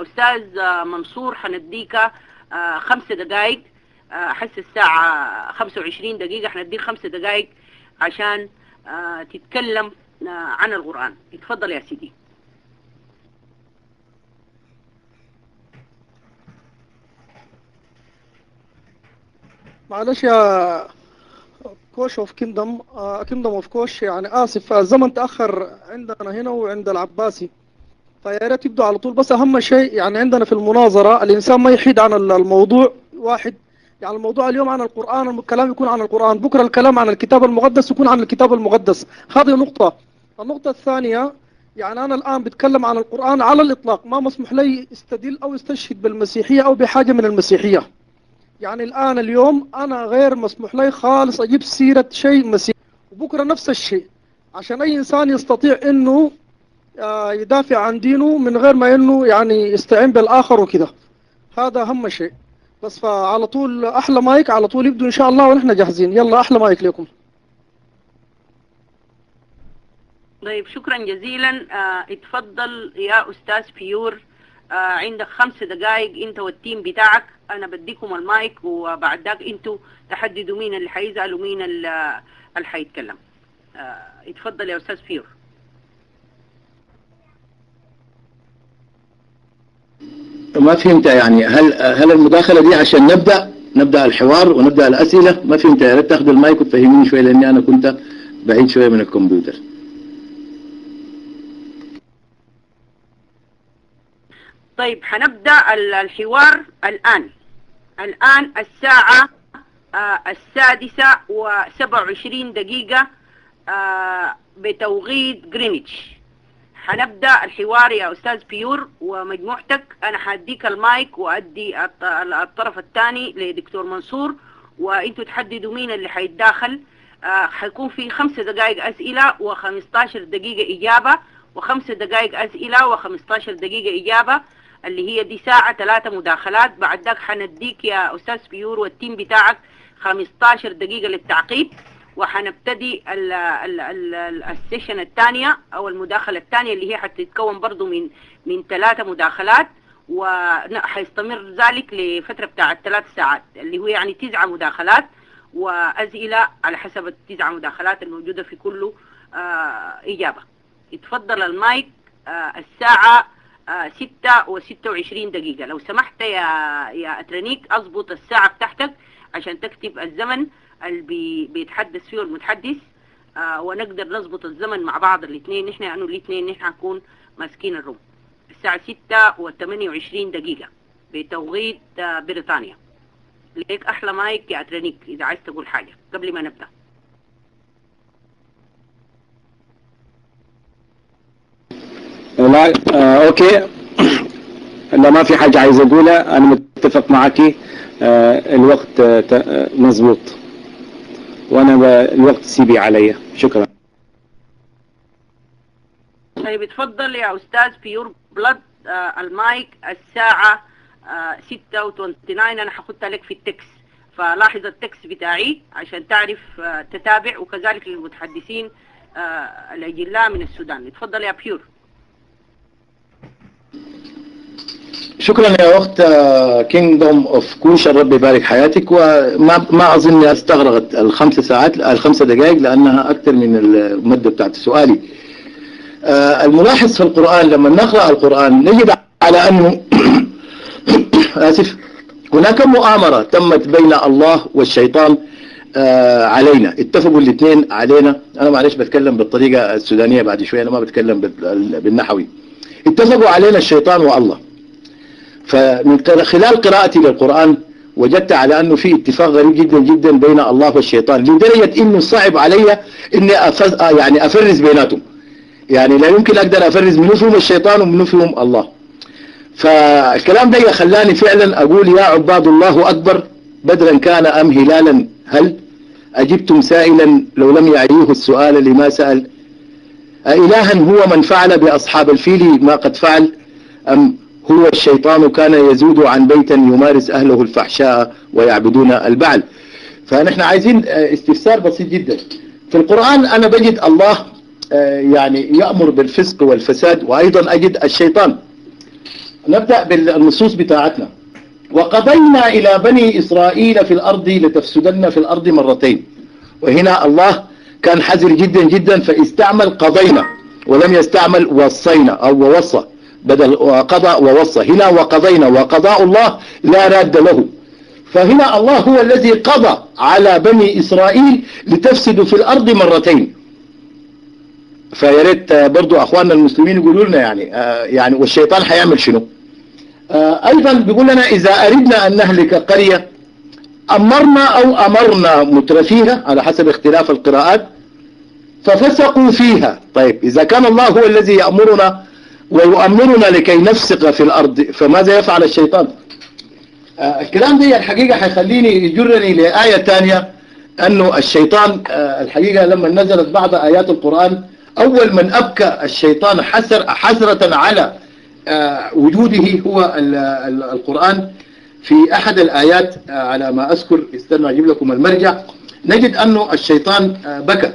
أستاذ منصور حنديك خمس دقائق هسه الساعة 25 دقيقة. حنديك خمس دقائق عشان تتكلم عن القرآن. اتفضل يا سيدي. معلش يا Kush of Kingdom Kingdom of Kush يعني آسف. الزمن تأخر عندنا هنا وعند العباسي. فيا ريت يبدوا على طول. بس أهم شيء يعني عندنا في المناظرة الإنسان ما يحيد عن الموضوع واحد. يعني الموضوع اليوم عن القرآن الكلام يكون عن القرآن. بكرة الكلام عن الكتاب المقدس يكون عن الكتاب المقدس. هذه نقطة. النقطة الثانية يعني أنا الآن بتكلم عن القرآن على الإطلاق. ما مسموح لي أستدل أو أستشهد بالمسيحية أو بحاجة من المسيحية. يعني الآن اليوم أنا غير مسموح لي خالص أجيب سيرة شيء مسيحي. وبكرة نفس الشيء. عشان أي إنسان يستطيع إنه يدافع عن دينه من غير ما إنه يعني يستعين بالآخر وكده. هذا أهم شيء. بس فعلى طول أحلى مايك على طول يبدو إن شاء الله ونحن جاهزين. يلا أحلى مايك لكم. طيب شكرا جزيلا. آه اتفضل يا أستاذ Pure آه عندك خمس دقائق أنت وال team بتاعك. أنا بديكم المايك وبعد ذاك أنتوا تحددوا مين اللي حيسأل ومين اللي حيتكلم. آه اتفضل يا أستاذ Pure. ما فهمت يعني هل هل المداخلة دي عشان نبدأ نبدأ الحوار ونبدأ الأسئلة؟ ما فهمت. يا ريت تاخذ المايك وتفهميني شوية لأني أنا كنت بعيد شوية من الكمبيوتر. طيب حنبدأ الحوار الآن. الآن الساعة آه السادسة وسبع وعشرين دقيقة آه بتوقيت جرينتش حنبدأ الحوار يا أستاذ Pure ومجموعتك. أنا حاديك المايك وأدي الطرف الثاني لدكتور منصور وأنتوا تحددوا مين اللي حيتداخل. آه حيكون في خمس دقائق أسئلة و15 دقيقة إجابة وخمس دقائق أسئلة و15 دقيقة إجابة اللي هي دي ساعة ثلاثة مداخلات. بعد ذاك حنديك يا أستاذ Pure وال team بتاعك 15 دقيقة للتعقيب. وحنبتدي ال ال ال ال session الثانية أو المداخلة الثانية اللي هي حتتكون برضو من من ثلاثة مداخلات وحيستمر ذلك لفترة بتاعة ثلاث ساعات اللي هو يعني تسعة مداخلات وأسئلة على حسب التسعة مداخلات الموجودة في كل آه إجابة. اتفضل المايك آه الساعة آه ستة وستة وعشرين دقيقة. لو سمحت يا يا أترنيك أضبط الساعة بتاعتك عشان تكتب الزمن. اللي بي بيتحدث فيه المتحدث. آه ونقدر نضبط الزمن مع بعض الاثنين. نحن لأنه الاثنين نحن نكون ماسكين ال room. الساعة ستة وثمانية وعشرين دقيقة بتوقيت آه بريطانيا. ليك أحلى مايك يا أترنيك إذا عايز تقول حاجة قبل ما نبدأ. لا آه okay. لا ما في حاجة عايز أقولها. أنا متفق معك. آه الوقت آه مظبوط وأنا الوقت سيبيه علي. شكرا. طيب اتفضل يا أستاذ Pure Blood آه المايك الساعة آه 6 و29 أنا ححطها لك في ال text فلاحظ ال text بتاعي عشان تعرف آه تتابع وكذلك للمتحدثين آه الأجلاء من السودان. اتفضل يا Pure شكرا يا أخت Kingdom of Kush الرب يبارك حياتك. وما ما أظن استغرقت الخمس ساعات الخمس دقائق لأنها أكثر من المدة بتاعت سؤالي. الملاحظ في القرآن لما نقرأ القرآن نجد على أنه آسف هناك مؤامرة تمت بين الله والشيطان علينا. اتفقوا الاثنين علينا. أنا معلش بتكلم بالطريقة السودانية بعد شوية أنا ما بتكلم بالنحوي. اتفقوا علينا الشيطان والله. فمن خلال قراءتي للقرآن وجدت على أنه في اتفاق غريب جدا جدا بين الله والشيطان. لدرجة أنه صعب علي أني أفز يعني أفرز بيناتهم. يعني لا يمكن أقدر أفرز منو فيهم الشيطان ومنو فيهم الله. فالكلام ده خلاني فعلا أقول يا عباد الله أكبر بدرا كان أم هلالا؟ هل أجبتم سائلا لو لم يعيه السؤال؟ لما سأل أإلها هو من فعل بأصحاب الفيل ما قد فعل أم هو الشيطان كان يزود عن بيتا يمارس أهله الفحشاء ويعبدون البعل. فنحن عايزين استفسار بسيط جدا. في القرآن أنا بجد الله يعني يأمر بالفسق والفساد وأيضا أجد الشيطان. نبدأ بالنصوص بتاعتنا. وقضينا إلى بني إسرائيل في الأرض لتفسدن في الأرض مرتين. وهنا الله كان حذر جدا جدا فاستعمل قضينا ولم يستعمل وصينا أو ووصى. بدل قضى ووصى. هنا وقضينا وقضاء الله لا راد له. فهنا الله هو الذي قضى على بني إسرائيل لتفسدوا في الأرض مرتين. فيا ريت برضو أخواننا المسلمين يقولوا لنا يعني آه يعني والشيطان حيعمل شنو؟ آه أيضا بيقول لنا إذا أردنا أن نهلك قرية أمرنا أو أمرنا مترفيها على حسب اختلاف القراءات؟ ففسقوا فيها. طيب إذا كان الله هو الذي يأمرنا ويؤمرنا لكي نفسق في الأرض فماذا يفعل الشيطان؟ آه الكلام دي الحقيقة حيخليني يجرني لآية ثانية أنه الشيطان آه الحقيقة لما نزلت بعض آيات القرآن أول من أبكى الشيطان حسر حسرة على آه وجوده هو القرآن. في أحد الآيات على ما أذكر استنى أجيب لكم المرجع نجد أنه الشيطان بكى.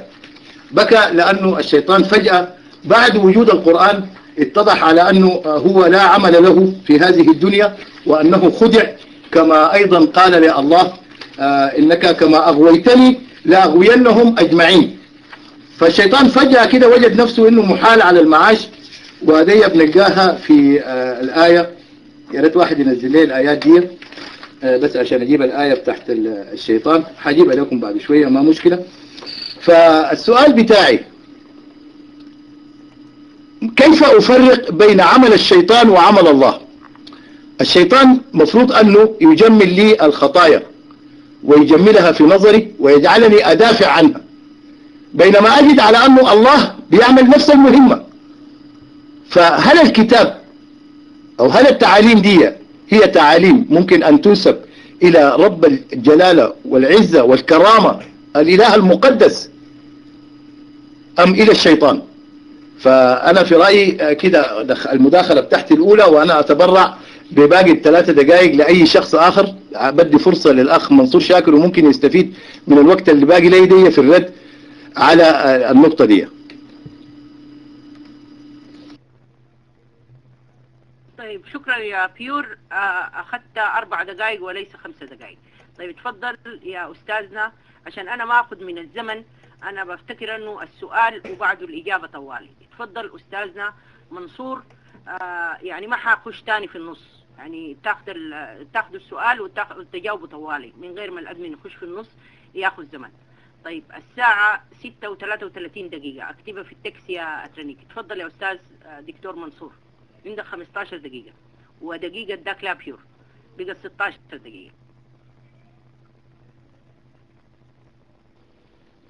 بكى لأنه الشيطان فجأة بعد وجود القرآن اتضح على أنه هو لا عمل له في هذه الدنيا وأنه خدع. كما أيضا قال لله إنك كما أغويتني لأغوينهم أجمعين. فالشيطان فجأة كده وجد نفسه أنه محال على المعاش. وهذه بنلقاها في الآية يا ريت واحد ينزل لي الآيات دي. بس عشان أجيب الآية بتاعت الشيطان. هجيبها لكم بعد شوية ما مشكلة. فالسؤال بتاعي كيف أفرق بين عمل الشيطان وعمل الله؟ الشيطان مفروض أنه يجمل لي الخطايا ويجملها في نظري ويجعلني أدافع عنها. بينما أجد على أنه الله بيعمل نفس المهمة. فهل الكتاب أو هل التعاليم دي هي تعاليم ممكن أن تنسب إلى رب الجلالة والعزة والكرامة الإله المقدس أم إلى الشيطان؟ فأنا في رأيي كده المداخلة بتاعتي الأولى وأنا أتبرع بباقي الثلاثة دقائق لأي شخص آخر. بدي فرصة للأخ منصور شاكر وممكن يستفيد من الوقت اللي باقي لي دي في الرد على النقطة دي. طيب شكرا يا بيور. أخذت أربع دقائق وليس خمسة دقائق طيب تفضل يا أستاذنا عشان أنا ما أخذ من الزمن. أنا بفتكر أنه السؤال وبعده الإجابة طوالي. تفضل أستاذنا منصور. آه يعني ما حاخش تاني في النص. يعني تاخذ تاخذ السؤال وتجاوبه طوالي. من غير ما ال admin يخش في النص ياخذ زمن. طيب الساعة 6 و 33 دقيقة. أكتبها في ال text يا أترنيك. تفضل يا أستاذ دكتور منصور. عندك 15 دقيقة. ودقيقة داك لا Pure بقت 16 دقيقة.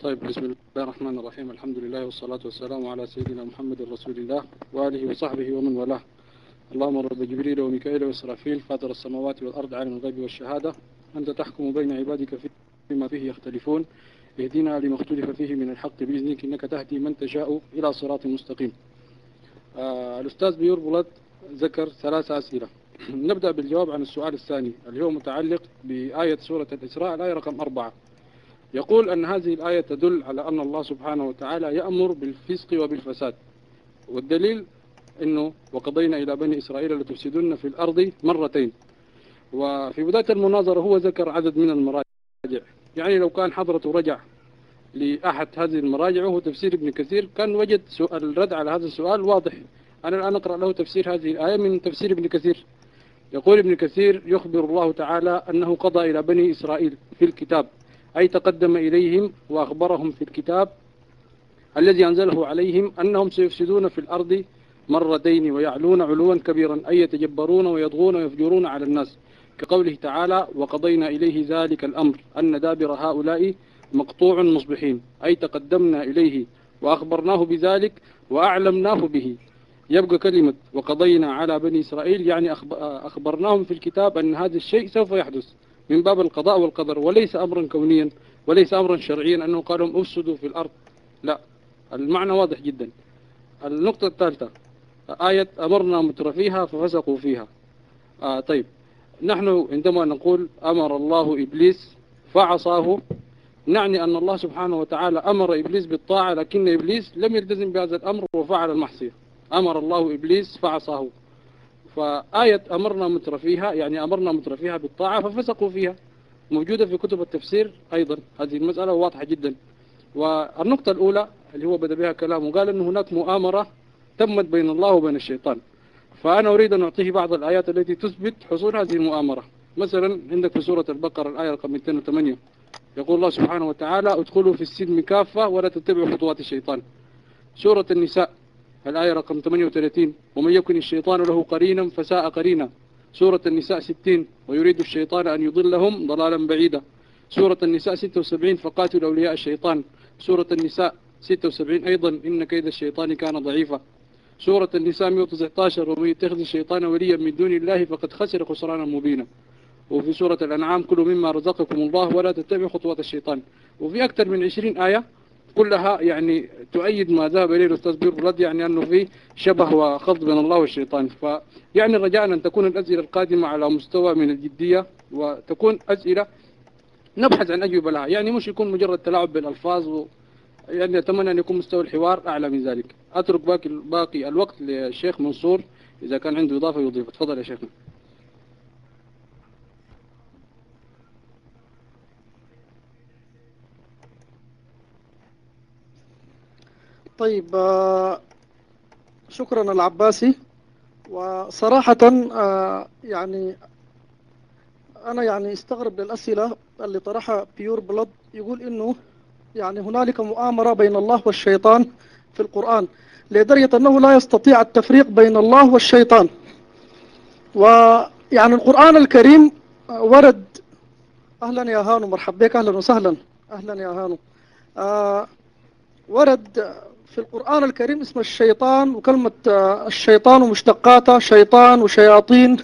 طيب بسم الله الرحمن الرحيم. الحمد لله والصلاة والسلام على سيدنا محمد رسول الله وآله وصحبه ومن والاه. اللهم رب جبريل وميكائيل وإسرافيل فاطر السماوات والأرض عالم الغيب والشهادة. أنت تحكم بين عبادك فيما فيه يختلفون. اهدنا لما اختلف فيه من الحق بإذنك إنك تهدي من تشاء إلى صراط مستقيم. آه الأستاذ بيور بولاد ذكر ثلاث أسئلة. نبدأ بالجواب عن السؤال الثاني اللي هو متعلق بآية سورة الإسراء الآية رقم أربعة. يقول أن هذه الآية تدل على أن الله سبحانه وتعالى يأمر بالفسق وبالفساد. والدليل أنه وقضينا إلى بني إسرائيل لتفسدن في الأرض مرتين. وفي بداية المناظرة هو ذكر عدد من المراجع. يعني لو كان حضرته رجع لأحد هذه المراجع وهو تفسير ابن كثير كان وجد سؤال الرد على هذا السؤال واضح. أنا الآن أقرأ له تفسير هذه الآية من تفسير ابن كثير. يقول ابن كثير يخبر الله تعالى أنه قضى إلى بني إسرائيل في الكتاب. أي تقدم إليهم وأخبرهم في الكتاب الذي أنزله عليهم أنهم سيفسدون في الأرض مرتين ويعلون علوا كبيرا أي يتجبرون ويضغون ويفجرون على الناس. كقوله تعالى وقضينا إليه ذلك الأمر أن دابر هؤلاء مقطوع مصبحين. أي تقدمنا إليه وأخبرناه بذلك وأعلمناه به. يبقى كلمة وقضينا على بني إسرائيل يعني أخبرناهم في الكتاب أن هذا الشيء سوف يحدث. من باب القضاء والقدر وليس أمرا كونيا وليس أمرا شرعيا أنه قال لهم أفسدوا في الأرض. لا المعنى واضح جدا. النقطة الثالثة آية أمرنا مترفيها ففسقوا فيها. آه طيب. نحن عندما نقول أمر الله إبليس فعصاه نعني أن الله سبحانه وتعالى أمر إبليس بالطاعة لكن إبليس لم يلتزم بهذا الأمر وفعل المحصية أمر الله إبليس فعصاه. فآية أمرنا مترفيها يعني أمرنا مترفيها بالطاعة ففسقوا فيها. موجودة في كتب التفسير أيضا. هذه المسألة واضحة جدا. والنقطة الأولى اللي هو بدأ بها كلامه قال أن هناك مؤامرة تمت بين الله وبين الشيطان. فأنا أريد أن أعطيه بعض الآيات التي تثبت حصول هذه المؤامرة. مثلا عندك في سورة البقرة الآية رقم 208 يقول الله سبحانه وتعالى ادخلوا في السلم كافة ولا تتبعوا خطوات الشيطان. سورة النساء. الآية رقم 38 ومن يكن الشيطان له قرينا فساء قرينا. سورة النساء 60 ويريد الشيطان أن يضلهم ضلالا بعيدا. سورة النساء 76 فقاتلوا أولياء الشيطان. سورة النساء 76 أيضا إن كيد الشيطان كان ضعيفا. سورة النساء 119 ومن يتخذ الشيطان وليا من دون الله فقد خسر خسرانا مبينا. وفي سورة الأنعام كلوا مما رزقكم الله ولا تتبعوا خطوات الشيطان. وفي أكثر من 20 آية كلها يعني تؤيد ما ذهب إليه الأستاذ بير رد يعني أنه في شبه وخلط بين الله والشيطان. فيعني رجاء أن تكون الأسئلة القادمة على مستوى من الجدية وتكون أسئلة نبحث عن أجوبة لها. يعني مش يكون مجرد تلاعب بالألفاظ و يعني أتمنى أن يكون مستوى الحوار أعلى من ذلك. أترك باقي باقي الوقت للشيخ منصور. إذا كان عنده إضافة يضيف تفضل يا شيخنا. طيب آه، شكرا العباسي. وصراحة آه، يعني أنا يعني استغرب للأسئلة اللي طرحها بيور بلد يقول إنه يعني هنالك مؤامرة بين الله والشيطان في القرآن لدرجة أنه لا يستطيع التفريق بين الله والشيطان. ويعني القرآن الكريم ورد. أهلا يا هانو مرحبا بك. أهلا وسهلا. أهلا يا هانو. آه ورد في القرآن الكريم اسم الشيطان وكلمة آه، الشيطان ومشتقاتها شيطان وشياطين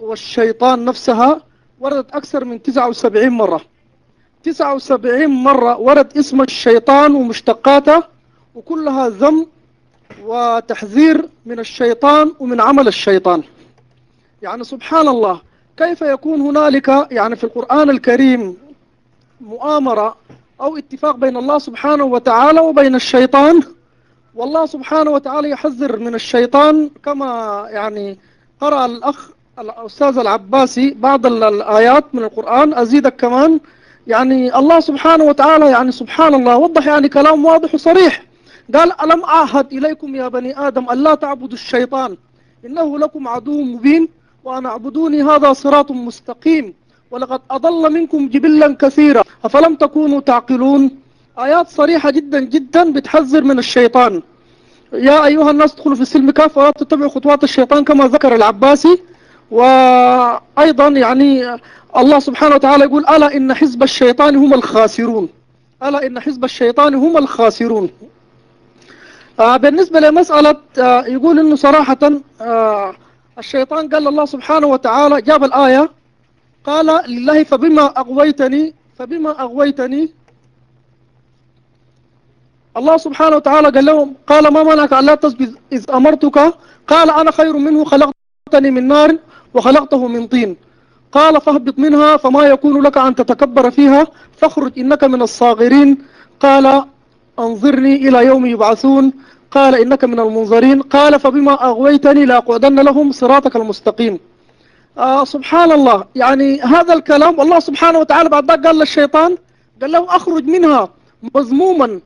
والشيطان نفسها وردت أكثر من 79 مرة. 79 مرة ورد اسم الشيطان ومشتقاته وكلها ذم وتحذير من الشيطان ومن عمل الشيطان. يعني سبحان الله كيف يكون هنالك يعني في القرآن الكريم مؤامرة أو اتفاق بين الله سبحانه وتعالى وبين الشيطان. والله سبحانه وتعالى يحذر من الشيطان كما يعني قرأ الأخ الأستاذ العباسي بعض الآيات من القرآن أزيدك كمان. يعني الله سبحانه وتعالى يعني سبحان الله وضح يعني كلام واضح وصريح. قال ألم أعهد إليكم يا بني آدم ألا تعبدوا الشيطان؟ إنه لكم عدو مبين وأن اعبدوني هذا صراط مستقيم. ولقد أضل منكم جبلا كثيرا. أفلم تكونوا تعقلون؟ آيات صريحة جدا جدا بتحذر من الشيطان. يا أيها الناس ادخلوا في السلم كافة ولا تتبعوا خطوات الشيطان كما ذكر العباسي. وأيضا يعني الله سبحانه وتعالى يقول ألا إن حزب الشيطان هم الخاسرون؟ ألا إن حزب الشيطان هم الخاسرون؟ آه بالنسبة لمسألة آه يقول إنه صراحة آه الشيطان قال الله سبحانه وتعالى جاب الآية قال لله فبما أغويتني فبما أغويتني. الله سبحانه وتعالى قال لهم قال ما منعك ألا تسجد إذ أمرتك؟ قال أنا خير منه خلقتني من نار وخلقته من طين. قال فاهبط منها فما يكون لك أن تتكبر فيها فاخرج إنك من الصاغرين. قال أنظرني إلى يوم يبعثون. قال إنك من المنظرين. قال فبما أغويتني لأقعدن لهم صراطك المستقيم. آه سبحان الله يعني هذا الكلام الله سبحانه وتعالى بعد ذلك قال للشيطان قال له أخرج منها مذموما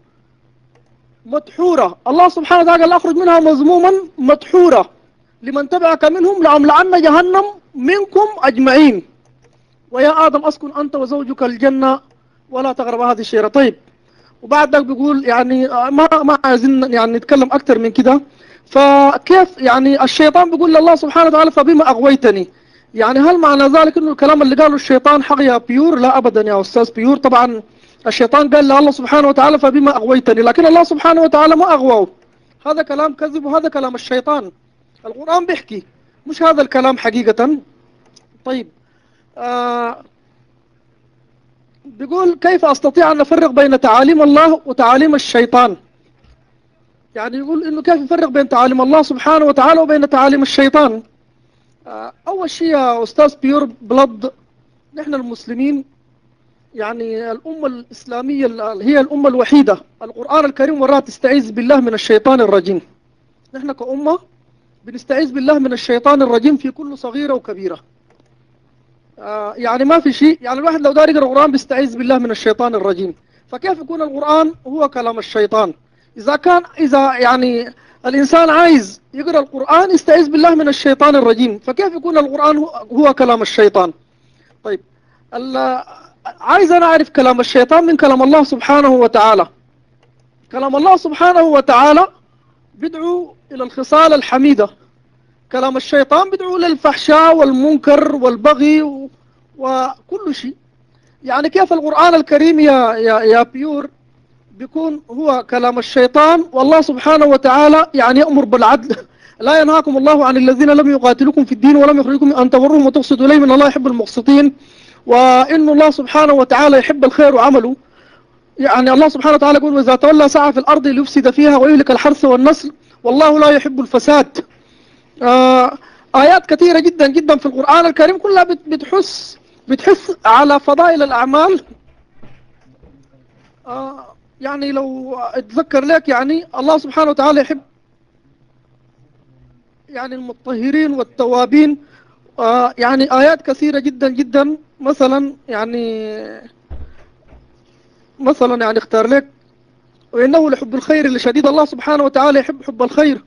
مدحورا. الله سبحانه وتعالى قال أخرج منها مذموما مدحورا. لمن تبعك منهم لأملأن جهنم منكم أجمعين. ويا آدم أسكن أنت وزوجك الجنة ولا تغرب هذه الشيرة طيب. وبعد ذلك بيقول يعني ما ما عايزين يعني نتكلم أكثر من كده. فكيف يعني الشيطان بيقول لله سبحانه وتعالى فبما أغويتني؟ يعني هل معنى ذلك إنه الكلام اللي قاله الشيطان حق يا بيور؟ لا ابدا يا أستاذ بيور. طبعا الشيطان قال لله سبحانه وتعالى فبما أغويتني لكن الله سبحانه وتعالى ما أغواه. هذا كلام كذب وهذا كلام الشيطان. القرآن بيحكي مش هذا الكلام حقيقة. طيب آه بيقول كيف أستطيع أن أفرق بين تعاليم الله وتعاليم الشيطان؟ يعني يقول إنه كيف يفرق بين تعاليم الله سبحانه وتعالى وبين تعاليم الشيطان؟ آه أول شيء يا أستاذ بيور بلد نحن المسلمين يعني الأمة الإسلامية هي الأمة الوحيدة. القرآن الكريم وراها تستعيذ بالله من الشيطان الرجيم. نحن كأمة بنستعيذ بالله من الشيطان الرجيم في كل صغيرة وكبيرة. آه يعني ما في شيء يعني الواحد لو داري يقرأ القرآن بيستعيذ بالله من الشيطان الرجيم. فكيف يكون القرآن هو كلام الشيطان؟ إذا كان إذا يعني الإنسان عايز يقرأ القرآن يستعيذ بالله من الشيطان الرجيم. فكيف يكون القرآن هو- كلام الشيطان؟ طيب عايز أنا أعرف كلام الشيطان من كلام الله سبحانه وتعالى. كلام الله سبحانه وتعالى بدعو إلى الخصال الحميدة. كلام الشيطان بدعو للفحشاء والمنكر والبغي وكل شيء. يعني كيف القرآن الكريم يا, يا, يا بيور؟ بيكون هو كلام الشيطان والله سبحانه وتعالى يعني يأمر بالعدل. لا ينهاكم الله عن الذين لم يقاتلوكم في الدين ولم يخرجكم أن تبروهم وتقسطوا إليهم إن الله يحب المقسطين. وإن الله سبحانه وتعالى يحب الخير وعمله. يعني الله سبحانه وتعالى يقول وإذا تولى سعى في الأرض ليفسد فيها ويهلك الحرث والنسل والله لا يحب الفساد. آه آيات كثيرة جدا جدا في القرآن الكريم كلها بت- بتحس بتحث على فضائل الأعمال. آه يعني لو أتذكر لك يعني الله سبحانه وتعالى يحب يعني المطهرين والتوابين. آه يعني آيات كثيرة جدا جدا. مثلا يعني مثلا يعني اختار لك وإنه لحب الخير لشديد الله سبحانه وتعالى يحب حب الخير.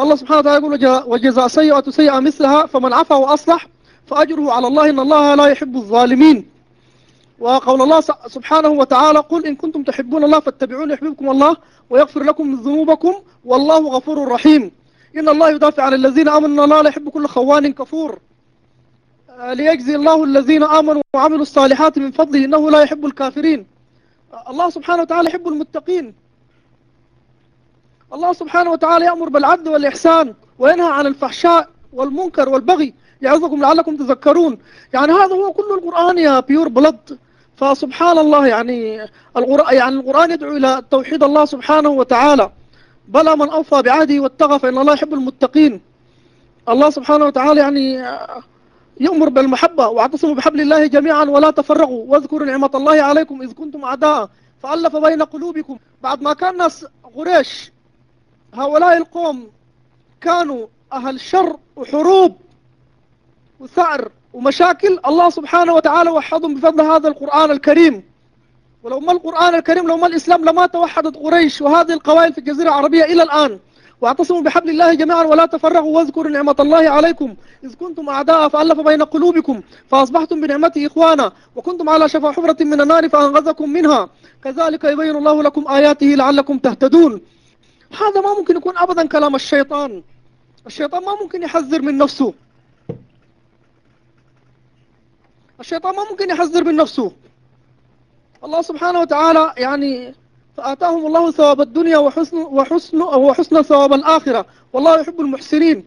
الله سبحانه وتعالى يقول وجزا- وجزاء سيئة سيئة مثلها فمن عفا وأصلح فأجره على الله إن الله لا يحب الظالمين. وقول الله سبحانه وتعالى قل إن كنتم تحبون الله فاتبعوني يحببكم الله ويغفر لكم من ذنوبكم والله غفور رحيم. إن الله يدافع عن الذين آمنوا إن الله لا يحب كل خوان كفور. آه، ليجزي الله الذين آمنوا وعملوا الصالحات من فضله إنه لا يحب الكافرين. آه، الله سبحانه وتعالى يحب المتقين. الله سبحانه وتعالى يأمر بالعدل والإحسان وينهى عن الفحشاء والمنكر والبغي يعظكم لعلكم تذكرون. يعني هذا هو كل القرآن يا بيور بلد فسبحان الله يعني القرآن, يعني القرآن يدعو إلى توحيد الله سبحانه وتعالى. بلى من أوفى بعهده واتقى فإن الله يحب المتقين. الله سبحانه وتعالى يعني يأمر بالمحبة واعتصموا بحبل الله جميعا ولا تفرقوا. واذكروا نعمة الله عليكم إذ كنتم أعداء. فألف بين قلوبكم. بعد ما كان ناس قريش هؤلاء القوم كانوا أهل شر وحروب وثأر. ومشاكل الله سبحانه وتعالى وحدهم بفضل هذا القرآن الكريم. ولو ما القرآن الكريم لو ما الإسلام لما توحدت قريش وهذه القبائل في الجزيرة العربية إلى الآن. واعتصموا بحبل الله جميعا ولا تفرقوا واذكروا نعمة الله عليكم. إذ كنتم أعداء فألف بين قلوبكم فأصبحتم بنعمته إخوانا. وكنتم على شفا حفرة من النار فأنغذكم منها. كذلك يبين الله لكم آياته لعلكم تهتدون. هذا ما ممكن يكون أبدا كلام الشيطان. الشيطان ما ممكن يحذر من نفسه. الشيطان ما ممكن يحذر من نفسه. الله سبحانه وتعالى يعني فآتاهم الله ثواب الدنيا وحسن وحسن وحسن ثواب الآخرة. والله يحب المحسنين.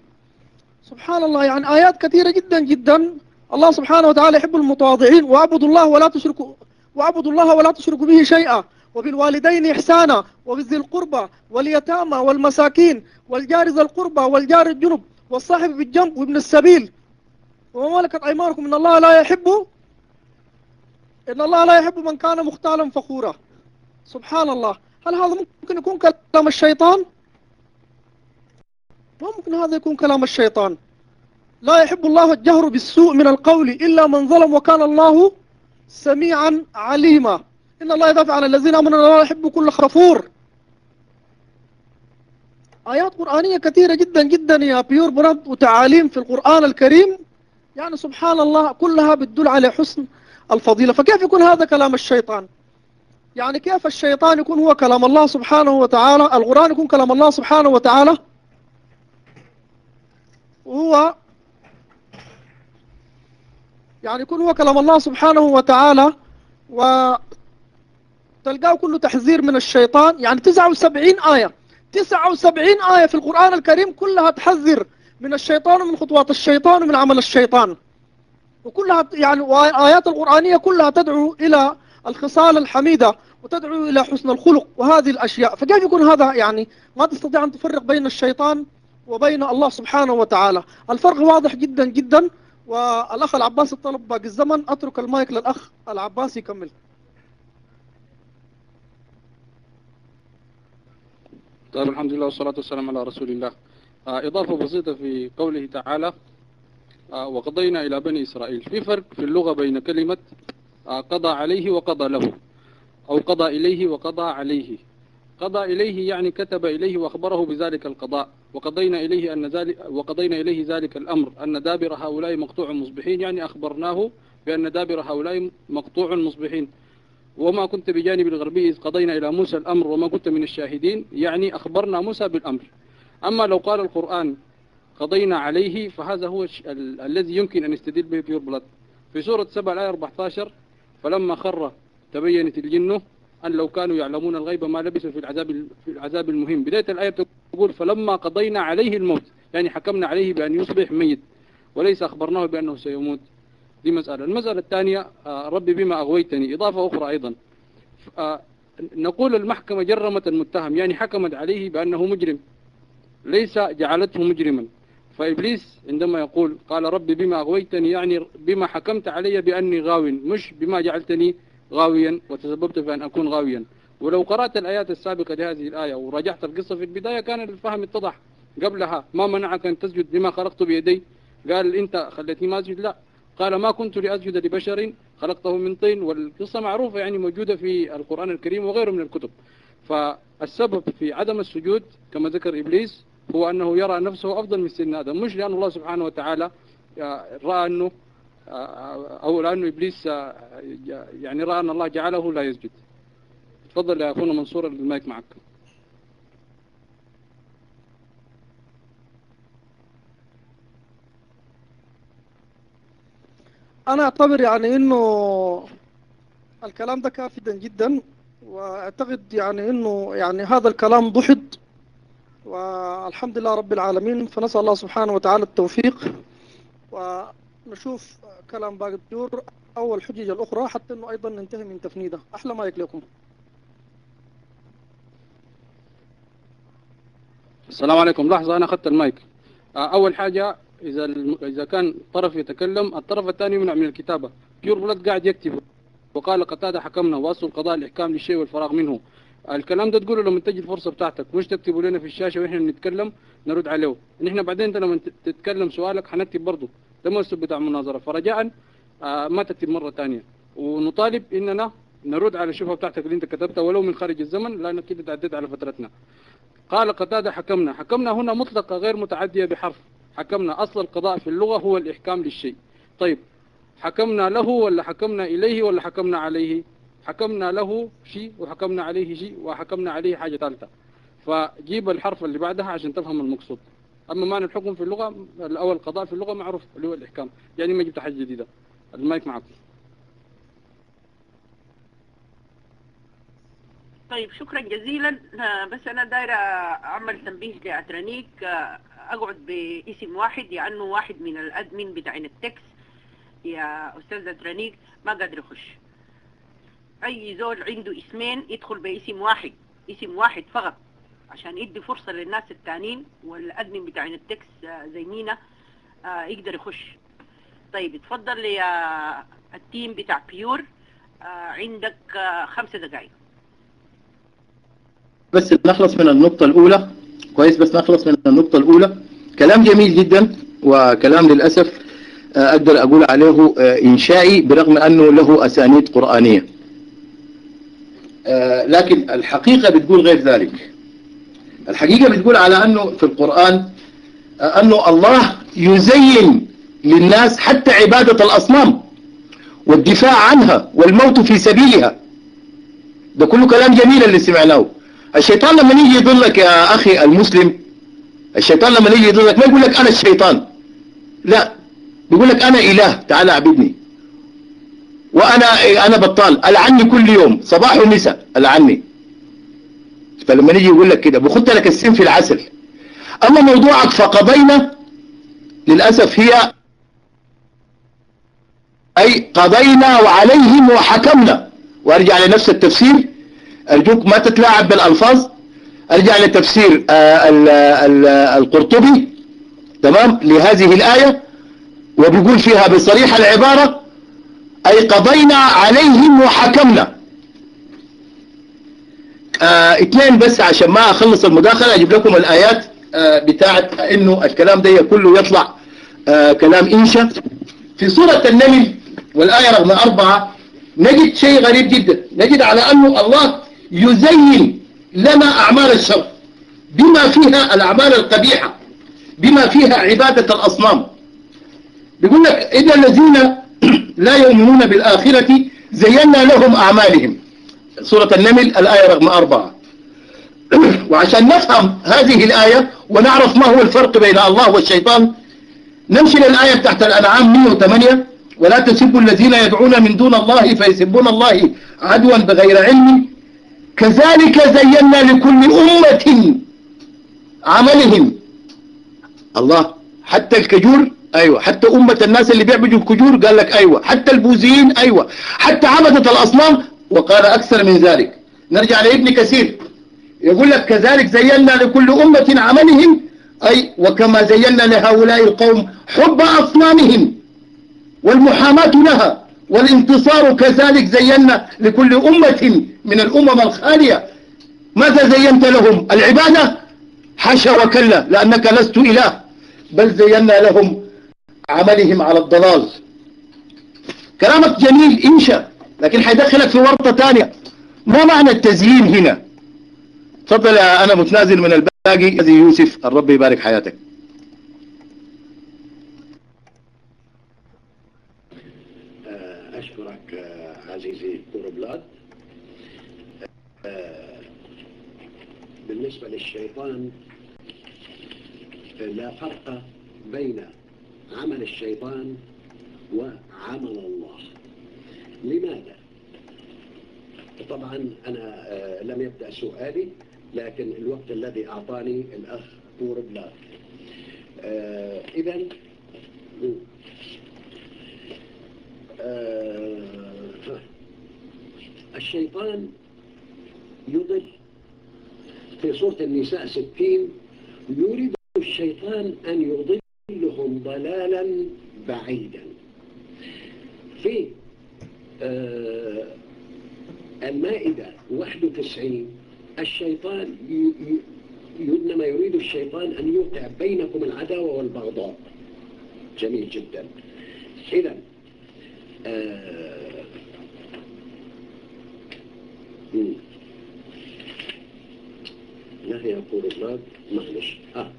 سبحان الله يعني آيات كثيرة جدا جدا. الله سبحانه وتعالى يحب المتواضعين. واعبدوا الله ولا تشركوا واعبدوا الله ولا تشركوا به شيئا. وبالوالدين إحسانا وبذي القربى واليتامى والمساكين والجار ذي القربى والجار الجنب والصاحب بالجنب وابن السبيل. وما ملكت أيمانكم إن الله لا يحب إن الله لا يحب من كان مختالا فخورا. سبحان الله هل هذا ممكن يكون كلام الشيطان؟ ممكن هذا يكون كلام الشيطان. لا يحب الله الجهر بالسوء من القول إلا من ظلم وكان الله سميعا عليما. إن الله يدافع عن الذين آمنوا لا يحب كل خفور آيات قرآنية كثيرة جدا جدا يا بيور برد وتعاليم في القرآن الكريم. يعني سبحان الله كلها بتدل على حسن الفضيلة. فكيف يكون هذا كلام الشيطان؟ يعني كيف الشيطان يكون هو كلام الله سبحانه وتعالى؟ القرآن يكون كلام الله سبحانه وتعالى؟ وهو يعني يكون هو كلام الله سبحانه وتعالى وتلقاه كله تحذير من الشيطان. يعني 79 آية. 79 آية في القرآن الكريم كلها تحذر من الشيطان ومن خطوات الشيطان ومن عمل الشيطان. وكلها يعني آيات القرآنية كلها تدعو إلى الخصال الحميدة وتدعو إلى حسن الخلق وهذه الأشياء. فكيف يكون هذا يعني؟ ما تستطيع أن تفرق بين الشيطان وبين الله سبحانه وتعالى. الفرق واضح جدا جدا. والأخ العباس الطلب باقي الزمن. أترك المايك للأخ العباس يكمل. طيب الحمد لله والصلاة والسلام على رسول الله. إضافة بسيطة في قوله تعالى آه، وقضينا إلى بني إسرائيل. في فرق في اللغة بين كلمة آه، قضى عليه وقضى له أو قضى إليه وقضى عليه. قضى إليه يعني كتب إليه وأخبره بذلك القضاء. وقضينا إليه أن ذلك وقضينا إليه ذلك الأمر أن دابر هؤلاء مقطوع مصبحين يعني أخبرناه بأن دابر هؤلاء مقطوع مصبحين. وما كنت بجانب الغربي إذ قضينا إلى موسى الأمر وما كنت من الشاهدين يعني أخبرنا موسى بالأمر. أما لو قال القرآن قضينا عليه فهذا هو ال- الذي يمكن أن يستدل به بيور بلاد في سورة 7 الآية 14 فلما خر تبينت الجن أن لو كانوا يعلمون الغيب ما لبثوا في العذاب ال- في العذاب المهم بداية الآية تقول فلما قضينا عليه الموت يعني حكمنا عليه بأن يصبح ميت وليس أخبرناه بأنه سيموت. دي مسألة. المسألة الثانية آه، ربي بما أغويتني. إضافة أخرى أيضا. آه، نقول المحكمة جرمت المتهم يعني حكمت عليه بأنه مجرم. ليس جعلته مجرما. فإبليس عندما يقول قال ربي بما أغويتني يعني بما حكمت علي بأني غاو مش بما جعلتني غاويا وتسببت في أن أكون غاويا. ولو قرأت الآيات السابقة لهذه الآية ورجعت القصة في البداية كان الفهم اتضح. قبلها ما منعك أن تسجد لما خلقت بيدي؟ قال أنت خليتني ما أسجد. لا. قال ما كنت لأسجد لبشر خلقته من طين والقصة معروفة يعني موجودة في القرآن الكريم وغيره من الكتب. فالسبب في عدم السجود كما ذكر إبليس هو أنه يرى نفسه أفضل من سيدنا آدم مش لأن الله سبحانه وتعالى آه، رأى أنه آه، أو لأنه إبليس آه، يعني رأى أن الله جعله لا يسجد. تفضل يا أخونا منصور المايك معك. أنا أعتبر يعني إنه الكلام ده كافيا جدا وأعتقد يعني إنه يعني هذا الكلام ضحض والحمد لله رب العالمين فنسأل الله سبحانه وتعالى التوفيق. ونشوف كلام باقي الدور أو الحجج الأخرى حتى إنه أيضا ننتهي من تفنيده. أحلى مايك لكم. السلام عليكم. لحظة أنا أخذت المايك. آه، أول حاجة إذا إذا كان طرف يتكلم الطرف الثاني يمنع من الكتابة. بيور بلاد قاعد يكتب. وقال قتادة حكمنا وأصل القضاء الإحكام للشيء والفراغ منه. الكلام ده تقوله لما تجي الفرصة بتاعتك مش تكتبوا لنا في الشاشة وإحنا بنتكلم نرد عليه. نحن بعدين أنت لما تتكلم سؤالك حنكتب برضه ده الأسلوب بتاع المناظرة فرجاء آه، ما تكتب مرة ثانية ونطالب إننا نرد على الشبهة بتاعتك اللي أنت كتبتها ولو من خارج الزمن لأنك كده تعديت على فترتنا. قال قتادة حكمنا. حكمنا هنا مطلقة غير متعدية بحرف. حكمنا أصل القضاء في اللغة هو الإحكام للشيء. طيب حكمنا له ولا حكمنا إليه ولا حكمنا عليه؟ حكمنا له شيء وحكمنا عليه شيء وحكمنا عليه حاجة ثالثة. فجيب الحرف اللي بعدها عشان تفهم المقصود. أما معنى الحكم في اللغة الأول القضاء في اللغة معروف اللي هو الإحكام. يعني ما جبت حاجة جديدة. المايك معكم. طيب شكرا جزيلا. بس أنا دايرة أعمل تنبيه لأترانيك. آه، أقعد باسم واحد لأنه واحد من الادمين بتاع التكس. يا أستاذ أترانيك ما قادر يخش. أي زول عنده اسمين يدخل باسم واحد اسم واحد فقط عشان يدي فرصة للناس التانيين وال admin بتاع التكس آه، زي مينا آه، يقدر يخش. طيب اتفضل يا ال team بتاع Pure آه، عندك خمسة دقائق بس نخلص من النقطة الأولى. كويس بس نخلص من النقطة الأولى. كلام جميل جدا وكلام للأسف أقدر أقول عليه إنشائي برغم أنه له أسانيد قرآنية. لكن الحقيقة بتقول غير ذلك. الحقيقة بتقول على أنه في القرآن آه، أنه الله يزين للناس حتى عبادة الأصنام والدفاع عنها والموت في سبيلها. ده كله كلام جميل اللي سمعناه. الشيطان لما يجي يضلك يا أخي المسلم الشيطان لما يجي يضلك ما يقول لك أنا الشيطان. لا بيقول لك أنا إله تعال أعبدني. وأنا أنا بطال. ألعني كل يوم صباح ومساء ألعني. فلما يجي يقول لك كده بخط لك السم في العسل. أما موضوعك فقضينا للأسف هي أي قضينا وعليهم وحكمنا. وأرجع لنفس التفسير. أرجوك ما تتلاعب بالألفاظ. أرجع لتفسير آه، ال- ال- القرطبي. تمام؟ لهذه الآية. وبيقول فيها بصريح العبارة أي قضينا عليهم وحكمنا. آه اثنين بس عشان ما أخلص المداخلة أجيب لكم الآيات آه، بتاعت إنه الكلام ده كله يطلع آه، كلام إنشا. في سورة النمل والآية رقم أربعة نجد شيء غريب جدا. نجد على أنه الله يزين لنا أعمال الشر بما فيها الأعمال القبيحة بما فيها عبادة الأصنام. بيقول لك إن الذين لا يؤمنون بالآخرة زينا لهم أعمالهم. سورة النمل الآية رقم أربعة. وعشان نفهم هذه الآية ونعرف ما هو الفرق بين الله والشيطان نمشي للآية تحت الأنعام 108 ولا تسبوا الذين يدعون من دون الله فيسبون الله عدوا بغير علم. كذلك زينا لكل أمة عملهم. الله حتى الكجور أيوة. حتى أمة الناس اللي بيعبدوا الكجور قال لك أيوة. حتى البوذيين أيوة. حتى عبدة الأصنام وقال أكثر من ذلك. نرجع لابن كثير. يقول لك كذلك زينا لكل أمة عملهم أي وكما زينا لهؤلاء القوم حب أصنامهم. والمحاماة لها. والانتصار كذلك زينا لكل أمة من الأمم الخالية. ماذا زينت لهم؟ العبادة؟ حاشا وكلا لأنك لست إله. بل زينا لهم عملهم على الضلال. كلامك جميل إنشا لكن حيدخلك في ورطة تانية. ما معنى التزيين هنا؟ تفضل أنا متنازل من الباقي. الذي يوسف الرب يبارك حياتك. أشكرك آه، عزيزي آه، بالنسبة للشيطان لا فرق بين عمل الشيطان وعمل الله. لماذا؟ طبعا أنا آه، لم يبدأ سؤالي لكن الوقت الذي أعطاني الأخ كوربلاد إذا آه، الشيطان يضل. في سورة النساء ستين يريد الشيطان أن يضلهم ضلالا بعيدا. في آه، المائدة 91 الشيطان إنما يريد الشيطان أن يوقع بينكم العداوة والبغضاء. جميل جدا. إذا آه، مم. لا هي الله معلش. آه.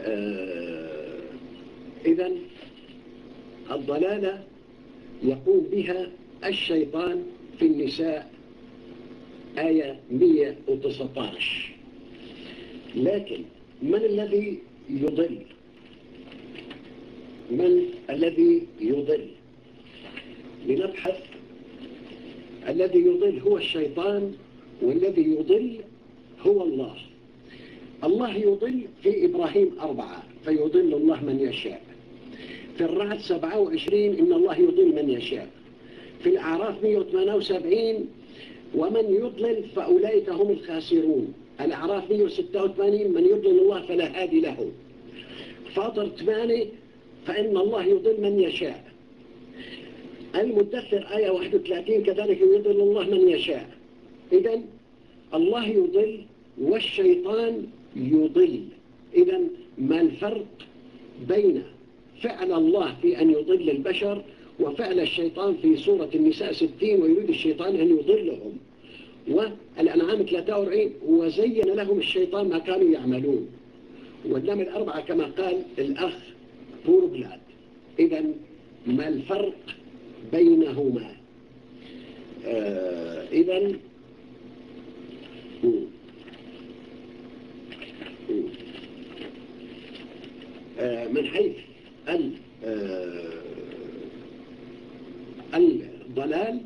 آه. إذا الضلالة يقوم بها الشيطان في النساء آية 119 لكن من الذي يضل؟ من الذي يضل؟ لنبحث. الذي يضل هو الشيطان والذي يضل هو الله. الله يضل في إبراهيم أربعة فيضل الله من يشاء. في الرعد 27 إن الله يضل من يشاء. في الأعراف 178 ومن يضلل فأولئك هم الخاسرون. الأعراف 186 من يضلل الله فلا هادي له. فاطر 8 فإن الله يضل من يشاء. المدثر آية 31 كذلك يضل الله من يشاء. إذا الله يضل والشيطان يضل. إذا ما الفرق بين فعل الله في أن يضل البشر وفعل الشيطان في سورة النساء 60 ويريد الشيطان أن يضلهم؟ والأنعام 43 وزين لهم الشيطان ما كانوا يعملون. والنمل أربعة كما قال الأخ بوربلاد إذا ما الفرق بينهما؟ آه إذا من حيث آه الضلال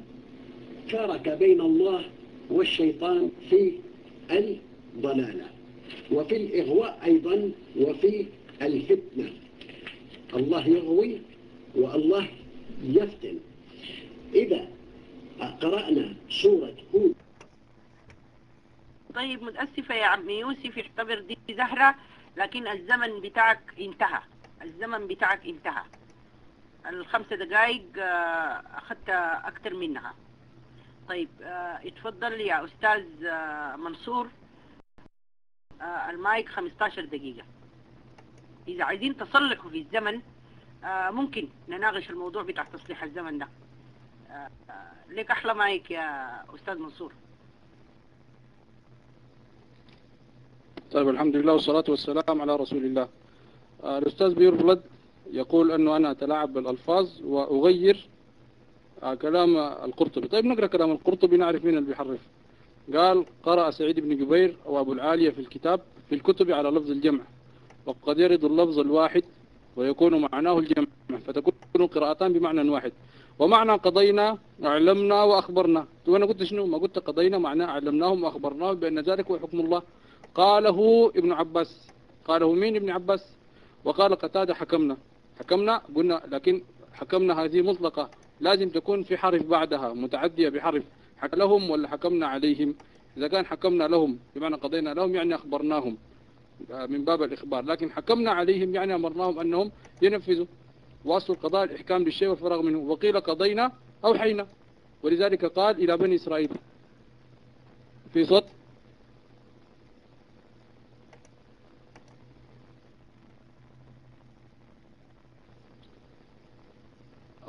شارك بين الله والشيطان في الضلالة وفي الإغواء أيضا وفي الفتنة. الله يغوي والله يفتن. إذا قرأنا سورة هود طيب متأسفة يا عم يوسف اعتبر دي زهرة لكن الزمن بتاعك انتهى. الزمن بتاعك انتهى. الخمسة دقايق آه، أخذت أكتر منها. طيب آه، اتفضل يا أستاذ آه، منصور. المايك 15 دقيقة. إذا عايزين تصلحوا في الزمن ممكن نناقش الموضوع بتاع تصليح الزمن ده. لك أحلى مايك يا أستاذ منصور. طيب الحمد لله والصلاة والسلام على رسول الله. آه، الأستاذ بيرفلد يقول أنه أنا أتلاعب بالألفاظ وأغير آه، كلام القرطبي. طيب نقرأ كلام القرطبي نعرف مين اللي بيحرف. قال قرأ سعيد بن جبير وأبو العالية في الكتاب في الكتب على لفظ الجمع وقد يرد اللفظ الواحد ويكون معناه الجمع فتكون قراءتان بمعنى واحد. ومعنى قضينا أعلمنا وأخبرنا. وأنا قلت شنو؟ ما قلت قضينا معناه أعلمناهم وأخبرناهم بأن ذلك هو حكم الله. قاله ابن عباس. قاله مين ابن عباس؟ وقال قتادة حكمنا. حكمنا قلنا لكن حكمنا هذه مطلقة. لازم تكون في حرف بعدها متعدية بحرف. حك لهم ولا حكمنا عليهم؟ إذا كان حكمنا لهم بمعنى قضينا لهم يعني أخبرناهم من باب الإخبار. لكن حكمنا عليهم يعني أمرناهم أنهم ينفذوا. واصل القضاء الإحكام بالشيء والفراغ منه. وقيل قضينا أو حينا ولذلك قال إلى بني إسرائيل. في صوت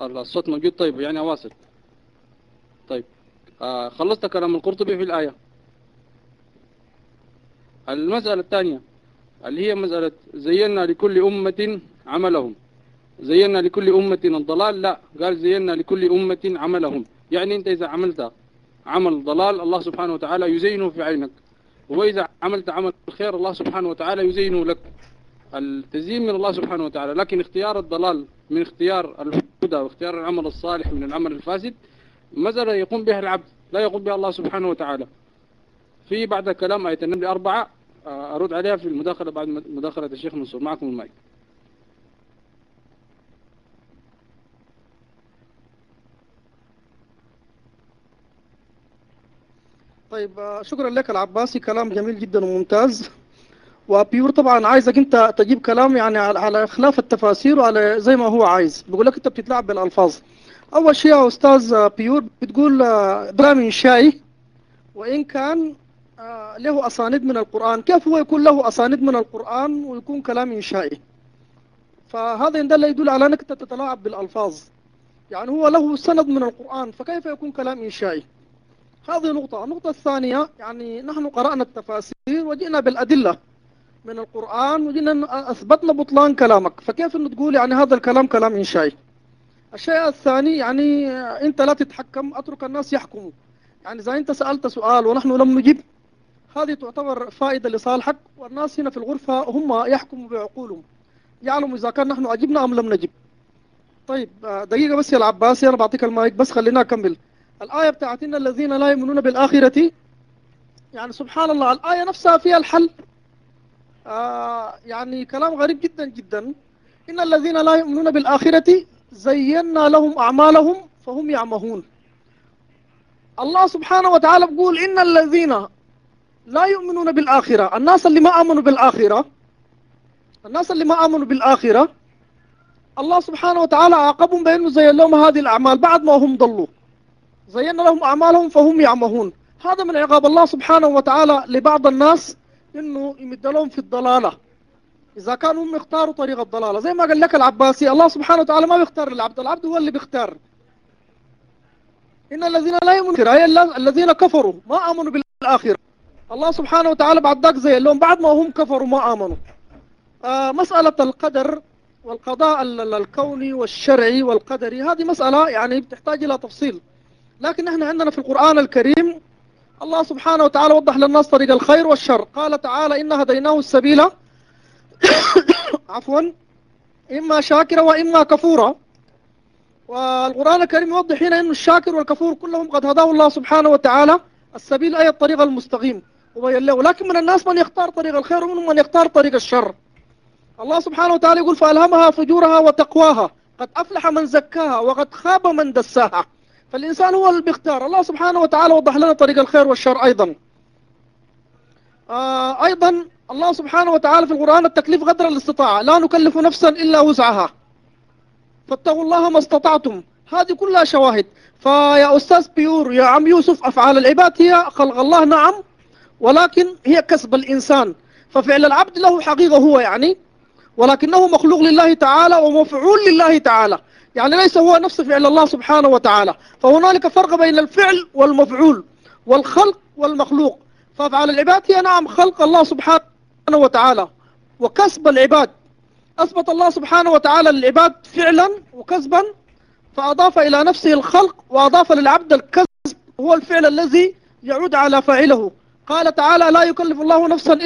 الصوت موجود. طيب يعني واصل. طيب آه خلصت كلام القرطبي في الآية. المسألة الثانية اللي هي مسألة زينا لكل أمة عملهم. زينا لكل أمة الضلال؟ لا. قال زينا لكل أمة عملهم. يعني أنت إذا عملت عمل ضلال الله سبحانه وتعالى يزينه في عينك. وإذا عملت عمل خير الله سبحانه وتعالى يزينه لك. التزيين من الله سبحانه وتعالى لكن اختيار الضلال من اختيار الهدى واختيار العمل الصالح من العمل الفاسد مسألة يقوم بها العبد؟ لا يقوم بها الله سبحانه وتعالى. في بعد كلام آية النمل أربعة آه، أرد عليها في المداخلة بعد مداخلة الشيخ منصور. معكم المايك. طيب آه، شكرا لك العباسي. كلام جميل جدا وممتاز. وبيور طبعا عايزك أنت تجيب كلام يعني على خلاف التفاسير وعلى زي ما هو عايز. بقول لك أنت بتتلاعب بالألفاظ. أول شيء يا أستاذ بيور بتقول آه، كلام انشائي وإن كان آه، له أسانيد من القرآن. كيف هو يكون له أسانيد من القرآن ويكون كلام انشائي فهذا إن دل يدل على أنك أنت تتلاعب بالألفاظ. يعني هو له سند من القرآن فكيف يكون كلام انشائي هذه نقطة. النقطة الثانية يعني نحن قرأنا التفاسير وجئنا بالأدلة. من القرآن وجينا ن- أثبتنا بطلان كلامك. فكيف أن تقول يعني هذا الكلام كلام إنشائي؟ الشيء الثاني يعني أنت لا تتحكم أترك الناس يحكموا. يعني إذا أنت سألت سؤال ونحن لم نجب هذه تعتبر فائدة لصالحك والناس هنا في الغرفة هم يحكموا بعقولهم. يعلموا إذا كان نحن أجبنا أم لم نجب. طيب دقيقة بس يا العباسي أنا بعطيك المايك بس خلينا أكمل. الآية بتاعت إن الذين لا يؤمنون بالآخرة يعني سبحان الله الآية نفسها فيها الحل. آه يعني كلام غريب جدا جدا. إن الذين لا يؤمنون بالآخرة زينا لهم أعمالهم فهم يعمهون. الله سبحانه وتعالى بيقول إن الذين لا يؤمنون بالآخرة الناس اللي ما آمنوا بالآخرة الناس اللي ما آمنوا بالآخرة الله سبحانه وتعالى عاقبهم بأنه زين لهم هذه الأعمال. بعد ما هم ضلوا زينا لهم أعمالهم فهم يعمهون. هذا من عقاب الله سبحانه وتعالى لبعض الناس. إنه يمد لهم في الضلالة. إذا كانوا هم يختاروا طريق الضلالة. زي ما قال لك العباسي الله سبحانه وتعالى ما بيختار العبد العبد هو اللي بيختار. إن الذين لا يؤمنون الل- الذين كفروا ما آمنوا بالآخرة. الله سبحانه وتعالى بعد ذاك زي لهم بعد ما هم كفروا ما آمنوا. آه مسألة القدر والقضاء ال- ال- الكوني والشرعي والقدري هذه مسألة يعني بتحتاج إلى تفصيل. لكن إحنا عندنا في القرآن الكريم الله سبحانه وتعالى وضح للناس طريق الخير والشر. قال تعالى إن هديناه السبيل. عفوا. إما شاكرا وإما كفورا. والقرآن الكريم يوضح هنا أن الشاكر والكفور كلهم قد هداه الله سبحانه وتعالى السبيل أي الطريق المستقيم. وبين له. لكن من الناس من يختار طريق الخير ومنهم من يختار طريق الشر. الله سبحانه وتعالى يقول فألهمها فجورها وتقواها. قد أفلح من زكاها وقد خاب من دساها. فالإنسان هو اللي بيختار. الله سبحانه وتعالى وضح لنا طريق الخير والشر أيضا. آه أيضا الله سبحانه وتعالى في القرآن التكليف قدر الاستطاعة. لا نكلف نفسا إلا وسعها. فاتقوا الله ما استطعتم. هذه كلها شواهد. فيا أستاذ بيور يا عم يوسف أفعال العباد هي خلق الله نعم ولكن هي كسب الإنسان. ففعل العبد له حقيقة هو يعني ولكنه مخلوق لله تعالى ومفعول لله تعالى. يعني ليس هو نفس فعل الله سبحانه وتعالى. فهنالك فرق بين الفعل والمفعول والخلق والمخلوق. فأفعال العباد هي نعم خلق الله سبحانه وتعالى وكسب العباد. أثبت الله سبحانه وتعالى للعباد فعلا وكسبا فأضاف إلى نفسه الخلق وأضاف للعبد الكسب. هو الفعل الذي يعود على فاعله. قال تعالى لا يكلف الله نفسا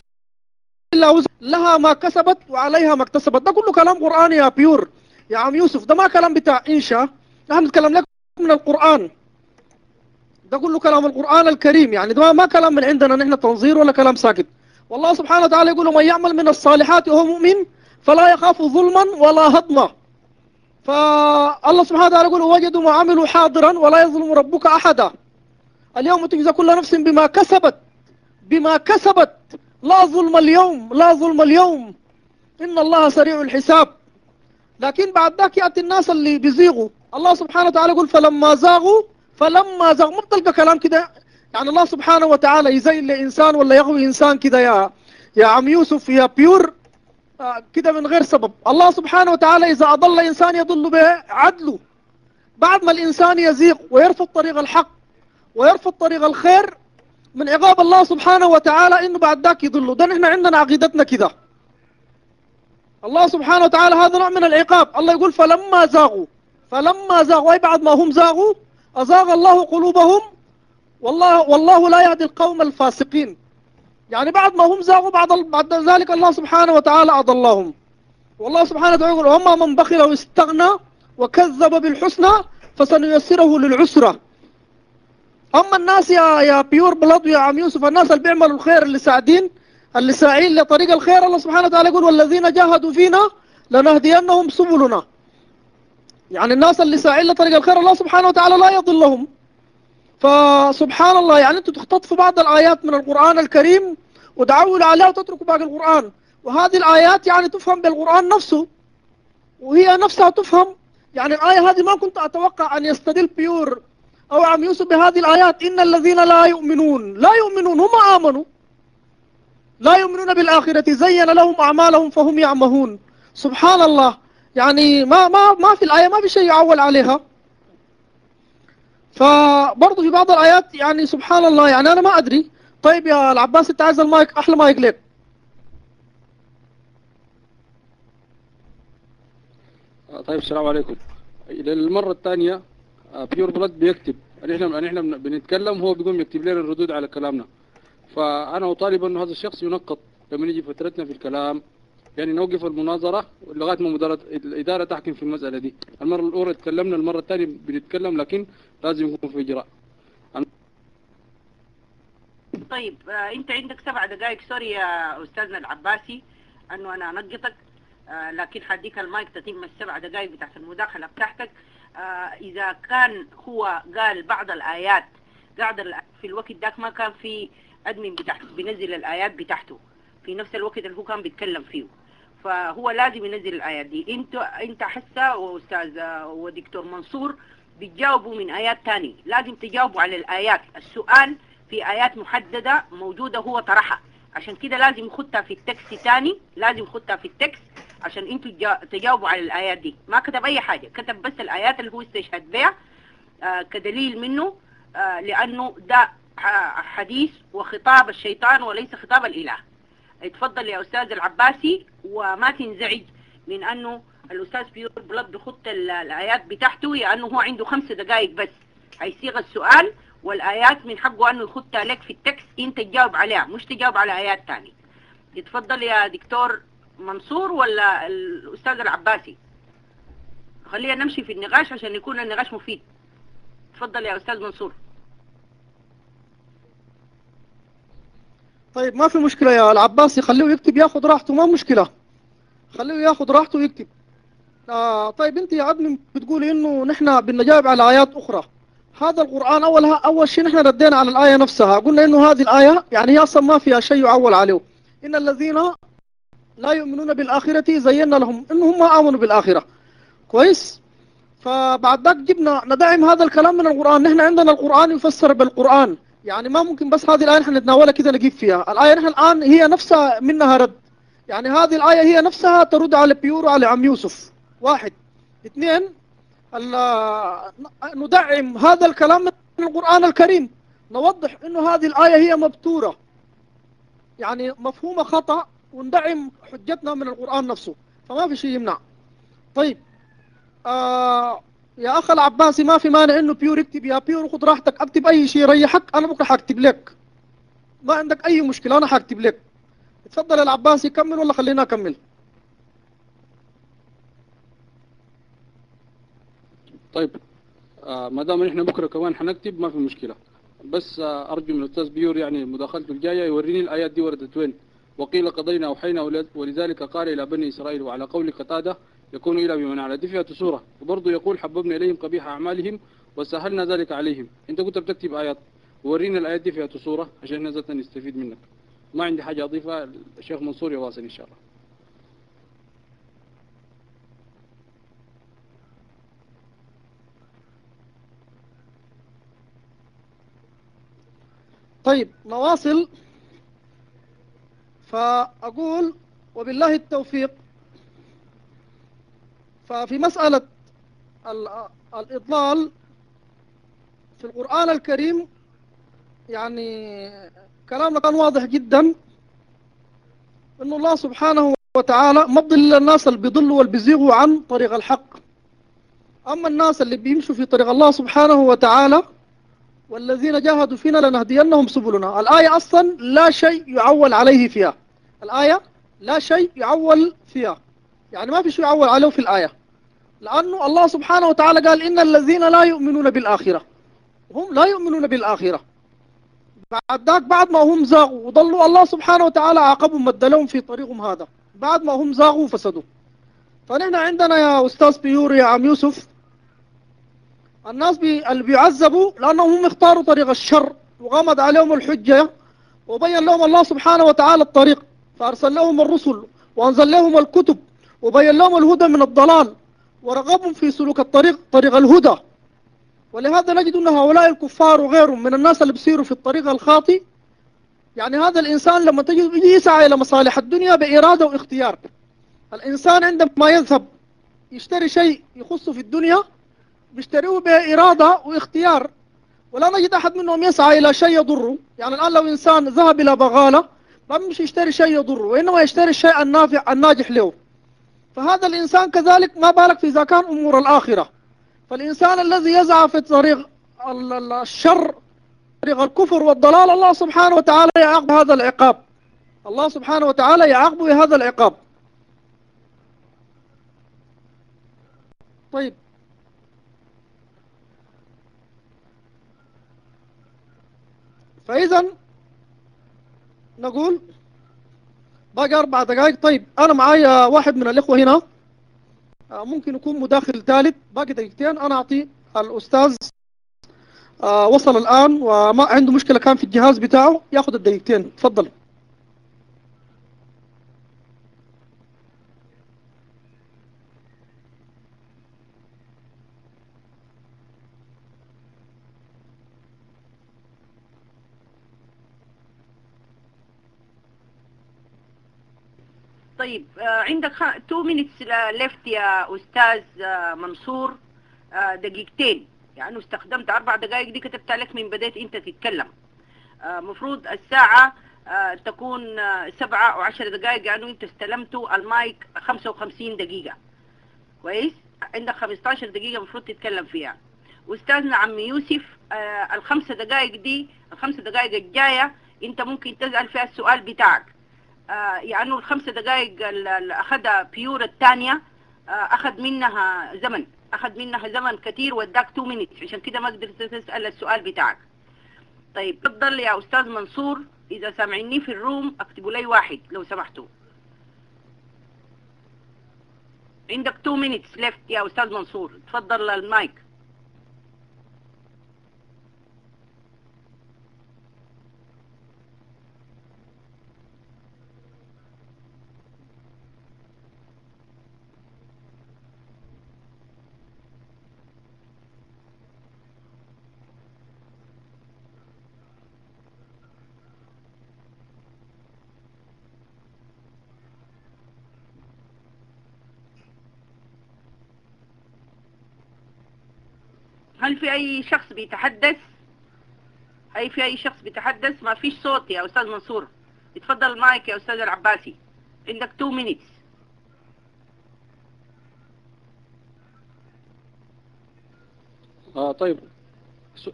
إلا وزر لها ما كسبت وعليها ما اكتسبت. ده كله كلام قرآني يا بيور. يا عم يوسف ده ما كلام بتاع إنشاء نحن نتكلم لك من القرآن. ده كله كلام القرآن الكريم يعني ده ما كلام من عندنا نحن تنظير ولا كلام ساكت. والله سبحانه وتعالى يقول من يعمل من الصالحات وهو مؤمن فلا يخاف ظلما ولا هضما فالله سبحانه وتعالى يقول وجدوا ما عملوا حاضرا ولا يظلم ربك أحدا. اليوم تجزى كل نفس بما كسبت بما كسبت. لا ظلم اليوم لا ظلم اليوم. إن الله سريع الحساب. لكن بعد ذاك يأتي الناس اللي بيزيغوا. الله سبحانه وتعالى يقول فلما زاغوا فلما زاغوا ما بتلقى كلام كده. يعني الله سبحانه وتعالى يزين لإنسان ولا يغوي إنسان كده يا يا عم يوسف يا بيور آه، كده من غير سبب. الله سبحانه وتعالى إذا أضل إنسان يضل به عدله. بعد ما الإنسان يزيغ ويرفض طريق الحق ويرفض طريق الخير من عقاب الله سبحانه وتعالى إنه بعد ذاك يضله. ده نحن عندنا عقيدتنا كده. الله سبحانه وتعالى هذا نوع من العقاب. الله يقول فلما زاغوا فلما زاغوا أي بعد ما هم زاغوا أزاغ الله قلوبهم. والله والله لا يهدي القوم الفاسقين. يعني بعد ما هم زاغوا بعد بعد ذلك الله سبحانه وتعالى أضلهم. والله سبحانه وتعالى يقول وأما من بخل واستغنى وكذب بالحسنى فسنيسره للعسرة أما الناس يا يا بيور بلاد يا عم يوسف الناس اللي بيعملوا الخير اللي ساعدين اللي ساعين لطريق الخير الله سبحانه وتعالى يقول والذين جاهدوا فينا لنهدينهم سبلنا. يعني الناس اللي ساعين لطريق الخير الله سبحانه وتعالى لا يضلهم. فسبحان الله يعني أنتم تختطفوا بعض الآيات من القرآن الكريم وتعولوا عليها وتتركوا باقي القرآن. وهذه الآيات يعني تفهم بالقرآن نفسه وهي نفسها تفهم. يعني الآية هذه ما كنت أتوقع أن يستدل بيور أو عم يوسف بهذه الآيات. إن الذين لا يؤمنون لا يؤمنون هم آمنوا. لا يؤمنون بالآخرة زين لهم أعمالهم فهم يعمهون. سبحان الله يعني ما ما ما في الآية ما في شيء يعول عليها. فبرضه في بعض الآيات يعني سبحان الله يعني أنا ما أدري. طيب يا العباس أنت عايز المايك أحلى مايك لك آه، طيب السلام عليكم. للمرة الثانية بيور بيكتب يعني إحنا يعني إحنا بن- بنتكلم هو بيقوم يكتب لنا الردود على كلامنا. فأنا أطالب أن هذا الشخص ينقط لما يجي فترتنا في الكلام يعني نوقف المناظرة لغاية ما الإدارة تحكم في المسألة دي. المرة الأولى تكلمنا المرة الثانية بنتكلم لكن لازم يكون في إجراء. طيب آه، أنت عندك سبع دقائق. سوري يا أستاذنا العباسي أنه أنا أنقطك آه، لكن حديك المايك تتم السبع دقائق بتاعت المداخلة بتاعتك. آه، إذا كان هو قال بعض الآيات قاعد في الوقت ذاك ما كان في admin بتاعته بينزل الآيات بتاعته في نفس الوقت اللي هو كان بيتكلم فيه. فهو لازم ينزل الآيات دي. انت انت حسه وأستاذ ودكتور منصور بتجاوبوا من آيات تاني لازم تجاوبوا على الآيات. السؤال في آيات محددة موجودة هو طرحها. عشان كده لازم يخدها في ال text تاني. لازم يخدها في ال text عشان أنتوا تجا- تجاوبوا على الآيات دي. ما كتب أي حاجة. كتب بس الآيات اللي هو استشهد بها آه كدليل منه آه لأنه ده حديث وخطاب الشيطان وليس خطاب الإله. اتفضل يا أستاذ العباسي وما تنزعج من أنه الأستاذ بيور بلاد بيخط ال- الآيات بتاعته لأنه هو عنده خمس دقائق بس. هيصيغ السؤال والآيات من حقه أنه يخطها لك في التكست أنت تجاوب عليها مش تجاوب على آيات تاني يتفضل يا دكتور منصور ولا الأستاذ العباسي؟ خلينا نمشي في النقاش عشان يكون النقاش مفيد. تفضل يا أستاذ منصور. طيب ما في مشكلة يا العباسي خليه يكتب ياخذ راحته ما مشكلة. خليه ياخذ راحته ويكتب. آه طيب انت يا عدن بتقولي إنه نحن بنجاوب على آيات أخرى. هذا القرآن أولها أول شيء نحن ردينا على الآية نفسها. قلنا إنه هذه الآية يعني هي أصلا ما فيها شيء يعول عليه. إن الذين لا يؤمنون بالآخرة زينا لهم إنهم ما آمنوا بالآخرة. كويس؟ فبعد ذاك جبنا ندعم هذا الكلام من القرآن. نحن عندنا القرآن يفسر بالقرآن. يعني ما ممكن بس هذه الآية نحن نتناولها كذا نجيب فيها. الآية نحن الآن هي نفسها منها رد. يعني هذه الآية هي نفسها ترد على بيورو على عم يوسف. واحد. اثنين ندعم هذا الكلام من القرآن الكريم. نوضح إنه هذه الآية هي مبتورة. يعني مفهومة خطأ وندعم حجتنا من القرآن نفسه. فما في شيء يمنع. طيب. آه يا أخ العباسي ما في مانع إنه بيور اكتب. يا بيور خد راحتك اكتب أي شيء يريحك أنا بكرة حاكتب لك. ما عندك أي مشكلة أنا حاكتب لك. اتفضل يا العباسي كمل ولا خلينا أكمل؟ طيب آه ما دام إحنا بكرة كمان حنكتب ما في مشكلة. بس آه أرجو من الأستاذ بيور يعني مداخلته الجاية يوريني الآيات دي وردت وين. وقيل قضينا أوحينا ولذ- ولذلك قال إلى بني إسرائيل وعلى قول قتادة يكون إلى بمن على دي فيها سورة. وبرضه يقول حببنا إليهم قبيح أعمالهم وسهلنا ذلك عليهم. أنت كنت بتكتب آيات. ورينا الآيات دي فيها سورة عشان ذاتنا نستفيد منك. ما عندي حاجة أضيفها. الشيخ منصور يواصل إن شاء الله. طيب نواصل. فأقول وبالله التوفيق. ففي مسألة ال- الإضلال في القرآن الكريم يعني كلامنا كان واضح جدا أن الله سبحانه وتعالى ما بضل الناس اللي بيضلوا واللي بيزيغوا عن طريق الحق. أما الناس اللي بيمشوا في طريق الله سبحانه وتعالى والذين جاهدوا فينا لنهدينهم سبلنا. الآية أصلا لا شيء يعول عليه فيها. الآية لا شيء يعول فيها. يعني ما في شيء يعول عليه في الآية. لأنه الله سبحانه وتعالى قال إن الذين لا يؤمنون بالآخرة. هم لا يؤمنون بالآخرة. بعد ذاك بعد ما هم زاغوا وضلوا الله سبحانه وتعالى عاقبهم مد لهم في طريقهم هذا. بعد ما هم زاغوا وفسدوا فنحن عندنا يا أستاذ بيور يا عم يوسف الناس بي... اللي بيعذبوا لأنهم هم اختاروا طريق الشر وغمد عليهم الحجة وبين لهم الله سبحانه وتعالى الطريق. فأرسل لهم الرسل وأنزل لهم الكتب. وبين لهم الهدى من الضلال ورغبهم في سلوك الطريق طريق الهدى. ولهذا نجد أن هؤلاء الكفار وغيرهم من الناس اللي بيسيروا في الطريق الخاطئ. يعني هذا الإنسان لما تجد يسعى إلى مصالح الدنيا بإرادة واختيار. الإنسان عندما يذهب يشتري شيء يخصه في الدنيا بيشتريه بإرادة واختيار. ولا نجد أحد منهم يسعى إلى شيء يضره. يعني الآن لو إنسان ذهب إلى بغالة ما بيمشي يشتري شيء يضره وإنما يشتري الشيء النافع الناجح له. فهذا الإنسان كذلك ما بالك في إذا كان أمور الآخرة. فالإنسان الذي يسعى في طريق ال- ال- الشر طريق الكفر والضلال الله سبحانه وتعالى يعاقب هذا العقاب. الله سبحانه وتعالى يعاقب بهذا العقاب. طيب. فإذا نقول باقي أربع دقائق. طيب أنا معايا واحد من الإخوة هنا. آه، ممكن يكون مداخل ثالث. باقي دقيقتين. أنا أعطي الأستاذ آه، وصل الآن وما عنده مشكلة كان في الجهاز بتاعه. ياخذ الدقيقتين. تفضل. طيب آه، عندك 2 minutes left يا أستاذ آه، منصور. آه، دقيقتين. يعني استخدمت أربع دقائق دي كتبت لك من بديت أنت تتكلم. مفروض الساعة آه، تكون سبعة أو عشر دقائق يعني أنت استلمتوا المايك 55 دقيقة. كويس؟ عندك 15 دقيقة مفروض تتكلم فيها. أستاذنا عم يوسف الخمسة دقائق دي الخمسة دقائق الجاية أنت ممكن تسأل فيها السؤال بتاعك. يعني الخمسة دقائق اللي أخذها بيور الثانية آه، أخذ منها زمن أخذ منها زمن كثير واداك 2 minutes. عشان كده ما قدرت تسأل السؤال بتاعك. طيب تفضل يا أستاذ منصور إذا سامعيني في الروم أكتبوا لي واحد لو سمحتوا. عندك 2 minutes left يا أستاذ منصور. تفضل المايك. هل في أي شخص بيتحدث؟ أي في أي شخص بيتحدث؟ ما فيش صوت يا أستاذ منصور. اتفضل المايك يا أستاذ العباسي. عندك 2 minutes. آه طيب.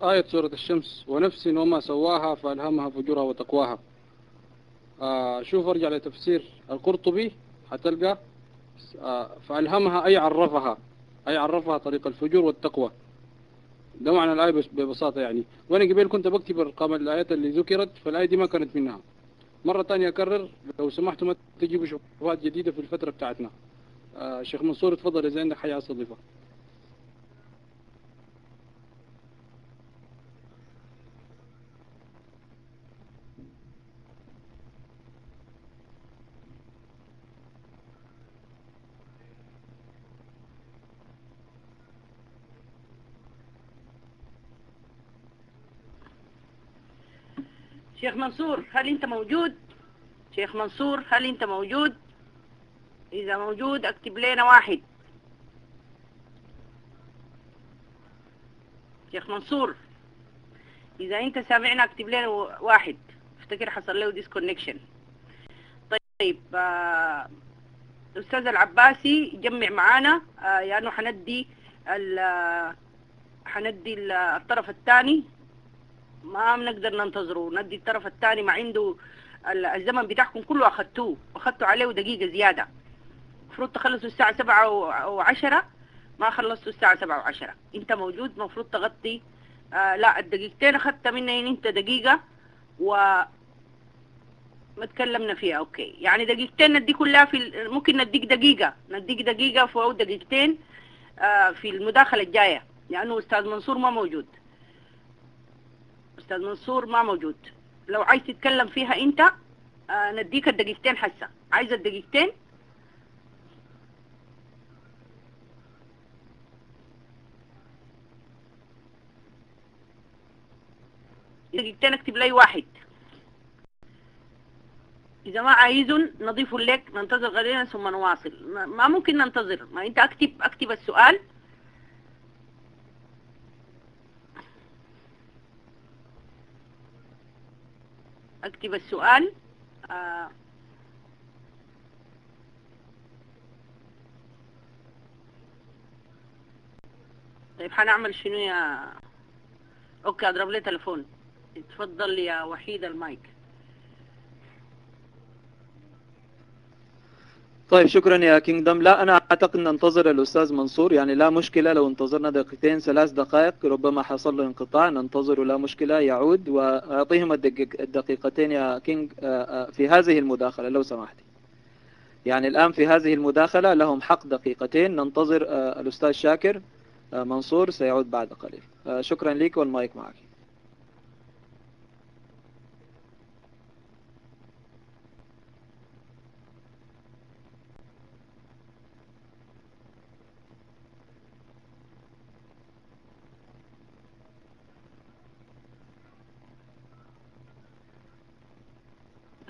آية سورة الشمس. ونفس وما سواها فألهمها فجورها وتقواها. آه شوف ارجع لتفسير القرطبي. حتلقى؟ آه فألهمها أي عرفها. أي عرفها طريق الفجور والتقوى. ده معنى الآية بس- ببساطة يعني. وأنا قبل كنت بكتب أرقام الآيات اللي ذكرت فالآية دي ما كانت منها. مرة تانية أكرر لو سمحتوا ما تجيبوا شبهات جديدة في الفترة بتاعتنا. آه شيخ منصور اتفضل إذا عندك حاجة عايز شيخ منصور هل أنت موجود؟ شيخ منصور هل أنت موجود؟ إذا موجود اكتب لنا واحد. شيخ منصور إذا أنت سامعنا اكتب لنا واحد. أفتكر حصل له ديسكونكشن طيب آه، الأستاذ العباسي جمع معانا. آه، لأنه حندي ال- حندي ال- الطرف الثاني. ما بنقدر ننتظره. ندي الطرف الثاني ما عنده ال- الزمن بتاعكم كله أخدتوه. أخدتوا عليه دقيقة زيادة. المفروض تخلصوا الساعة سبعة و- وعشرة. ما خلصتوا الساعة سبعة وعشرة. أنت موجود المفروض تغطي. آه لا الدقيقتين أخدت مني أنت دقيقة. و ما تكلمنا فيها. أوكي. يعني دقيقتين ندي كلها في ممكن نديك دقيقة. نديك دقيقة فوق دقيقتين آه في المداخلة الجاية. لأنه أستاذ منصور ما موجود. أستاذ منصور ما موجود. لو عايز تتكلم فيها أنت آه نديك الدقيقتين حسا عايز الدقيقتين؟ دقيقتين اكتب لي واحد. إذا ما عايزون نضيف لك ننتظر قليلا ثم نواصل. ما ممكن ننتظر. ما أنت أكتب أكتب السؤال. أكتب السؤال. آه. طيب حنعمل شنو يا okay أضرب لي تليفون اتفضل يا وحيد المايك. طيب شكرا يا Kingdom لا أنا أعتقد ننتظر الأستاذ منصور. يعني لا مشكلة لو انتظرنا دقيقتين ثلاث دقائق ربما حصل له انقطاع. ننتظر لا مشكلة يعود. الدقيق- الدقيقتين يا King آه، آه، في هذه المداخلة لو سمحت يعني الآن في هذه المداخلة لهم حق دقيقتين. ننتظر آه، الأستاذ شاكر منصور سيعود بعد قليل. شكرا لك والمايك معك.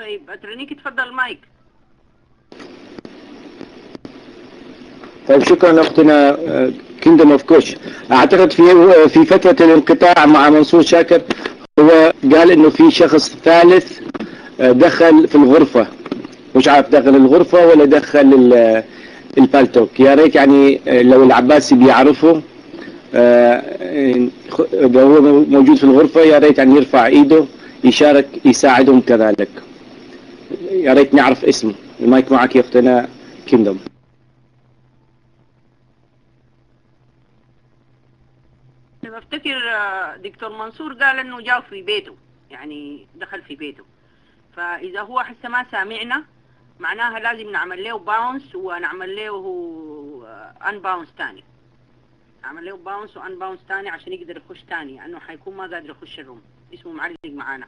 طيب أترنيك اتفضل المايك. طيب شكرا أختنا Kingdom of Kush أعتقد في في فترة الانقطاع مع منصور شاكر هو قال إنه في شخص ثالث آه، دخل في الغرفة. مش عارف دخل الغرفة ولا دخل ال- ال Paltalk. يا ريت يعني آه، لو العباسي بيعرفه آه، آه، لو هو موجود في الغرفة يا ريت يعني يرفع إيده يشارك يساعدهم كذلك. يا ريت نعرف اسمه المايك معك يا أختنا Kingdom أنا بفتكر آه، دكتور منصور قال إنه جاء في بيته يعني دخل في بيته. فإذا هو حتى ما سامعنا معناها لازم نعمل له bounce ونعمل له unbounce تاني. نعمل له bounce و unbounce تاني عشان يقدر يخش تاني لأنه حيكون ما قادر يخش ال room اسمه معلق معانا.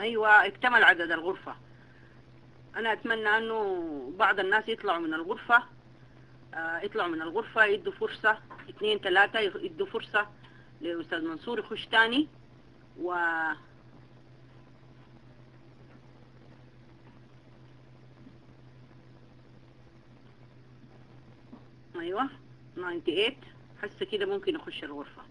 أيوه اكتمل عدد الغرفة. أنا أتمنى أنه بعض الناس يطلعوا من الغرفة آه، يطلعوا من الغرفة يدوا فرصة اثنين ثلاثة يدوا فرصة لأستاذ منصور يخش تاني. و أيوة 98 حاسة كده ممكن أخش الغرفة.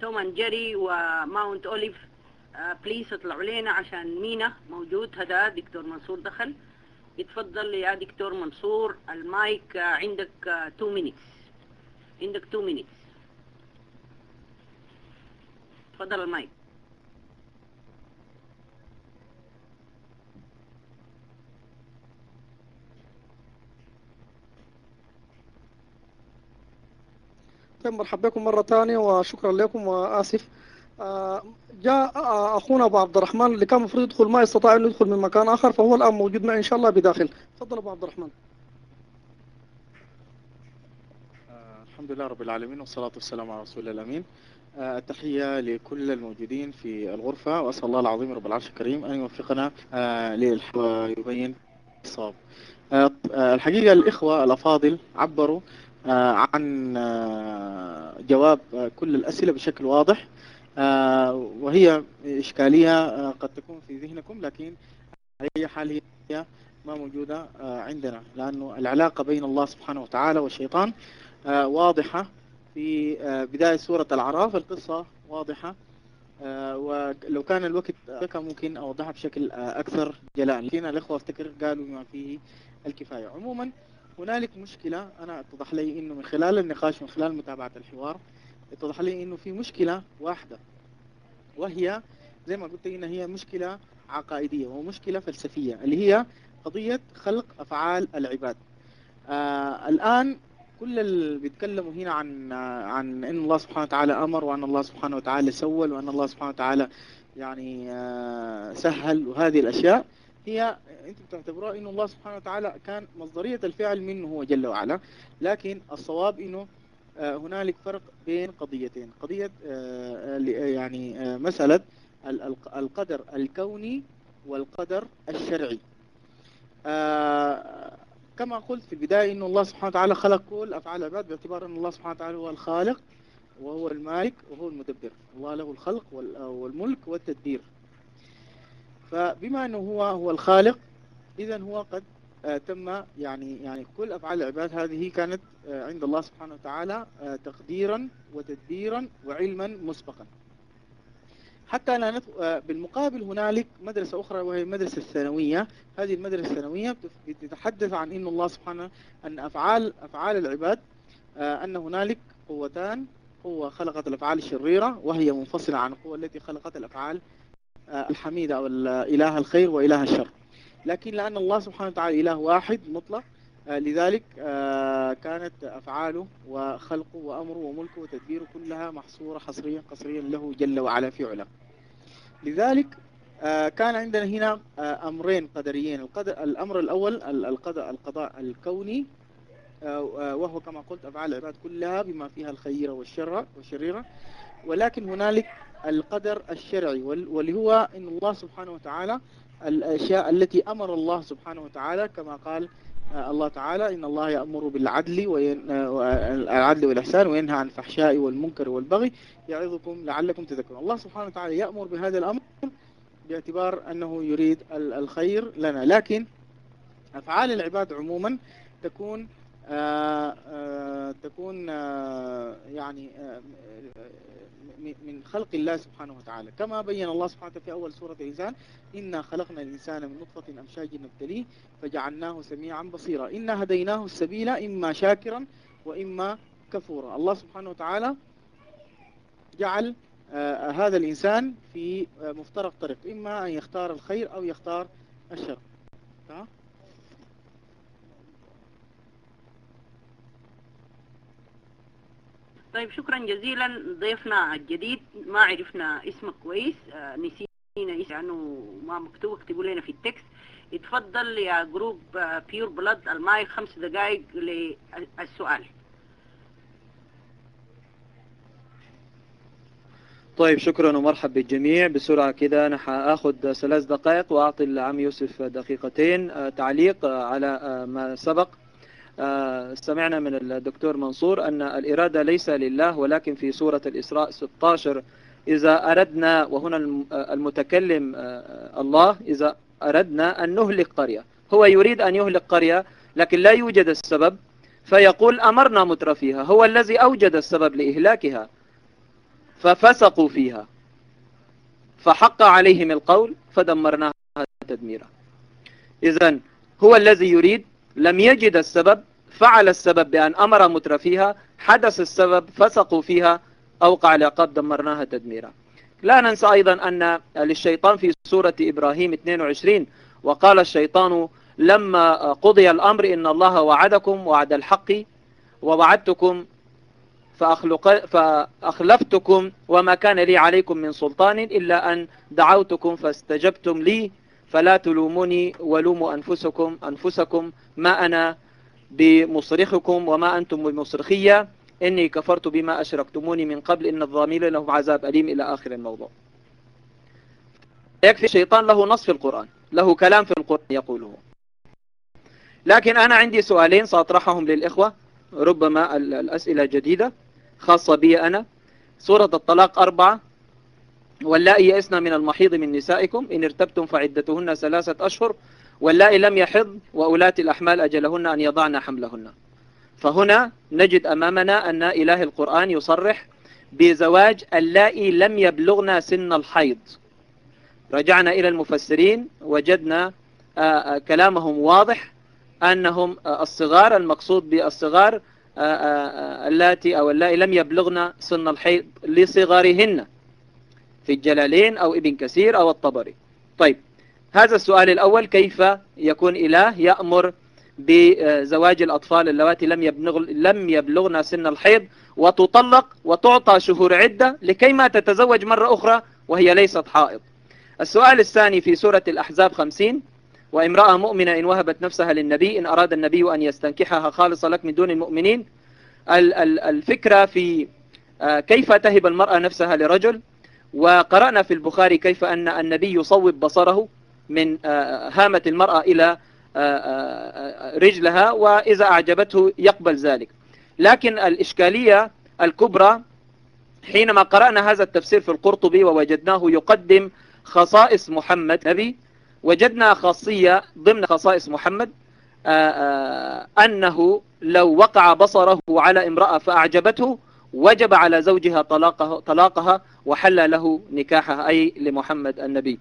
Tom and Jerry و Mount Olive. آه، please اطلعوا لنا عشان مينا موجود. هذا دكتور منصور دخل. يتفضل يا دكتور منصور المايك آه، عندك 2 minutes عندك 2 minutes تفضل المايك. طيب مرحبا بكم مرة ثانية وشكرا لكم. وآسف آه، جاء آه، أخونا أبو عبد الرحمن اللي كان المفروض يدخل ما استطاع أنه يدخل من مكان آخر فهو الآن موجود معي إن شاء الله بداخل. تفضل أبو عبد الرحمن. آه، الحمد لله رب العالمين والصلاة والسلام على رسول الله الأمين. التحية لكل الموجودين في الغرفة وأسأل الله العظيم رب العرش الكريم أن يوفقنا ويبين الصواب. الحقيقة الإخوة الأفاضل عبروا عن آه، جواب آه، كل الأسئلة بشكل واضح. آه، وهي إشكالية آه، قد تكون في ذهنكم لكن أي حال هي ما موجودة آه، عندنا لأنه العلاقة بين الله سبحانه وتعالى والشيطان آه، واضحة في آه، بداية سورة الأعراف. القصة واضحة آه، ولو كان الوقت كان ممكن أوضحها بشكل آه، أكثر جلاء. لكن الإخوة أفتكر قالوا ما فيه الكفاية. عموما هنالك مشكلة أنا اتضح لي إنه من خلال النقاش من خلال متابعة الحوار اتضح لي إنه في مشكلة واحدة وهي زي ما قلت إن هي مشكلة عقائدية ومشكلة فلسفية اللي هي قضية خلق أفعال العباد. آه الآن كل اللي بيتكلموا هنا عن عن إن الله سبحانه وتعالى أمر وأن الله سبحانه وتعالى سول وأن الله سبحانه وتعالى يعني آه، سهل وهذه الأشياء هي أنتم بتعتبروها انه الله سبحانه وتعالى كان مصدرية الفعل منه هو جل وعلا لكن الصواب انه آه، هنالك فرق بين قضيتين. قضية آه، آه، يعني الق- القدر الكوني والقدر الشرعي. كما قلت في البداية أن الله سبحانه وتعالى خلق كل أفعال العباد باعتبار أن الله سبحانه وتعالى هو الخالق وهو المالك وهو المدبر. الله له الخلق وال- والملك والتدبير. فبما أنه هو هو الخالق إذا هو قد آه، تم يعني يعني كل أفعال العباد هذه كانت آه، عند الله سبحانه وتعالى آه، تقديرا وتدبيرا وعلما مسبقا حتى لا. آه، بالمقابل هنالك مدرسة أخرى وهي المدرسة الثانوية هذه المدرسة الثانوية بتتحدث عن أن الله سبحانه أن أفعال أفعال العباد أن هنالك قوتان قوة خلقت الأفعال الشريرة وهي منفصلة عن القوة التي خلقت الأفعال الحميدة أو إله الخير وإله الشر لكن لأن الله سبحانه وتعالى إله واحد مطلق آه، لذلك آه، كانت أفعاله وخلقه وأمره وملكه وتدبيره كلها محصورة حصريا قصريا له جل وعلا في علا لذلك آه، كان عندنا هنا أمرين قدريين. القدر الأمر الأول ال- القضاء القضاء الكوني وهو كما قلت أفعال العباد كلها بما فيها الخيرة والشر والشريرة. ولكن هنالك القدر الشرعي وال- واللي هو إن الله سبحانه وتعالى الأشياء التي أمر الله سبحانه وتعالى كما قال آه، الله تعالى إن الله يأمر بالعدل وين... آه، العدل والإحسان وينهى عن الفحشاء والمنكر والبغي يعظكم لعلكم تذكرون. الله سبحانه وتعالى يأمر بهذا الأمر باعتبار أنه يريد ال- الخير لنا. لكن أفعال العباد عموما تكون تكون آه، يعني آه، م- من خلق الله سبحانه وتعالى. كما بين الله سبحانه وتعالى في أول سورة الإنسان إنا خلقنا الإنسان من نطفة أمشاج نبتليه فجعلناه سميعا بصيرا. إنا هديناه السبيل إما شاكرا وإما كفورا. الله سبحانه وتعالى جعل آه، هذا الإنسان في آه، مفترق طريق. إما أن يختار الخير أو يختار الشر. تمام؟ طيب شكرا جزيلا. ضيفنا الجديد ما عرفنا اسمك كويس آه، نسينا اسم عنه ما مكتوب. اكتبوا لنا في ال text. اتفضل يا group Pure Blood ال mic خمس دقائق للسؤال. طيب شكرا ومرحب بالجميع. بسرعة كده أنا حأخذ ثلاث دقائق وأعطي العم يوسف دقيقتين آه، تعليق آه، على ما سبق. سمعنا من الدكتور منصور أن الإرادة ليس لله ولكن في سورة الإسراء 16 إذا أردنا وهنا المتكلم الله إذا أردنا أن نهلك قرية. هو يريد أن يهلك قرية لكن لا يوجد السبب فيقول أمرنا مترفيها هو الذي أوجد السبب لإهلاكها ففسقوا فيها. فحق عليهم القول فدمرناها تدميرا. إذا هو الذي يريد لم يجد السبب فعل السبب بأن أمر مترفيها حدث السبب فسقوا فيها أوقع العقاب دمرناها تدميرا. لا ننسى أيضا أن للشيطان في سورة إبراهيم 22 وقال الشيطان لما قضي الأمر إن الله وعدكم وعد الحق ووعدتكم فأخلق فأخلفتكم وما كان لي عليكم من سلطان إلا أن دعوتكم فاستجبتم لي فلا تلوموني ولوموا أنفسكم أنفسكم ما أنا بمصرخكم وما أنتم بمصرخية. إني كفرت بما أشركتموني من قبل. إن الظالمين لهم عذاب أليم إلى آخر الموضوع. يكفي الشيطان له نص في القرآن. له كلام في القرآن يقوله. لكن أنا عندي سؤالين سأطرحهم للإخوة. ربما الأسئلة جديدة خاصة بي أنا. سورة الطلاق أربعة. واللائي يئسن من المحيض من نسائكم إن ارتبتم فعدتهن ثلاثة أشهر واللائي لم يحض وأولات الأحمال أجلهن أن يضعن حملهن. فهنا نجد أمامنا أن إله القرآن يصرح بزواج اللائي لم يبلغنا سن الحيض. رجعنا إلى المفسرين وجدنا آه، آه، كلامهم واضح أنهم آه، الصغار المقصود بالصغار اللاتي أو اللائي لم يبلغن سن الحيض لصغارهن في الجلالين أو ابن كثير أو الطبري. طيب هذا السؤال الأول كيف يكون إله يأمر بزواج الأطفال اللواتي لم, يبلغ لم يبلغن سن الحيض وتطلق وتعطى شهور عدة لكي ما تتزوج مرة أخرى وهي ليست حائض؟ السؤال الثاني في سورة الأحزاب خمسين وامرأة مؤمنة إن وهبت نفسها للنبي إن أراد النبي أن يستنكحها خالصة لك من دون المؤمنين. الفكرة في آه، كيف تهب المرأة نفسها لرجل؟ وقرأنا في البخاري كيف أن النبي يصوب بصره من آه، هامة المرأة إلى آه، رجلها وإذا أعجبته يقبل ذلك. لكن الإشكالية الكبرى حينما قرأنا هذا التفسير في القرطبي ووجدناه يقدم خصائص محمد نبي وجدنا خاصية ضمن خصائص محمد أنه لو وقع بصره على امرأة فأعجبته وجب على زوجها طلاقها, طلاقها وحل له نكاحها أي لمحمد النبي.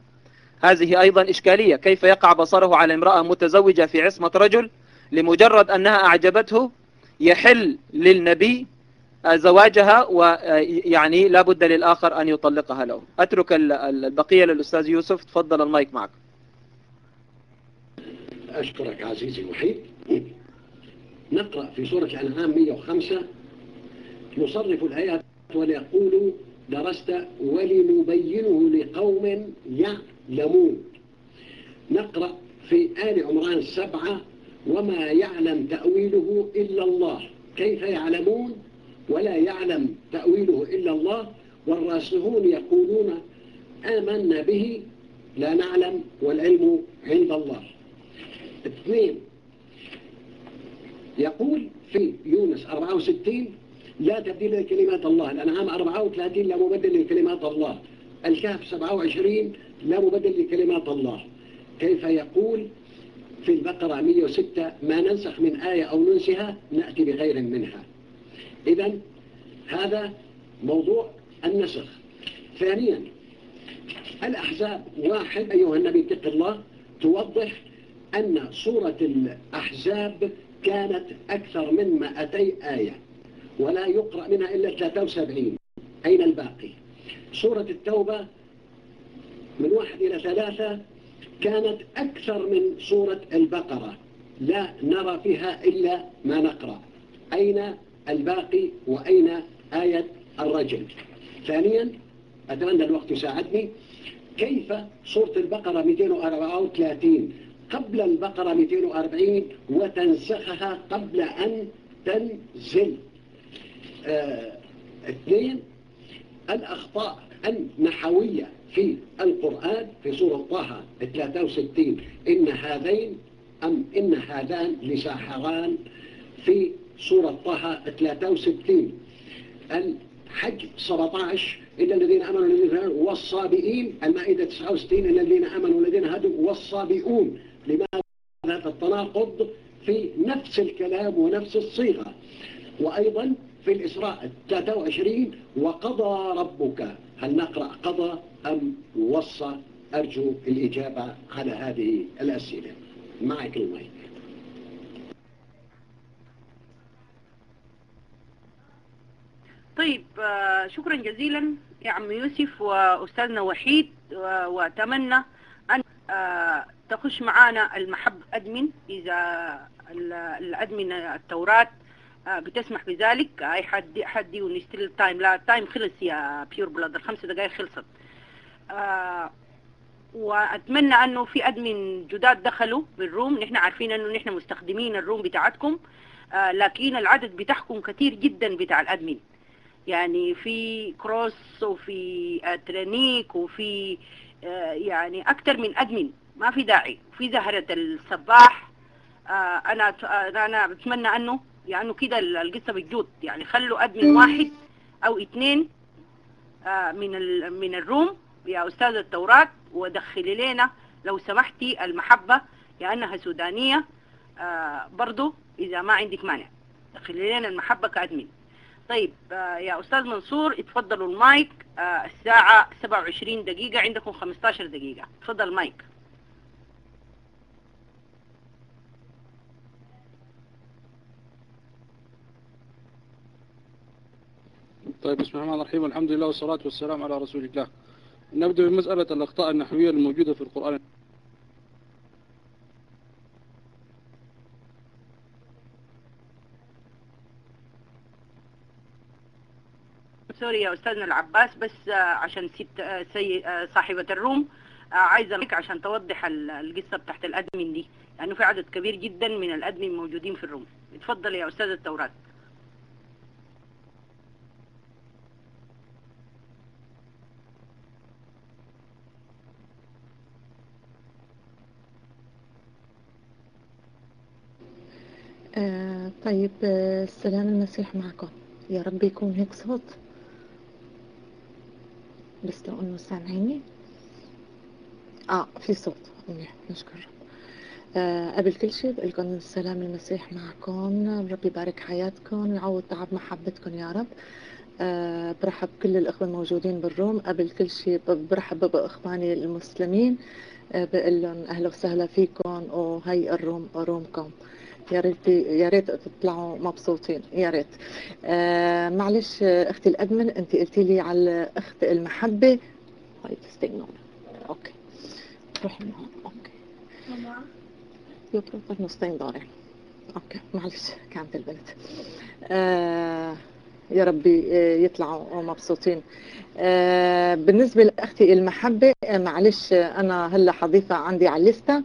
هذه أيضا إشكالية. كيف يقع بصره على امرأة متزوجة في عصمة رجل لمجرد أنها أعجبته يحل للنبي زواجها ويعني لا بد للآخر أن يطلقها له. أترك البقية للأستاذ يوسف. تفضل المايك معك. أشكرك عزيزي الوحيد. نقرأ في سورة الأنعام 105 يصرف الآيات وليقول درست ولنبينه لقوم يعلمون. نقرأ في آل عمران سبعة وما يعلم تأويله إلا الله. كيف يعلمون؟ ولا يعلم تأويله إلا الله. والراسخون يقولون آمنا به لا نعلم والعلم عند الله. اثنين يقول في يونس 64 لا تبديل لكلمات الله. الأنعام 34 لا مبدل لكلمات الله. الكهف 27 لا مبدل لكلمات الله. كيف يقول في البقرة 106 ما ننسخ من آية أو ننسها نأتي بغير منها. إذا هذا موضوع النسخ. ثانيا الأحزاب. واحد أيها النبي اتق الله. توضح أن سورة الأحزاب كانت أكثر من 200 آية. ولا يقرأ منها إلا 73 أين الباقي؟ سورة التوبة من واحد إلى ثلاثة كانت أكثر من سورة البقرة. لا نرى فيها إلا ما نقرأ. أين الباقي وأين آية الرجل؟ ثانيا أتمنى الوقت يساعدني. كيف سورة البقرة 234 قبل البقرة 240 وتنسخها قبل أن تنزل. اثنين الأخطاء النحوية في القرآن في سورة طه 63 إن هذين أم إن هذان لساحران في سورة طه 63 الحج 17 إلا الذين أمنوا الذين هادوا والصابئين المائدة 69 إلا الذين أمنوا الذين هادوا والصابئون. لماذا هذا التناقض؟ في نفس الكلام ونفس الصيغة. وأيضا في الإسراء 23 وقضى ربك. هل نقرأ قضى أم وصى؟ أرجو الإجابة على هذه الأسئلة. معك المايك. طيب آه، شكرا جزيلا يا عم يوسف وأستاذنا وحيد وأتمنى أن آه، تخش معانا المحب admin إذا ال- ال admin التوراة. آه، بتسمح بذلك. أي حد حدي ونستل ال time لا التايم خلص يا Pure Blood الخمس دقائق خلصت. آه، وأتمنى أنه في admin جداد دخلوا بال room. نحن عارفين أنه نحن مستخدمين ال room بتاعتكم. آه، لكن العدد بتاعكم كتير جدا بتاع ال admin يعني في كروس وفي ترانيك وفي آه، يعني أكثر من أدمن ما في داعي. في زهرة الصباح. آه، أنا آه، أنا بتمنى يعني كده القصة بتجود يعني خلوا أدمن واحد أو اثنين آه، من من الروم يا أستاذ التوراة ودخلي لنا لو سمحتي المحبة لأنها سودانية آه، برضو إذا ما عندك مانع. دخلي لنا المحبة كأدمن طيب آه، يا أستاذ منصور اتفضلوا المايك الساعة 27 دقيقة عندكم 15 دقيقة. اتفضل المايك. طيب بسم الله الرحمن الرحيم. الحمد لله والصلاة والسلام على رسول الله. نبدأ بمسألة الأخطاء النحوية الموجودة في القرآن. sorry يا أستاذنا العباس بس عشان ست سي صاحبة ال room عايزة منك عشان توضح ال- القصة بتاعت ال admin دي. لأنه في عدد كبير جدا من ال admin موجودين في ال room. اتفضل يا أستاذ التوراة. آه طيب آه السلام المسيح معكم. يا رب يكون هيك صوت. بس لو إنه سامعيني؟ آه في صوت. منيح نشكر. آه قبل كل شيء بقول لكم السلام المسيح معكم. رب يبارك حياتكم ويعوض تعب محبتكم يا رب. آه برحب كل الأخوة الموجودين بالروم. قبل كل شيء برحب بإخواني المسلمين. آه بقول لهم أهلا وسهلا فيكم وهي الروم رومكم يا ريت يا ريت تطلعوا مبسوطين يا ريت. آه معلش أختي الأدمن أنت قلتي لي على اخت المحبة. طيب استنوا أوكي. روحي من هون أوكي يو بروفر نصين دوري أوكي. معلش كانت البنت. آه يا ربي آه، يطلعوا مبسوطين. بالنسبة لأختي المحبة آه، معلش أنا هلا حضيفة عندي على الليستة.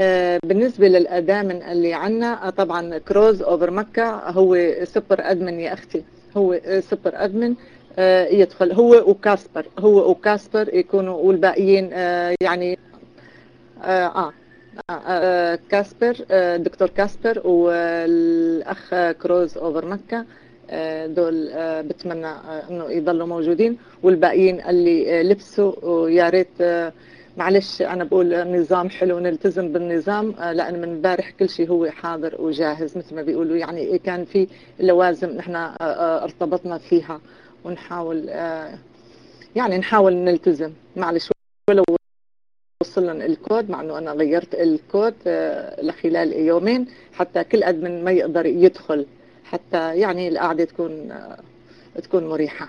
آه، بالنسبة للأداء من اللي عنا آه، طبعا Cross over Mecca هو super admin يا أختي هو آه، super admin آه، يدخل هو وكاسبر هو وكاسبر يكونوا والباقيين يعني آه, آه, كاسبر دكتور كاسبر والأخ Cross over Mecca آه، دول بتمنى إنه يضلوا موجودين والباقيين اللي لبسوا ويا ريت معلش أنا بقول نظام حلو نلتزم بالنظام. آه، لأن من امبارح كل شيء هو حاضر وجاهز مثل ما بيقولوا. يعني كان في لوازم نحن آه، آه، ارتبطنا فيها ونحاول يعني نحاول نلتزم. معلش ولو وصل لنا الكود مع إنه أنا غيرت الكود لخلال يومين حتى كل admin ما يقدر يدخل حتى يعني القعده تكون تكون مريحة.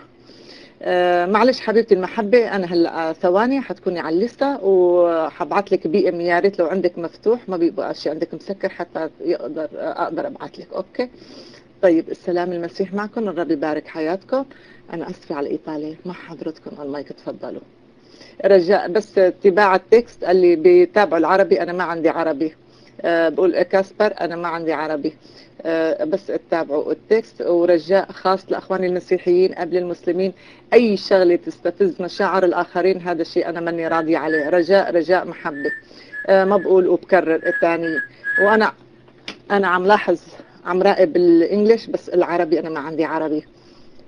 معلش حبيبتي المحبة أنا هلا آه، ثواني حتكوني على الليستة وحبعت لك PM يا ريت لو عندك مفتوح ما بيبقى شيء عندك مسكر حتى يقدر آه، أقدر أبعت لك. okay. طيب السلام المسيح معكم الرب يبارك حياتكم. أنا أسفة على الإيطالي مع حضرتكم المايك تفضلوا. رجاء بس تباع التكست اللي بيتابعوا العربي أنا ما عندي عربي. آه، بقول كاسبر أنا ما عندي عربي. آه، بس تتابعوا التكست ورجاء خاص لأخواني المسيحيين قبل المسلمين. أي شغلة تستفز مشاعر الآخرين هذا الشيء أنا ماني راضي عليه. رجاء رجاء محبة. آه، ما بقول وبكرر الثاني وأنا أنا عم لاحظ عم راقب الإنجليش بس العربي أنا ما عندي عربي.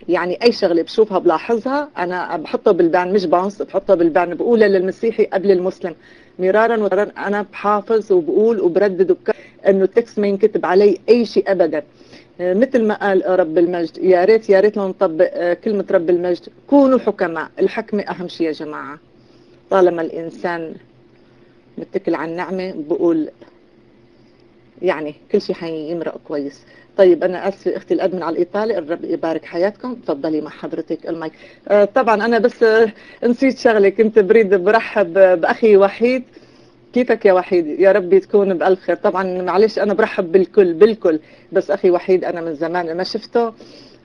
يعني أي شغلة بشوفها بلاحظها. أنا بحطها بال ban مش bounce بحطها بال ban. بقولها للمسيحي قبل المسلم. مرارا ومرارا أنا بحافظ وبقول وبردد. إنه ال text ما ينكتب علي أي شيء ابدا. آه، مثل ما قال رب المجد يا ريت يا ريت لو نطبق آه، كلمة رب المجد. كونوا حكماء. الحكمة أهم شيء يا جماعة. طالما الإنسان متكل على النعمة بقول يعني كل شيء حيمرق كويس. طيب أنا اسفه أختي الأدمن على الايطالي الرب يبارك حياتكم. تفضلي مع حضرتك المايك. آه طبعا أنا بس آه نسيت شغلة. كنت بريد برحب بأخي وحيد. كيفك يا وحيد؟ يا ربي تكون بألف خير. طبعا معلش أنا برحب بالكل بالكل. بس أخي وحيد أنا من زمان ما شفته.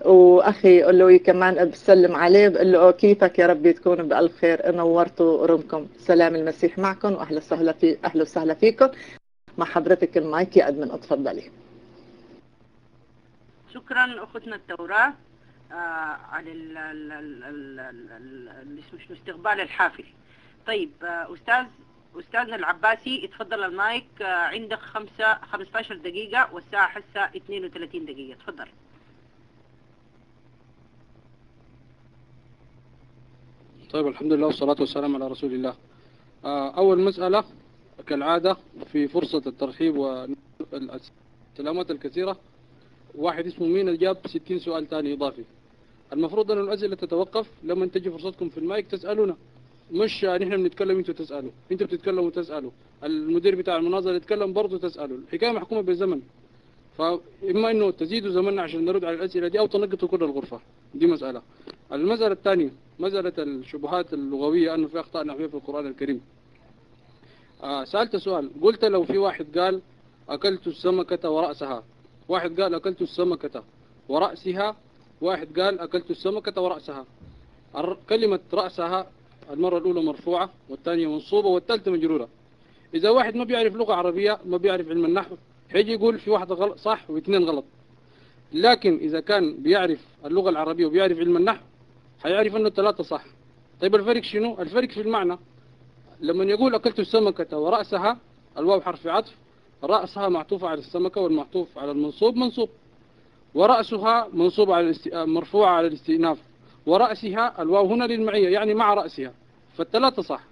وأخي له كمان بسلم عليه بقول له كيفك يا ربي تكون بألف خير؟ نورتوا رومكم. سلام المسيح معكم واهلا وسهلا في أهلا وسهلا فيكم. مع حضرتك المايك يا أدمن اتفضلي. شكرا اختنا التوراة آه على ال ال ال ال ال ال اسمه شنو استقبال الحافل. طيب آه أستاذ أستاذنا العباسي اتفضل المايك آه عندك خمسة 15 دقيقة والساعة حسة 32 دقيقة. تفضل طيب الحمد لله والصلاة والسلام على رسول الله. آه، أول مسألة كالعادة في فرصة الترحيب والسلامات الكثيرة واحد اسمه مين جاب 60 سؤال ثاني إضافي. المفروض أن الأسئلة تتوقف. لما تجي فرصتكم في المايك تسألونا. مش نحن بنتكلم أنتوا تسألوا. أنتوا بتتكلموا وتسألوا. المدير بتاع المناظرة يتكلم برضه تسألوا. الحكاية محكومة بالزمن. فإما أنه تزيدوا زمننا عشان نرد على الأسئلة دي أو تنقطوا كل الغرفة. دي مسألة. المسألة الثانية مسألة الشبهات اللغوية أنه في أخطاء نحوية في القرآن الكريم. آه سألت سؤال. قلت لو في واحد قال أكلت السمكة ورأسها. واحد قال أكلت السمكة ورأسها واحد قال أكلت السمكة ورأسها. كلمة رأسها المرة الأولى مرفوعة والثانية منصوبة والثالثة مجرورة. إذا واحد ما بيعرف لغة عربية ما بيعرف علم النحو حيجي يقول في واحدة غلط صح واثنين غلط. لكن إذا كان بيعرف اللغة العربية وبيعرف علم النحو حيعرف أنه الثلاثة صح. طيب الفرق شنو؟ الفرق في المعنى. لما يقول أكلت السمكة ورأسها الواو حرف عطف رأسها معطوفة على السمكة والمعطوف على المنصوب منصوب. ورأسها منصوب على الاست... على الاستئناف. ورأسها الواو هنا للمعية يعني مع رأسها. فالثلاثة صح.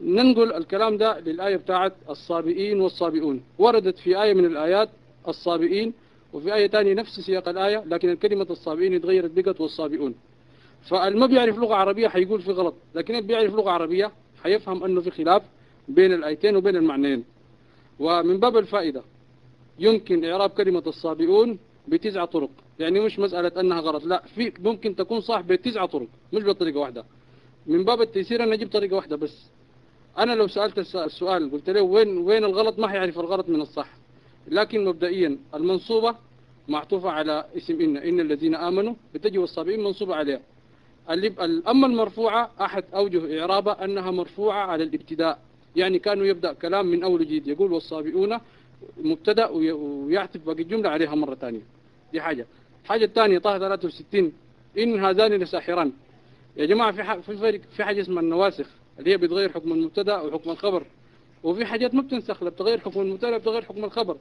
ننقل الكلام ده للآية بتاعت الصابئين والصابئون. وردت في آية من الآيات الصابئين وفي آية تانية نفس سياق الآية لكن الكلمة الصابئين اتغيرت بقت والصابئون. فالما بيعرف لغة عربية حيقول في غلط لكن اللي بيعرف لغة عربية حيفهم أنه في خلاف بين الآيتين وبين المعنيين. ومن باب الفائدة يمكن إعراب كلمة الصابئون بتسع طرق. يعني مش مسألة أنها غلط لا في ممكن تكون صح بتسع طرق مش بطريقة واحدة. من باب التيسير أنا أجيب طريقة واحدة بس. أنا لو سألت السؤال قلت له وين وين الغلط؟ ما حيعرف الغلط من الصح. لكن مبدئيا المنصوبة معطوفة على اسم إن إن الذين آمنوا بتجي والصابئين منصوبة عليها. أما المرفوعة أحد أوجه إعرابها أنها مرفوعة على الابتداء. يعني كانوا يبدأ كلام من أول جديد يقول والصابئون مبتدأ ويعطف باقي الجملة عليها مرة ثانية. دي حاجة. الحاجة الثانية طه 63 إن هذان لساحران. يا جماعة في في فرق في حاجة اسمها النواسخ اللي هي بتغير حكم المبتدأ وحكم الخبر. وفي حاجات ما بتنسخ لا بتغير حكم المبتدأ بتغير حكم الخبر.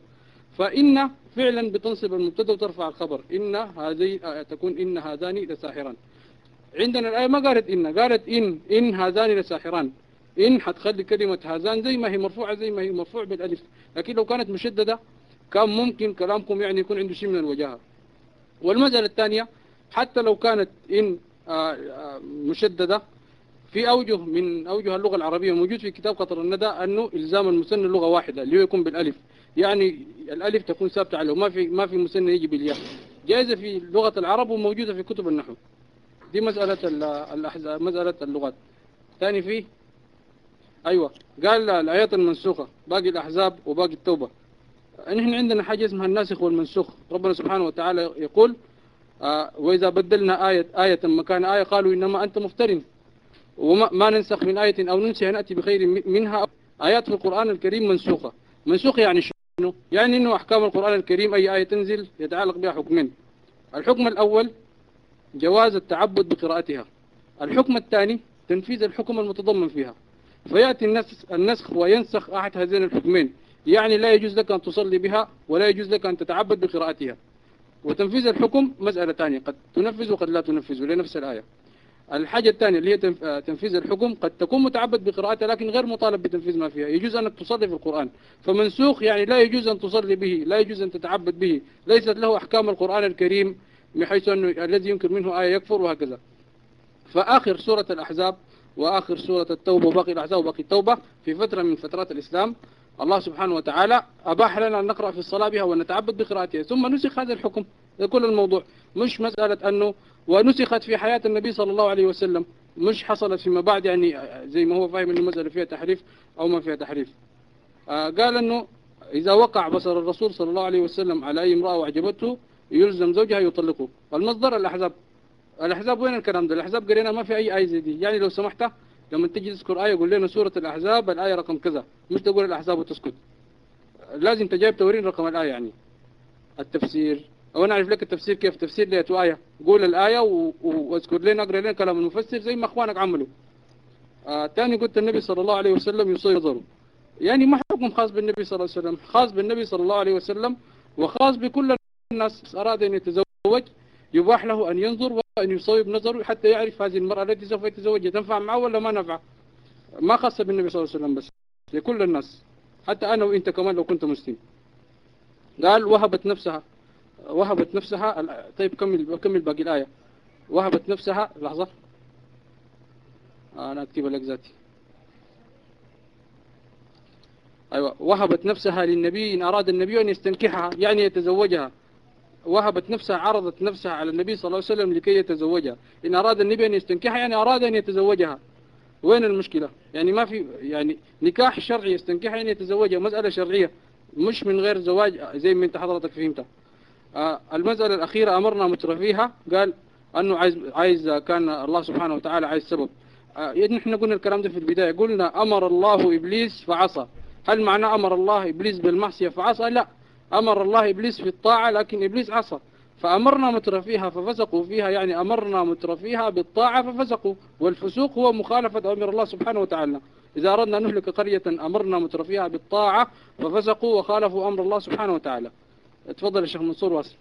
فإن فعلا بتنصب المبتدأ وترفع الخبر. إن هذه تكون إن هذان لساحران. عندنا الآية ما قالت إن. قالت إن إن هذان لساحران. إن حتخلي كلمة هذان زي ما هي مرفوعة زي ما هي مرفوع بالألف. لكن لو كانت مشددة كان ممكن كلامكم يعني يكون عنده شيء من الوجاهة. والمسألة الثانية حتى لو كانت إن مشددة في أوجه من أوجه اللغة العربية موجود في كتاب قطر الندى أنه إلزام المثنى لغة واحدة اللي هو يكون بالألف. يعني الألف تكون ثابتة عليه ما في ما في مثنى يجي بالياء. جائزة في لغة العرب وموجودة في كتب النحو. دي مسألة الأحزاب مسألة اللغات. ثاني فيه أيوة. قال الآيات المنسوخة باقي الأحزاب وباقي التوبة. نحن عندنا حاجة اسمها الناسخ والمنسوخ. ربنا سبحانه وتعالى يقول آه وإذا بدلنا آية آية مكان آية قالوا إنما أنت مفتر. وما ننسخ من آية أو ننسها نأتي بخير منها. آيات في القرآن الكريم منسوخة. منسوخ يعني يعني إنه أحكام القرآن الكريم أي آية تنزل يتعلق بها حكمين. الحكم الأول جواز التعبد بقراءتها. الحكم الثاني تنفيذ الحكم المتضمن فيها. فيأتي النسخ, النسخ وينسخ أحد هذين الحكمين. يعني لا يجوز لك أن تصلي بها ولا يجوز لك أن تتعبد بقراءتها. وتنفيذ الحكم مسألة ثانية. قد تنفذ وقد لا تنفذ لنفس الآية. الحاجة الثانية اللي هي آه، تنفيذ الحكم قد تكون متعبد بقراءتها لكن غير مطالب بتنفيذ ما فيها. يجوز أنك تصلي في القرآن. فمنسوخ يعني لا يجوز أن تصلي به لا يجوز أن تتعبد به. ليست له أحكام القرآن الكريم بحيث أنه الذي ينكر منه آية يكفر وهكذا. فآخر سورة الأحزاب وآخر سورة التوبة وباقي الأحزاب وباقي التوبة في فترة من فترات الإسلام. الله سبحانه وتعالى أباح لنا أن نقرأ في الصلاة بها ونتعبد بقراءتها. ثم نسخ هذا الحكم ده كل الموضوع. مش مسألة أنه ونسخت في حياة النبي صلى الله عليه وسلم. مش حصلت فيما بعد يعني زي ما هو فاهم أن المسألة فيها تحريف أو ما فيها تحريف. آه قال أنه إذا وقع بصر الرسول صلى الله عليه وسلم على أي امرأة وأعجبته يلزم زوجها يطلقه. المصدر الأحزاب. الأحزاب وين الكلام ده؟ الأحزاب قرينا ما في أي آية زي دي. يعني لو سمحت لما تجي تذكر آية قول لنا سورة الأحزاب الآية رقم كذا. مش تقول الأحزاب وتسكت. لازم تجايب تورين رقم الآية يعني. التفسير. أو أنا أعرف لك التفسير كيف؟ تفسير لية آية. قول الآية و- واذكر لنا اقرأ لنا كلام المفسر زي ما أخوانك عملوا. آه قلت النبي صلى الله عليه وسلم يصير نظره يعني ما حكم خاص بالنبي صلى الله عليه وسلم؟ خاص بالنبي صلى الله عليه وسلم وخاص بكل الناس. أراد أن يتزوج يباح له أن ينظر وأن يصوب نظره حتى يعرف هذه المرأة التي سوف يتزوجها تنفع معه ولا ما نفع؟ ما خاصة بالنبي صلى الله عليه وسلم بس لكل الناس حتى أنا وإنت كمان لو كنت مسلم. قال وهبت نفسها وهبت نفسها طيب كمل كمل باقي الآية. وهبت نفسها لحظة. أنا أكتب لك ذاتي. أيوة. وهبت نفسها للنبي إن أراد النبي أن يستنكحها يعني يتزوجها. وهبت نفسها عرضت نفسها على النبي صلى الله عليه وسلم لكي يتزوجها. إن أراد النبي أن يستنكحها يعني أراد أن يتزوجها. وين المشكلة؟ يعني ما في يعني نكاح شرعي يستنكحها يعني يتزوجها. مسألة شرعية مش من غير زواج زي ما أنت حضرتك فهمتها آه المسألة الأخيرة أمرنا مترفيها قال أنه عايز عايز كان الله سبحانه وتعالى عايز سبب. آه نحن قلنا الكلام ده في البداية قلنا أمر الله إبليس فعصى. هل معناه أمر الله إبليس بالمعصية فعصى؟ لا. أمر الله إبليس في الطاعة لكن إبليس عصى. فأمرنا مترفيها ففسقوا فيها يعني أمرنا مترفيها بالطاعة ففسقوا. والفسوق هو مخالفة أمر الله سبحانه وتعالى. إذا أردنا نهلك قرية أمرنا مترفيها بالطاعة ففسقوا وخالفوا أمر الله سبحانه وتعالى. تفضل يا شيخ منصور واصل.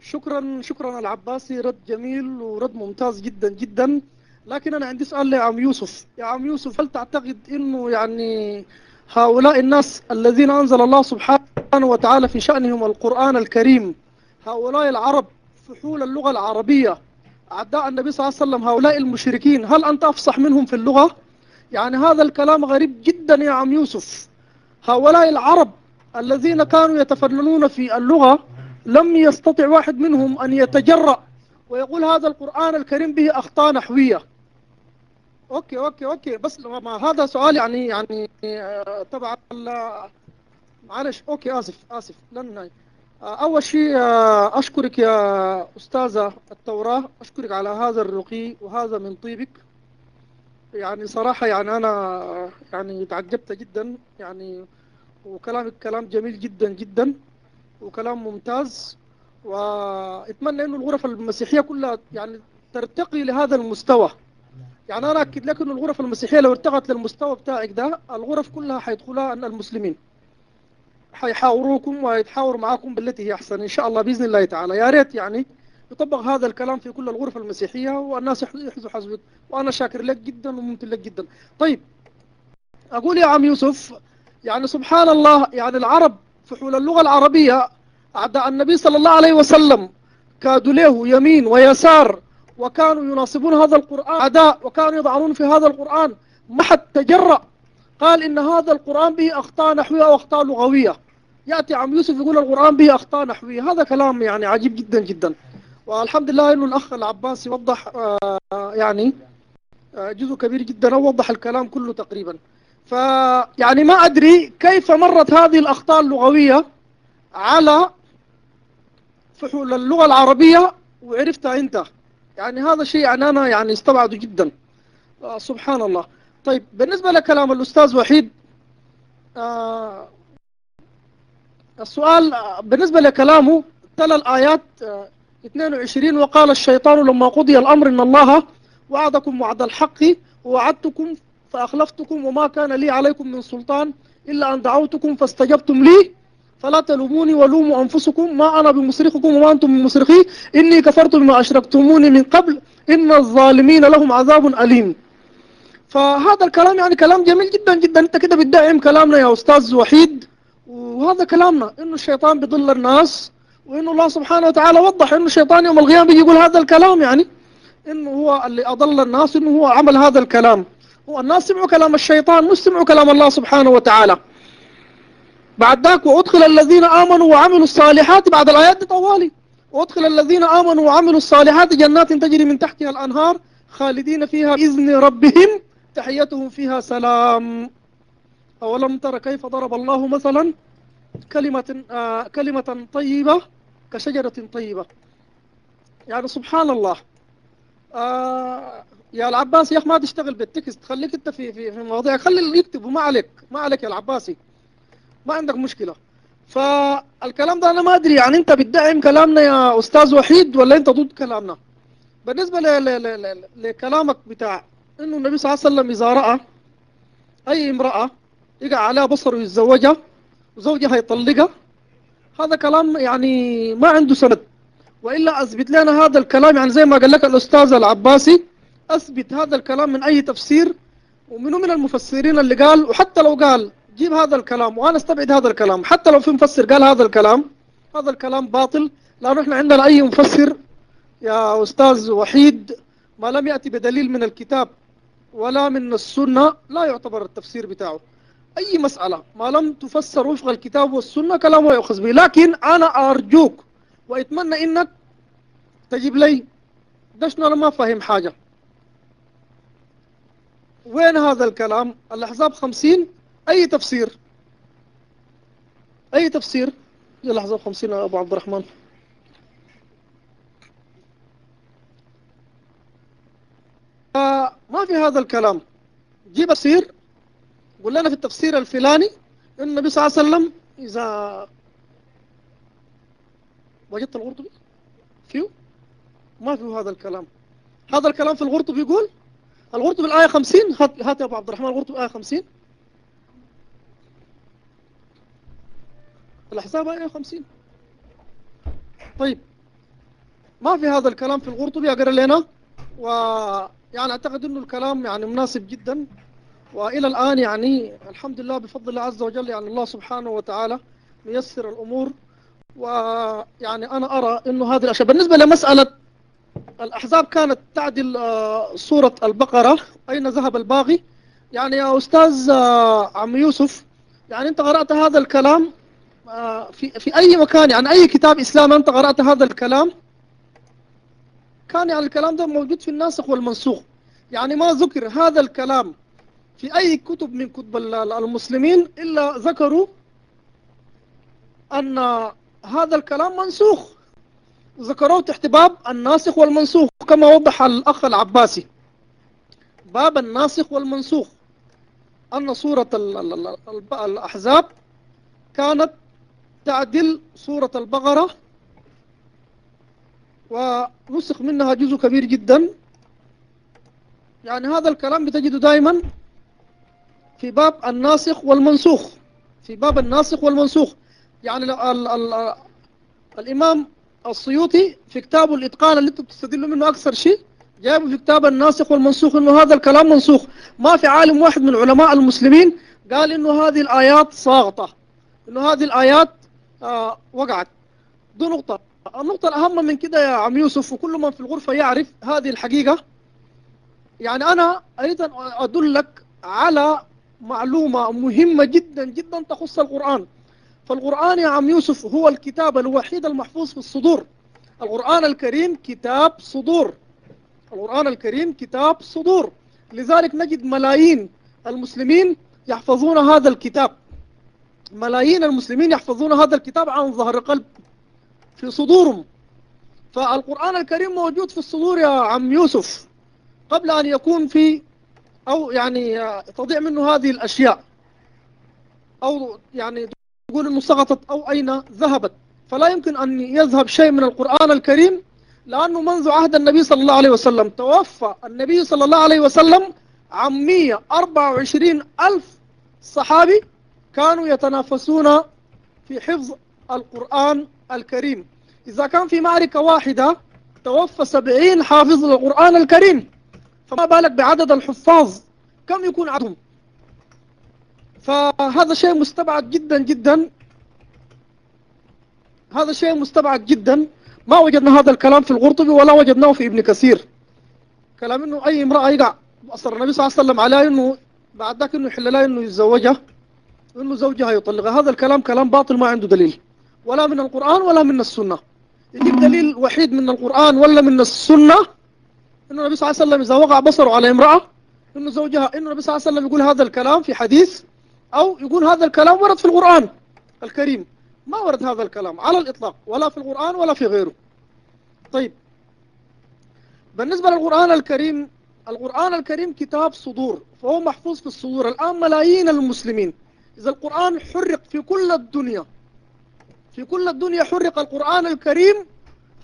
شكرا شكرا العباسي. رد جميل ورد ممتاز جدا جدا. لكن أنا عندي سؤال يا عم يوسف. يا عم يوسف هل تعتقد إنه يعني هؤلاء الناس الذين أنزل الله سبحانه وتعالى في شأنهم القرآن الكريم هؤلاء العرب فحول اللغة العربية أعداء النبي صلى الله عليه وسلم هؤلاء المشركين هل أنت أفصح منهم في اللغة؟ يعني هذا الكلام غريب جدا يا عم يوسف. هؤلاء العرب الذين كانوا يتفننون في اللغة لم يستطع واحد منهم أن يتجرأ ويقول هذا القرآن الكريم به أخطاء نحوية. okay okay okay. بس ما هذا سؤال يعني يعني آه، تبع ال- معلش. okay آسف آسف. لن أول شيء آه، أشكرك يا أستاذة التوراة أشكرك على هذا الرقي وهذا من طيبك. يعني صراحة يعني أنا يعني تعجبت جدا. يعني وكلامك كلام جميل جدا جدا. وكلام ممتاز. وأتمنى إنه الغرف المسيحية كلها يعني ترتقي لهذا المستوى. يعني أنا أكد لك إنه الغرف المسيحية لو ارتقت للمستوى بتاعك ده الغرف كلها حيدخلها المسلمين. حيحاوروكم ويتحاوروا معاكم بالتي هي أحسن إن شاء الله بإذن الله تعالى. يا ريت يعني يطبق هذا الكلام في كل الغرف المسيحية والناس يحذوا حسبك وأنا شاكر لك جدا وممتن لك جدا. طيب أقول يا عم يوسف يعني سبحان الله يعني العرب فحول اللغة العربية أعداء النبي صلى الله عليه وسلم كادوا له يمين ويسار وكانوا يناصبون هذا القرآن أعداء وكانوا يضعون في هذا القرآن ما حد تجرأ. قال إن هذا القرآن به أخطاء نحوية وأخطاء لغوية. يأتي عم يوسف يقول القرآن به أخطاء نحوية. هذا كلام يعني عجيب جدا جدا. والحمد لله إنه الأخ العباسي وضح آه يعني آه جزء كبير جدا ووضح الكلام كله تقريبا. فيعني ما أدري كيف مرت هذه الأخطاء اللغوية على فحول اللغة العربية وعرفتها أنت. يعني هذا شيء يعني أنا يعني استبعده جدا. آه سبحان الله. طيب بالنسبة لكلام الأستاذ وحيد آه السؤال آه، بالنسبة لكلامه تلا الآيات آه 22 وقال الشيطان لما قضي الأمر إن الله وعدكم وعد الحق ووعدتكم فأخلفتكم وما كان لي عليكم من سلطان إلا أن دعوتكم فاستجبتم لي. فلا تلوموني ولوموا أنفسكم ما أنا بمصرخكم وما أنتم بمصرخي إني كفرت بما أشركتموني من قبل. إن الظالمين لهم عذاب أليم. فهذا الكلام يعني كلام جميل جدا جدا. أنت كده بتدعم كلامنا يا أستاذ وحيد. وهذا كلامنا إنه الشيطان بيضل الناس وإنه الله سبحانه وتعالى وضح إنه الشيطان يوم القيامة بيجي يقول هذا الكلام يعني. إنه هو اللي أضل الناس إنه هو عمل هذا الكلام. هو الناس سمعوا كلام الشيطان مش سمعوا كلام الله سبحانه وتعالى. بعد ذاك وأدخل الذين آمنوا وعملوا الصالحات بعد الآيات دي طوالي. وأدخل الذين آمنوا وعملوا الصالحات جنات تجري من تحتها الأنهار خالدين فيها بإذن ربهم تحيتهم فيها سلام. أولم تر كيف ضرب الله مثلا كلمة آه كلمة طيبة كشجرة طيبة. يعني سبحان الله. آه يا العباسي يا أخي ما تشتغل بالتكست خليك أنت في في في مواضيعك خلي اللي يكتبوا عليك ما عليك يا العباسي. ما عندك مشكلة. فالكلام ده أنا ما أدري يعني أنت بتدعم كلامنا يا أستاذ وحيد ولا أنت ضد كلامنا؟ ل لكلامك بتاع إنه النبي صلى الله عليه وسلم إذا رأى أي امرأة يقع عليها بصر ويتزوجها وزوجها يطلقها هذا كلام يعني ما عنده سند. وإلا أثبت لنا هذا الكلام يعني زي ما قال لك الأستاذ العباسي أثبت هذا الكلام من أي تفسير ومنه من المفسرين اللي قال وحتى لو قال جيب هذا الكلام وأنا أستبعد هذا الكلام. حتى لو في مفسر قال هذا الكلام هذا الكلام باطل لأنه إحنا عندنا أي مفسر يا أستاذ وحيد ما لم يأتي بدليل من الكتاب ولا من السنة لا يعتبر التفسير بتاعه. أي مسألة ما لم تفسر وفق الكتاب والسنة كلامه يؤخذ به. لكن أنا أرجوك وأتمنى إنك تجيب لي ده أنا ما فاهم حاجة. وين هذا الكلام؟ الأحزاب خمسين؟ أي تفسير؟ أي تفسير؟ يا الأحزاب خمسين يا أبو عبد الرحمن. آه ما في هذا الكلام. جيب تفسير قول لنا في التفسير الفلاني إن النبي صلى الله عليه وسلم إذا وجدت الغرطبي فيه؟ ما فيه هذا الكلام. هذا الكلام في الغرطبي يقول الغرطبي الآية 50 هات هات يا أبو عبد الرحمن الغرطبي الآية 50 الأحزاب آية 50 طيب ما في هذا الكلام في الغرطبي أقرأ لنا ويعني أعتقد أنه الكلام يعني مناسب جدا. وإلى الآن يعني الحمد لله بفضل الله عز وجل يعني الله سبحانه وتعالى ميسر الأمور. ويعني أنا أرى أنه هذه الأشياء بالنسبة لمسألة الأحزاب كانت تعدل آه، سورة البقرة. أين ذهب الباغي؟ يعني يا أستاذ آه، عم يوسف يعني أنت قرأت هذا الكلام في, في أي مكان يعني أي كتاب إسلامي أنت قرأت هذا الكلام؟ كان يعني الكلام ده موجود في الناسخ والمنسوخ. يعني ما ذكر هذا الكلام في أي كتب من كتب المسلمين إلا ذكروا أن هذا الكلام منسوخ. ذكروه تحت باب الناسخ والمنسوخ كما وضح الأخ العباسي. باب الناسخ والمنسوخ. أن سورة الأحزاب كانت تعدل سورة البقرة ونسخ منها جزء كبير جدا. يعني هذا الكلام بتجده دائما في باب الناسخ والمنسوخ. في باب الناسخ والمنسوخ. يعني ال ال ال الإمام السيوطي في كتابه الإتقان اللي أنتم بتستدلوا منه أكثر شيء جايبه في كتاب الناسخ والمنسوخ إنه هذا الكلام منسوخ. ما في عالم واحد من علماء المسلمين قال إنه هذه الآيات ساقطة. إنه هذه الآيات آه وقعت. دي نقطة. النقطة الأهم من كده يا عم يوسف وكل من في الغرفة يعرف هذه الحقيقة. يعني أنا أريد أن أدلك على معلومة مهمة جدا جدا تخص القرآن. فالقرآن يا عم يوسف هو الكتاب الوحيد المحفوظ في الصدور. القرآن الكريم كتاب صدور. القرآن الكريم كتاب صدور. لذلك نجد ملايين المسلمين يحفظون هذا الكتاب. ملايين المسلمين يحفظون هذا الكتاب عن ظهر قلب في صدورهم. فالقرآن الكريم موجود في الصدور يا عم يوسف قبل أن يكون في أو يعني تضيع منه هذه الأشياء. أو يعني تقول إنه سقطت أو أين ذهبت. فلا يمكن أن يذهب شيء من القرآن الكريم لأنه منذ عهد النبي صلى الله عليه وسلم توفى النبي صلى الله عليه وسلم عن 124 ألف صحابي كانوا يتنافسون في حفظ القرآن الكريم. إذا كان في معركة واحدة توفى سبعين حافظ للقرآن الكريم فما بالك بعدد الحفاظ؟ كم يكون عددهم؟ فهذا شيء مستبعد جدا جدا. هذا شيء مستبعد جدا. ما وجدنا هذا الكلام في القرطبي ولا وجدناه في ابن كثير. كلام إنه أي امرأة يقع أصر النبي صلى الله عليه وسلم عليها إنه بعد ذاك إنه يحل لها إنه يتزوجها. إنه زوجها يطلقها. هذا الكلام كلام باطل ما عنده دليل. ولا من القرآن ولا من السنة. يجيب دليل وحيد من القرآن ولا من السنة؟ انه النبي صلى الله عليه وسلم إذا وقع بصره على امرأة انه زوجها انه النبي صلى الله عليه وسلم يقول هذا الكلام في حديث أو يقول هذا الكلام ورد في القرآن الكريم. ما ورد هذا الكلام على الإطلاق ولا في القرآن ولا في غيره. طيب. بالنسبة للقرآن الكريم القرآن الكريم كتاب صدور فهو محفوظ في الصدور. الآن ملايين المسلمين إذا القرآن حرق في كل الدنيا في كل الدنيا حرق القرآن الكريم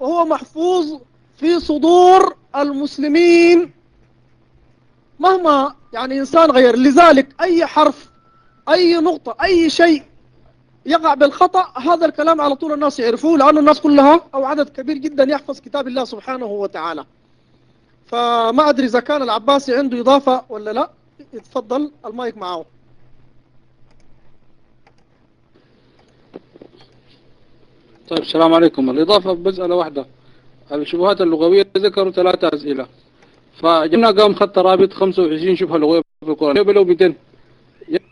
فهو محفوظ في صدور المسلمين. مهما يعني إنسان غير لذلك أي حرف أي نقطة أي شيء يقع بالخطأ هذا الكلام على طول الناس يعرفوه لأن الناس كلها أو عدد كبير جدا يحفظ كتاب الله سبحانه وتعالى. فما أدري إذا كان العباسي عنده إضافة ولا لا. يتفضل المايك معه. طيب السلام عليكم. الإضافة بمسألة واحدة. الشبهات اللغوية ذكروا ثلاثة أسئلة. فجبنا قام خط رابط 25 شبهة لغوية في القرآن. يبلو 200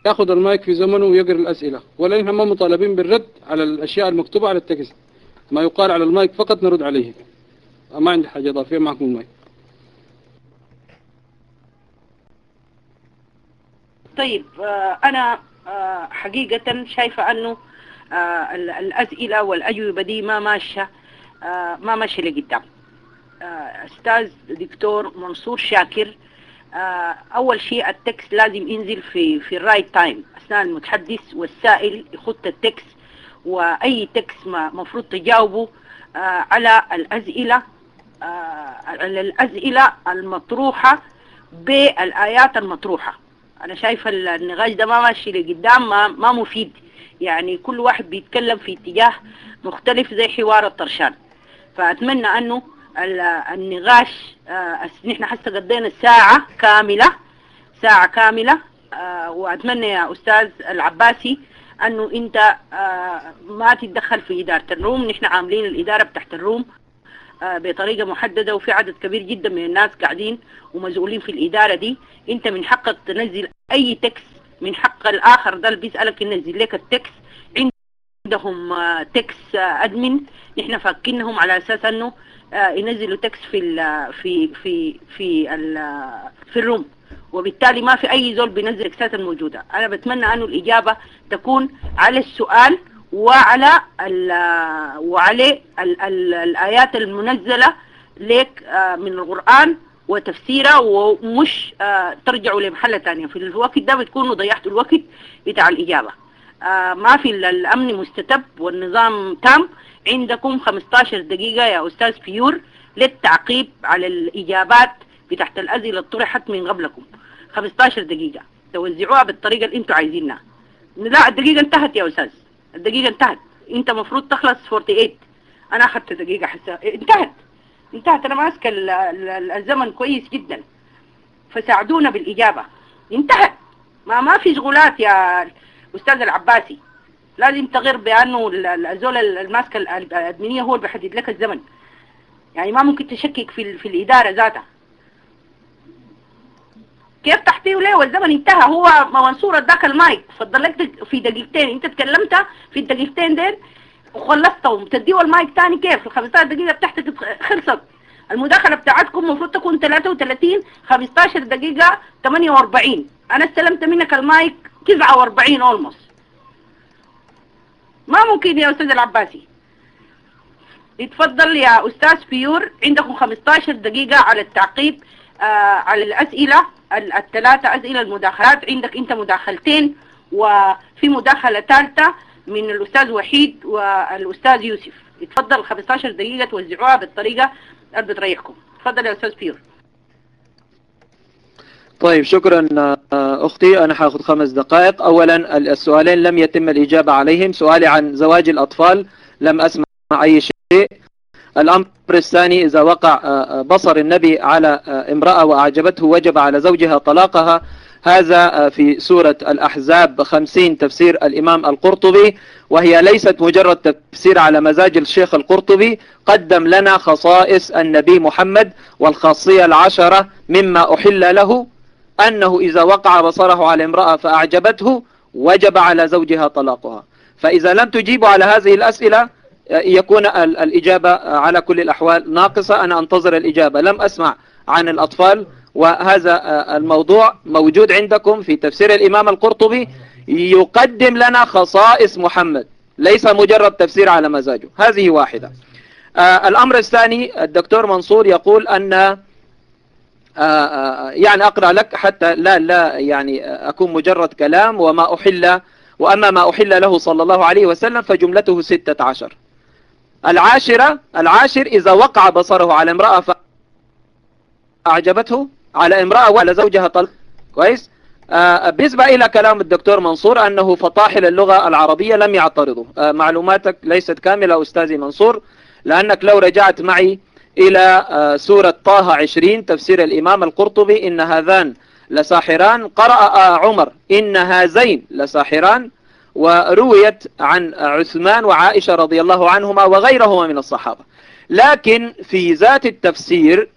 ياخذ المايك في زمنه ويقرأ الأسئلة. ولا نحن ما مطالبين بالرد على الأشياء المكتوبة على ال text. ما يقال على المايك فقط نرد عليه. ما عندي حاجة إضافية معكم المايك طيب آه، أنا آه، حقيقة شايفة أنه آه، ال- الأسئلة والأجوبة دي ما ماشية آه، ما ماشية لقدام. آه، أستاذ دكتور منصور شاكر أول شيء ال text لازم ينزل في في ال right time أثناء المتحدث والسائل يخط ال text وأي text مفروض تجاوبه على الأسئلة آه، على الأسئلة المطروحة بالآيات المطروحة. أنا شايفة النقاش ده ما ماشي لقدام ما, ما مفيد. يعني كل واحد بيتكلم في اتجاه مختلف زي حوار الطرشان. فأتمنى أنه ال- النقاش آه، نحن حتى قضينا ساعة كاملة ساعة كاملة آه، وأتمنى يا أستاذ العباسي أنه أنت آه، ما تتدخل في إدارة الروم. نحن عاملين الإدارة بتاعت الروم بطريقة محددة وفي عدد كبير جدا من الناس قاعدين ومسؤولين في الإدارة دي. أنت من حقك تنزل أي text من حق الآخر ده اللي بيسألك ينزل لك ال text عندهم آه، text آه، admin نحن فاكينهم على أساس أنه آه، ينزلوا text في ال في في في ال في ال room. وبالتالي ما في أي زول بينزل text ات الموجودة. أنا بتمنى أنه الإجابة تكون على السؤال وعلى ال وعلى ال ال الآيات المنزلة لك آه، من القرآن. وتفسيرها ومش آه، ترجعوا لمحلة تانية في الوقت ده بتكونوا ضيعتوا الوقت بتاع الإجابة. آه، ما في ال- الأمن مستتب والنظام تام. عندكم 15 دقيقة يا أستاذ فيور للتعقيب على الإجابات بتاعت الأسئلة اللي طرحت من قبلكم. 15 دقيقة. توزعوها بالطريقة اللي أنتوا عايزينها. لا الدقيقة انتهت يا أستاذ. الدقيقة انتهت. انت مفروض تخلص 48 أنا أخذت دقيقة حسا انتهت. انتهت ال- ال- الزمن كويس جدا. فساعدونا بالإجابة. انتهت ما ما في شغلات يا أستاذ العباسي. لازم تغير ال- الزول الماسكة ال- الأدمينية هو اللي بيحدد لك الزمن. يعني ما ممكن تشكك في في الإدارة ذاتها. كيف تحتيه ليه؟ والزمن انتهى. هو منصور اداك المايك. فضل لك في دقيقتين. انت تكلمت في الدقيقتين دين وخلصتهم. تديه المايك تاني كيف؟ ال 15 دقيقة بتاعتك خلصت. المداخلة بتاعتكم المفروض تكون 33 15 دقيقة 48 أنا استلمت منك المايك 49 almost ما ممكن يا أستاذ العباسي. اتفضل يا أستاذ بيور عندكم 15 دقيقة على التعقيب آه على الأسئلة ال- الثلاثة أسئلة المداخلات. عندك أنت مداخلتين وفي مداخلة ثالثة من الأستاذ وحيد والأستاذ يوسف. اتفضل 15 دقيقة توزعوها بالطريقة اللي بتريحكم تفضل يا أستاذ بيور. طيب شكرا آه، أختي. أنا حاخذ خمس دقائق. أولا السؤالين لم يتم الإجابة عليهم. سؤالي عن زواج الأطفال. لم أسمع أي شيء. الأمر الثاني إذا وقع آه، آه، بصر النبي على امرأة وأعجبته وجب على زوجها طلاقها. هذا آه، في سورة الأحزاب 50 تفسير الإمام القرطبي وهي ليست مجرد تفسير على مزاج الشيخ القرطبي قدم لنا خصائص النبي محمد والخاصية العشرة مما أحل له أنه إذا وقع بصره على امرأة فأعجبته وجب على زوجها طلاقها. فإذا لم تجيبوا على هذه الأسئلة يكون ال- الإجابة على كل الأحوال ناقصة. أنا أنتظر الإجابة. لم أسمع عن الأطفال. وهذا الموضوع موجود عندكم في تفسير الإمام القرطبي. يقدم لنا خصائص محمد ليس مجرد تفسير على مزاجه. هذه واحدة. آه، الأمر الثاني الدكتور منصور يقول أن آه، آه، يعني أقرأ لك حتى لا لا يعني أكون مجرد كلام وما أحل وأما ما أحل له صلى الله عليه وسلم فجملته ستة عشر. العاشرة العاشر إذا وقع بصره على امرأة فأعجبته؟ على امرأة وعلى زوجها طلق كويس؟ آه، بالنسبة إلى كلام الدكتور منصور أنه فطاحل اللغة العربية لم يعترضوا آه، معلوماتك ليست كاملة أستاذي منصور لأنك لو رجعت معي إلى آه، سورة طه عشرين تفسير الإمام القرطبي إن هذان لساحران. قرأ آه، عمر إن هذين لساحران. ورويت عن عثمان وعائشة رضي الله عنهما وغيرهما من الصحابة. لكن في ذات التفسير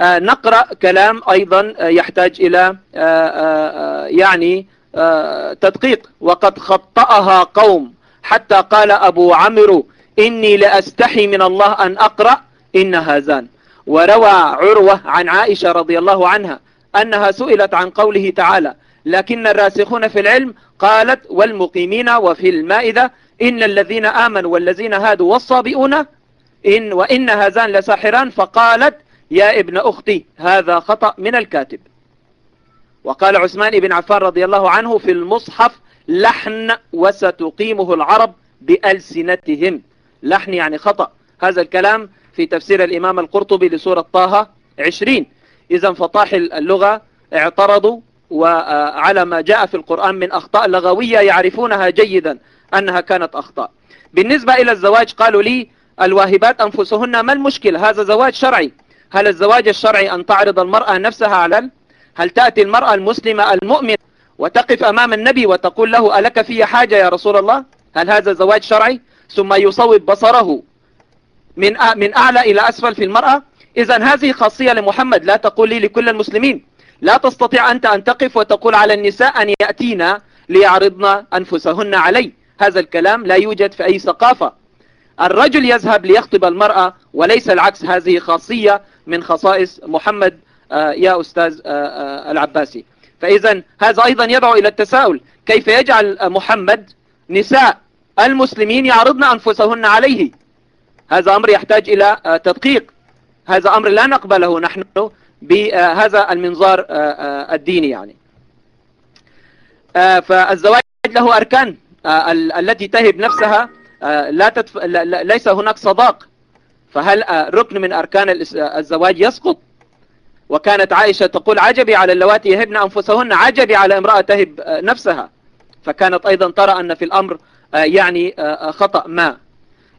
نقرأ كلام أيضا آه، يحتاج إلى آه، آه، آه، يعني آه، تدقيق. وقد خطأها قوم. حتى قال أبو عمرو إني لأستحي من الله أن أقرأ إن هذان. وروى عروة عن عائشة رضي الله عنها أنها سئلت عن قوله تعالى لكن الراسخون في العلم قالت والمقيمين وفي المائدة إن الذين آمنوا والذين هادوا والصابئون إن وإن هذان لساحران. فقالت يا ابن أختي هذا خطأ من الكاتب. وقال عثمان بن عفان رضي الله عنه في المصحف لحن وستقيمه العرب بألسنتهم. لحن يعني خطأ. هذا الكلام في تفسير الإمام القرطبي لسورة طه عشرين. إذا فطاحل اللغة اعترضوا وعلى ما جاء في القرآن من أخطاء لغوية يعرفونها جيدا أنها كانت أخطاء. بالنسبة إلى الزواج قالوا لي الواهبات أنفسهن ما المشكلة؟ هذا زواج شرعي. هل الزواج الشرعي أن تعرض المرأة نفسها على هل تأتي المرأة المسلمة المؤمنة وتقف أمام النبي وتقول له ألك في حاجة يا رسول الله؟ هل هذا زواج شرعي؟ ثم يصوب بصره من من أعلى إلى أسفل في المرأة؟ إذا هذه خاصية لمحمد لا تقول لي لكل المسلمين. لا تستطيع أنت أن تقف وتقول على النساء أن يأتينا ليعرضن أنفسهن علي. هذا الكلام لا يوجد في أي ثقافة. الرجل يذهب ليخطب المرأة وليس العكس. هذه خاصية من خصائص محمد آه، يا أستاذ آه، آه، العباسي. فإذا هذا أيضا يدعو إلى التساؤل كيف يجعل محمد نساء المسلمين يعرضن أنفسهن عليه؟ هذا أمر يحتاج إلى تدقيق. هذا أمر لا نقبله نحن بهذا المنظار الديني يعني. فالزواج له أركان ال- التي تهب نفسها لا تدف... ليس هناك صداق. فهل آه، ركن من أركان آه، الزواج يسقط؟ وكانت عائشة تقول عجبي على اللواتي يهبن أنفسهن عجبي على امرأة تهب آه، نفسها. فكانت أيضا ترى أن في الأمر يعني خطأ ما.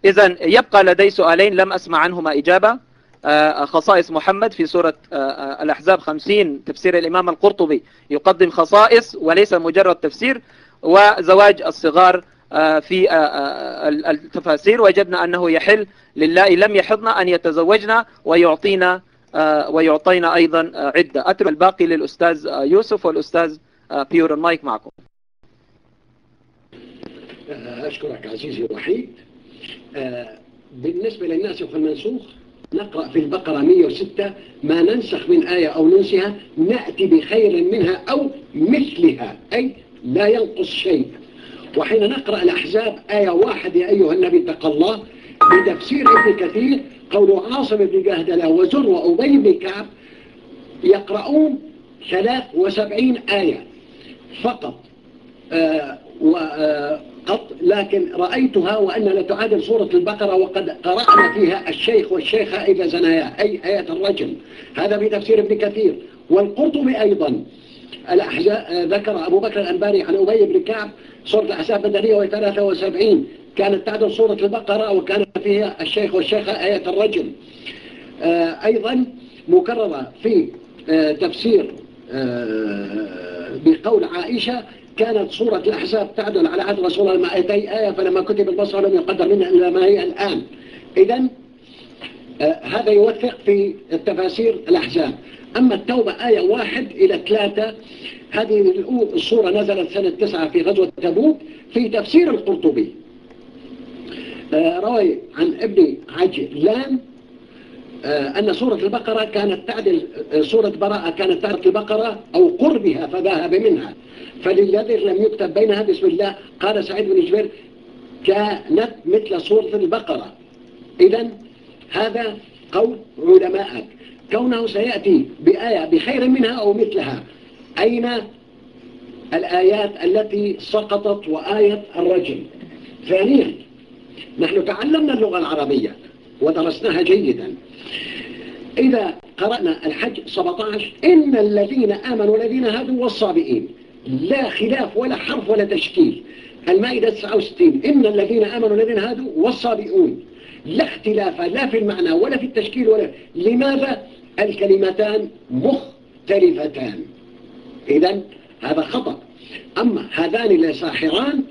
إذا يبقى لدي سؤالين لم أسمع عنهما إجابة. خصائص محمد في سورة الأحزاب 50 تفسير الإمام القرطبي. يقدم خصائص وليس مجرد تفسير وزواج الصغار في آه، آه، التفاسير. وجدنا أنه يحل لله لم يحضنا أن يتزوجنا ويعطينا آه، ويعطينا أيضا آه، عدة. أترك الباقي للأستاذ آه، يوسف والأستاذ آه، بيور المايك معكم. أشكرك عزيزي وحيد آه، بالنسبة للناسخ والمنسوخ نقرأ في البقرة 106 ما ننسخ من آية أو ننسها نأتي بخير منها أو مثلها أي لا ينقص شيء. وحين نقرأ الأحزاب آية واحد يا أيها النبي اتق الله بتفسير ابن كثير قول عاصم بن جهدلة وزر وأبي بن كعب يقرؤون 73 آية فقط. آه وقط لكن رأيتها وأنها تعادل سورة البقرة وقد قرأنا فيها الشيخ والشيخة إذا زنايا أي آية الرجل. هذا في تفسير ابن كثير. والقرطبي أيضا. الأحزاء ذكر أبو بكر الأنباري عن أبي بن كعب سورة الأحزاب مدنية وهي 73 كانت تعدل سورة البقرة وكان فيها الشيخ والشيخة آية الرجل. أيضا مكررة في تفسير بقول عائشة كانت سورة الأحزاب تعدل على عهد رسول الله. 200 آية فلما كتب البصر لم يقدر منها إلا ما هي الآن. إذا هذا يوثق في التفاسير الأحزاب. أما التوبة آية واحد إلى ثلاثة هذه الصورة نزلت سنة تسعة في غزوة تبوك في تفسير القرطبي. روي عن ابن عجلان أن سورة البقرة كانت تعدل سورة براءة كانت تعدل البقرة أو قربها فذهب منها. فللذي لم يكتب بينها بسم الله قال سعيد بن جبير كانت مثل سورة البقرة. إذا هذا قول علمائك كونه سيأتي بآية بخير منها أو مثلها. أين الآيات التي سقطت وآية الرجل؟ ثانيا نحن تعلمنا اللغة العربية ودرسناها جيدا. إذا قرأنا الحج 17 إن الذين آمنوا الذين هادوا والصابئين لا خلاف ولا حرف ولا تشكيل. المائدة 69 إن الذين آمنوا الذين هادوا والصابئون. لا اختلاف لا في المعنى ولا في التشكيل ولا لماذا؟ الكلمتان مختلفتان. إذا هذا خطأ. أما هذان لساحران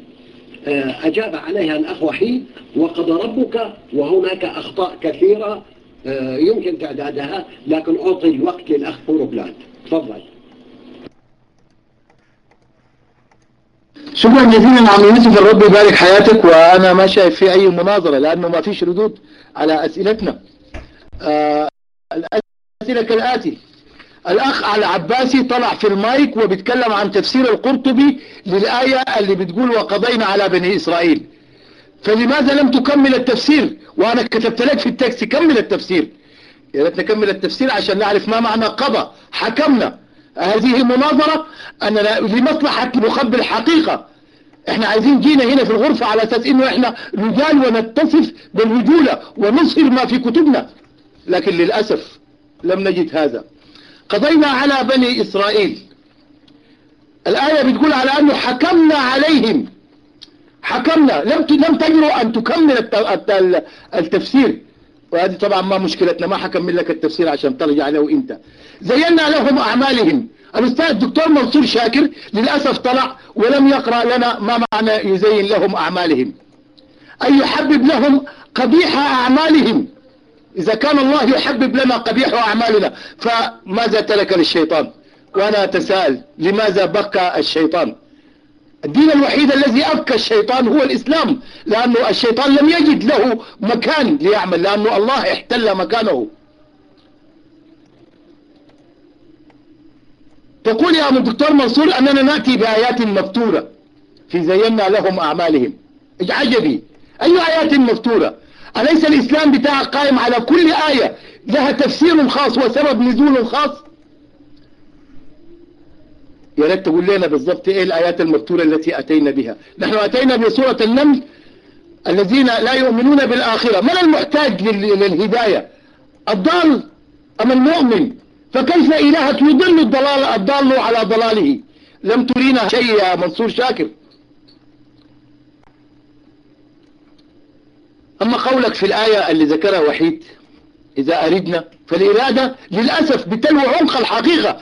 أجاب عليها الأخ وحيد وقضى ربك وهناك أخطاء كثيرة يمكن تعدادها لكن أعطي الوقت للأخ بولوبلاد تفضل. شكرا جزيلا عم يوسف. الرب يبارك حياتك وأنا ما شايف في أي مناظرة لأنه ما فيش ردود على أسئلتنا. آه الاسئله كالآتي. الأخ على عباسي طلع في المايك وبيتكلم عن تفسير القرطبي للآية اللي بتقول وقضينا على بني إسرائيل. فلماذا لم تكمل التفسير؟ وأنا كتبت لك في التكست كمل التفسير. يا ريت نكمل التفسير عشان نعرف ما معنى قضى. حكمنا. هذه مناظرة أننا لمصلحة مخبر الحقيقة. إحنا عايزين جينا هنا في الغرفة على أساس إنه إحنا رجال ونتصف بالرجولة ونظهر ما في كتبنا. لكن للأسف لم نجد هذا. قضينا على بني إسرائيل. الآية بتقول على أنه حكمنا عليهم. حكمنا. لم لم تجرؤ أن تكمل التفسير. وهذه طبعا ما مشكلتنا. ما حكمل لك التفسير عشان ترجع له أنت. زينا لهم أعمالهم. الأستاذ الدكتور منصور شاكر للأسف طلع ولم يقرأ لنا ما معنى يزين لهم أعمالهم. اي يحبب لهم قبيح أعمالهم. إذا كان الله يحبب لنا قبيح أعمالنا فماذا ترك للشيطان؟ وأنا أتساءل لماذا بكى الشيطان؟ الدين الوحيد الذي أبكى الشيطان هو الإسلام لأنه الشيطان لم يجد له مكان ليعمل لأنه الله احتل مكانه. تقول يا دكتور منصور أننا نأتي بآيات مفتورة في زينا لهم أعمالهم. عجبي. أي آيات مفتورة؟ أليس الإسلام بتاعك قائم على كل آية لها تفسير خاص وسبب نزول خاص؟ يا ريت تقول لنا بالضبط إيه الآيات المذكوره التي أتينا بها. نحن أتينا بسورة النمل الذين لا يؤمنون بالآخرة. من المحتاج للهداية؟ الضال أم المؤمن؟ فكيف الهك يضل الضلال الضال على ضلاله؟ لم ترينا شيء يا منصور شاكر. أما قولك في الآية اللي ذكرها وحيد إذا أردنا فالإرادة للأسف بتلو عمق الحقيقة.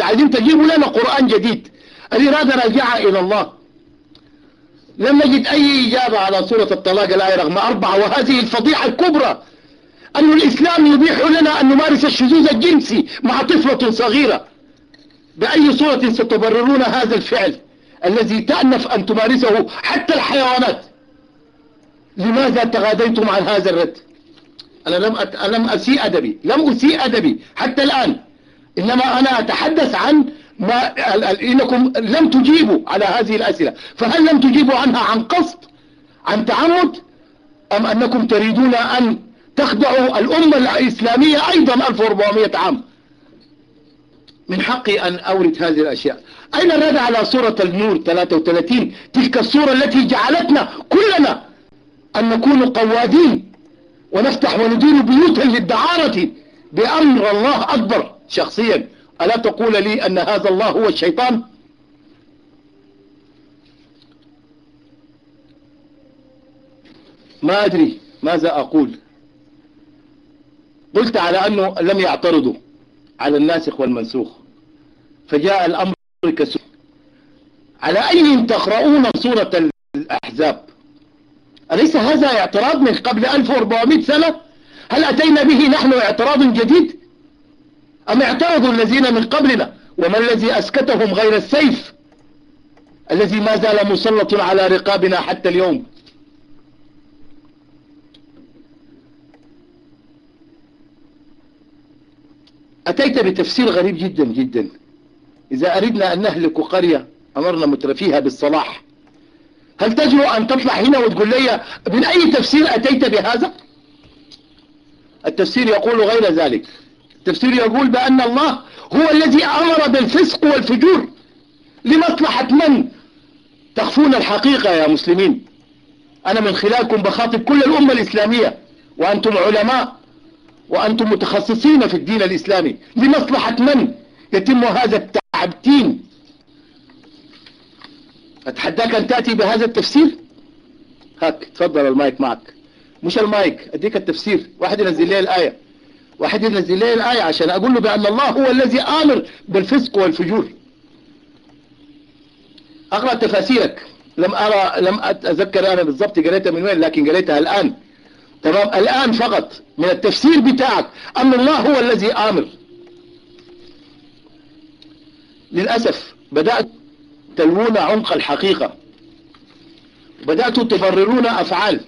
عايزين تجيبوا لنا قرآن جديد. الإرادة راجعة إلى الله. لم نجد أي إجابة على سورة الطلاق الآية رقم أربعة وهذه الفضيحة الكبرى أن الإسلام يبيح لنا أن نمارس الشذوذ الجنسي مع طفلة صغيرة. بأي صورة ستبررون هذا الفعل الذي تأنف أن تمارسه حتى الحيوانات؟ لماذا تغاديتم عن هذا الرد؟ أنا لم. لم أسيء أدبي لم أسيء أدبي حتى الآن. إنما أنا أتحدث عن ما إنكم لم تجيبوا على هذه الأسئلة. فهل لم تجيبوا عنها عن قصد؟ عن تعمد؟ أم أنكم تريدون أن تخدعوا الأمة الإسلامية أيضا 1400 عام؟ من حقي أن أورد هذه الأشياء. أين الرد على سورة النور 33 تلك السورة التي جعلتنا كلنا أن نكون قوادين ونفتح وندير بيوتا للدعارة بأمر الله أكبر. شخصيا ألا تقول لي أن هذا الله هو الشيطان؟ ما أدري ماذا أقول. قلت على أنه لم يعترضوا على الناسخ والمنسوخ فجاء الأمر كسوء. على أي تقرؤون سورة الأحزاب؟ أليس هذا اعتراض من قبل 1400 سنة؟ هل أتينا به نحن اعتراض جديد؟ أم اعترضوا الذين من قبلنا؟ وما الذي أسكتهم غير السيف؟ الذي ما زال مسلط على رقابنا حتى اليوم. أتيت بتفسير غريب جدا جدا. إذا أردنا أن نهلك قرية أمرنا مترفيها بالصلاح. هل تجرؤ أن تطلع هنا وتقول لي من أي تفسير أتيت بهذا؟ التفسير يقول غير ذلك. التفسير يقول بأن الله هو الذي أمر بالفسق والفجور لمصلحة من؟ تخفون الحقيقة يا مسلمين. أنا من خلالكم بخاطب كل الأمة الإسلامية وأنتم علماء وأنتم متخصصين في الدين الإسلامي. لمصلحة من يتم هذا التعبتين؟ أتحداك أن تأتي بهذا التفسير؟ هاك تفضل المايك معك. مش المايك أديك التفسير. واحد ينزل لي الآية. واحد ينزل لي الآية عشان أقول له بأن الله هو الذي آمر بالفسق والفجور. أقرأ تفاسيرك. لم أرى لم أتذكر أنا بالضبط قريتها من وين لكن قريتها الآن. تمام؟ الآن فقط من التفسير بتاعك أن الله هو الذي آمر للأسف بدأت تلوون عمق الحقيقة. بدأتوا تبررون أفعال.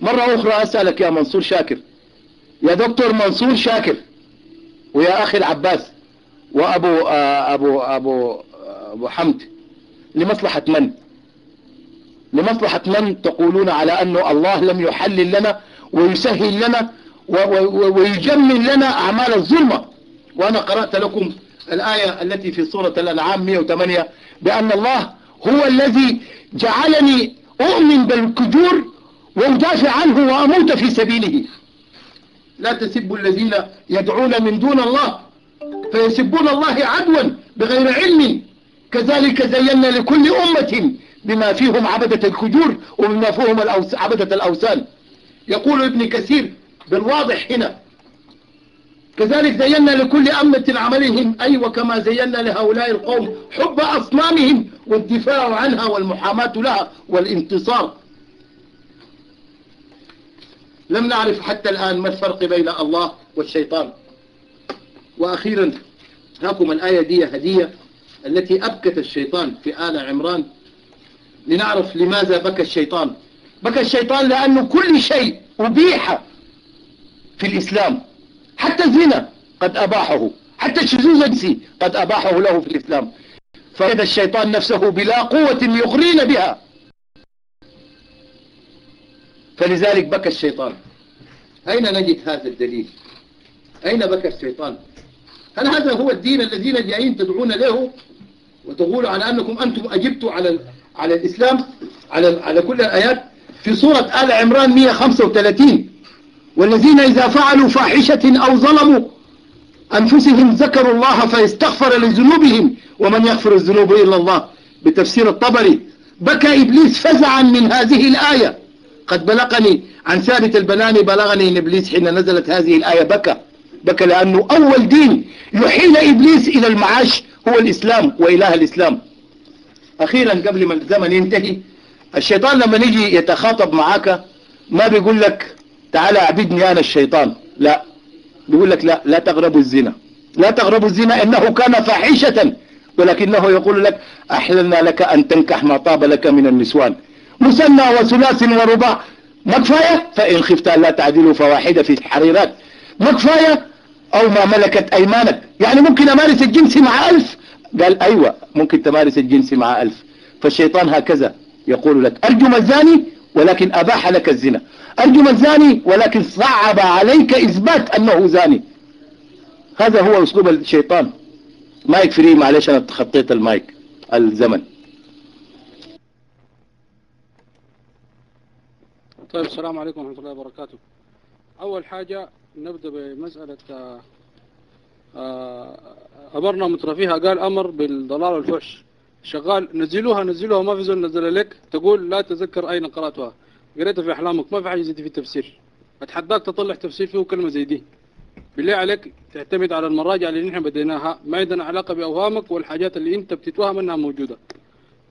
مرة أخرى أسألك يا منصور شاكر. يا دكتور منصور شاكر. ويا أخي العباس. وأبو آه أبو أبو أبو حمد. لمصلحة من؟ لمصلحة من تقولون على أنه الله لم يحلل لنا ويسهل لنا ويجمل لنا أعمال الظلمة. وأنا قرأت لكم الآية التي في سورة الأنعام 108 بأن الله هو الذي جعلني أؤمن بالكجور وأدافع عنه وأموت في سبيله. لا تسبوا الذين يدعون من دون الله فيسبون الله عدوا بغير علم. كذلك زينا لكل أمة بما فيهم عبدة الكجور وبما فيهم عبدة الأوثان. يقول ابن كثير بالواضح هنا كذلك زينا لكل أمة عملهم أي أيوة وكما زينا لهؤلاء القوم حب أصنامهم والدفاع عنها والمحاماة لها والانتصار. لم نعرف حتى الآن ما الفرق بين الله والشيطان. وأخيرا هاكم الآية دي هدية التي أبكت الشيطان في آل عمران. لنعرف لماذا بكى الشيطان. بكى الشيطان لأنه كل شيء أبيح في الإسلام. حتى الزنا قد أباحه حتى الشذوذ الجنسي قد أباحه له في الإسلام. فإذ الشيطان نفسه بلا قوة يغرين بها. فلذلك بكى الشيطان. أين نجد هذا الدليل؟ أين بكى الشيطان؟ هل هذا هو الدين الذين جايين تدعون له؟ وتقولوا على أنكم أنتم أجبتوا على على الإسلام على على كل الآيات. في سورة آل عمران 135 والذين إذا فعلوا فاحشة أو ظلموا أنفسهم ذكروا الله فيستغفر لذنوبهم ومن يغفر الذنوب إلا الله بتفسير الطبري بكى إبليس فزعا من هذه الآية قد بلغني عن ثابت البناني بلغني إن إبليس حين نزلت هذه الآية بكى بكى لأنه أول دين يحيل إبليس إلى المعاش هو الإسلام وإله الإسلام أخيرا قبل ما الزمن ينتهي الشيطان لما نيجي يتخاطب معاك ما بيقول لك تعالى أعبدني أنا الشيطان. لا. بيقول لك لا لا تقربوا الزنا. لا تقربوا الزنا إنه كان فاحشة. ولكنه يقول لك أحللنا لك أن تنكح ما طاب لك من النسوان. مثنى وثلاث ورباع ما كفاية؟ فإن خفت أن لا تعدلوا فواحدة في الحريرات ما كفاية؟ أو ما ملكت أيمانك. يعني ممكن أمارس الجنس مع ألف. قال أيوة ممكن تمارس الجنس مع ألف. فالشيطان هكذا يقول لك أرجم الزاني ولكن أباح لك الزنا. أرجم الزاني ولكن صعب عليك إثبات أنه زاني. هذا هو أسلوب الشيطان. mic free معلش أنا تخطيت المايك الزمن. طيب السلام عليكم ورحمة الله وبركاته. أول حاجة نبدأ بمسألة آه، آه، أمرنا مترفيها قال أمر بالضلال والفحش شغال نزلوها نزلوها ما في زول نزل لك. تقول لا تذكر أين قرأتها. قريتها في أحلامك ما في حاجة زي في التفسير. أتحداك تطلع تفسير فيه كلمة زي دي. بالله عليك تعتمد على المراجع اللي نحن بديناها. ما عندنا علاقة بأوهامك والحاجات اللي أنت بتتوهم أنها موجودة.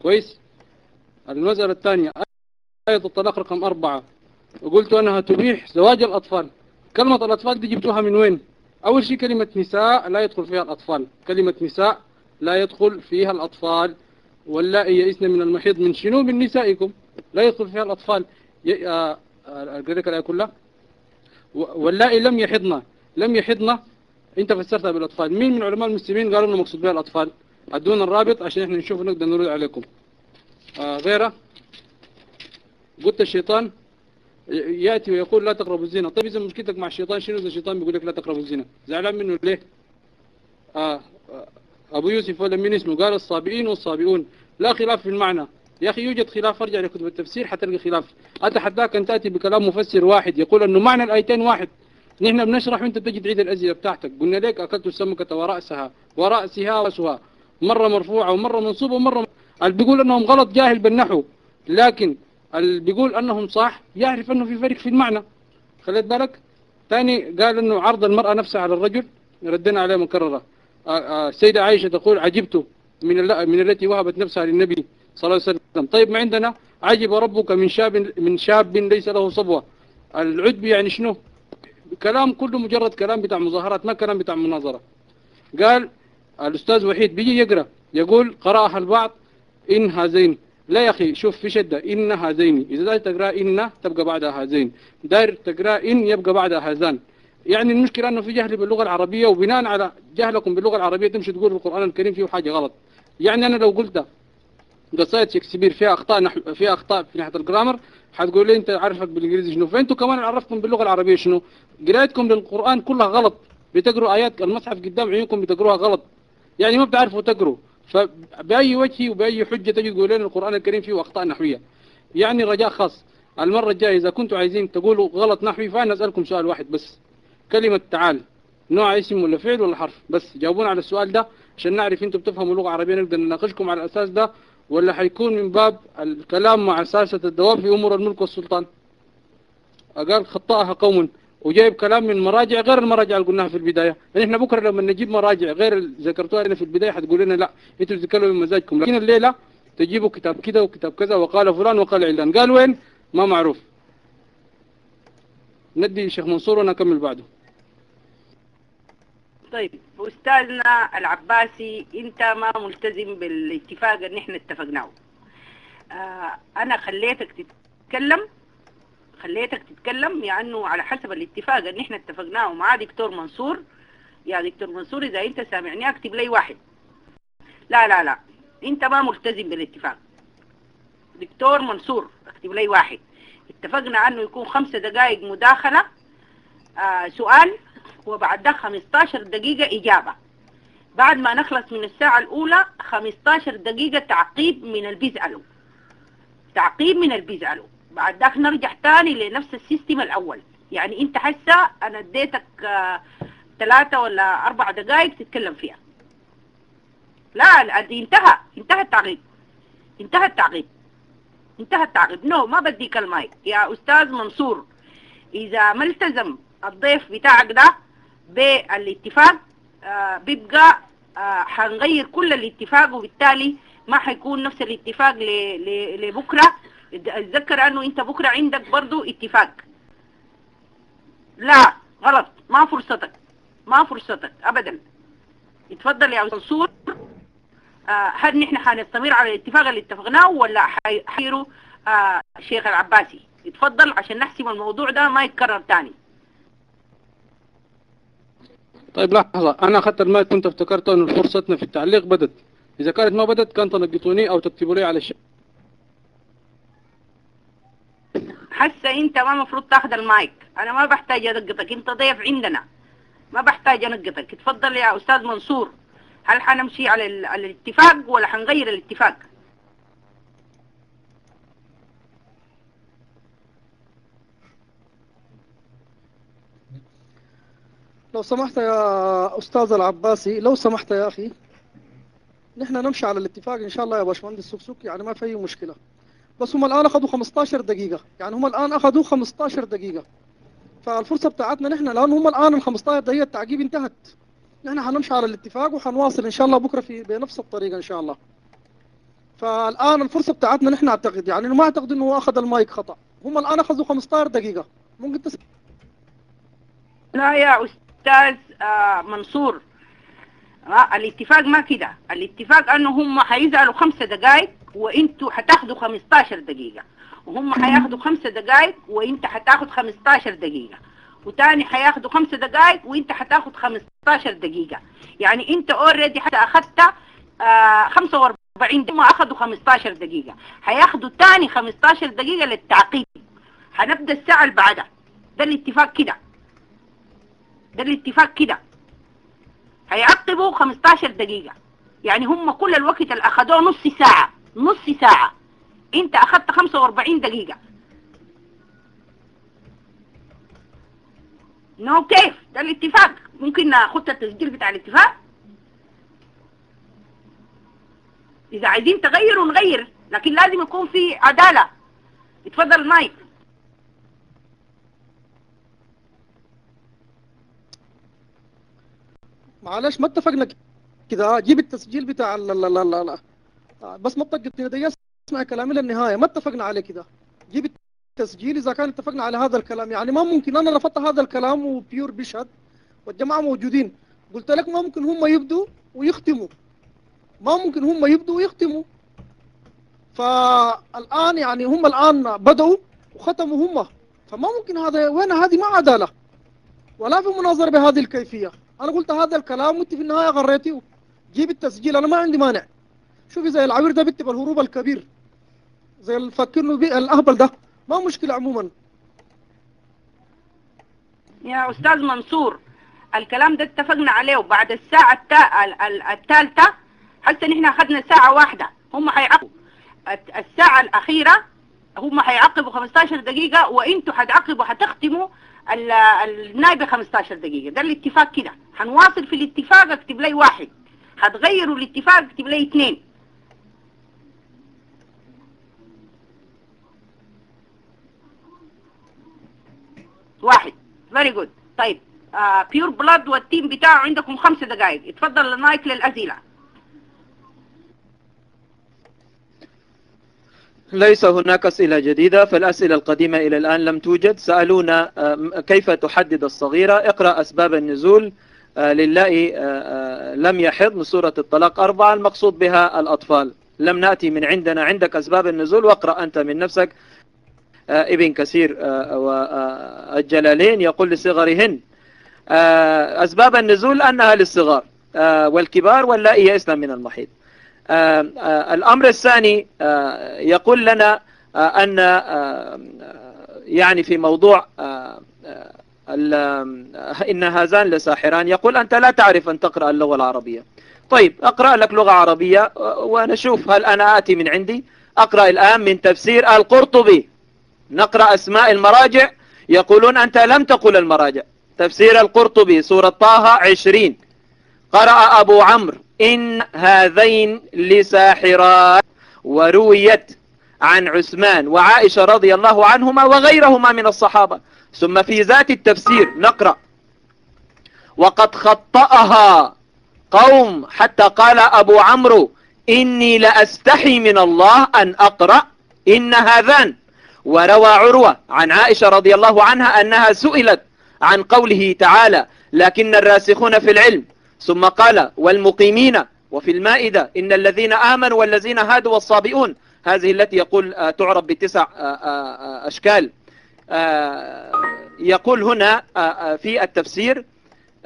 كويس؟ المسألة الثانية آية الطلاق رقم أربعة. وقلت أنها تبيح زواج الأطفال. كلمة الأطفال دي جبتوها من وين؟ أول شيء كلمة نساء لا يدخل فيها الأطفال. كلمة نساء لا يدخل فيها الأطفال واللائي يئسن من المحيض من شنو؟ من نسائكم. لا يدخل فيها الأطفال. ي... آه... آه... الآية كلها. واللائي لم يحضن. لم يحضن. أنت فسرتها بالأطفال. مين من علماء المسلمين قالوا إنه مقصود بها الأطفال؟ ادونا الرابط عشان إحنا نشوف نقدر نرد عليكم. آه غيره. قلت الشيطان يأتي ويقول لا تقربوا الزنا. طيب إذا مشكلتك مع الشيطان شنو إذا الشيطان بيقول لك لا تقربوا الزنا؟ زعلان منه ليه؟ آه أبو يوسف ولا من اسمه قال الصابئين والصابئون. لا خلاف في المعنى. يا أخي يوجد خلاف ارجع لكتب التفسير حتلقى خلاف. أتحداك أن تأتي بكلام مفسر واحد يقول أنه معنى الآيتين واحد. نحن بنشرح وأنت تجي تعيد الأزية بتاعتك. قلنا لك أكلت السمكة ورأسها ورأسها ورأسها مرة مرفوعة ومرة منصوبة ومرة اللي بيقول أنهم غلط جاهل بالنحو. لكن اللي بيقول أنهم صح يعرف أنه في فرق في المعنى. خليت بالك؟ ثاني قال أنه عرض المرأة نفسها على الرجل ردنا عليه مكررة. السيدة عائشة تقول عجبت من من التي وهبت نفسها للنبي صلى الله عليه وسلم. طيب ما عندنا؟ عجب ربك من شاب من شاب ليس له صبوة. العجب يعني شنو؟ كلام كله مجرد كلام بتاع مظاهرات ما كلام بتاع مناظرة. قال الأستاذ وحيد بيجي يقرأ يقول قرأها البعض إن هذين. لا يا أخي شوف في شدة إن هذين. إذا داير تقرأ إن تبقى بعدها هذين. داير تقرأ إن يبقى بعدها هذان. يعني المشكلة أنه في جهل باللغة العربية وبناء على جهلكم باللغة العربية تمشي تقول القرآن الكريم فيه حاجة غلط. يعني أنا لو قلت قصائد شكسبير فيها أخطاء نحو فيها أخطاء في ناحية الجرامر حتقول لي أنت عارفك بالإنجليزي شنو. فأنتوا كمان عرفتكم باللغة العربية شنو. قرايتكم للقرآن كلها غلط. بتقروا آيات المصحف قدام عيونكم بتقروها غلط. يعني ما بتعرفوا تقروا. فبأي وجه وبأي حجة تجي تقولون القرآن الكريم فيه أخطاء نحوية. يعني رجاء خاص. المرة الجاية إذا كنتوا عايزين تقولوا غلط نحوي فأنا أسألكم سؤال واحد بس. كلمة تعال. نوع اسم ولا فعل ولا حرف. بس جاوبونا على السؤال ده عشان نعرف أنتوا بتفهموا لغة عربية نقدر نناقشكم على الأساس ده ولا حيكون من باب الكلام مع ساسة الدواب في أمور الملك والسلطان. قال خطأها قوم وجايب كلام من مراجع غير المراجع اللي قلناها في البداية. يعني إحنا بكرة لما نجيب مراجع غير ذكرتوها لنا في البداية حتقول لنا لا أنتوا تتكلموا من مزاجكم. لكن الليلة تجيبوا كتاب كذا وكتاب كذا وقال فلان وقال علان. قال وين؟ ما معروف. ندي شيخ منصور ونكمل بعده. طيب أستاذنا العباسي أنت ما ملتزم بالاتفاق اللي إحنا اتفقناه. آه أنا خليتك تتكلم خليتك تتكلم يعني على حسب الاتفاق اللي إحنا اتفقناه مع دكتور منصور. يا دكتور منصور إذا أنت سامعني أكتب لي واحد. لا لا لا أنت ما ملتزم بالاتفاق. دكتور منصور أكتب لي واحد. اتفقنا أنه يكون خمسة دقائق مداخلة. آه سؤال. وبعد ده 15 دقيقة إجابة. بعد ما نخلص من الساعة الأولى 15 دقيقة تعقيب من اللي بيسألوا تعقيب من اللي بيسألوا بعد ذاك نرجع تاني لنفس السيستم الأول. يعني أنت حسا أنا اديتك ثلاثة ولا أربع دقائق تتكلم فيها. لا انتهى. انتهى التعقيب. انتهى التعقيب. انتهى التعقيب. نو ما بديك المايك يا أستاذ منصور إذا ما التزم الضيف بتاعك ده بالاتفاق آه بيبقى آه حنغير كل الاتفاق وبالتالي ما حيكون نفس الاتفاق لبكرة. اتذكر أنه أنت بكرة عندك برضو اتفاق. لا غلط. ما فرصتك. ما فرصتك. ابدا. اتفضل يا منصور. آه هل نحن حنستمر على الاتفاق اللي اتفقناه ولا حيروا آه شيخ العباسي؟ اتفضل عشان نحسم الموضوع ده ما يتكرر تاني. طيب لحظة أنا أخذت المايك كنت افتكرت أن فرصتنا في التعليق بدت. إذا كانت ما بدت كان تنقطوني أو تكتبوا لي على الشيء حاسة أنت ما مفروض تاخذ المايك. أنا ما بحتاج أنقطك أنت ضيف عندنا. ما بحتاج أنقطك. اتفضل يا أستاذ منصور. هل حنمشي على الاتفاق ولا حنغير الاتفاق؟ لو سمحت يا أستاذ العباسي لو سمحت يا أخي نحن نمشي على الاتفاق إن شاء الله يا باشمهندس سكسك يعني ما في أي مشكلة. بس هم الآن أخذوا 15 دقيقة يعني هم الآن أخذوا 15 دقيقة. فالفرصة بتاعتنا نحن لأن هم الآن ال 15 دقيقة التعقيب انتهت. نحن حنمشي على الاتفاق وحنواصل إن شاء الله بكرة في بنفس الطريقة إن شاء الله. فالآن الفرصة بتاعتنا نحن أعتقد يعني ما أعتقد إنه هو أخذ المايك خطأ. هم الآن أخذوا 15 دقيقة. ممكن تس... لا يا أستاذ. آه، منصور. آه، الاتفاق ما كده. الاتفاق أنه هم حيزعلوا خمسة دقائق وإنتوا حتاخدوا 15 دقيقة. وهم حياخدوا خمسة دقائق وإنت حتاخد 15 دقيقة. وتاني حياخدوا خمسة دقائق وإنت حتاخد 15 دقيقة. يعني إنت اوريدي حتى اخدت آه 45 دقيقة. هم اخدوا 15 دقيقة. حياخدوا تاني 15 دقيقة للتعقيب حنبدأ الساعة اللي بعدها ده الاتفاق كده. ده الاتفاق كده. هيعقبوا 15 دقيقة. يعني هم كل الوقت اللي اخدوه نص ساعة. نص ساعة. أنت اخدت 45 دقيقة. نو كيف؟ ده الاتفاق. ممكن ناخد التسجيل بتاع الاتفاق؟ إذا عايزين تغيروا نغير لكن لازم يكون في عدالة. اتفضل مايك. معلش ما اتفقنا كده جيب التسجيل بتاع لا لا لا لا. بس ما تطقط دي اسمع كلامي للنهاية. ما اتفقنا عليه كده جيب التسجيل إذا كان اتفقنا على هذا الكلام. يعني ما ممكن أنا رفضت هذا الكلام وبيور بيشهد والجماعة موجودين. قلت لك ما ممكن هم يبدوا ويختموا. ما ممكن هم يبدوا ويختموا. فالآن يعني هم الآن بدأوا وختموا هم. فما ممكن هذا وين هذه؟ ما عداله ولا في مناظرة بهذه الكيفية. أنا قلت هذا الكلام وأنت في النهاية غريتيه جيب التسجيل أنا ما عندي مانع. شوفي زي العوير ده بيكتب الهروب الكبير. زي الفكرنه الأهبل ده. ما مشكلة عموما. يا أستاذ منصور الكلام ده اتفقنا عليه وبعد الساعة التا... ال- ال- الثالثة حتى نحن أخذنا ساعة واحدة. هم حيعقبوا الت- الساعة الأخيرة هم حيعقبوا 15 دقيقة وإنتوا حتعقبوا حتختموا ال- النايبة 15 دقيقة. ده الاتفاق كده. حنواصل في الاتفاق اكتب لي واحد. حتغيروا الاتفاق اكتب لي اثنين واحد. very good طيب. بيور بلاد وال team بتاعه عندكم خمس دقائق اتفضل المايك للأسئلة ليس هناك أسئلة جديدة فالأسئلة القديمة إلى الآن لم توجد. سألونا آه، كيف تحدد الصغيرة؟ اقرأ أسباب النزول. آه، لله آه، لم يحض من سورة الطلاق أربعة المقصود بها الأطفال. لم نأتي من عندنا عندك أسباب النزول واقرأ أنت من نفسك. ابن كثير والجلالين يقول لصغرهن أسباب النزول أنها للصغار والكبار واللائي يئسن من المحيط. الأمر الثاني آه، يقول لنا آه، أن آه، يعني في موضوع آه، آه، آه، إن هذان لساحران يقول أنت لا تعرف أن تقرأ اللغة العربية. طيب أقرأ لك لغة عربية آه، ونشوف هل أنا آتي من عندي. أقرأ الآن من تفسير القرطبي. نقرأ أسماء المراجع. يقولون أنت لم تقل المراجع. تفسير القرطبي سورة طه عشرين. قرأ أبو عمرو. إن هذين لساحران ورويت عن عثمان وعائشة رضي الله عنهما وغيرهما من الصحابة. ثم في ذات التفسير نقرأ. وقد خطأها قوم حتى قال أبو عمرو إني لأستحي من الله أن أقرأ إن هذان. وروى عروة عن عائشة رضي الله عنها أنها سئلت عن قوله تعالى لكن الراسخون في العلم ثم قال والمقيمين وفي المائدة إن الذين آمنوا والذين هادوا والصابئون. هذه التي يقول آه، تعرب بتسع آه، آه، أشكال. يقول هنا في التفسير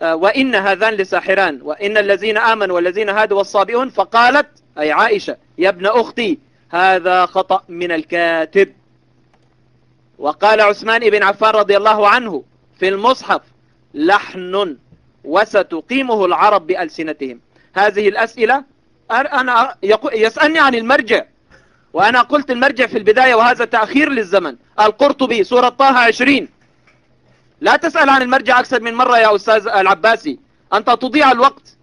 وإن هذان لساحران وإن الذين آمنوا والذين هادوا والصابئون فقالت أي عائشة يا ابن أختي هذا خطأ من الكاتب. وقال عثمان بن عفان رضي الله عنه في المصحف لحن وستقيمه العرب بألسنتهم. هذه الأسئلة أنا يسألني عن المرجع. وأنا قلت المرجع في البداية وهذا تأخير للزمن. القرطبي سورة طه 20 لا تسأل عن المرجع أكثر من مرة يا أستاذ العباسي. أنت تضيع الوقت.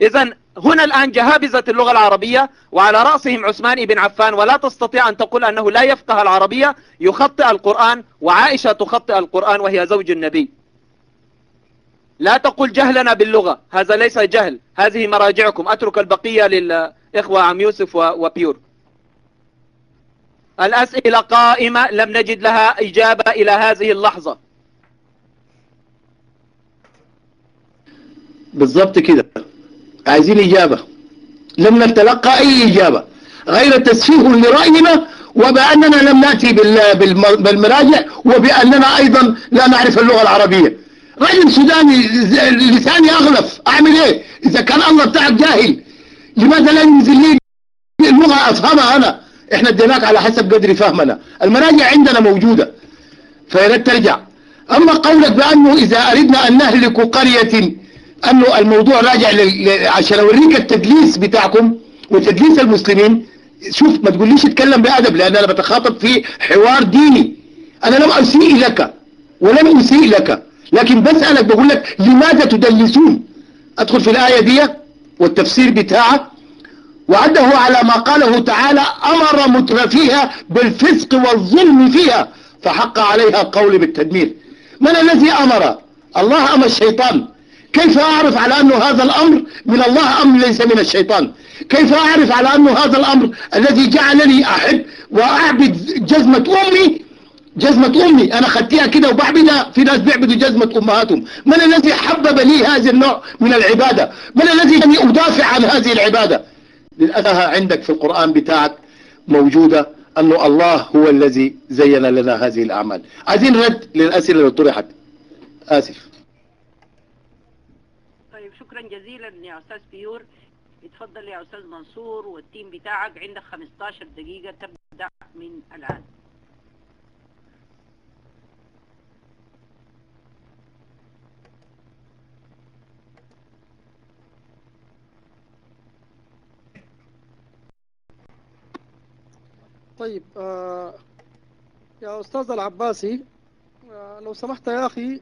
إذا هنا الآن جهابزة اللغة العربية وعلى رأسهم عثمان بن عفان. ولا تستطيع أن تقول أنه لا يفقه العربية. يخطئ القرآن وعائشة تخطئ القرآن وهي زوج النبي. لا تقول جهلنا باللغة. هذا ليس جهل. هذه مراجعكم. أترك البقية للإخوة عم يوسف وبيور. الأسئلة قائمة. لم نجد لها إجابة إلى هذه اللحظة. بالضبط كده. عايزين إجابة. لم نتلقى أي إجابة. غير تسفيه لرأينا وبأننا لم نأتي بالمراجع وبأننا أيضا لا نعرف اللغة العربية. رجل سوداني لساني أغلف. أعمل إيه؟ إذا كان الله بتاعك جاهل. لماذا لا ينزل لي اللغة؟ أفهمها أنا. إحنا اديناك على حسب قدر فهمنا. المراجع عندنا موجودة. فياريت ترجع. أما قولك بأنه إذا أردنا أن نهلك قرية أنه الموضوع راجع عشان أوريك التدليس بتاعكم وتدليس المسلمين. شوف ما تقوليش اتكلم بأدب لأن أنا بتخاطب في حوار ديني. أنا لم أسيء لك ولم أسيء لك. لكن بسألك بقول لك لماذا تدلسون؟ أدخل في الآية دي والتفسير بتاعه وعده على ما قاله تعالى أمر مترفيها بالفسق والظلم فيها فحق عليها القول بالتدمير. من الذي أمر؟ الله أم الشيطان؟ كيف أعرف على أنه هذا الأمر من الله أم ليس من الشيطان؟ كيف أعرف على أنه هذا الأمر الذي جعلني أحب وأعبد جزمة أمي جزمة أمي. أنا خدتها كده وبعبدها في ناس بيعبدوا جزمة أمهاتهم. من الذي حبب لي هذا النوع من العبادة؟ من الذي يعني أدافع عن هذه العبادة؟ للأسف عندك في القرآن بتاعك موجودة أنه الله هو الذي زين لنا هذه الأعمال. عايزين رد للأسئلة اللي طرحت. آسف. طيب شكرا جزيلا يا أستاذ بيور. اتفضل يا أستاذ منصور والتيم بتاعك. عندك 15 دقيقة تبدأ من الآن. طيب آه يا أستاذ العباسي آه لو سمحت يا أخي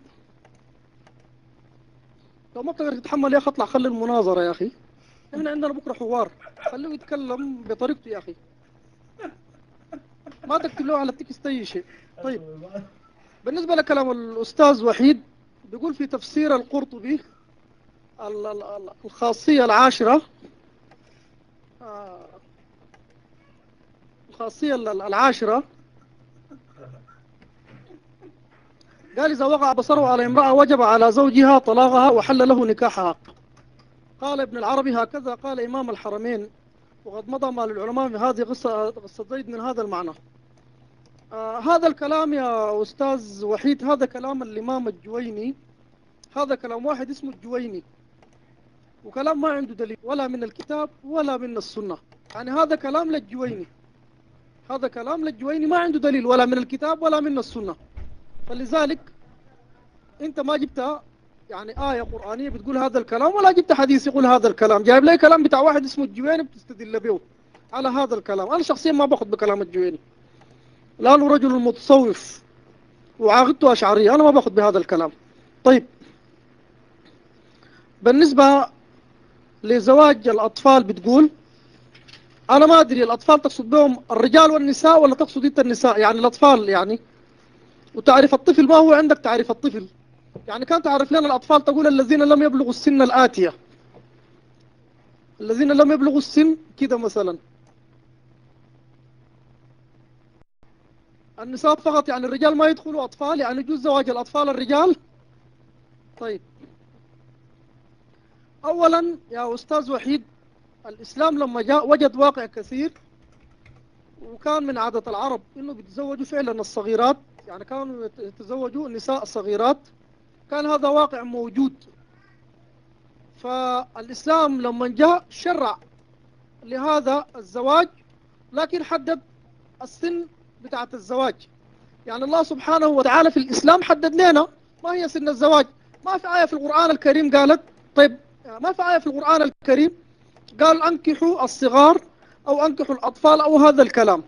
لو ما بتقدر تتحمل يا أخي اطلع خلي المناظرة يا أخي. إحنا عندنا بكرة حوار. خليه يتكلم بطريقته يا أخي. ما تكتب له على التكست أي شيء. طيب بالنسبة لكلام الأستاذ وحيد بيقول في تفسير القرطبي الخاصية العاشرة آه الخاصية العاشرة. قال إذا وقع بصره على امرأة وجب على زوجها طلاقها وحل له نكاحها. قال ابن العربي هكذا قال إمام الحرمين وقد مضى مال العلماء في هذه قصة, قصة زيد من هذا المعنى. آه هذا الكلام يا أستاذ وحيد هذا كلام الإمام الجويني. هذا كلام واحد اسمه الجويني. وكلام ما عنده دليل ولا من الكتاب ولا من السنة. يعني هذا كلام للجويني. هذا كلام للجويني ما عنده دليل ولا من الكتاب ولا من السنة. فلذلك انت ما جبت يعني آية قرآنية بتقول هذا الكلام ولا جبت حديث يقول هذا الكلام. جايب لي كلام بتاع واحد اسمه الجويني بتستدل به على هذا الكلام. أنا شخصيا ما باخذ بكلام الجويني. لأنه رجل متصوف وعاقدته أشعرية أنا ما باخذ بهذا الكلام. طيب. بالنسبة لزواج الأطفال بتقول أنا ما أدري الأطفال تقصد بهم الرجال والنساء ولا تقصد أنت النساء؟ يعني الأطفال يعني. وتعرف الطفل ما هو عندك تعرف الطفل. يعني كان تعرف لنا الأطفال تقول الذين لم يبلغوا السن الآتية. الذين لم يبلغوا السن كده مثلا. النساء فقط يعني الرجال ما يدخلوا أطفال يعني يجوز زواج الأطفال الرجال؟ طيب. أولا يا أستاذ وحيد الإسلام لما جاء وجد واقع كثير وكان من عادة العرب إنه بيتزوجوا فعلا الصغيرات. يعني كانوا يتزوجوا النساء الصغيرات. كان هذا واقع موجود. فالإسلام لما جاء شرع لهذا الزواج لكن حدد السن بتاعة الزواج. يعني الله سبحانه وتعالى في الإسلام حدد لنا ما هي سن الزواج. ما في آية في القرآن الكريم قالت طيب ما في آية في القرآن الكريم قال أنكحوا الصغار أو أنكحوا الأطفال أو هذا الكلام.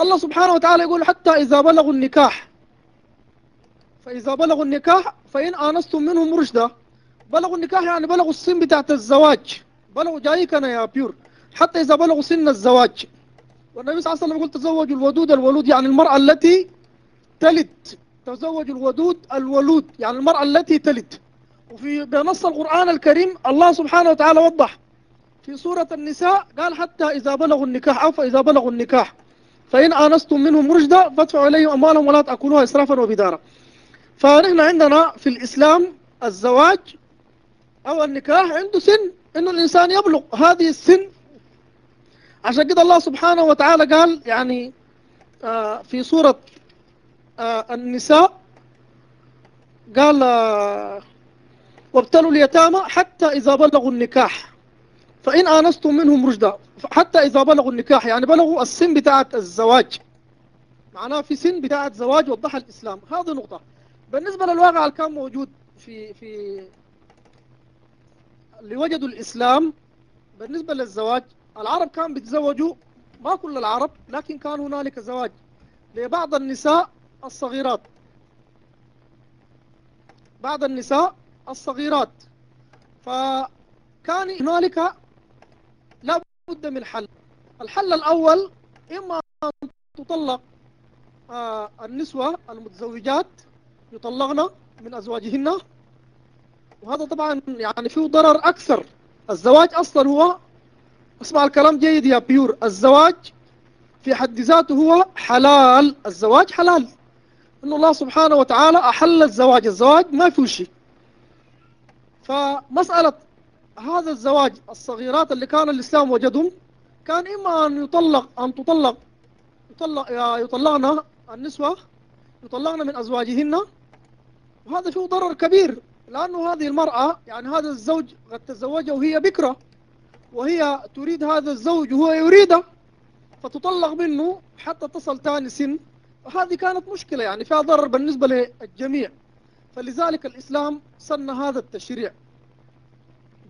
الله سبحانه وتعالى يقول حتى إذا بلغوا النكاح فإذا بلغوا النكاح فإن آنستم منهم رشدا بلغوا النكاح يعني بلغوا السن بتاعت الزواج. بلغوا جايك أنا يا بيور حتى إذا بلغوا سن الزواج. والنبي صلى الله عليه وسلم يقول تزوجوا الودود الولود يعني المرأة التي تلد. تزوج الودود الولود يعني المرأة التي تلد. وفي بنص القرآن الكريم الله سبحانه وتعالى وضح في سورة النساء قال حتى إذا بلغوا النكاح أو فإذا بلغوا النكاح فإن آنستم منهم رشدا فادفعوا إليهم أموالهم ولا تأكلوها إسرافا وبدارا. فنحن عندنا في الإسلام الزواج أو النكاح عنده سن إنه الإنسان يبلغ هذه السن. عشان كده الله سبحانه وتعالى قال يعني آه في سورة آه النساء قال آه وابتلوا اليتامى حتى إذا بلغوا النكاح. فإن آنستم منهم رشدا حتى إذا بلغوا النكاح يعني بلغوا السن بتاعة الزواج. معناه في سن بتاعة زواج وضحها الإسلام. هذه نقطة. بالنسبة للواقع اللي كان موجود في في اللي وجدوا الإسلام بالنسبة للزواج العرب كانوا بيتزوجوا ما كل العرب لكن كان هنالك زواج لبعض النساء الصغيرات. بعض النساء الصغيرات. فكان هنالك بد من حل الحل الأول إما أن تطلق آه النسوة المتزوجات يطلقن من أزواجهن وهذا طبعا يعني فيه ضرر أكثر. الزواج أصلا هو اسمع الكلام جيد يا بيور الزواج في حد ذاته هو حلال. الزواج حلال. إن الله سبحانه وتعالى أحل الزواج. الزواج ما فيه شيء. فمسألة هذا الزواج الصغيرات اللي كان الإسلام وجدهم كان إما أن يطلق أن تطلق يطلق يطلقن النسوة يطلقن من أزواجهن. وهذا فيه ضرر كبير لأنه هذه المرأة يعني هذا الزوج قد تزوجها وهي بكرة وهي تريد هذا الزوج وهو يريده فتطلق منه حتى تصل ثاني سن. وهذه كانت مشكلة يعني فيها ضرر بالنسبة للجميع. فلذلك الإسلام سن هذا التشريع.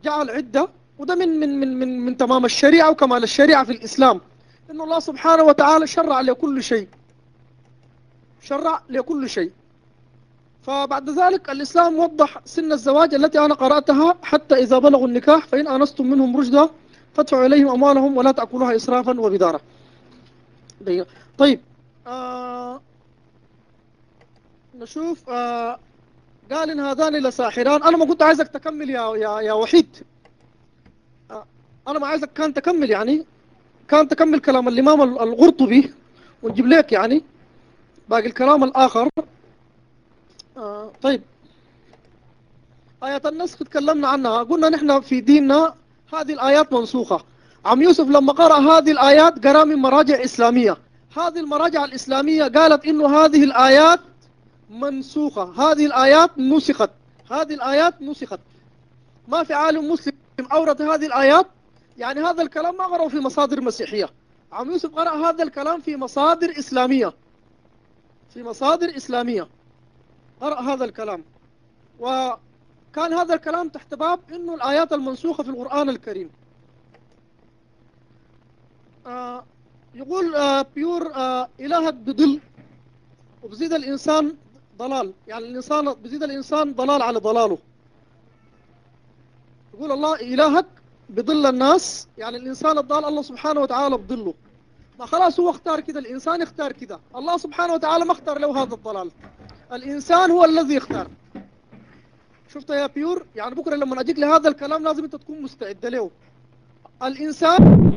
جعل عدة وده من من من من, من تمام الشريعة وكمال الشريعة في الإسلام. إن الله سبحانه وتعالى شرع لكل شيء. شرع لكل شيء. فبعد ذلك الإسلام وضح سن الزواج التي أنا قرأتها حتى إذا بلغوا النكاح فإن آنستم منهم رشدا فادفعوا إليهم أموالهم ولا تأكلوها إسرافا وبدارا طيب آه نشوف آه قال إن هذان لساحران. أنا ما كنت عايزك تكمل يا يا يا وحيد. أنا ما عايزك كان تكمل يعني. كان تكمل كلام الإمام القرطبي ونجيب لك يعني باقي الكلام الآخر. آه طيب. آيات النسخ تكلمنا عنها. قلنا نحن في ديننا هذه الآيات منسوخة. عم يوسف لما قرأ هذه الآيات قرأ من مراجع إسلامية. هذه المراجع الإسلامية قالت إنه هذه الآيات منسوخة. هذه الآيات نسخت. هذه الآيات نسخت. ما في عالم مسلم أورد هذه الآيات؟ يعني هذا الكلام ما قرأه في مصادر مسيحية. عم يوسف قرأ هذا الكلام في مصادر إسلامية. في مصادر إسلامية. قرأ هذا الكلام. وكان هذا الكلام تحت باب إنه الآيات المنسوخة في القرآن الكريم. آه يقول آه بيور آه إلهك بضل وبزيد الإنسان ضلال. يعني الإنسان بزيد الإنسان ضلال على ضلاله. يقول الله إلهك بضل الناس. يعني الإنسان الضال الله سبحانه وتعالى بضله. ما خلاص هو اختار كده الإنسان اختار كده الله سبحانه وتعالى ما اختار له هذا الضلال. الإنسان هو الذي اختار شفت يا بيور؟ يعني بكرة لما أجيك لهذا الكلام لازم أنت تكون مستعد له. الإنسان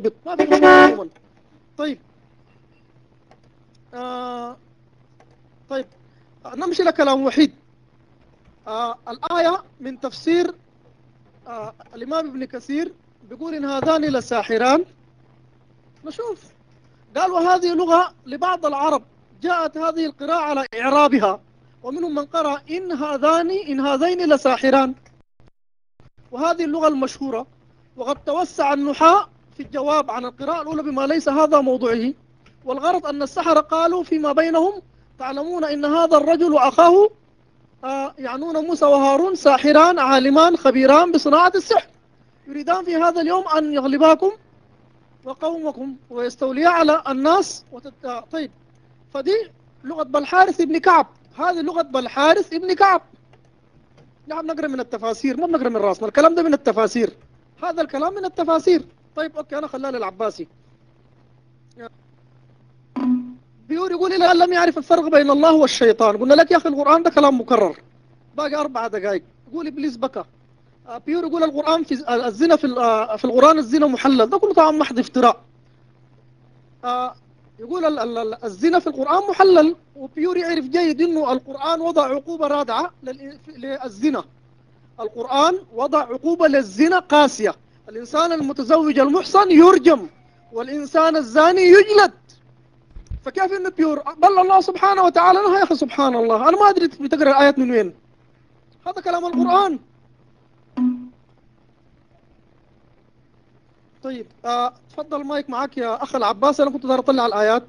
يضبط ما في مشكلة عموما طيب. آه طيب. آه نمشي لكلام وحيد. آه الآية من تفسير آه الإمام ابن كثير بيقول إن هذان لساحران. نشوف. قال وهذه لغة لبعض العرب. جاءت هذه القراءة على إعرابها. ومنهم من قرأ إن هذان إن هذين لساحران. وهذه اللغة المشهورة. وقد توسع النحاة في الجواب عن القراءة الأولى بما ليس هذا موضوعه والغرض أن السحرة قالوا فيما بينهم تعلمون إن هذا الرجل وأخاه آه، يعنون موسى وهارون ساحران عالمان خبيران بصناعة السحر. يريدان في هذا اليوم أن يغلباكم وقومكم ويستوليا على الناس وتت... آه، طيب. فدي لغة بلحارث ابن كعب. هذه لغة بلحارث ابن كعب. نحن نقرأ من التفاسير ما بنقرأ من راسنا الكلام ده من التفاسير. هذا الكلام من التفاسير. طيب okay أنا خلاه للعباسي بيقول يقول أن لم يعرف الفرق بين الله والشيطان. قلنا لك يا أخي القرآن ده كلام مكرر. باقي أربع دقائق. يقول إبليس بكى. آه، بيور يقول القرآن في آه، الزنا في آه، في القرآن الزنا محلل. ده كله طبعا محض افتراء. يقول ال- ال- ال- الزنا في القرآن محلل. وبيور يعرف جيد إنه القرآن وضع عقوبة رادعة لل- للزنا. القرآن وضع عقوبة للزنا قاسية. الإنسان المتزوج المحصن يرجم والإنسان الزاني يجلد. فكيف إنه بيور بل الله سبحانه وتعالى نهى يا أخي سبحان الله. أنا ما أدري بتقرأ الآيات من وين. هذا كلام القرآن. طيب آه، تفضل المايك معك يا اخ العباس. أنا كنت دار أطلع الآيات.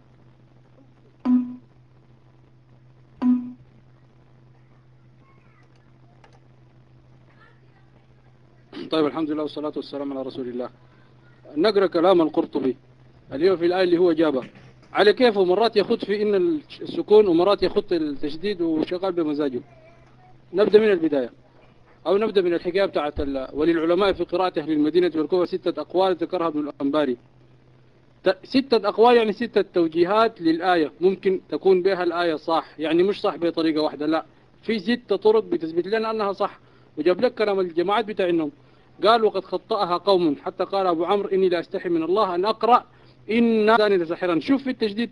طيب الحمد لله والصلاة والسلام على رسول الله. نقرأ كلام القرطبي اليوم في الآية اللي هو جابها على كيفه مرات يخط في إن السكون ومرات يخط التشديد وشغال بمزاجه. نبدأ من البداية. أو نبدأ من الحكاية بتاعت وللعلماء في قراءة أهل المدينة والكوفة ستة أقوال ذكرها ابن الأنباري. ستة أقوال يعني ستة توجيهات للآية. ممكن تكون بها الآية صح يعني مش صح بطريقة واحدة لا. في ستة طرق بتثبت لنا أنها صح. وجاب لك كلام الجماعات بتاعهم قال وقد خطأها قوم. حتى قال أبو عمرو إني لا أستحي من الله أن أقرأ إن ثاني لساحرا شوف في التشديد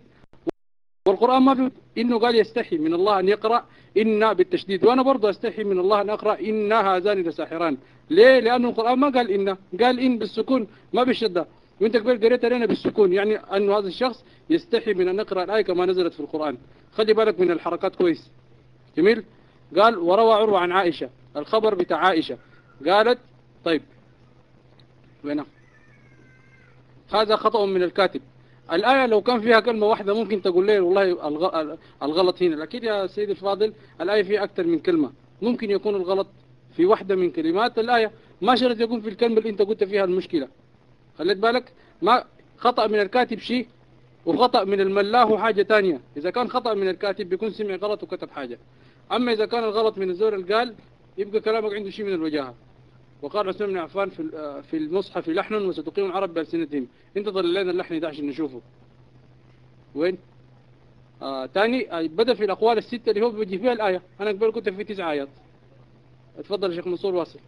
والقرآن ما في إنه قال يستحي من الله أن يقرأ إن بالتشديد. وأنا برضه أستحي من الله أن أقرأ إن هذان لساحران ليه؟ لأنه القرآن ما قال إن قال إن بالسكون ما بالشدة. وأنت قبل قريت علينا بالسكون. يعني أنه هذا الشخص يستحي من أن يقرأ الآية كما نزلت في القرآن. خلي بالك من الحركات كويس. جميل؟ قال وروى عروة عن عائشة. الخبر بتاع عائشة. قالت طيب. وينه؟ هذا خطأ من الكاتب. الآية لو كان فيها كلمة واحدة ممكن تقول لي والله الغ- الغلط هنا. لكن يا سيدي الفاضل الآية فيها أكثر من كلمة. ممكن يكون الغلط في واحدة من كلمات الآية. ما شرط يكون في الكلمة اللي أنت قلت فيها المشكلة. خليت بالك. ما خطأ من الكاتب شيء وخطأ من الملاه حاجة تانية. إذا كان خطأ من الكاتب بيكون سمع غلط وكتب حاجة. أما إذا كان الغلط من الزور اللي قال يبقى كلامك عنده شيء من الوجاهة. وقال عثمان بن عفان في ال- في المصحف لحن وستقيم العرب بألسنتهم انت طلع لنا اللحن ده عشان نشوفه. وين؟ آه تاني آه بدأ في الأقوال الستة اللي هو بيجي فيها الآية. أنا قبل كنت في تسع آيات. اتفضل يا شيخ منصور واصل.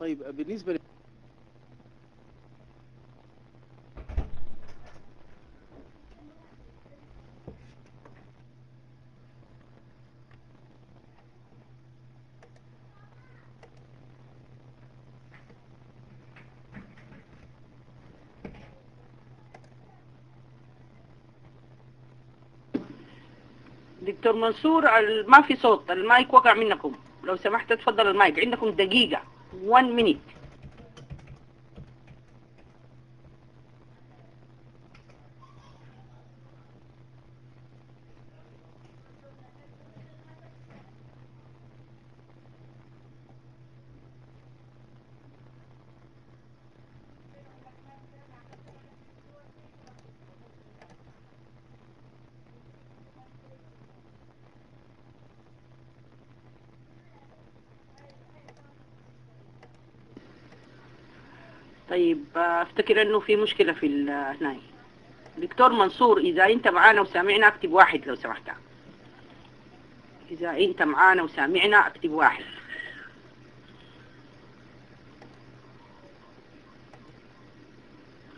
طيب بالنسبة دكتور منصور ما في صوت المايك وقع منكم. لو سمحت تفضل المايك عندكم دقيقة. 1 minute. طيب آه، افتكر إنه في مشكلة في هناي دكتور منصور إذا أنت معانا وسامعنا اكتب واحد لو سمحت. إذا أنت معانا وسامعنا اكتب واحد.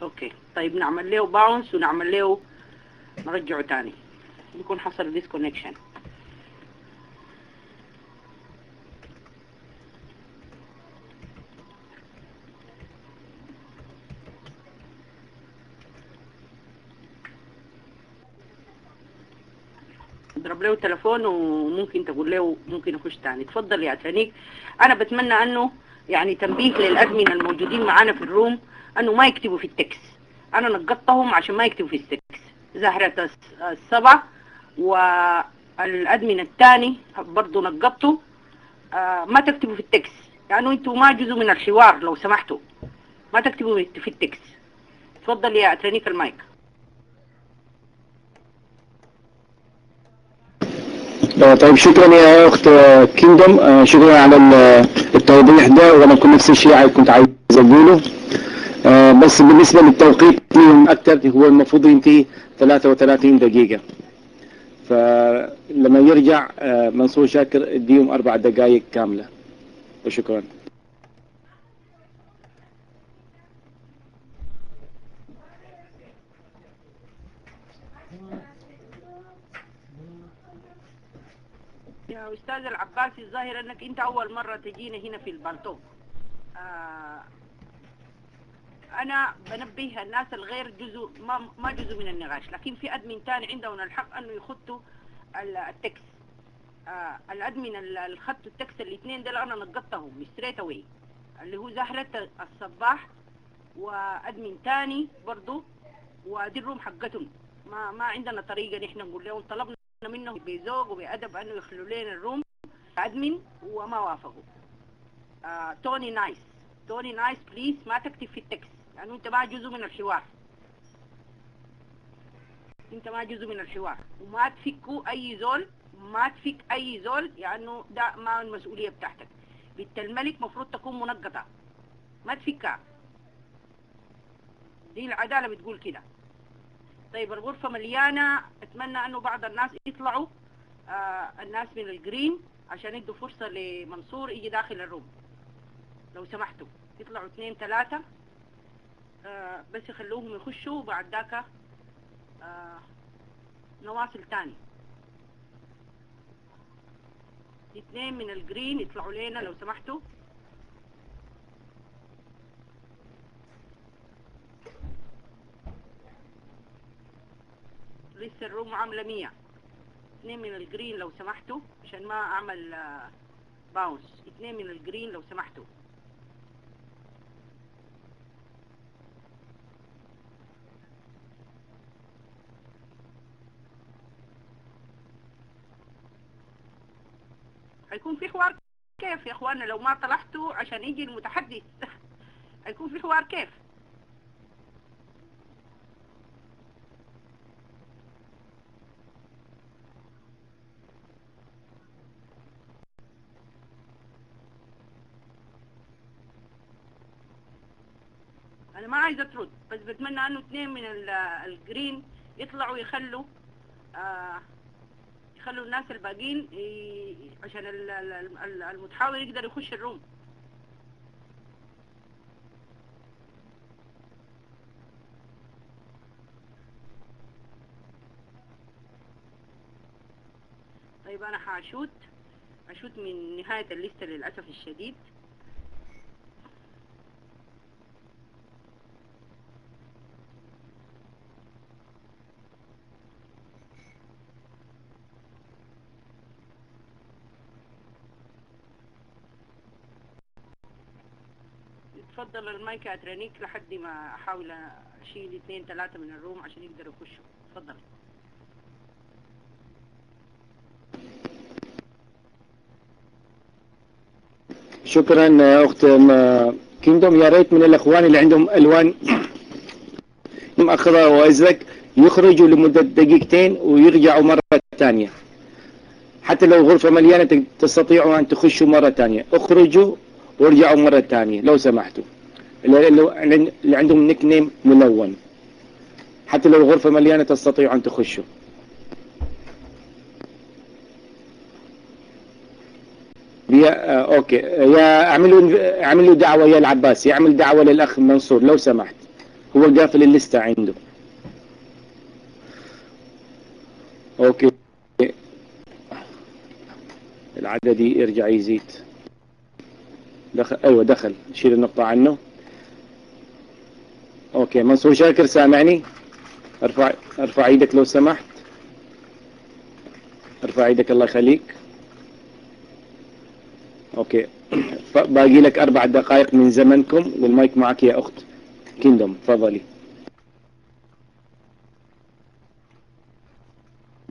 okay. طيب نعمل له bounce ونعمل له نرجعه تاني. يكون حصل disconnection له تلفون وممكن تقول له ممكن يخش تاني. تفضل يا ترانيك. أنا بتمنى أنه يعني تنبيه لل admin الموجودين معانا في ال room أنه ما يكتبوا في التكس. أنا نقطتهم عشان ما يكتبوا في ال text. زهرة الس- الصباح وال admin الثاني برضو نقطته. آه ما تكتبوا في التكس. لأنه أنتوا ما جزء من الحوار لو سمحتوا. ما تكتبوا في التكس. تفضل يا ترانيك المايك. طيب شكرا يا أخت كيندوم. شكرا على ال- التوضيح ده وأنا كنت نفس الشيء كنت عايز أقوله. آه، بس بالنسبة للتوقيت أكثر هو المفروض ينتهي 33 دقيقة. فلما يرجع آه، منصور شاكر اديهم أربع دقائق كاملة. وشكرا يا أستاذ العباسي الظاهر أنك أنت أول مرة تجينا هنا في البالتوك آه أنا بنبه الناس الغير جزء ما, ما جزء من النقاش لكن في admin تاني عندهم الحق أنه يخطوا ال- text. آه ال admin ال- اللي التكس الاثنين دول أنا نقطتهم straight away اللي هو زهرة الصباح و admin تاني برضو ودي ال room حقتهم. ما ما عندنا طريقة نحن نقول لهم طلبنا منه بذوق وبأدب أنه يخلوا لنا ال room admin وما وافقوا. آه توني نايس. توني نايس please ما تكتب في ال text لأنه أنت ما جزء من الحوار. أنت ما جزء من الحوار. وما تفكوا أي زول ما تفك أي زول لأنه ده ما المسؤولية بتاعتك. بنت الملك مفروض تكون منقطة. ما تفكها. دي العدالة بتقول كده. طيب الغرفة مليانة. أتمنى أنه بعض الناس يطلعوا آه الناس من ال green عشان يدوا فرصة لمنصور يجي داخل ال room. لو سمحتوا يطلعوا اثنين ثلاثة. آه بس يخلوهم يخشوا وبعد ذاك آه نواصل تاني اثنين من ال green يطلعوا لنا لو سمحتوا. لسه ال room عاملة مية. اثنين من ال green لو سمحتوا عشان ما أعمل آه، bounce اثنين من ال green لو سمحتوا. هيكون في حوار كيف يا اخوانا لو ما طلعتوا عشان يجي المتحدث. هيكون في حوار كيف أنا ما عايزة ترد بس بتمنى إنه اثنين من ال- ال green يطلعوا يخلوا آه يخلوا الناس الباقيين عشان ال- ال- ال- المتحاور يقدر يخش ال room. طيب أنا حاشوت اشوت من نهاية ال list للأسف الشديد. يا ترانيك لحد ما أحاول أشيل اثنين ثلاثة من الروم عشان يقدروا يخشوا. تفضل. شكرا أخت كيندوم. يا ريت من الإخوان اللي عندهم ألوان مؤخرة وأزرق يخرجوا لمدة دقيقتين ويرجعوا مرة ثانية. حتى لو غرفة مليانة تستطيعوا أن تخشوا مرة ثانية. اخرجوا وارجعوا مرة ثانية لو سمحتوا. اللي, عندهم nickname ملون. حتى لو الغرفة مليانة تستطيعوا أن تخشوا. يا آه، okay. يا اعملوا اعملوا دعوة يا العباس يعمل دعوة للأخ منصور. لو سمحت. هو قافل ال list عنده. okay. العدد يرجع يزيد. دخل أيوه دخل. شيل النقطة عنه. okay منصور شاكر سامعني؟ أرفع أرفع إيدك لو سمحت. أرفع إيدك الله يخليك. okay. باقي لك أربع دقائق من زمنكم والمايك معك يا أخت كيندوم. تفضلي.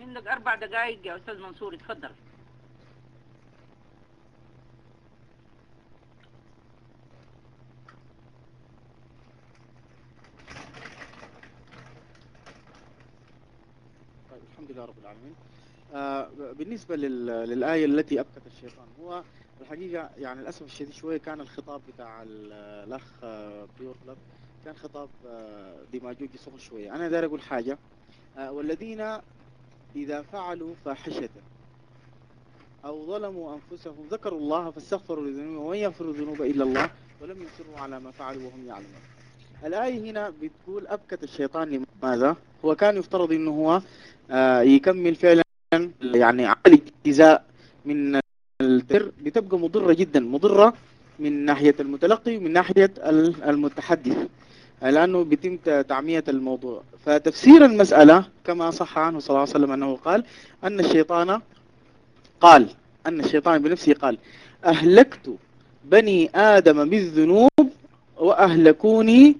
عندك أربع دقائق يا أستاذ منصور اتفضل. الحمد لله رب العالمين. آه بالنسبة لل- للآية التي أبكت الشيطان هو الحقيقة يعني للأسف الشديد شوية كان الخطاب بتاع ال- الأخ آه، بيور كان خطاب آه، ديماجوجي صغر شوية. أنا داير أقول حاجة. والذين إذا فعلوا فاحشة أو ظلموا أنفسهم ذكروا الله فاستغفروا لذنوبهم ومن يغفر الذنوب إلا الله ولم يصروا على ما فعلوا وهم يعلمون. الآية هنا بتقول أبكت الشيطان لماذا؟ هو كان يفترض إنه هو آه، يكمل فعلا يعني عمل اجتزاء من التر بتبقى مضرة جدا مضرة من ناحية المتلقي ومن ناحية ال- المتحدث آه، لأنه بيتم تعمية الموضوع فتفسير المسألة كما صح عنه صلى الله عليه وسلم أنه قال أن الشيطان قال أن الشيطان بنفسه قال أهلكت بني آدم بالذنوب وأهلكوني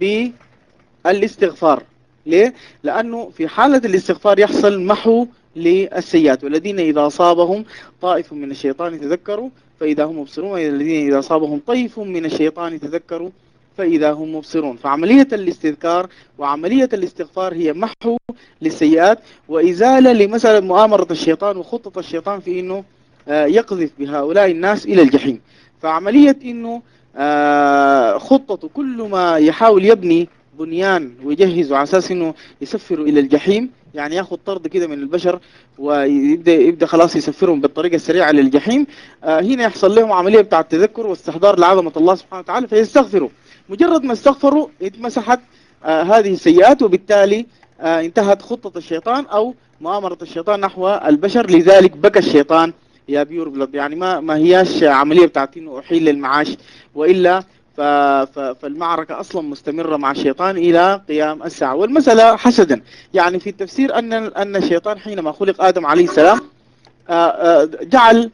بالاستغفار. ليه؟ لأنه في حالة الاستغفار يحصل محو للسيئات والذين إذا أصابهم طائف من الشيطان تذكروا فإذا هم مبصرون والذين إذا أصابهم طيف من الشيطان تذكروا فإذا هم مبصرون. فعملية الاستذكار وعملية الاستغفار هي محو للسيئات وإزالة لمثلا مؤامرة الشيطان وخطة الشيطان في أنه آه، يقذف بهؤلاء الناس إلى الجحيم. فعملية أنه آه، خطة كل ما يحاول يبني بنيان ويجهز على أساس إنه يسفروا إلى الجحيم يعني ياخذ طرد كده من البشر ويبدا يبدأ خلاص يسفرهم بالطريقة السريعة للجحيم. آه هنا يحصل لهم عملية بتاع التذكر واستحضار لعظمة الله سبحانه وتعالى فيستغفروا. مجرد ما استغفروا اتمسحت آه هذه السيئات وبالتالي آه انتهت خطة الشيطان أو مؤامرة الشيطان نحو البشر. لذلك بكى الشيطان يا بيور بلد يعني ما ما هياش عملية بتاعت انه أحيل للمعاش وإلا. فالمعركة أصلا مستمرة مع الشيطان إلى قيام الساعة. والمسألة حسدا. يعني في التفسير أن أن الشيطان حينما خلق آدم عليه السلام آه، آه، جعل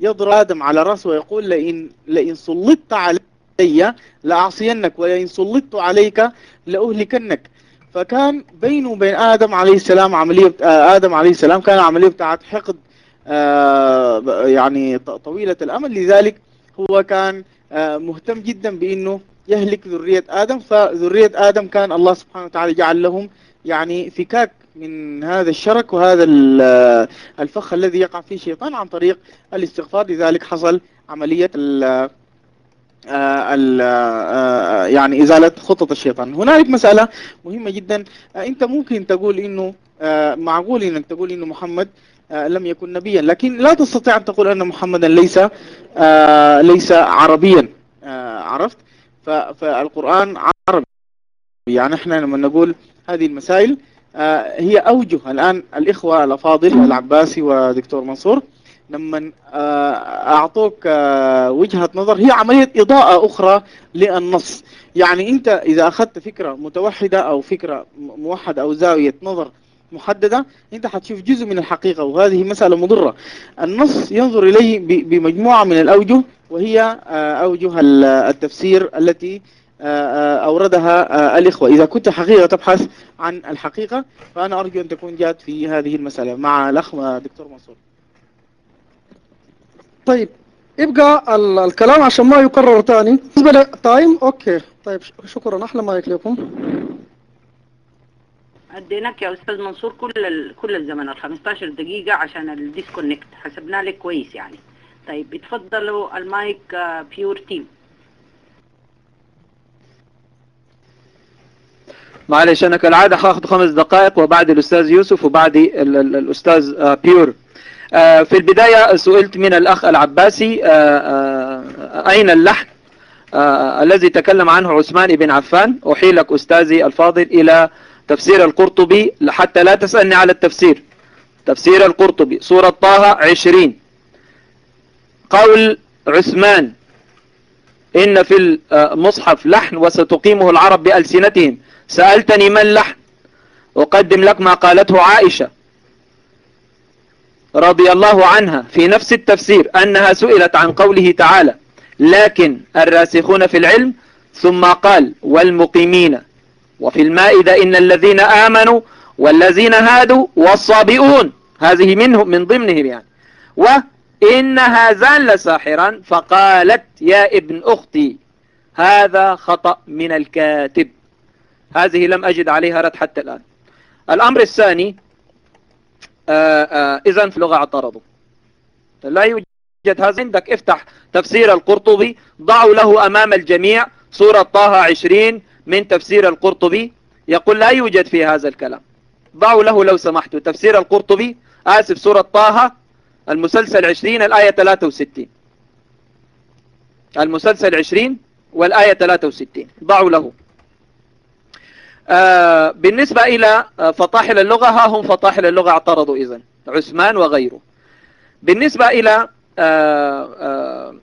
يضرب آدم على رأسه ويقول لئن لئن سلطت علي لأعصينك ولئن سلطت عليك لأهلكنك. فكان بينه وبين آدم عليه السلام عملية آه، آدم عليه السلام كان عملية بتاعت حقد يعني ط- طويلة الأمل. لذلك هو كان آه، مهتم جدا بإنه يهلك ذرية آدم. فذرية آدم كان الله سبحانه وتعالى جعل لهم يعني فكاك من هذا الشرك وهذا آه، الفخ الذي يقع فيه الشيطان عن طريق الاستغفار. لذلك حصل عملية ال آه، آه، يعني إزالة خطط الشيطان. هنالك مسألة مهمة جدا. آه، أنت ممكن تقول إنه آه، معقول إنك تقول إنه محمد آه، لم يكن نبيا. لكن لا تستطيع أن تقول أن محمدا ليس آه، ليس عربيا. آه، عرفت؟ فالقرآن عربي. يعني إحنا لما نقول هذه المسائل آه، هي أوجه الآن الإخوة الأفاضل العباسي ودكتور منصور لما آه، أعطوك آه، وجهة نظر. هي عملية إضاءة أخرى للنص. يعني أنت إذا أخذت فكرة متوحدة أو فكرة موحدة أو زاوية نظر محددة أنت حتشوف جزء من الحقيقة وهذه مسألة مضرة. النص ينظر إليه بمجموعة من الأوجه وهي آه، أوجه ال- التفسير التي آه، آه، أوردها الإخوة. إذا كنت حقيقة تبحث عن الحقيقة فأنا أرجو أن تكون جاد في هذه المسألة مع الأخ دكتور منصور. طيب يبقى ال- الكلام عشان ما يكرر تاني. بالنسبة لل time okay. طيب شكرا. أحلى مايك لكم. اديناك يا أستاذ منصور كل ال... كل الزمن ال 15 دقيقة عشان ال disconnect حسبنا لك كويس يعني. طيب اتفضلوا المايك بيور team معلش أنا كالعادة هاخد خمس دقائق وبعد الأستاذ يوسف وبعد ال- ال- الأستاذ آه، بيور. آه، في البداية سئلت من الأخ العباسي آه، آه، أين اللحن؟ آه، الذي تكلم عنه عثمان بن عفان. أحيلك أستاذي الفاضل إلى تفسير القرطبي حتى لا تسألني على التفسير. تفسير القرطبي سورة طه عشرين. قول عثمان إن في المصحف لحن وستقيمه العرب بألسنتهم. سألتني ما اللحن أقدم لك ما قالته عائشة رضي الله عنها في نفس التفسير أنها سئلت عن قوله تعالى لكن الراسخون في العلم. ثم قال والمقيمين. وفي المائدة إن الذين آمنوا والذين هادوا والصابئون هذه منهم من ضمنهم يعني. وإن هذان لساحرا فقالت يا ابن أختي هذا خطأ من الكاتب. هذه لم أجد عليها رد حتى الآن. الأمر الثاني إذا في اللغة اعترضوا. لا يوجد هذا. عندك افتح تفسير القرطبي ضعوا له أمام الجميع سورة طه عشرين من تفسير القرطبي يقول لا يوجد في هذا الكلام. ضعوا له لو سمحتوا. تفسير القرطبي آسف سورة طه المسلسل عشرين الآية 63 المسلسل عشرين والآية 63 ضعوا له. آه بالنسبة إلى فطاحل اللغة ها هم فطاحل اللغة اعترضوا إذن. عثمان وغيره. بالنسبة إلى آه آه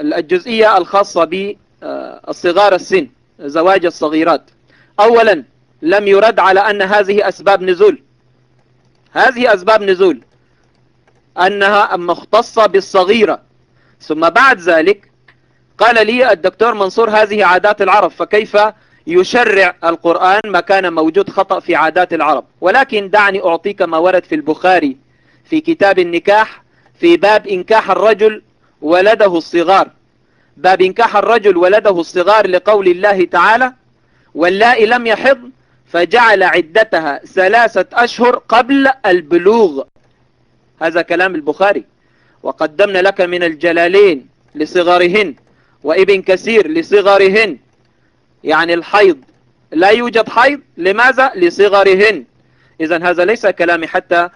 الجزئية الخاصة بالصغار السن. زواج الصغيرات. أولا لم يرد على أن هذه أسباب نزول. هذه أسباب نزول. أنها مختصة بالصغيرة. ثم بعد ذلك قال لي الدكتور منصور هذه عادات العرب فكيف يشرع القرآن ما كان موجود خطأ في عادات العرب؟ ولكن دعني أعطيك ما ورد في البخاري في كتاب النكاح في باب إنكاح الرجل ولده الصغار. باب إنكاح الرجل ولده الصغار لقول الله تعالى واللائي لم يحض فجعل عدتها ثلاثة أشهر قبل البلوغ. هذا كلام البخاري. وقدمنا لك من الجلالين لصغارهن وابن كثير لصغارهن يعني الحيض. لا يوجد حيض. لماذا؟ لصغارهن إذا هذا ليس كلامي حتى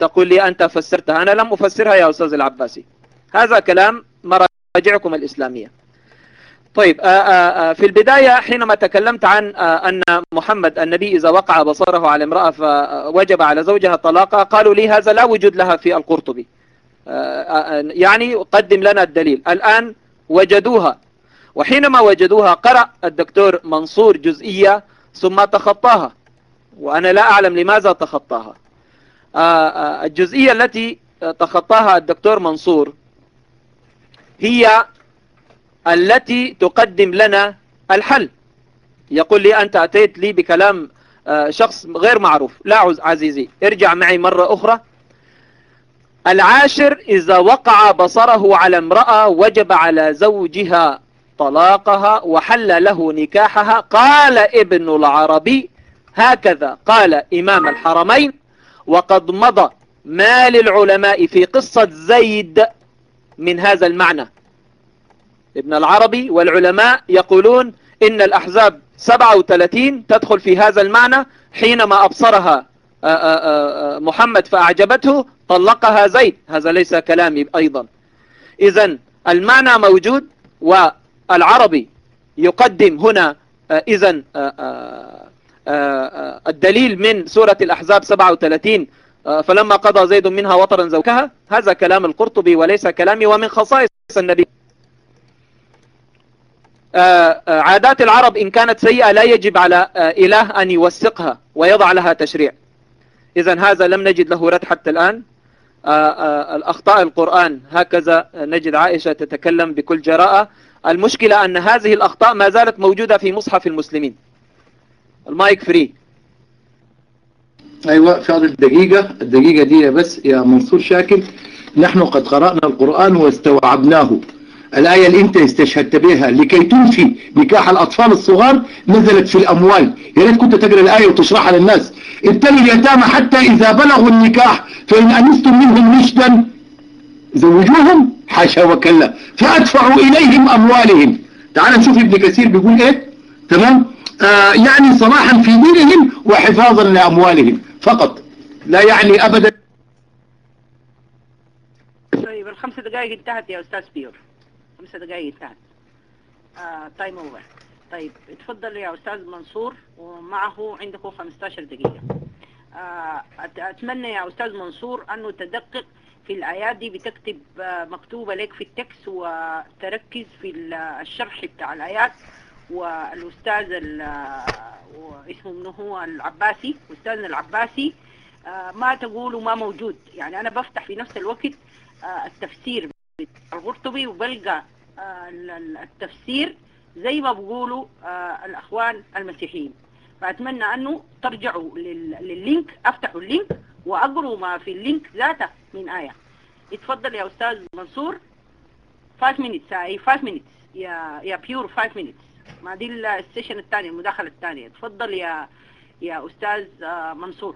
تقول لي أنت فسرتها. أنا لم أفسرها يا أستاذ العباسي. هذا كلام مراجعكم الإسلامية. طيب آآ آآ في البداية حينما تكلمت عن أن محمد النبي إذا وقع بصره على امرأة فوجب على زوجها طلاقها قالوا لي هذا لا وجود لها في القرطبي. يعني قدم لنا الدليل. الآن وجدوها. وحينما وجدوها قرأ الدكتور منصور جزئية ثم تخطاها. وأنا لا أعلم لماذا تخطاها. الجزئية التي تخطاها الدكتور منصور هي التي تقدم لنا الحل. يقول لي أنت أتيت لي بكلام شخص غير معروف. لا عزيزي ارجع معي مرة أخرى. العاشر إذا وقع بصره على امرأة وجب على زوجها طلاقها وحل له نكاحها قال ابن العربي هكذا. قال إمام الحرمين وقد مضى ما للعلماء في قصة زيد من هذا المعنى. ابن العربي والعلماء يقولون إن الأحزاب 37 تدخل في هذا المعنى حينما أبصرها محمد فأعجبته طلقها زيد. هذا ليس كلامي أيضا. إذا المعنى موجود والعربي يقدم هنا إذا الدليل من سورة الأحزاب 37 فلما قضى زيد منها وطرا زوجها هذا كلام القرطبي وليس كلامي ومن خصائص النبي. عادات العرب إن كانت سيئة لا يجب على إله أن يوثقها ويضع لها تشريع. إذا هذا لم نجد له رد حتى الآن. الأخطاء القرآن هكذا نجد عائشة تتكلم بكل جراءة. المشكلة أن هذه الأخطاء ما زالت موجودة في مصحف المسلمين. ال mic free. أيوة فاضل دقيقة. الدقيقة دي بس يا منصور شاكر. نحن قد قرأنا القرآن واستوعبناه. الآية اللي أنت استشهدت بها لكي تنفي نكاح الأطفال الصغار نزلت في الأموال. يا ريت كنت تقرأ الآية وتشرحها للناس. ابتلوا اليتامى حتى إذا بلغوا النكاح فإن أنستم منهم رشدا زوجوهم. حاشا وكلا. فأدفعوا إليهم أموالهم. تعال نشوف ابن كثير بيقول إيه. تمام؟ آه، يعني صلاحا في دينهم وحفاظا لأموالهم. فقط. لا يعني أبدا. طيب الخمسة دقائق انتهت يا أستاذ بيور. خمسة دقائق انتهت. آه time over طيب اتفضل يا أستاذ منصور ومعه عندكم 15 دقيقة. آه أت- أتمنى يا أستاذ منصور أنه تدقق في الآيات دي بتكتب آه، مكتوبة لك في التكست وتركز في ال- الشرح بتاع الآيات. والأستاذ ال- واسمه منه هو؟ العباسي أستاذنا العباسي آه، ما تقولوا ما موجود. يعني أنا بفتح في نفس الوقت آه، التفسير. القرطبي وبلقى آه، ال- ال- التفسير زي ما بيقولوا آه، الأخوان المسيحيين. فأتمنى أنه ترجعوا لل- لل link أفتحوا ال link وأقروا ما في ال link ذاته من آية. اتفضل يا أستاذ منصور. 5 minutes. هاي 5 minutes. يا يا بيور 5 minutes. ما دي ال- ال session الثانية المداخلة الثانية اتفضل يا يا أستاذ آه، منصور.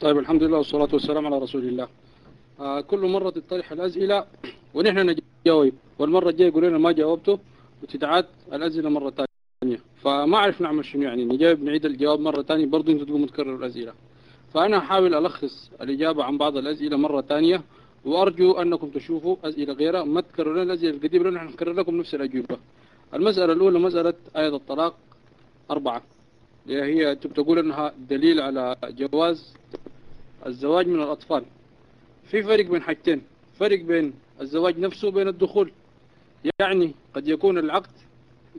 طيب الحمد لله والصلاة والسلام على رسول الله. آه كل مرة تطرح الأسئلة ونحن نجاوب والمرة الجاية يقولون لنا ما جاوبته وتتعاد الأسئلة مرة ثانية فما أعرف نعمل شنو يعني نجاوب نعيد الجواب مرة ثانية برضو أنتوا تقوموا تكرروا الأسئلة. فأنا أحاول ألخص الإجابة عن بعض الأسئلة مرة ثانية وأرجو أنكم تشوفوا أسئلة غيرها ما تكرروا لنا الأسئلة القديمة نحن نكرر لكم نفس الأجوبة. المسألة الأولى مسألة آية الطلاق أربعة اللي هي تقول أنها دليل على جواز الزواج من الأطفال. في فرق بين حاجتين فرق بين الزواج نفسه وبين الدخول. يعني قد يكون العقد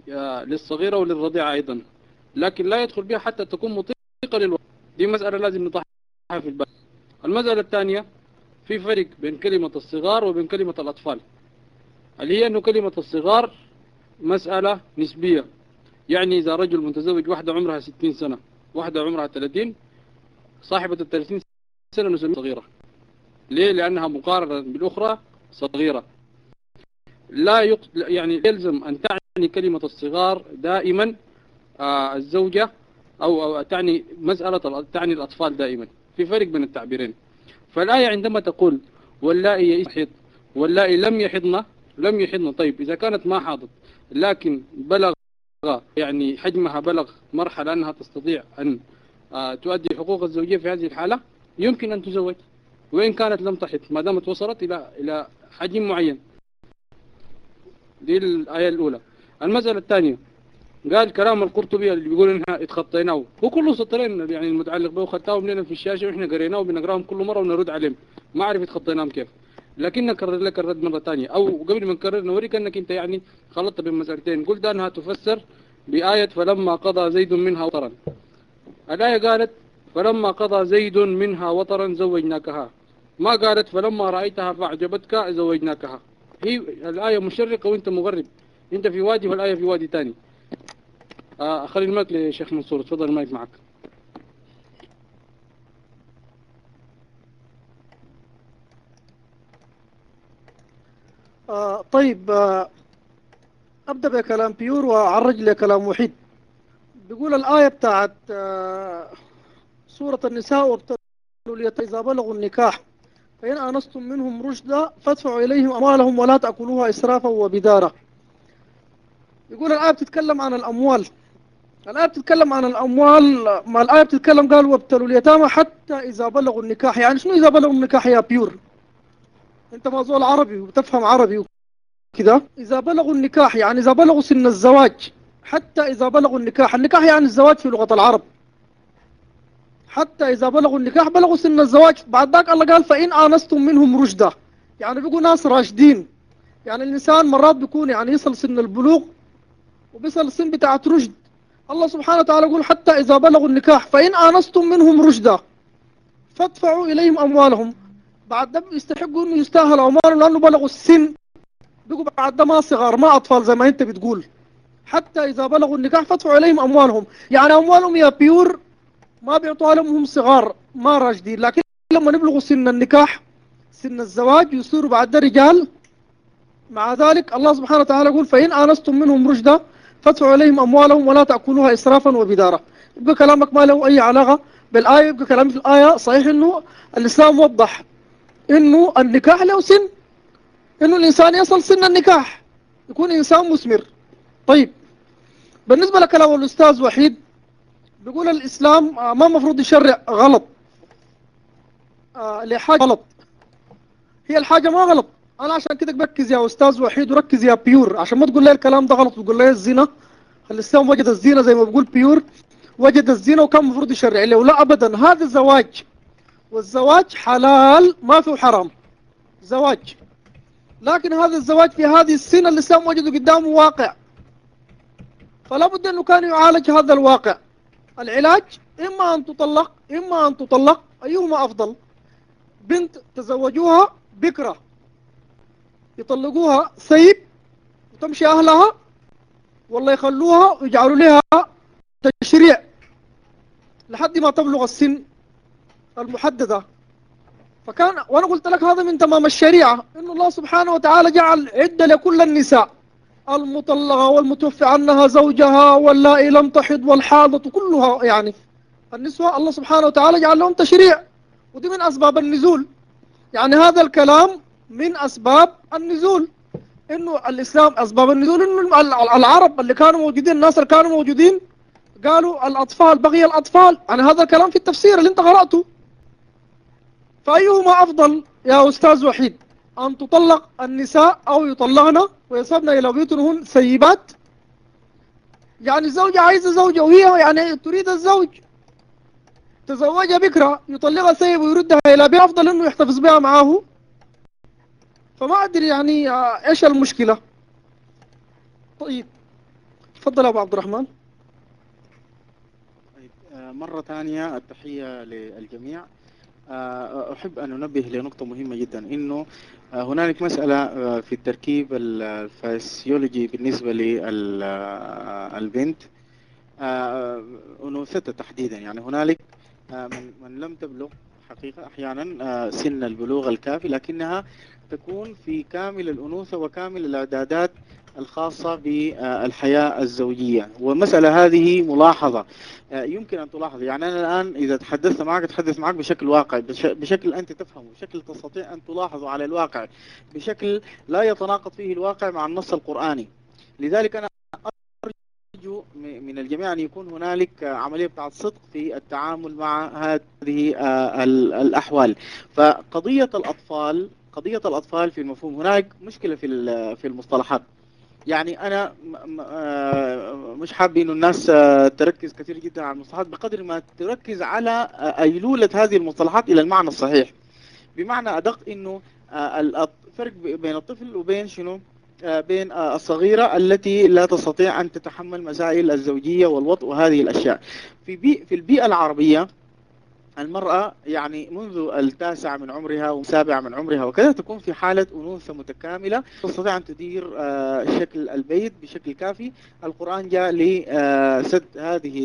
آه، للصغيرة وللرضيعة أيضا لكن لا يدخل بها حتى تكون مطيقة للوقت دي مسألة لازم نطرحها في البال المسألة الثانية في فرق بين كلمة الصغار وبين كلمة الأطفال. اللي هي أنه كلمة الصغار مسألة نسبية؟ يعني إذا رجل متزوج واحدة عمرها 60 سنة واحدة عمرها 30 صاحبة ال 30 سنة نسميها صغيرة. ليه؟ لأنها مقارنة بالأخرى صغيرة. لا يق... يعني يلزم أن تعني كلمة الصغار دائما آه الزوجة أو, تعني مسألة تعني الأطفال دائما. في فرق بين التعبيرين. فالآية عندما تقول واللائي يحض واللائي لم يحضن لم يحضن. طيب إذا كانت ما حاضت لكن بلغ يعني حجمها بلغ مرحلة أنها تستطيع أن آه، تؤدي حقوق الزوجية في هذه الحالة يمكن أن تزوج. وإن كانت لم تحط ما دامت وصلت إلى إلى حجم معين. دي الآية الأولى. المسألة الثانية. قال كلام القرطبي اللي بيقول إنها اتخطيناه. هو كله سطرين يعني المتعلق به خدتهم لنا في الشاشة وإحنا قريناه وبنقراهم كل مرة ونرد عليهم. ما أعرف اتخطيناهم كيف. لكن نكرر لك الرد مرة ثانية. أو قبل ما نكرر نوريك أنك أنت يعني خلطت بين مسألتين. قلت أنها تفسر بآية فلما قضى زيد منها وطرا. الآية قالت فلما قضى زيد منها وطرا زوجناكها. ما قالت فلما رأيتها فأعجبتك زوجناكها. هي الآية مشرقة وأنت مغرب. أنت في وادي والآية في وادي تاني آه خلي المايك لشيخ منصور تفضل المايك معك. آه طيب آه أبدأ بكلام بيور وأعرج لكلام وحيد. بيقول الآية بتاعت سورة النساء وابتلوا إذا بلغوا النكاح فإن آنستم منهم رشدا فادفعوا إليهم أموالهم ولا تأكلوها إسرافا وبدارا. يقول الآية بتتكلم عن الأموال. الآية بتتكلم عن الأموال ما الآية بتتكلم قال وابتلوا اليتامى حتى إذا بلغوا النكاح. يعني شنو إذا بلغوا النكاح يا بيور أنت ما زول عربي وبتفهم عربي كده إذا بلغوا النكاح يعني إذا بلغوا سن الزواج حتى إذا بلغوا النكاح. النكاح يعني الزواج في لغة العرب. حتى إذا بلغوا النكاح بلغوا سن الزواج. بعد ذاك الله قال فإن آنستم منهم رشدا يعني بيقوا ناس راشدين. يعني الإنسان مرات بيكون يعني يصل سن البلوغ وبيصل السن بتاعت رشد. الله سبحانه وتعالى يقول حتى إذا بلغوا النكاح فإن آنستم منهم رشدا فادفعوا إليهم أموالهم. بعد ده يستحقوا إنه يستاهلوا أموالهم لأنه بلغوا السن. بيقوا بعد ده ما صغار ما أطفال زي ما أنت بتقول. حتى إذا بلغوا النكاح فادفعوا إليهم أموالهم. يعني أموالهم يا بيور ما بيعطوها لهم هم صغار ما راشدين. لكن لما يبلغوا سن النكاح سن الزواج يصيروا بعد ده رجال. مع ذلك الله سبحانه وتعالى يقول فإن آنستم منهم رشدا فادفعوا إليهم أموالهم ولا تأكلوها إسرافا وبدارا. يبقى كلامك ما له أي علاقة بالآية يبقى كلام في الآية صحيح إنه الإسلام وضح إنه النكاح له سن إنه الإنسان يصل سن النكاح يكون إنسان مثمر. طيب بالنسبة لكلام الأستاذ وحيد بيقول الإسلام آه، ما مفروض يشرع غلط. آه، لحاجة غلط. هي الحاجة ما غلط. أنا عشان كده بركز يا أستاذ وحيد وركز يا بيور. عشان ما تقول لي الكلام ده غلط وتقول لي الزنا. الإسلام وجد الزنا زي ما بقول بيور. وجد الزنا وكان مفروض يشرع له. لا أبدا هذا زواج والزواج حلال ما فيه حرام. زواج. لكن هذا الزواج في هذه السنة الإسلام وجده قدامه واقع. فلا بد أنه كان يعالج هذا الواقع. العلاج إما أن تطلق إما أن تطلق أيهما أفضل؟ بنت تزوجوها بكرة. يطلقوها سيب وتمشي أهلها والله يخلوها ويجعلوا لها تشريع لحد ما تبلغ السن المحددة. فكان وأنا قلت لك هذا من تمام الشريعة إن الله سبحانه وتعالى جعل عدة لكل النساء المطلقة والمتوفى عنها زوجها واللائي لم تحض والحاضة كلها يعني النسوة الله سبحانه وتعالى جعل لهم تشريع ودي من أسباب النزول. يعني هذا الكلام من أسباب النزول. إنه الإسلام أسباب النزول. إنه العرب اللي كانوا موجودين الناس اللي كانوا موجودين قالوا الأطفال بغي الأطفال. يعني هذا الكلام في التفسير اللي أنت قرأته. فأيهما أفضل يا أستاذ وحيد؟ أن تطلق النساء أو يطلقن ويصبن إلى بيوتهن سيبات؟ يعني الزوجة عايزة زوجة وهي يعني تريد الزوج. تزوجها بكرة يطلقها سيب ويردها إلى بي أفضل أنه يحتفظ بها معه. فما أدري يعني آه، إيش المشكلة؟ طيب تفضل أبو عبد الرحمن. طيب آه، مرة ثانية التحية للجميع. آه، أحب أن أنبه لنقطة مهمة جدا إنه هنالك مسألة في التركيب الفسيولوجي بالنسبة للبنت أنوثتها تحديدا يعني هنالك من لم تبلغ حقيقة أحيانا سن البلوغ الكافي لكنها تكون في كامل الأنوثة وكامل الإعدادات الخاصة بالحياة الزوجية. والمسألة هذه ملاحظة. يمكن أن تلاحظ. يعني أنا الآن إذا تحدثت معك أتحدث معك بشكل واقعي. بشكل أنت تفهمه. بشكل تستطيع أن تلاحظه على الواقع. بشكل لا يتناقض فيه الواقع مع النص القرآني. لذلك أنا أرجو من الجميع أن يكون هنالك عملية بتاعت صدق في التعامل مع هذه الأحوال. فقضية الأطفال قضية الأطفال في المفهوم. هناك مشكلة في في المصطلحات. يعني أنا آه، مش حابب إنه الناس آه، تركز كثير جدا على المصطلحات بقدر ما تركز على آه، أيلولة هذه المصطلحات إلى المعنى الصحيح. بمعنى أدق إنه الفرق بين الطفل وبين شنو؟ بين الصغيرة التي لا تستطيع أن تتحمل مسائل الزوجية والوطء وهذه الأشياء. في في البيئة العربية المرأة يعني منذ التاسع من عمرها والسابع من عمرها وكذا تكون في حالة أنوثة متكاملة تستطيع أن تدير آه، شكل البيت بشكل كافي. القرآن جاء لسد هذه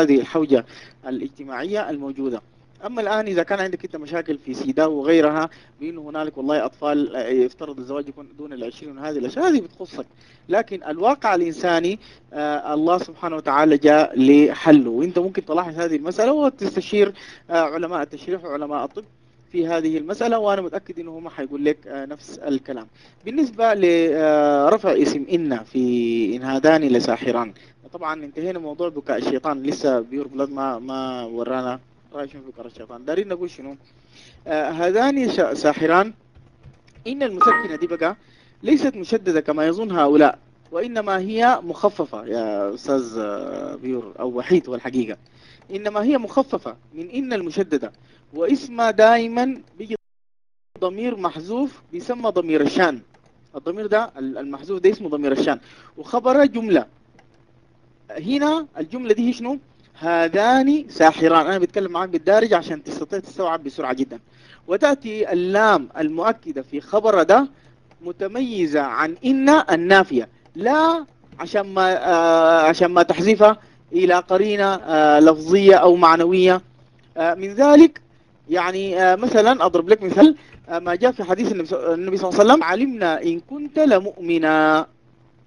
هذه الحوجة الاجتماعية الموجودة. أما الآن إذا كان عندك أنت مشاكل في سيداء وغيرها بانه هنالك والله أطفال آه، يفترض الزواج يكون دون العشرين وهذه الأشياء هذه بتخصك. لكن الواقع الإنساني آه الله سبحانه وتعالى جاء لحله. وأنت ممكن تلاحظ هذه المسألة وتستشير آه علماء التشريح وعلماء الطب في هذه المسألة وأنا متأكد أنه هم حيقول لك آه نفس الكلام. بالنسبة لرفع آه، اسم إن في إن هذان لساحران. طبعا انتهينا موضوع بكاء الشيطان لسه بيور بلاد ما ما ورانا. رأي شنو فكر الشيطان. دارين نقول شنو؟ آه هذان ساحران إن المسكنة دي بقى ليست مشددة كما يظن هؤلاء وإنما هي مخففة يا أستاذ آه، بيور أو وحيد هو الحقيقة إنما هي مخففة من إن المشددة واسمها دائما بيجي ضمير محذوف بيسمى ضمير الشان. الضمير ده المحذوف ده اسمه ضمير الشان. وخبر جملة. هنا الجملة دي هي شنو؟ هذان ساحران. أنا بتكلم معاك بالدارج عشان تستطيع تستوعب بسرعة جدا. وتأتي اللام المؤكدة في خبر ده متميزة عن إن النافية. لا عشان ما آه عشان ما تحذفها إلى قرينة آه لفظية أو معنوية. آه من ذلك يعني آه مثلا أضرب لك مثال آه ما جاء في حديث النبي صلى الله عليه وسلم علمنا إن كنت لمؤمنا.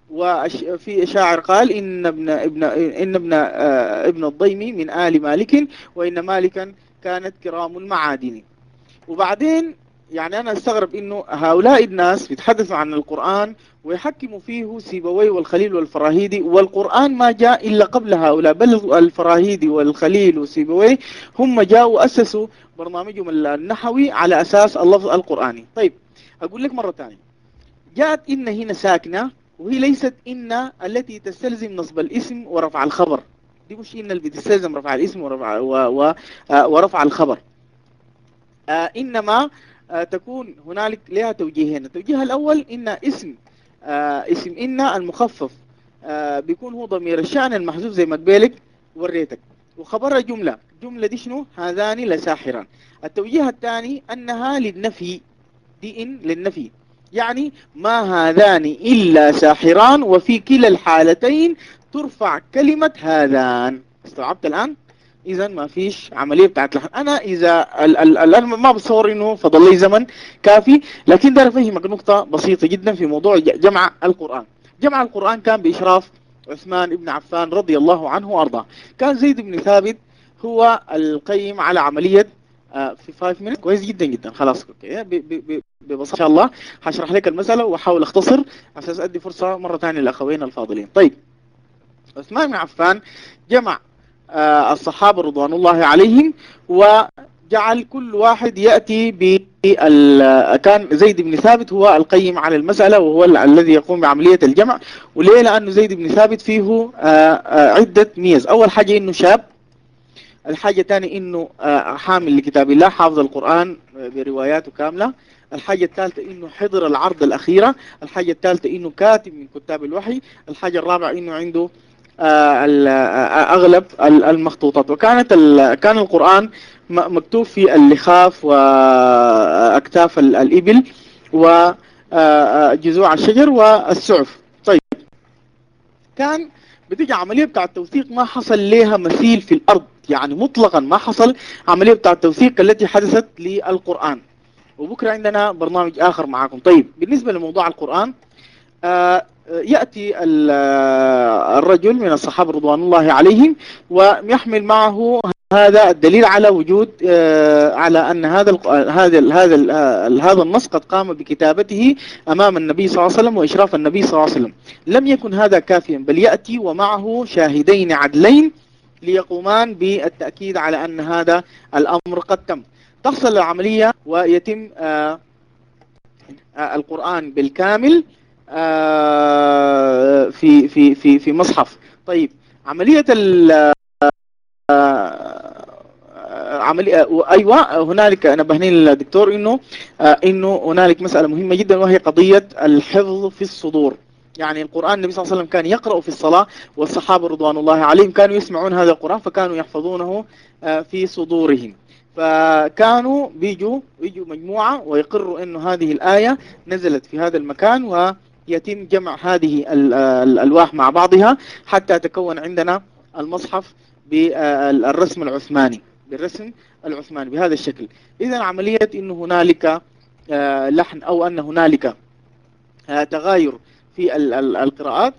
وفي شاعر قال إن ابن ابن إن ابن آه ابن الضيمي من آل مالك وإن مالكا كانت كرام المعادن. وبعدين يعني أنا أستغرب إنه هؤلاء الناس بيتحدثوا عن القرآن ويحكموا فيه سيبويه والخليل والفراهيدي والقرآن ما جاء إلا قبل هؤلاء بل الفراهيدي والخليل وسيبويه هم جاءوا أسسوا برنامجهم النحوي على أساس اللفظ القرآني. طيب أقول لك مرة ثانية. جاءت إن هنا ساكنة وهي ليست إن التي تستلزم نصب الاسم ورفع الخبر. دي مش إن اللي بتستلزم رفع الاسم ورفع, و و آه ورفع الخبر. آه إنما آه تكون هنالك لها توجيهين. التوجيه الأول إن اسم اسم إن المخفف بيكون هو ضمير الشأن المحذوف زي ما قبلك وريتك. وخبرها جملة جملة دي شنو؟ هذان لساحران. التوجيه الثاني أنها للنفي. دي إن للنفي. يعني ما هذان إلا ساحران وفي كلا الحالتين ترفع كلمة هذان. استوعبت الآن؟ إذا ما فيش عملية بتاعت لحن أنا إذا الآن ما بتصور إنه فضل لي زمن كافي لكن دار أفهمك نقطة بسيطة جدا في موضوع جمع القرآن. جمع القرآن كان بإشراف عثمان بن عفان رضي الله عنه وأرضاه. كان زيد بن ثابت هو القيم على عملية في 5 minutes. كويس جدا جدا. خلاص أوكي. ببساطة. إن شاء الله هشرح لك المسألة وأحاول أختصر عشان أدي فرصة مرة ثانية للاخوين الفاضلين. طيب. عثمان بن عفان جمع آه الصحابة رضوان الله عليهم وجعل كل واحد يأتي ب كان زيد بن ثابت هو القيم على المسألة وهو الذي يقوم بعملية الجمع. وليه لأنه زيد بن ثابت فيه آه آه عدة ميز. أول حاجة إنه شاب. الحاجة الثانية إنه حامل لكتاب الله حافظ القرآن برواياته كاملة. الحاجة الثالثة إنه حضر العرض الأخيرة الحاجة الثالثة إنه كاتب من كتاب الوحي الحاجة الرابعة إنه عنده أغلب المخطوطات. وكانت كان القرآن مكتوب في اللخاف وأكتاف الإبل وجذوع الشجر والسعف. طيب. كان بتيجي عملية بتاع التوثيق ما حصل لها مثيل في الأرض يعني مطلقا ما حصل عملية بتاع التوثيق التي حدثت للقرآن. وبكرة عندنا برنامج آخر معاكم. طيب بالنسبة لموضوع القرآن آه يأتي الرجل من الصحابة رضوان الله عليهم ويحمل معه هذا الدليل على وجود آه على أن هذا هذا هذا هذا النص قد قام بكتابته أمام النبي صلى الله عليه وسلم وإشراف النبي صلى الله عليه وسلم. لم يكن هذا كافيا بل يأتي ومعه شاهدين عدلين ليقومان بالتأكيد على أن هذا الأمر قد تم. تحصل العملية ويتم آآ آآ القرآن بالكامل في في في في مصحف. طيب عملية عملية أيوه هنالك نبهني الدكتور إنه إنه هنالك مسألة مهمة جدا وهي قضية الحفظ في الصدور. يعني القرآن النبي صلى الله عليه وسلم كان يقرأ في الصلاة والصحابة رضوان الله عليهم كانوا يسمعون هذا القرآن فكانوا يحفظونه في صدورهم. فكانوا بيجوا بيجوا مجموعة ويقروا إنه هذه الآية نزلت في هذا المكان ويتم جمع هذه الألواح مع بعضها حتى تكون عندنا المصحف بالرسم العثماني بالرسم العثماني بهذا الشكل. إذا عملية انه هنالك لحن أو أن هنالك تغاير في القراءات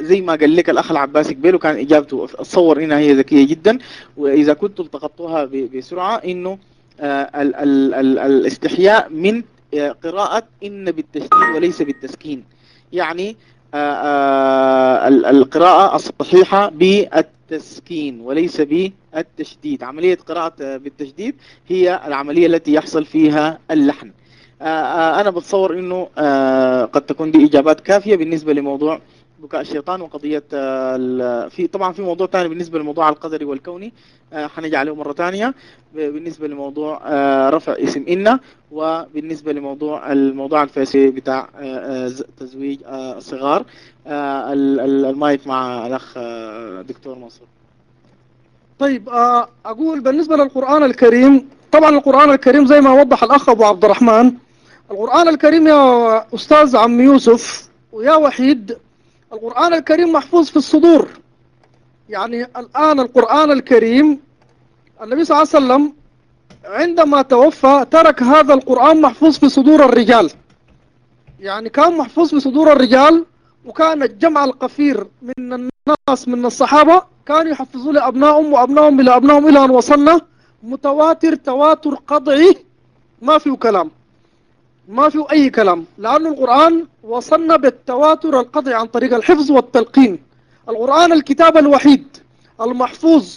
زي ما قال لك الأخ العباسي قبيل وكان إجابته أتصور إنها هي ذكية جدا وإذا كنتم التقطوها بسرعة إنه ال ال ال الاستحياء من قراءة إن بالتشديد وليس بالتسكين. يعني القراءة الصحيحة بالتسكين وليس بالتشديد. عملية قراءة بالتشديد هي العملية التي يحصل فيها اللحن. أنا بتصور أنه قد تكون دي إجابات كافية بالنسبة لموضوع بكاء الشيطان وقضية في طبعا في موضوع ثاني بالنسبة للموضوع القدري والكوني حنجي عليه مرة ثانية بالنسبة لموضوع رفع اسم إن وبالنسبة لموضوع الموضوع الفاسي بتاع تزويج الصغار المايك مع الأخ دكتور منصور. طيب أقول بالنسبة للقرآن الكريم طبعا القرآن الكريم زي ما وضح الأخ أبو عبد الرحمن القرآن الكريم يا أستاذ عم يوسف ويا وحيد القرآن الكريم محفوظ في الصدور. يعني الآن القرآن الكريم النبي صلى الله عليه وسلم عندما توفى ترك هذا القرآن محفوظ في صدور الرجال. يعني كان محفوظ في صدور الرجال وكان الجمع القفير من الناس من الصحابة كانوا يحفظوا لأبنائهم وأبنائهم إلى أبنائهم إلى أن وصلنا. متواتر تواتر قطعي ما فيه كلام. ما فيه أي كلام. لأن القرآن وصلنا بالتواتر القطعي عن طريق الحفظ والتلقين. القرآن الكتاب الوحيد المحفوظ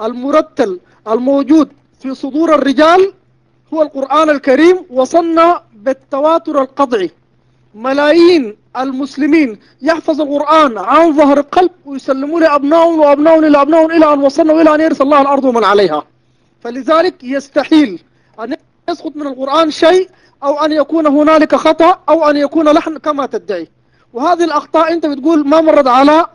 المرتل الموجود في صدور الرجال هو القرآن الكريم. وصلنا بالتواتر القطعي ملايين المسلمين يحفظ القرآن عن ظهر قلب ويسلموا لأبنائهم وأبنائهم إلى أبنائهم إلى أن وصلنا إلى أن يرث الله الأرض ومن عليها. فلذلك يستحيل أن يسقط من القرآن شيء أو أن يكون هنالك خطأ أو أن يكون لحن كما تدعي. وهذه الأخطاء أنت بتقول ما مرت على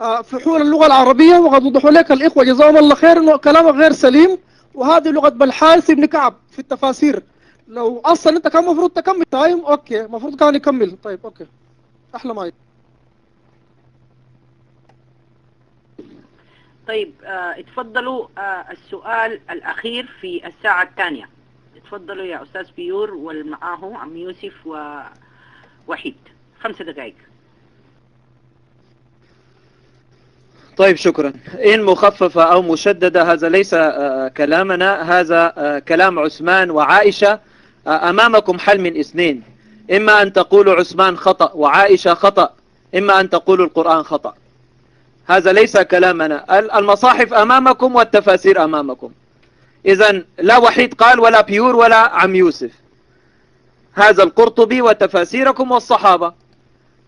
آه، فحول اللغة العربية وقد وضحوا لك الإخوة جزاهم الله خير أنه كلامك غير سليم. وهذه لغة بالحارث بن كعب في التفاسير. لو أصلا أنت كان المفروض تكمل طيب okay المفروض كان يكمل. طيب okay. أحلى ما طيب آه اتفضلوا آه السؤال الأخير في الساعة الثانية. اتفضلوا يا أستاذ بيور والمعاه عم يوسف ووحيد خمسة دقائق. طيب شكرا. إن مخففة أو مشددة هذا ليس آه، كلامنا. هذا آه، كلام عثمان وعائشة آه، أمامكم حل من اثنين. إما أن تقولوا عثمان خطأ وعائشة خطأ إما أن تقولوا القرآن خطأ. هذا ليس كلامنا. المصاحف أمامكم والتفاسير أمامكم. إذا لا وحيد قال ولا بيور ولا عم يوسف. هذا القرطبي وتفاسيركم والصحابة.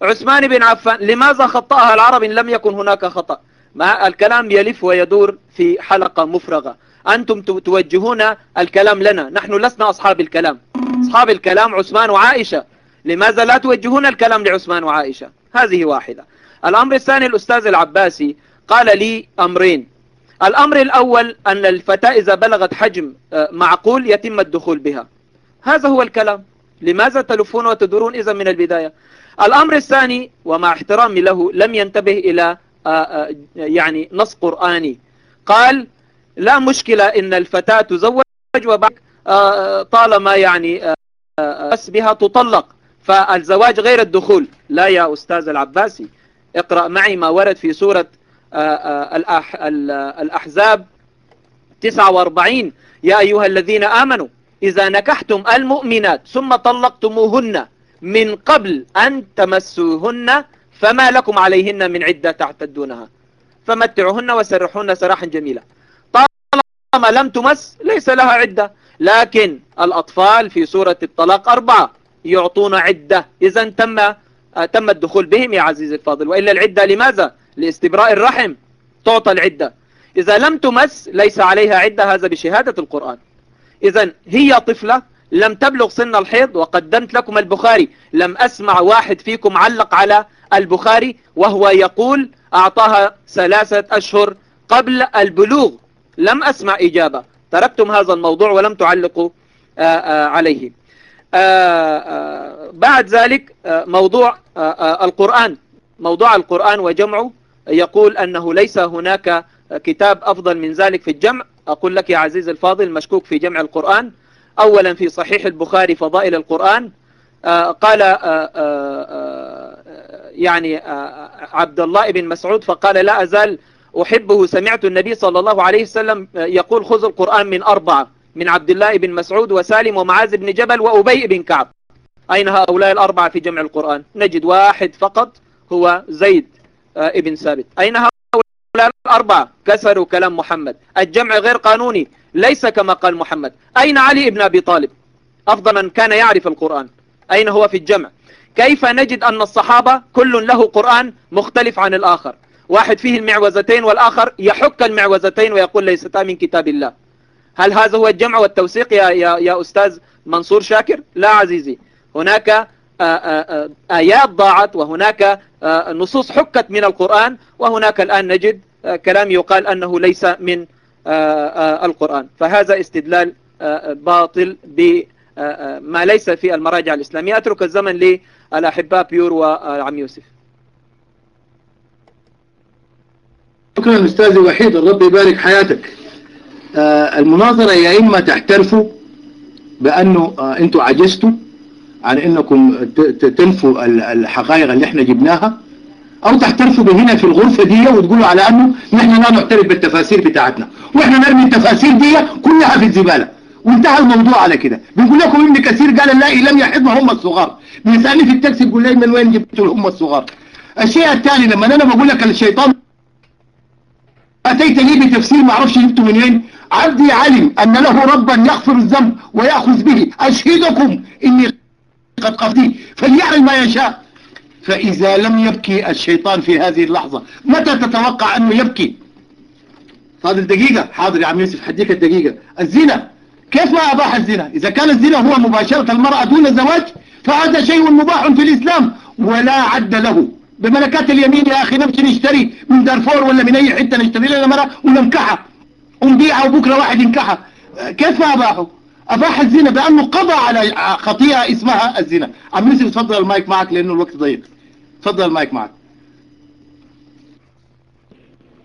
عثمان بن عفان لماذا خطأها العرب إن لم يكن هناك خطأ؟ ما الكلام يلف ويدور في حلقة مفرغة. أنتم توجهون الكلام لنا. نحن لسنا أصحاب الكلام. أصحاب الكلام عثمان وعائشة. لماذا لا توجهون الكلام لعثمان وعائشة؟ هذه واحدة. الأمر الثاني الأستاذ العباسي قال لي أمرين. الأمر الأول أن الفتاة إذا بلغت حجم آه، معقول يتم الدخول بها. هذا هو الكلام. لماذا تلفون وتدورون إذا من البداية؟ الأمر الثاني ومع احترامي له لم ينتبه إلى آه، آه، يعني نص قرآني. قال لا مشكلة إن الفتاة تزوج وبعد طالما يعني بس بها تطلق فالزواج غير الدخول. لا يا أستاذ العباسي اقرأ معي ما ورد في سورة الأحزاب. 49 يا أيها الذين آمنوا إذا نكحتم المؤمنات ثم طلقتموهن من قبل أن تمسوهن فما لكم عليهن من عدة تعتدونها. فمتعوهن وسرحوهن سراحا جميلا. طالما لم تمس ليس لها عدة. لكن الأطفال في سورة الطلاق أربعة يعطون عدة. إذا تم تم الدخول بهم يا عزيزي الفاضل. وإلا العدة لماذا؟ لاستبراء الرحم تعطى العدة. إذا لم تمس ليس عليها عدة هذا بشهادة القرآن. إذا هي طفلة لم تبلغ سن الحيض وقدمت لكم البخاري لم أسمع واحد فيكم علق على البخاري وهو يقول أعطاها ثلاثة أشهر قبل البلوغ. لم أسمع إجابة. تركتم هذا الموضوع ولم تعلقوا آه، آه، عليه. آه، بعد ذلك موضوع القرآن. موضوع القرآن وجمعه. يقول أنه ليس هناك كتاب أفضل من ذلك في الجمع. أقول لك يا عزيز الفاضل مشكوك في جمع القرآن. أولا في صحيح البخاري فضائل القرآن. آه، قال آه، آه، يعني عبد الله بن مسعود فقال لا أزال أحبه. سمعت النبي صلى الله عليه وسلم يقول خذ القرآن من أربعة من عبد الله بن مسعود وسالم ومعاذ بن جبل وأبي بن كعب. أين هؤلاء الأربعة في جمع القرآن؟ نجد واحد فقط هو زيد. ابن ثابت. أين هؤلاء الأربعة؟ كسروا كلام محمد. الجمع غير قانوني ليس كما قال محمد. أين علي ابن أبي طالب؟ أفضل من كان يعرف القرآن. أين هو في الجمع؟ كيف نجد أن الصحابة كل له قرآن مختلف عن الآخر؟ واحد فيه المعوزتين والآخر يحك المعوزتين ويقول ليستا من كتاب الله. هل هذا هو الجمع والتوثيق يا, يا, يا أستاذ منصور شاكر؟ لا عزيزي. هناك آه، آه، آه، آيات ضاعت وهناك نصوص حكت من القرآن وهناك الآن نجد كلام يقال أنه ليس من القرآن. فهذا استدلال باطل بما ليس في المراجع الإسلامية. أترك الزمن للأحباء بيور وعم يوسف. شكرا أستاذي وحيد. الرب يبارك حياتك. المناظرة يا إما تحترفوا بأنه أنتم عجزتوا عن إنكم تنفوا الحقائق اللي إحنا جبناها؟ أو تحترفوا بهنا في الغرفة دي وتقولوا على أنه نحن لا نعترف بالتفاسير بتاعتنا. وإحنا نرمي التفاسير دي كلها في الزبالة. وانتهى الموضوع على كده. بنقول لكم ابن كثير قال اللائي لم يحضنا هم الصغار. بيسألني في التاكسي بيقول لي من وين جبتوا هم الصغار؟ الشيء الثاني لما أنا بقول لك الشيطان أتيتني بتفسير ما أعرفش جبته من وين. عبدي علم أن له ربا يغفر الذنب ويأخذ به. أشهدكم إني قد قصدي فليعمل ما يشاء. فإذا لم يبكي الشيطان في هذه اللحظة متى تتوقع أنه يبكي؟ فاضل دقيقة حاضر يا عم يوسف حديك الدقيقة. الزنا. كيف ما أباح الزنا؟ إذا كان الزنا هو مباشرة المرأة دون زواج فهذا شيء مباح في الإسلام ولا عد له. بملكات اليمين يا أخي نمشي نشتري من دارفور ولا من أي حتة نشتري لنا مرأة وننكحها. ونبيعها وبكرة واحد ينكحها. كيف ما أباحه؟ أباح الزنا بأنه قضى على خطيئة اسمها الزنا. عم يوسف تفضل المايك معك لأنه الوقت ضيق. تفضل المايك معك.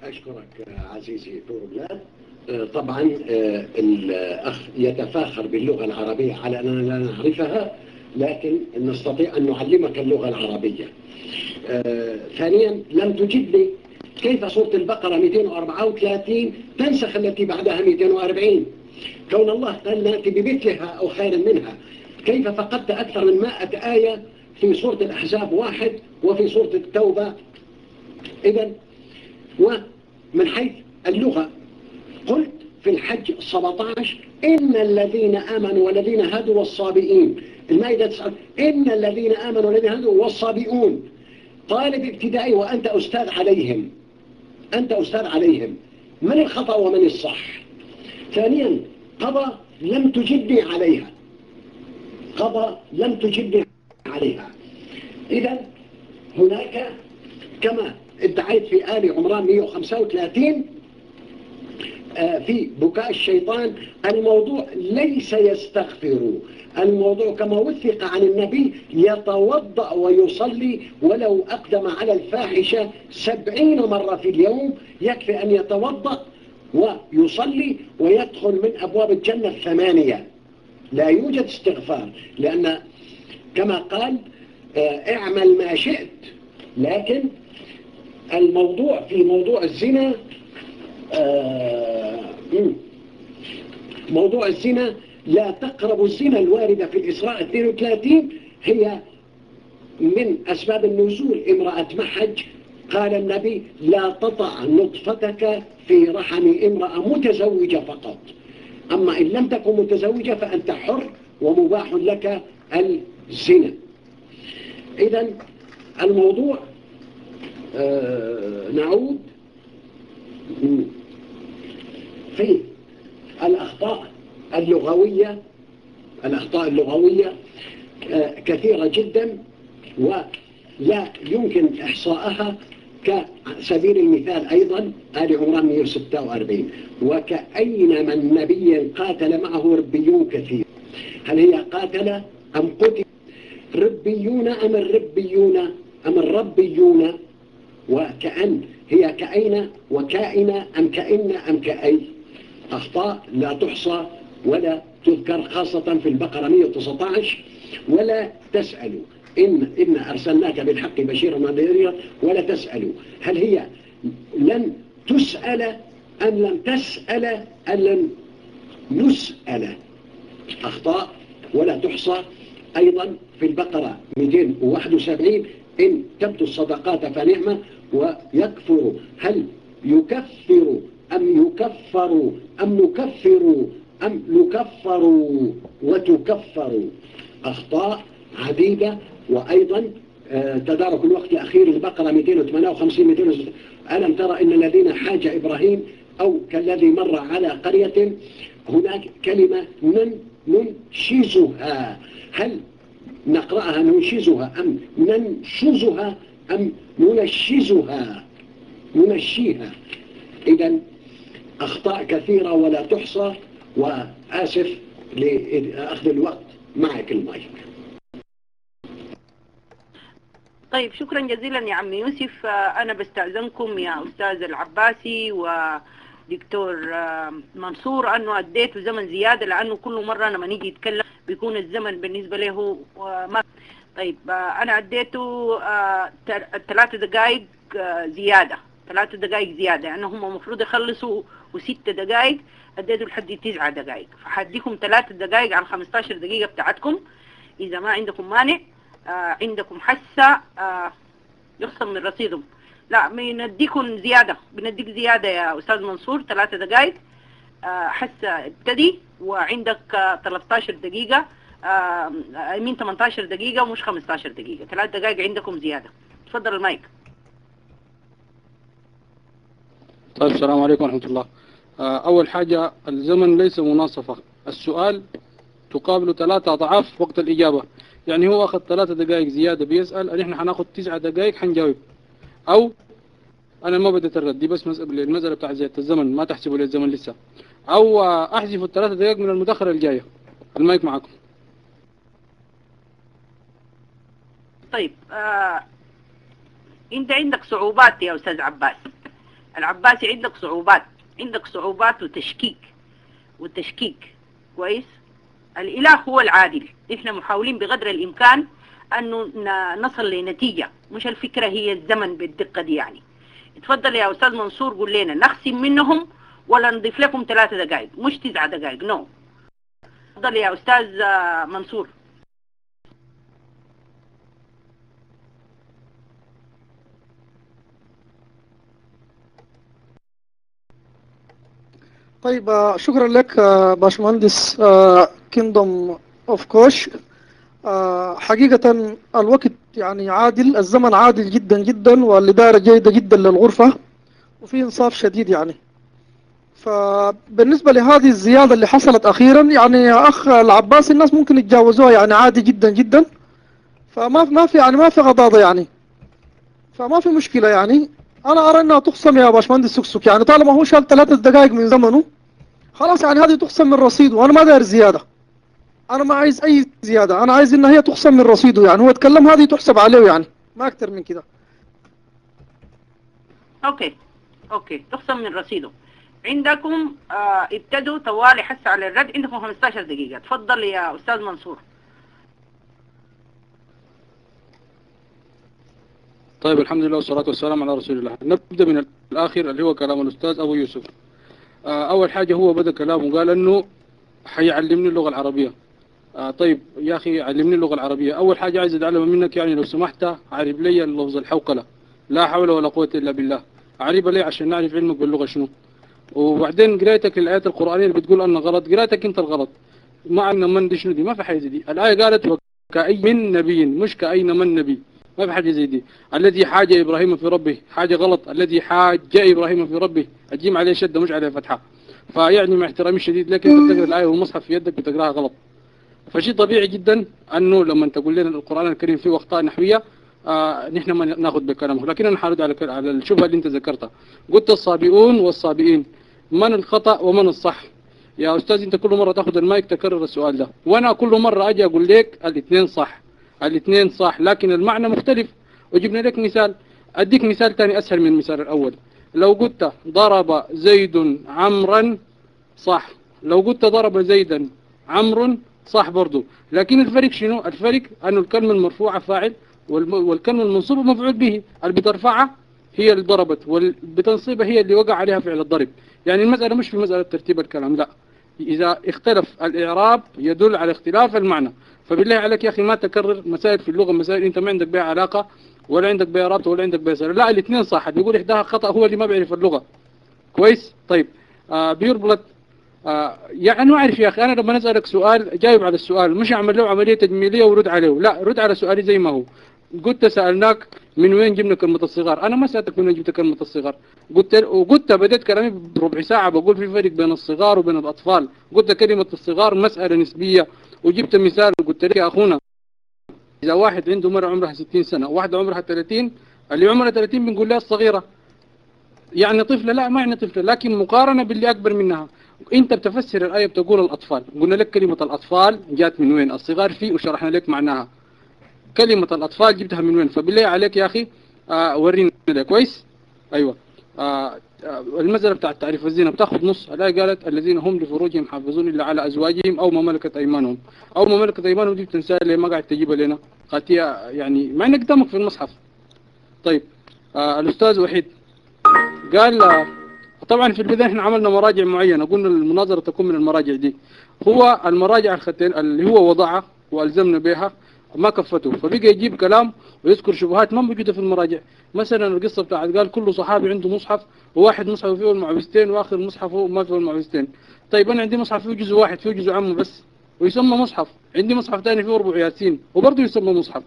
أشكرك عزيزي بوربلاد طبعا آه، الأخ يتفاخر باللغة العربية على أننا لا نعرفها لكن نستطيع أن نعلمك اللغة العربية. آه، ثانيا لم تجد لي كيف سورة البقرة 234 تنسخ التي بعدها 240 كون الله قال نأتي بمثلها أو خير منها. كيف فقدت أكثر من 100 آية في سورة الأحزاب واحد وفي سورة التوبة؟ إذا ومن حيث اللغة قلت في الحج 17 إن الذين آمنوا والذين هادوا والصابئين. المائدة 9 إن الذين آمنوا والذين هادوا والصابئون. طالب ابتدائي وأنت أستاذ عليهم. أنت أستاذ عليهم. من الخطأ ومن الصح؟ ثانيا قضى لم تجدني عليها. قضى لم تجدني عليها. إذا هناك كما ادعيت في آل عمران 135 آه، في بكاء الشيطان الموضوع ليس يستغفر. الموضوع كما وثق عن النبي يتوضأ ويصلي ولو أقدم على الفاحشة سبعين مرة في اليوم يكفي أن يتوضأ ويصلي ويدخل من أبواب الجنة الثمانية لا يوجد استغفار لأن كما قال آه، اعمل ما شئت. لكن الموضوع في موضوع الزنا آه، موضوع الزنا لا تقرب الزنا الواردة في الإسراء 32 هي من أسباب النزول امرأة محج قال النبي لا تطع نطفتك في رحم امرأة متزوجة فقط. أما إن لم تكن متزوجة فأنت حر ومباح لك الزنا. إذا الموضوع آه نعود. في الأخطاء اللغوية الأخطاء اللغوية آه كثيرة جدا ولا يمكن إحصاءها كسبيل المثال أيضا آل عمران 146 وكأين من نبي قاتل معه ربيون كثير. هل هي قاتل أم قتل؟ ربيون أم الربيون أم الربيون؟ وكأن هي كأين وكائنة أم كأن أم كأي؟ أخطاء لا تحصى ولا تذكر خاصة في البقرة 119 ولا تسألوا. إن, إن أرسلناك بالحق بشيرا ونذيرا ولا تسألوا. هل هي لن تسأل أم لم تسأل أم لن نسأل؟ أخطاء ولا تحصى. أيضا في البقرة 271 إن تبدو الصدقات فنعمة ويكفر. هل يكفر أم يكفر؟ أم نكفر أم نكفر وتكفر؟ أخطاء عديدة وأيضا تدارك الوقت الأخير البقرة 258 260 ألم ترى إن الذين حاج إبراهيم أو كالذي مر على قرية هناك كلمة نن ننشزها. هل نقرأها ننشزها أم ننشزها أم ننشزها؟ ننشيها. إذا أخطاء كثيرة ولا تحصى وآسف لأخذ الوقت معك المايك. طيب شكرا جزيلا يا عم يوسف. أنا بستأذنكم يا أستاذ العباسي ودكتور منصور أنه أديته زمن زيادة لأنه كل مرة لما نيجي يتكلم بيكون الزمن بالنسبة له ما طيب أنا أديته ثلاثة دقائق زيادة ثلاثة دقائق زيادة لأنه هم المفروض يخلصوا وست دقائق اديتوا لحد تسعة دقائق فحديكم ثلاثة دقائق على 15 دقيقة بتاعتكم إذا ما عندكم مانع. آه عندكم حسة آه يخصم من رصيدهم. لا بنديكم زيادة بنديك زيادة يا أستاذ منصور ثلاثة دقائق آه حسة ابتدي وعندك آه 13 دقيقة آه من 18 دقيقة ومش 15 دقيقة. ثلاث دقائق عندكم زيادة. تفضل المايك. طيب السلام عليكم ورحمة الله. آه، أول حاجة الزمن ليس مناصفة. السؤال تقابل ثلاثة أضعاف وقت الإجابة. يعني هو أخذ ثلاثة دقائق زيادة بيسأل نحن حناخد تسعة دقائق حنجاوب. أو أنا ما بديت الرد دي بس مسألة المسألة بتاع زيادة الزمن ما تحسبوا لي الزمن لسه. أو آه، أحذف الثلاثة دقائق من المداخلة الجاية. المايك معكم. طيب آه أنت عندك صعوبات يا أستاذ عباس. العباسي عندك صعوبات عندك صعوبات وتشكيك والتشكيك كويس؟ الإله هو العادل. إحنا محاولين بقدر الإمكان انه ن- نصل لنتيجة مش الفكرة هي الزمن بالدقة دي يعني. اتفضل يا أستاذ منصور قول لنا نخصم منهم ولا نضيف لكم ثلاثة دقائق مش تسعة دقائق نو اتفضل يا أستاذ آه، منصور. طيب آه، شكرا لك آه، باشمهندس. Kingdom of Kush حقيقة الوقت يعني عادل الزمن عادل جدا جدا والإدارة جيدة جدا للغرفة وفي إنصاف شديد يعني. فبالنسبة لهذه الزيادة اللي حصلت أخيرا يعني يا أخ العباس الناس ممكن يتجاوزوها يعني عادي جدا جدا. فما ما في يعني ما في غضاضة يعني. فما في مشكلة يعني. أنا أرى أنها تخصم يا باشمهندس سكسك يعني طالما هو شال ثلاثة دقائق من زمنه خلاص يعني هذه تخصم من رصيده. وأنا ما داير زيادة. أنا ما عايز أي زيادة. أنا عايز إن هي تخصم من رصيده يعني. هو اتكلم هذه تحسب عليه يعني. ما أكتر من كده. Okay. Okay. تخصم من رصيده. عندكم آه ابتدوا طوالي حسع الرد. عندكم 15 دقيقة. تفضل يا أستاذ منصور. طيب الحمد لله والصلاة والسلام على رسول الله. نبدأ من الآخر اللي هو كلام الأستاذ أبو يوسف. آه، أول حاجة هو بدأ كلامه قال أنه حيعلمني اللغة العربية. آه طيب يا أخي علمني اللغة العربية. أول حاجة عايز أتعلم منك يعني لو سمحت عرب لي اللفظ الحوقلة. لا حول ولا قوة إلا بالله. عريبة ليه عشان نعرف علمك باللغة شنو. وبعدين قرايتك للآيات القرآنية اللي بتقول أنها غلط؟ قرايتك أنت الغلط. ما أن من دي شنو دي؟ ما في حاجة دي. الآية قالت وكأي من نبي؟ مش كأين من نبي. ما في حاجة زي دي. الذي حاج إبراهيم في ربه. حاجة غلط. الذي حاج إبراهيم في ربه. الجيم عليه شدة مش عليه فتحة. فيعني مع احترامي الشديد لك أنت بتقرأ الآية والمصحف في يدك بتقرأها غلط. فشيء طبيعي جدا أنه لما تقول لنا القرآن الكريم فيه اخطاء نحوية آه نحن ما نأخذ بكلامك لكن أنا حارد على على الشبهة اللي أنت ذكرتها. قلت الصابئون والصابئين من الخطأ ومن الصح؟ يا أستاذ أنت كل مرة تأخذ المايك تكرر السؤال ده. وأنا كل مرة أجي أقول لك الاثنين صح الاثنين صح لكن المعنى مختلف. وجبنا لك مثال. أديك مثال ثاني أسهل من المثال الأول. لو قلت ضرب زيد عمرا صح. لو قلت ضرب زيدا عمرو صح برضو. لكن الفرق شنو؟ الفرق أن الكلمة المرفوعة فاعل والكلمة المنصوبة مفعول به. اللي بترفعها هي اللي ضربت واللي بتنصيبها هي اللي وقع عليها فعل الضرب. يعني المسألة مش في مسألة ترتيب الكلام لا. إذا اختلف الإعراب يدل على اختلاف المعنى. فبالله عليك يا أخي ما تكرر مسائل في اللغة مسائل أنت ما عندك بها علاقة ولا عندك بها رابطة ولا عندك بها سنة لا الاثنين صح. اللي يقول إحداها خطأ هو اللي ما بيعرف اللغة. كويس؟ طيب. آه بيربط آه يعني ما أعرف يا أخي أنا لما أسألك سؤال جاوب على السؤال مش أعمل له عملية تجميلية ورد عليه لا رد على سؤالي زي ما هو. قلت سألناك من وين جبنا كلمة الصغار؟ أنا ما سألتك من وين جبت كلمة الصغار. قلت وقلت بديت كلامي بربع ساعة بقول في فرق بين الصغار وبين الأطفال. قلت كلمة الصغار مسألة نسبية وجبت مثال قلت لك يا أخونا إذا واحد عنده مرة عمرها 60 سنة وواحدة عمرها 30 اللي عمرها 30 بنقول لها الصغيرة. يعني طفلة لا ما يعني طفلة لكن مقارنة باللي أكبر منها. أنت بتفسر الآية بتقول الأطفال. قلنا لك كلمة الأطفال جات من وين؟ الصغار فيه وشرحنا لك معناها. كلمة الأطفال جبتها من وين؟ فبالله عليك يا أخي آه ورينا ده كويس؟ أيوة. آه آه، المسألة بتاعت تعريف الزنا بتاخذ نص. الآية قالت الذين هم لفروجهم حافظون إلا على أزواجهم أو ما ملكت أيمانهم. أو ما ملكت أيمانهم دي بتنساها ليه؟ ما قاعد تجيبها لنا قالت هي يعني ما إنك قدامك في المصحف. طيب آه الأستاذ وحيد قال آه، طبعا في البداية إحنا عملنا مراجع معينة. قلنا المناظرة تكون من المراجع دي. هو المراجع الختين اللي هو وضعها وألزمنا بها ما كفته. فبقى يجيب كلام ويذكر شبهات ما موجودة في المراجع. مثلا القصة بتاعت قال كل صحابي عنده مصحف وواحد مصحف فيه المعوذتين وآخر مصحفه ما فيه المعوذتين طيب أنا عندي مصحف فيه جزء واحد فيه جزء عامه بس. ويسمى مصحف. عندي مصحف ثاني فيه ربع ياسين. وبرضه يسمى مصحف.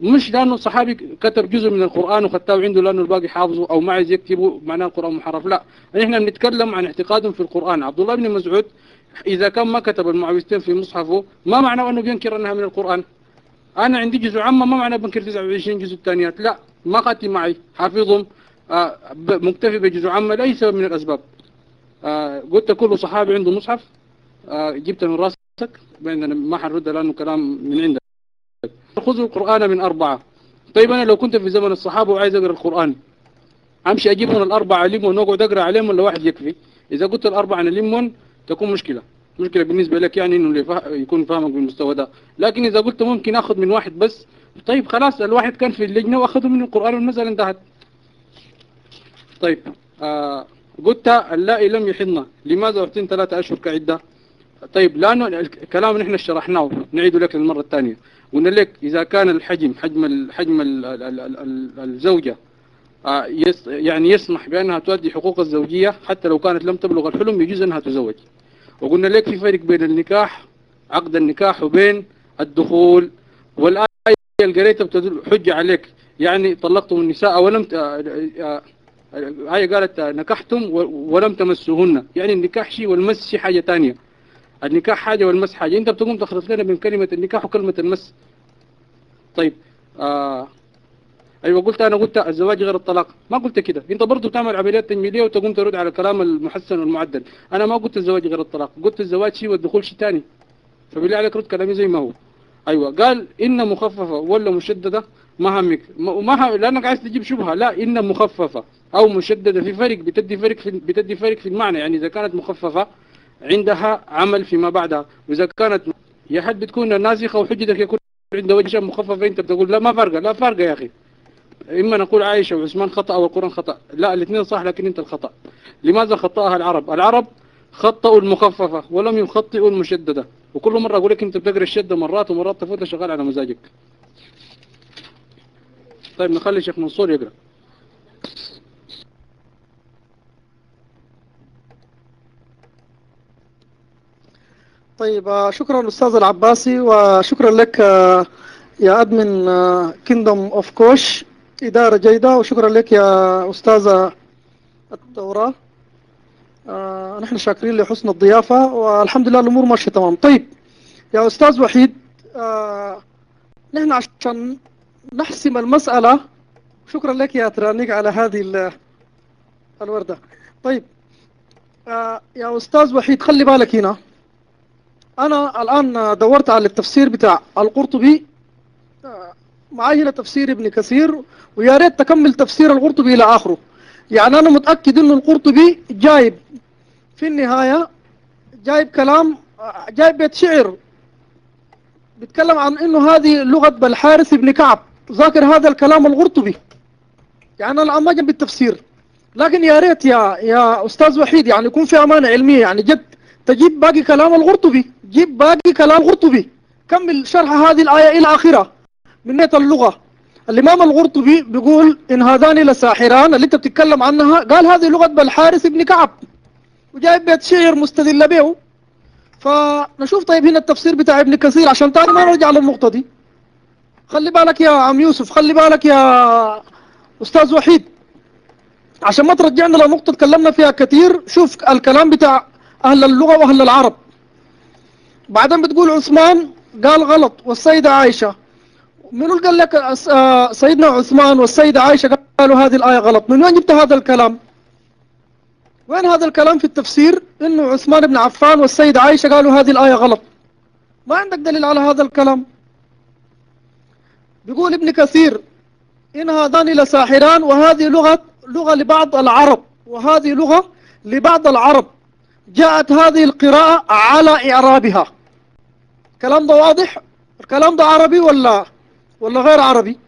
مش لأنه الصحابي كتب جزء من القرآن وختاه عنده لأنه الباقي حافظه أو ما عايز يكتبه معناه القرآن محرف. لا إحنا بنتكلم عن اعتقادهم في القرآن. عبد الله بن مسعود إذا كان ما كتب المعوذتين في مصحفه ما معناه أنه بينكر أنها من القرآن؟ أنا عندي جزء عامه ما معناه بنكر 29 جزء الثانيات؟ لا ما خدتي معي حافظهم آه مكتفي بجزء عامه لاي سبب من الأسباب. آه قلت كل صحابي عنده مصحف. آه جبت من راسك؟ بأننا ما حنرد لأنه كلام من عندك خذوا القرآن من أربعة. طيب أنا لو كنت في زمن الصحابة وعايز أقرأ القرآن أمشي أجيب من الأربعة المهم واقعد أقرأ عليهم ولا واحد يكفي؟ إذا قلت الأربعة نلمهم تكون مشكلة. مشكلة بالنسبة لك يعني فا- يكون فاهمك بالمستوى ده. لكن إذا قلت ممكن أخذ من واحد بس طيب خلاص الواحد كان في اللجنة وأخذوا من القرآن والمسألة انتهت. طيب آه قلت اللائي لم يحضنا لماذا اعطين ثلاثة أشهر كعدة؟ طيب لأنه الكلام إحنا شرحناه نعيده لك للمرة الثانية. قلنا لك إذا كان الحجم حجم ال- حجم ال- ال- ال- ال- ال- الزوجة آه، يعني يسمح بأنها تؤدي حقوق الزوجية حتى لو كانت لم تبلغ الحلم يجوز أنها تزوج. وقلنا لك في فرق بين النكاح عقد النكاح وبين الدخول. والآية اللي قريتها بتدل حجة عليك. يعني طلقتم النساء ولم ت... آه، آه، الآية قالت آه، نكحتم ولم تمسوهن. يعني النكاح شيء والمس شيء حاجة تانية. النكاح حاجة والمس حاجة. انت بتقوم تخلط لنا بين كلمة النكاح وكلمة المس. طيب آه أيوه قلت أنا قلت الزواج غير الطلاق. ما قلت كده. انت برضه بتعمل عمليات تجميلية وتقوم ترد على الكلام المحسن والمعدل. أنا ما قلت الزواج غير الطلاق. قلت الزواج شيء والدخول شيء ثاني فبالله عليك رد كلامي زي ما هو. أيوه قال إن مخففة ولا مشددة؟ ما همك. ما وما هم... لأنك عايز تجيب شبهة. لا إن مخففة أو مشددة. في فرق بتدي فرق في بتدي فرق في المعنى. يعني إذا كانت مخففة عندها عمل فيما بعدها. وإذا كانت يا حد بتكون ناسخه وحجتك يكون عند وجه مخففه أنت بتقول لا ما فرقه لا فرقه يا أخي. إما نقول عائشة وعثمان خطأ أو القرآن خطأ. لا الاثنين صح لكن أنت الخطأ. لماذا خطأها العرب؟ العرب خطأوا المخففة ولم يخطئوا المشددة. وكل مرة أقول لك أنت بتقرأ الشدة مرات ومرات تفوت شغال على مزاجك. طيب نخلي شيخ منصور يقرأ. طيب آه، شكرا أستاذ العباسي وشكرا لك آه، يا أدمن كيندوم أوف كوش إدارة جيدة وشكرا لك يا أستاذة الدورة. آه، نحن شاكرين لحسن الضيافة والحمد لله الأمور ماشية تمام. طيب يا أستاذ وحيد نحن عشان نحسم المسألة شكرا لك يا ترانيك على هذه ال- الوردة. طيب يا أستاذ وحيد خلي بالك هنا. أنا الآن دورت على التفسير بتاع القرطبي. معي هنا تفسير ابن كثير ويا ريت تكمل تفسير القرطبي إلى آخره. يعني أنا متأكد إنه القرطبي جايب في النهاية جايب كلام جايب بيت شعر. بيتكلم عن إنه هذه لغة بالحارث بن كعب. ذاكر هذا الكلام القرطبي. يعني أنا ما جنب التفسير. لكن يا ريت يا يا أستاذ وحيد يعني يكون في أمانة علمية. يعني جد تجيب باقي كلام القرطبي. جيب باقي كلام القرطبي كمل شرح هذه الآية إلى آخرها من ناحية اللغة. الإمام القرطبي بيقول إن هذان لساحران اللي أنت بتتكلم عنها قال هذه لغة بالحارث بن كعب. وجايب بيت شعر مستدل به. فنشوف طيب هنا التفسير بتاع ابن كثير عشان تاني ما نرجع للنقطة دي. خلي بالك يا عم يوسف خلي بالك يا أستاذ وحيد. عشان ما ترجعنا لنقطة تكلمنا فيها كثير شوف الكلام بتاع أهل اللغة وأهل العرب. بعدين بتقول عثمان قال غلط والسيدة عائشة اللي قال لك آه، سيدنا عثمان والسيدة عائشة قالوا هذه الآية غلط؟ من وين جبت هذا الكلام؟ وين هذا الكلام في التفسير؟ إنه عثمان بن عفان والسيدة عائشة قالوا هذه الآية غلط. ما عندك دليل على هذا الكلام؟ بيقول ابن كثير إن هذان لساحران وهذه لغة لغة لبعض العرب وهذه لغة لبعض العرب. جاءت هذه القراءة على إعرابها. الكلام ده واضح؟ الكلام ده عربي ولا ولا غير عربي؟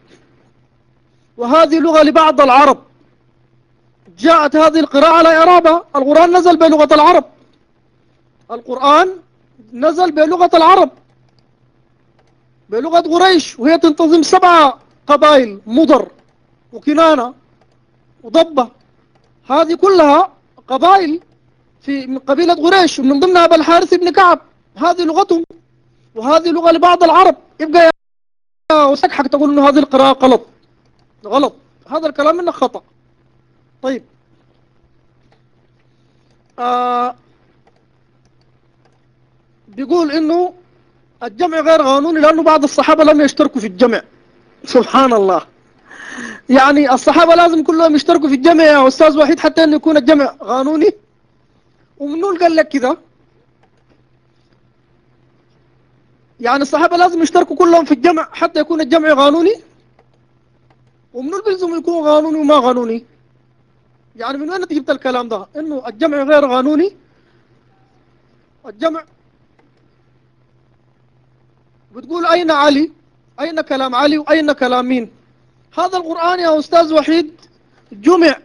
وهذه لغة لبعض العرب. جاءت هذه القراءة على إعرابها. القرآن نزل بلغة العرب. القرآن نزل بلغة العرب. بلغة قريش. وهي تنتظم سبعة قبائل مضر وكنانة وضبة. هذه كلها قبائل في من قبيلة قريش ومن ضمنها أبا الحارث بن كعب. هذه لغتهم. وهذه لغة لبعض العرب. يبقى يا وسك حق تقول إنه هذه القراءة غلط. غلط. هذا الكلام منك خطأ. طيب. آه بيقول إنه الجمع غير قانوني لأنه بعض الصحابة لم يشتركوا في الجمع. سبحان الله. يعني الصحابة لازم كلهم يشتركوا في الجمع يا أستاذ وحيد حتى أن يكون الجمع قانوني. ومنو قال لك كذا يعني الصحابة لازم يشتركوا كلهم في الجمع حتى يكون الجمع قانوني ومنو بيلزم يكون قانوني وما قانوني يعني من وين جبت الكلام ده؟ انه الجمع غير قانوني الجمع بتقول أين علي؟ أين كلام علي وأين كلام مين؟ هذا القرآن يا أستاذ وحيد جمع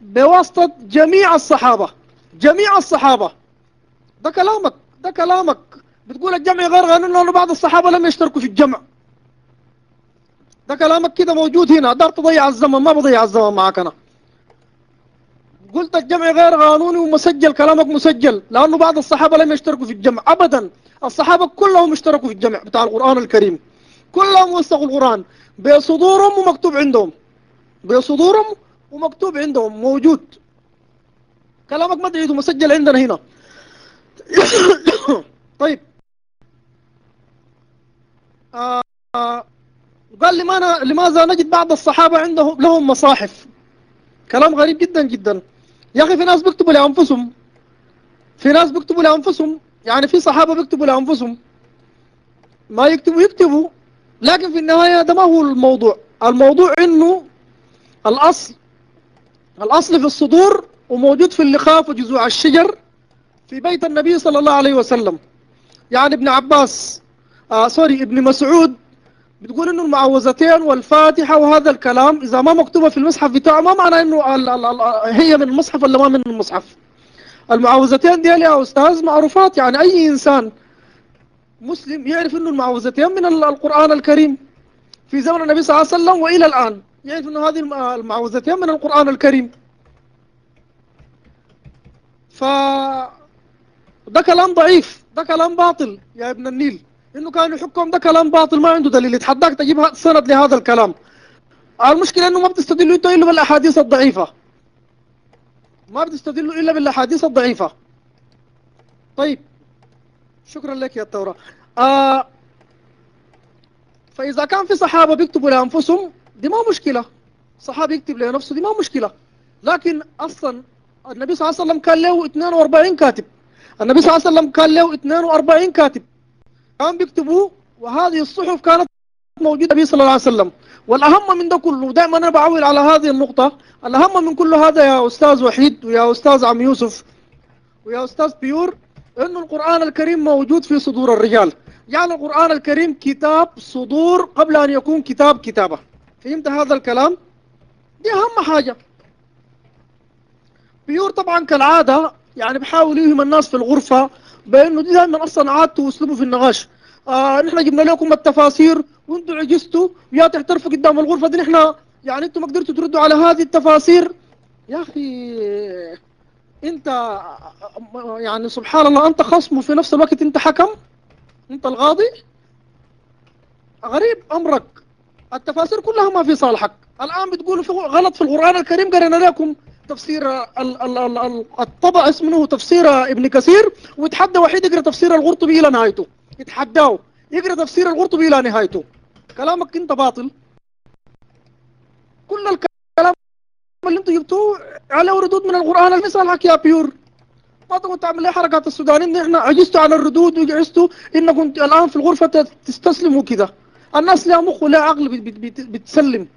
بواسطة جميع الصحابة. جميع الصحابة. ده كلامك ده كلامك. بتقول الجمع غير قانوني لأنه بعض الصحابة لم يشتركوا في الجمع. ده كلامك كده موجود هنا. دار تضيع الزمن ما بضيع الزمن معك أنا. قلت الجمع غير قانوني ومسجل كلامك مسجل لأنه بعض الصحابة لم يشتركوا في الجمع. أبدا الصحابة كلهم اشتركوا في الجمع بتاع القرآن الكريم. كلهم وثقوا القرآن. بصدورهم ومكتوب عندهم. بصدورهم ومكتوب عندهم. موجود. كلامك ما مسجل عندنا هنا. طيب. قال لماذا لماذا نجد بعض الصحابة عندهم لهم مصاحف؟ كلام غريب جدا جدا. يا أخي في ناس بيكتبوا لأنفسهم. في ناس بيكتبوا لأنفسهم. يعني في صحابة بيكتبوا لأنفسهم. ما يكتبوا يكتبوا. لكن في النهاية ده ما هو الموضوع. الموضوع إنه الأصل الأصل في الصدور وموجود في اللخاف وجذوع الشجر في بيت النبي صلى الله عليه وسلم. يعني ابن عباس آه سوري ابن مسعود. بتقول إنه المعوذتين والفاتحة وهذا الكلام إذا ما مكتوبة في المصحف بتاعه ما معنى إنه ال ال ال هي من المصحف ولا ما من المصحف؟ المعوذتين دي يا أستاذ معروفات يعني أي إنسان مسلم يعرف إنه المعوذتين من القرآن الكريم في زمن النبي صلى الله عليه وسلم وإلى الآن. يعرف إنه هذه المعوذتين من القرآن الكريم. ف ده كلام ضعيف ده كلام باطل يا ابن النيل. إنه كان يحكم ده كلام باطل ما عنده دليل. يتحداك تجيب سند لهذا الكلام. المشكلة إنه ما بتستدلوا إنتوا إلا بالأحاديث الضعيفة. ما بتستدلوا إلا بالأحاديث الضعيفة. طيب. شكرا لك يا التوراة. آه فإذا كان في صحابة بيكتبوا لأنفسهم دي ما مشكلة. صحابي يكتب لنفسه دي ما مشكلة. لكن أصلا النبي صلى الله عليه وسلم كان له 42 كاتب. النبي صلى الله عليه وسلم كان له 42 كاتب. كان بيكتبوا وهذه الصحف كانت موجودة النبي صلى الله عليه وسلم. والأهم من ده كله دائما أنا بعول على هذه النقطة الأهم من كل هذا يا أستاذ وحيد ويا أستاذ عم يوسف ويا أستاذ بيور أنه القرآن الكريم موجود في صدور الرجال. يعني القرآن الكريم كتاب صدور قبل أن يكون كتاب كتابة. فهمت هذا الكلام؟ دي أهم حاجة. بيور طبعا كالعادة يعني بحاول يوهم الناس في الغرفة بأنه دي دائما أصلا عادته وأسلوبه في النقاش. آه نحن جبنا لكم التفاسير وأنتم عجزتوا ويا تحترفوا قدام الغرفة دي نحن يعني أنتم ما قدرتوا تردوا على هذه التفاسير يا أخي أنت يعني سبحان الله أنت خصم وفي نفس الوقت أنت حكم أنت القاضي غريب أمرك. التفاسير كلها ما في صالحك. الآن بتقولوا في غلط في القرآن الكريم قرينا لكم. تفسير الطبع اسمه تفسير ابن كثير ويتحدى وحيد يقرأ تفسير القرطبي إلى نهايته. يتحداه يقرأ تفسير القرطبي إلى نهايته. كلامك انت باطل. كل الكلام اللي أنتوا جبتوه على ردود من القرآن. المثال يا بيور. ما تقول تعمل لي حركات السودانيين إحنا عجزتوا على الردود وعجزتوا انكم الآن في الغرفة تستسلموا كذا الناس لها مخ ولها عقل بتسلم.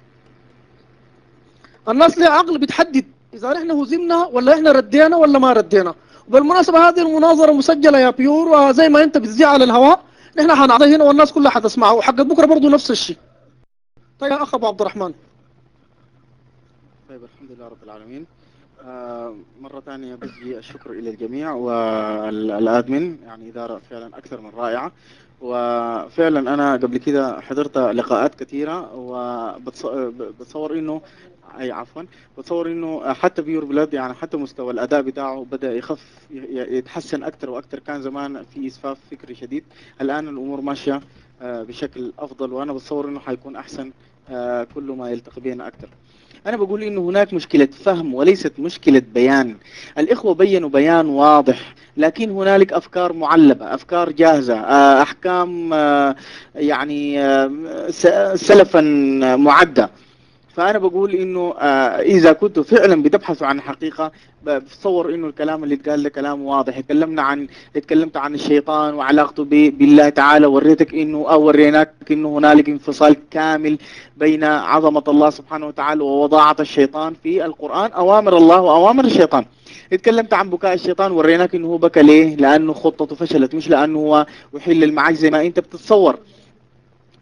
الناس لها عقل بتحدد. إذا نحن هزمنا ولا إحنا ردينا ولا ما ردينا. وبالمناسبة هذه المناظرة مسجلة يا بيور وزي ما أنت بتذيع على الهواء. نحن حنعطيها هنا والناس كلها حتسمعها وحق بكرة برضو نفس الشيء. طيب يا أخ أبو عبد الرحمن. طيب الحمد لله رب العالمين. آه، مرة ثانية بجي الشكر إلى الجميع والأدمن. يعني إدارة فعلا أكثر من رائعة. وفعلا أنا قبل كده حضرت لقاءات كثيرة وبتصور إنه أي عفوا. بتصور إنه حتى Pure Blood يعني حتى مستوى الأداء بتاعه بدأ يخف يتحسن أكثر وأكثر كان زمان في إسفاف فكري شديد. الآن الأمور ماشية آه، بشكل أفضل. وأنا بتصور إنه حيكون أحسن آه، كل ما يلتقي بنا أكثر أنا بقول إنه هناك مشكلة فهم وليست مشكلة بيان. الإخوة بينوا بيان واضح لكن هنالك أفكار معلبة أفكار جاهزة آه، أحكام آه، يعني سلفا معدة. فأنا بقول إنه آه، إذا كنتوا فعلا بتبحثوا عن حقيقة ب- بتصور إنه الكلام اللي اتقال ده كلام واضح. اتكلمنا عن اتكلمت عن الشيطان وعلاقته بالله تعالى. وريتك إنه أو وريناك إنه هنالك انفصال كامل بين عظمة الله سبحانه وتعالى ووضاعة الشيطان في القرآن. أوامر الله وأوامر الشيطان. اتكلمت عن بكاء الشيطان وريناك إنه هو بكى ليه؟ لأنه خطته فشلت مش لأنه هو يحل المعاش زي ما أنت بتتصور.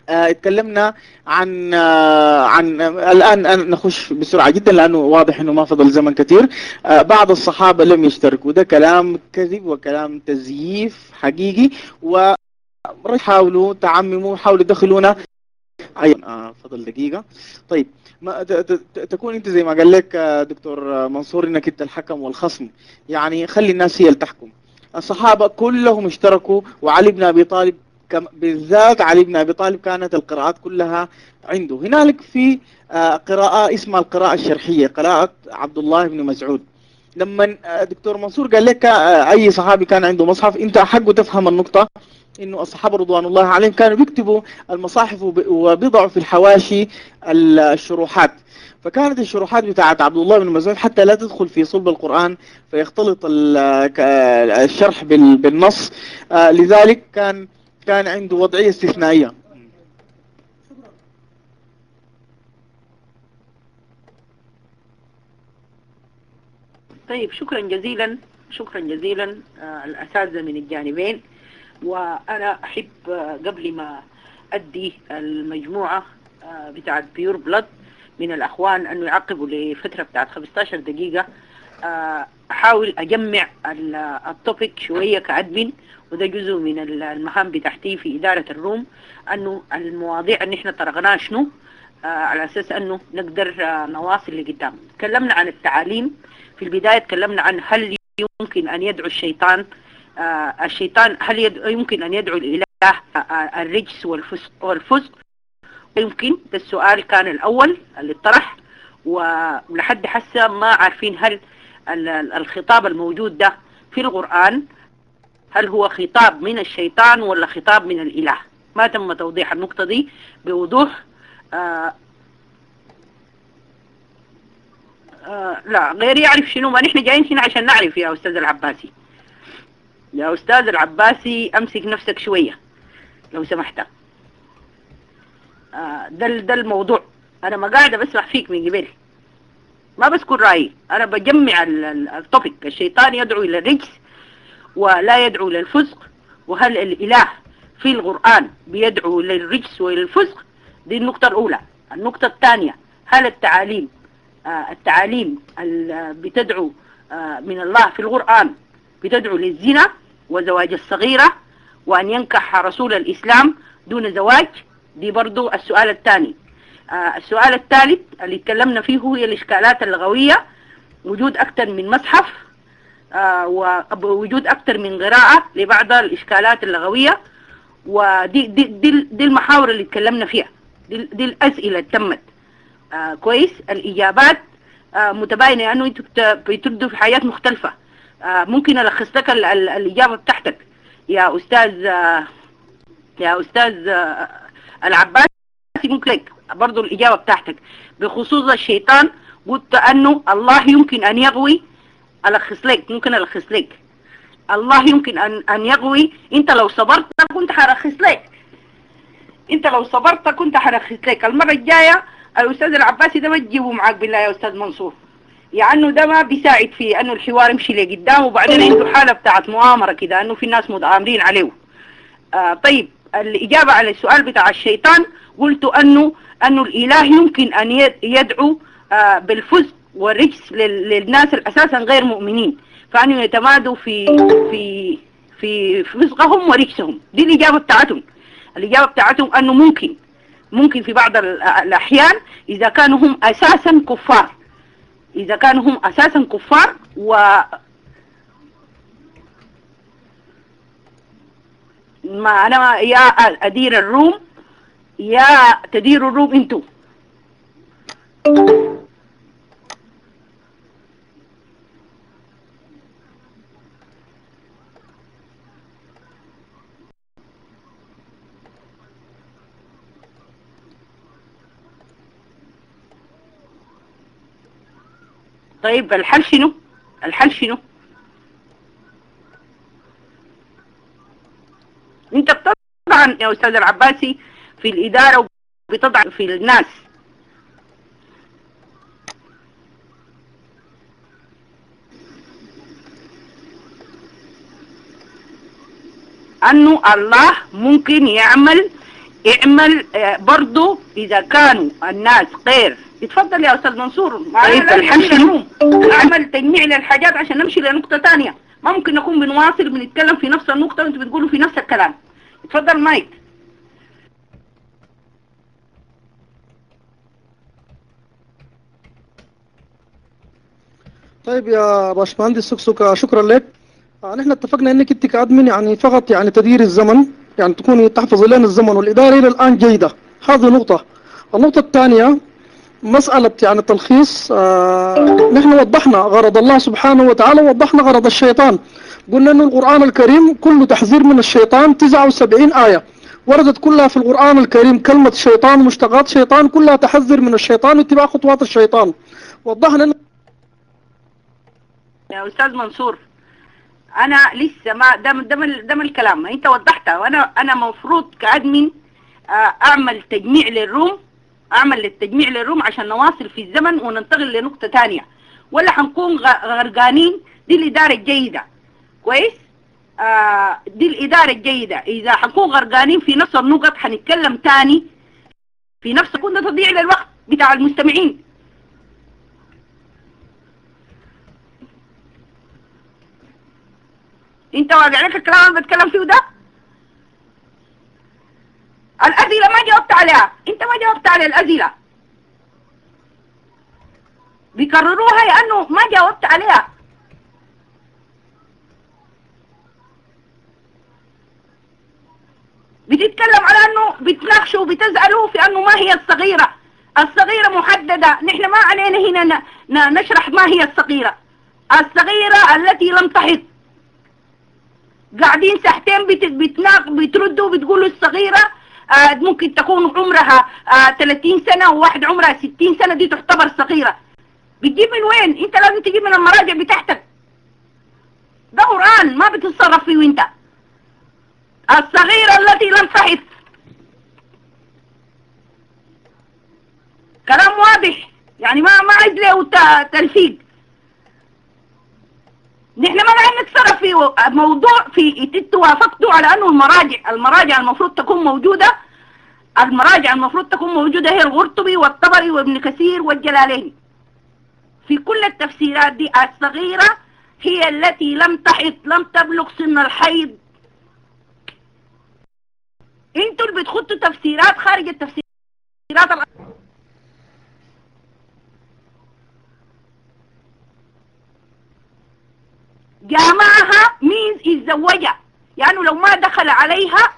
اتكلمنا عن آه، عن آه، الآن نخش بسرعة جدا لأنه واضح إنه ما فضل زمن كثير. آه، بعض الصحابة لم يشتركوا. ده كلام كذب وكلام تزييف حقيقي. وحاولوا تعمموا حاولوا يدخلونا. أيوه آه فضل دقيقة. طيب ما تكون أنت زي ما قال لك آه، دكتور آه، منصور إنك أنت الحكم والخصم. يعني خلي الناس هي اللي تحكم. الصحابة كلهم اشتركوا وعلي بن أبي طالب بالذات علي بن أبي طالب كانت القراءات كلها عنده. هنالك في آه، قراءة اسمها القراءة الشرحية قراءة عبد الله بن مسعود. لما آه، دكتور منصور قال لك آه، أي صحابي كان عنده مصحف أنت حقه تفهم النقطة إنه الصحابة رضوان الله عليهم كانوا بيكتبوا المصاحف وب- وبيضعوا في الحواشي ال- الشروحات. فكانت الشروحات بتاعت عبد الله بن مسعود حتى لا تدخل في صلب القرآن فيختلط الشرح بال- بالنص. لذلك كان كان عنده وضعية استثنائية. طيب شكرا جزيلا شكرا جزيلا آه، الأساتذة من الجانبين. وأنا أحب آه، قبل ما أدي المجموعة بتاعت Pure Blood من الأخوان أنه يعقبوا لفترة بتاعت 15 دقيقة. آه، أحاول أجمع ال- topic شوية ك admin. وده جزء من ال- المهام بتاعتي في إدارة ال room أنه المواضيع اللي إحنا طرقناها شنو؟ آه، على أساس أنه نقدر آه، نواصل لقدام تكلمنا عن التعاليم. في البداية تكلمنا عن هل يمكن أن يدعو الشيطان آه، الشيطان هل. يمكن أن يدعو الإله الرجس والفسق؟ يمكن. ده السؤال كان الأول اللي اتطرح و- ولحد حسا ما عارفين هل ال- ال- الخطاب الموجود ده في القرآن هل هو خطاب من الشيطان ولا خطاب من الإله؟ ما تم توضيح النقطة دي بوضوح. آه آه لا غير يعرف شنو؟ ما نحن جايين هنا عشان نعرف يا أستاذ العباسي. يا أستاذ العباسي أمسك نفسك شوية لو سمحت. آه ده ده الموضوع. أنا ما قاعدة بسمع فيك من قبل. ما بذكر رأيي. أنا بجمع ال- ال- التوبيك الشيطان يدعو إلى الرجس. ولا يدعو إلى الفسق وهل الإله في القرآن بيدعو للرجس والفسق دي النقطة الأولى. النقطة الثانية هل التعاليم آه، التعاليم ال- بتدعو آه، من الله في القرآن بتدعو للزنا وزواج الصغيرة وأن ينكح رسول الإسلام دون زواج؟ دي برضو السؤال الثاني. آه، السؤال الثالث اللي اتكلمنا فيه هي الإشكالات اللغوية وجود أكثر من مصحف ووجود أكثر من قراءة لبعض الإشكالات اللغوية. ودي دي, دي, دي المحاور اللي اتكلمنا فيها. دي, دي الأسئلة اللي تمت. آه كويس. الإجابات آه متباينة لأنه أنتوا بت- بتردوا في حاجات مختلفة. آه ممكن ألخص لك ال- ال- الإجابة بتاعتك. يا أستاذ آه يا أستاذ آه العباسي ممكن لك برضو الإجابة بتاعتك. بخصوص الشيطان قلت أنه الله يمكن أن يغوي ألخص لك ممكن ألخص لك الله يمكن أن أن يغوي. أنت لو صبرت كنت هرخص لك أنت لو صبرت كنت هرخص لك المرة الجاية الأستاذ العباسي ده ما تجيبه معاك بالله يا أستاذ منصور. يعني ده ما بيساعد في أنه الحوار يمشي لقدام وبعدين عنده حالة بتاعت مؤامرة كده أنه في ناس متآمرين عليه. آه طيب الإجابة على السؤال بتاع الشيطان قلت أنه أنه الإله يمكن أن يد- يدعو آه لل- للناس الأساسا غير مؤمنين. فأن يتمادوا في في في فسقهم ورجسهم دي الإجابة بتاعتهم الإجابة بتاعتهم أنه ممكن. ممكن في بعض ال- الأحيان إذا كانوا هم أساسا كفار. إذا كانوا هم أساسا كفار و ما أنا يا أدير الروم يا تديروا الروم أنتوا طيب الحل شنو؟ الحل شنو؟ انت بتطعن يا أستاذ العباسي في الإدارة وبتضع في الناس. انه الله ممكن يعمل يعمل آه، برضو إذا كانوا الناس غير اتفضل يا أستاذ منصور. طيب الحل شنو اعمل تجميع للحاجات عشان نمشي لنقطة تانية. ما ممكن نكون بنواصل بنتكلم في نفس النقطة وأنتوا بتقولوا في نفس الكلام. اتفضل مايك. طيب يا باشمهندس سكسك شكرا لك. آه، نحن اتفقنا إنك أنت كأدمن يعني فقط يعني تدير الزمن يعني تكوني تحفظي لنا الزمن والإدارة إلى الآن جيدة. هذه نقطة. النقطة الثانية مسألة يعني تلخيص آه نحن وضحنا غرض الله سبحانه وتعالى ووضحنا غرض الشيطان. قلنا أن القرآن الكريم كله تحذير من الشيطان 79 آية. وردت كلها في القرآن الكريم كلمة شيطان مشتقات شيطان كلها تحذر من الشيطان واتباع خطوات الشيطان. وضحنا أن يا أستاذ منصور أنا لسه ما ده ده ده الكلام. أنت وضحتها. وأنا أنا مفروض كأدمن آه، أعمل تجميع للروم أعمل للتجميع للروم عشان نواصل في الزمن وننتقل لنقطة تانية ولا حنكون غرقانين. دي الإدارة الجيدة. كويس؟ آه دي الإدارة الجيدة. إذا حنكون غرقانين في نفس النقط حنتكلم تاني في نفس كنا تضيع للوقت بتاع المستمعين. انت واقع لك الكلام اللي بتكلم فيه ده؟ الأسئلة ما جاوبت عليها. أنت ما جاوبت على الأسئلة بيكرروها لأنه ما جاوبت عليها. بتتكلم على أنه بتناقشوا وبتسألوا في أنه ما هي الصغيرة. الصغيرة محددة. نحن ما علينا هنا نشرح ما هي الصغيرة. الصغيرة التي لم تحط قاعدين ساعتين بت- بتناق بتردوا وبتقولوا الصغيرة ممكن تكون عمرها آه 30 سنة وواحد عمرها 60 سنة دي تعتبر صغيرة. بتجيب من وين؟ انت لازم تجيب من المراجع بتاعتك. ده قرآن ما بتتصرف فيه انت الصغيرة التي لم تحث. كلام واضح. يعني ما ما عايز له تلفيق. نحن ما قاعدين نتصرف في موضوع في أنتوا وافقتوا على أنه المراجع المراجع المفروض تكون موجودة. المراجع المفروض تكون موجودة هي القرطبي والطبري وابن كثير والجلالين. في كل التفسيرات دي الصغيرة هي التي لم تحط لم تبلغ سن الحيض. أنتوا اللي بتخطوا تفسيرات خارج التفسيرات جامعها ميز يتزوجها يعني لو ما دخل عليها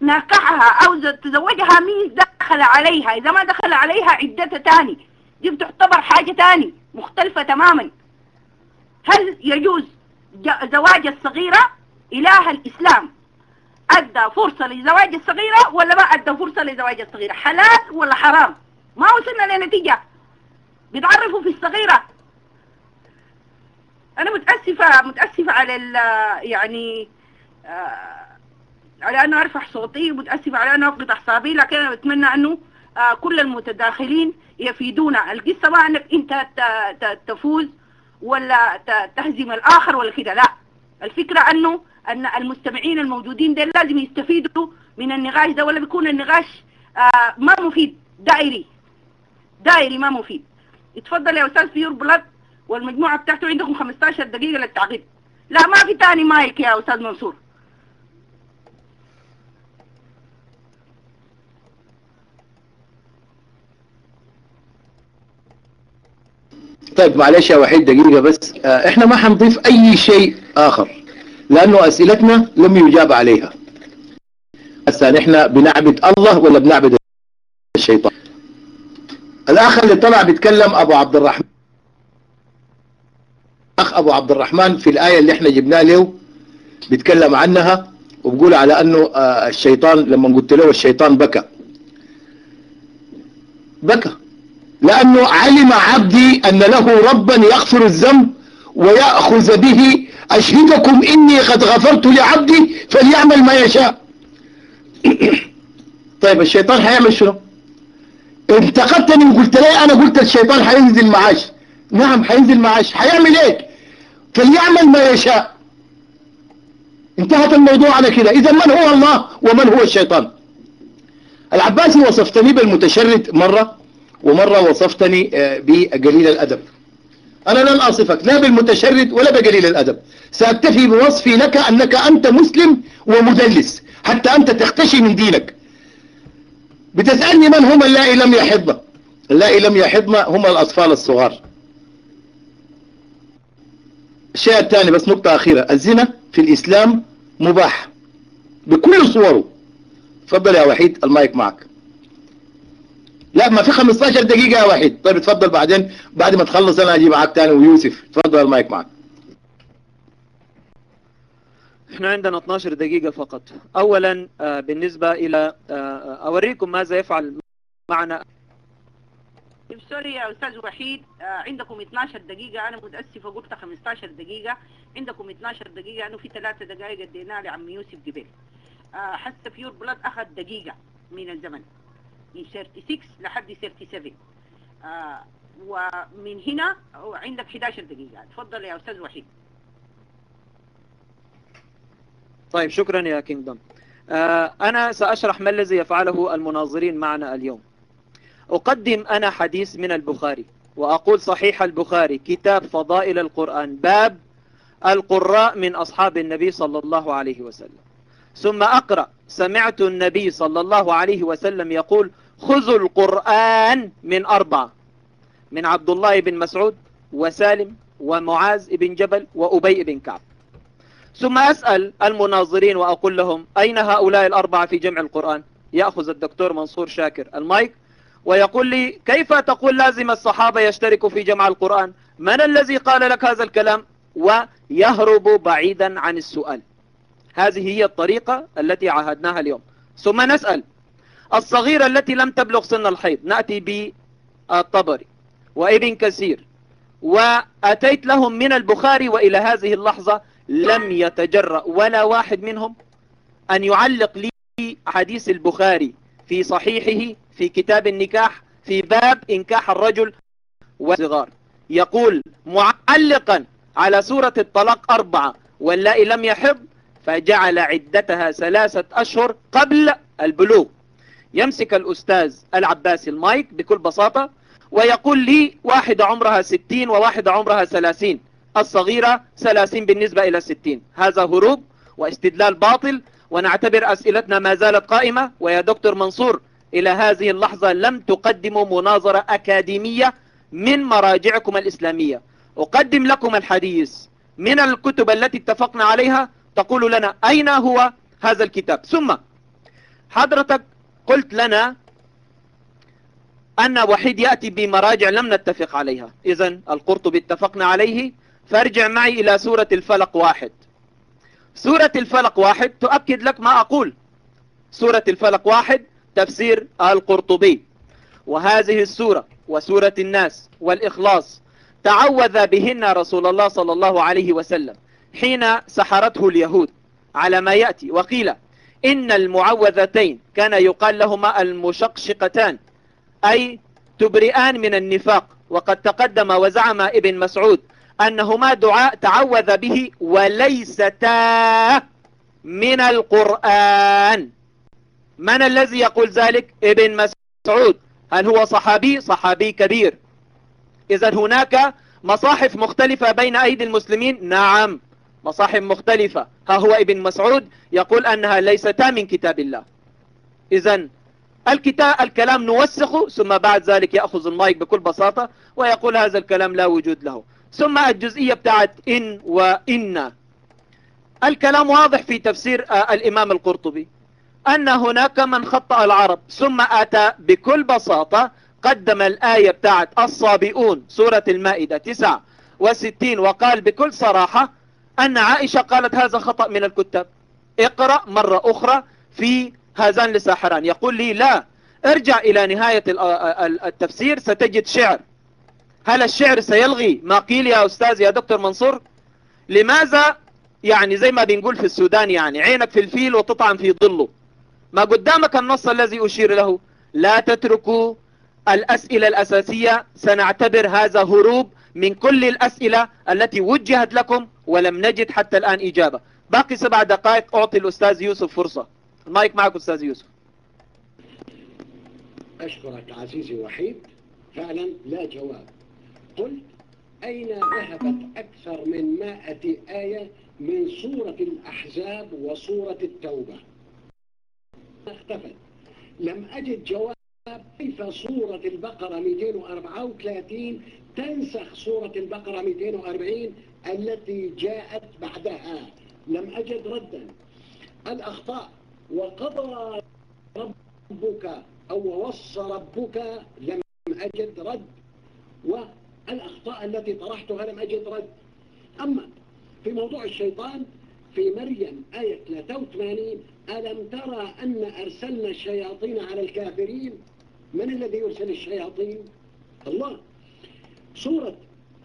ناكحها أو ز- تزوجها ميز دخل عليها؟ إذا ما دخل عليها عدتها تاني. دي بتعتبر حاجة تاني مختلفة تماما. هل يجوز زواج الصغيرة إله الإسلام؟ أدى فرصة لزواج الصغيرة ولا ما أدى فرصة لزواج الصغيرة؟ حلال ولا حرام؟ ما وصلنا لنتيجة. بيتعرفوا في الصغيرة. أنا متأسفة متأسفة على يعني آه على أنه أرفع صوتي ومتأسفة على أنه افقد أعصابي لكن أنا بتمنى أنه آه كل المتداخلين يفيدونا. القصة ما أنك أنت ت- ت- تفوز ولا تهزم الآخر ولا كده لا. الفكرة أنه أن المستمعين الموجودين دول لازم يستفيدوا من النقاش ده ولا بيكون النقاش آه ما مفيد. دائري. دائري ما مفيد. اتفضل يا أستاذ فيور بلاد والمجموعة بتاعته عندكم 15 دقيقة للتعقيب لا ما في تاني مايك يا أستاذ منصور. طيب معلش يا وحيد دقيقة بس. آه، إحنا ما حنضيف أي شيء آخر لأنه أسئلتنا لم يجاب عليها. هسه إحنا بنعبد الله ولا بنعبد الشيطان؟ الأخ اللي طلع بيتكلم أبو عبد الرحمن. أخ أبو عبد الرحمن في الآية اللي إحنا جبناها له بيتكلم عنها وبقول على أنه آه، الشيطان لما قلت له الشيطان بكى. بكى. لأنه علم عبدي أن له ربا يغفر الذنب ويأخذ به. أشهدكم إني قد غفرت لعبدي فليعمل ما يشاء. طيب الشيطان هيعمل شنو؟ انتقدتني وقلت لي أنا قلت الشيطان هينزل معاش؟ نعم هينزل معاش. هيعمل إيه؟ فليعمل ما يشاء. انتهت الموضوع على كده. إذا من هو الله ومن هو الشيطان؟ العباسي وصفتني بالمتشرد مرة. ومرة وصفتني آه، بقليل الأدب. أنا لن أصفك لا بالمتشرد ولا بقليل الأدب. سأكتفي بوصفي لك أنك أنت مسلم ومدلس حتى أنت تختشي من دينك. بتسألني من هم اللائي لم يحضن اللائي لم يحضن هم الأطفال الصغار. الشيء الثاني بس نقطة أخيرة الزنا في الإسلام مباح بكل صوره. تفضل يا وحيد المايك معك. لا ما في 15 دقيقة يا وحيد. طيب اتفضل بعدين بعد ما تخلص أنا أجي معاك تاني ويوسف. اتفضل المايك معك. إحنا عندنا 12 دقيقة فقط. اولا آه، بالنسبة إلى آه، أوريكم ماذا يفعل معنا. sorry يا أستاذ وحيد آه عندكم 12 دقيقة. أنا متأسفة قلت 15 دقيقة. عندكم 12 دقيقة. انه في ثلاثة دقائق اديناها لعم يوسف قبل آه حتى Pure Blood أخذ دقيقة من الزمن. من 36 لحد 37 آه ومن هنا عندك 11 دقيقة. تفضل يا أستاذ وحيد. طيب شكرا يا كينجدوم آه، أنا سأشرح ما الذي يفعله المناظرين معنا اليوم. أقدم أنا حديث من البخاري وأقول صحيح البخاري كتاب فضائل القرآن باب القراء من أصحاب النبي صلى الله عليه وسلم. ثم أقرأ سمعت النبي صلى الله عليه وسلم يقول خذوا القرآن من أربعة من عبد الله بن مسعود وسالم ومعاذ بن جبل وأبي بن كعب. ثم أسأل المناظرين وأقول لهم أين هؤلاء الأربعة في جمع القرآن؟ يأخذ الدكتور منصور شاكر المايك ويقول لي كيف تقول لازم الصحابة يشتركوا في جمع القرآن؟ من الذي قال لك هذا الكلام؟ ويهرب بعيدا عن السؤال. هذه هي الطريقة التي عهدناها اليوم. ثم نسأل الصغيرة التي لم تبلغ سن الحيض. نأتي بالطبري وابن كثير. وأتيت لهم من البخاري وإلى هذه اللحظة لم يتجرأ ولا واحد منهم أن يعلق لي حديث البخاري في صحيحه في كتاب النكاح في باب إنكاح الرجل والصغار. يقول معلقا على سورة الطلاق أربعة واللائي لم يحض فجعل عدتها ثلاثة أشهر قبل البلوغ. يمسك الأستاذ العباسي المايك بكل بساطة ويقول لي واحدة عمرها ستين وواحدة عمرها ثلاثين الصغيرة ثلاثين بالنسبة إلى ستين. هذا هروب واستدلال باطل ونعتبر أسئلتنا ما زالت قائمة ويا دكتور منصور إلى هذه اللحظة لم تقدموا مناظرة أكاديمية من مراجعكم الإسلامية. أقدم لكم الحديث من الكتب التي اتفقنا عليها تقول لنا أين هو هذا الكتاب. ثم حضرتك قلت لنا أن وحيد يأتي بمراجع لم نتفق عليها. إذا القرطبي اتفقنا عليه. فارجع معي إلى سورة الفلق واحد. سورة الفلق واحد تؤكد لك ما أقول. سورة الفلق واحد تفسير القرطبي. وهذه السورة وسورة الناس والإخلاص تعوذ بهن رسول الله صلى الله عليه وسلم حين سحرته اليهود على ما يأتي. وقيل إن المعوذتين كان يقال لهما المشقشقتان أي تبرئان من النفاق. وقد تقدم وزعم ابن مسعود أنهما دعاء تعوذ به وليستا من القرآن. من الذي يقول ذلك؟ ابن مسعود. هل هو صحابي؟ صحابي كبير. إذا هناك مصاحف مختلفة بين أيدي المسلمين؟ نعم. مصاحف مختلفة. ها هو ابن مسعود يقول أنها ليستا من كتاب الله. إذا الكتاب الكلام نوسخه ثم بعد ذلك يأخذ المايك بكل بساطة ويقول هذا الكلام لا وجود له. ثم الجزئية بتاعت إن وإن. الكلام واضح في تفسير آه، الإمام القرطبي. أن هناك من خطأ العرب ثم أتى بكل بساطة قدم الآية بتاعت الصابئون سورة المائدة 69 وقال بكل صراحة أن عائشة قالت هذا خطأ من الكتاب. اقرأ مرة أخرى في هذان لساحران. يقول لي لا ارجع إلى نهاية التفسير ستجد شعر. هل الشعر سيلغي؟ ما قيل يا أستاذ يا دكتور منصور؟ لماذا؟ يعني زي ما بنقول في السودان يعني عينك في الفيل وتطعن في ظله. ما قدامك النص الذي أشير له. لا تتركوا الأسئلة الأساسية. سنعتبر هذا هروب من كل الأسئلة التي وجهت لكم ولم نجد حتى الآن إجابة. باقي سبع دقائق أعطي الأستاذ يوسف فرصة. المايك معك أستاذ يوسف. أشكرك عزيزي وحيد. فعلا لا جواب. قلت أين ذهبت أكثر من مائة آية من سورة الأحزاب وسورة التوبة؟ اختفت. لم أجد جواب كيف سورة البقرة 234 تنسخ سورة البقرة 240 التي جاءت بعدها. لم أجد ردا. الأخطاء. وقضى ربك أو وصى ربك لم أجد رد. والأخطاء التي طرحتها لم أجد رد. أما في موضوع الشيطان في مريم آية 83 ألم ترى أن أرسلنا الشياطين على الكافرين؟ من الذي يرسل الشياطين؟ الله. سورة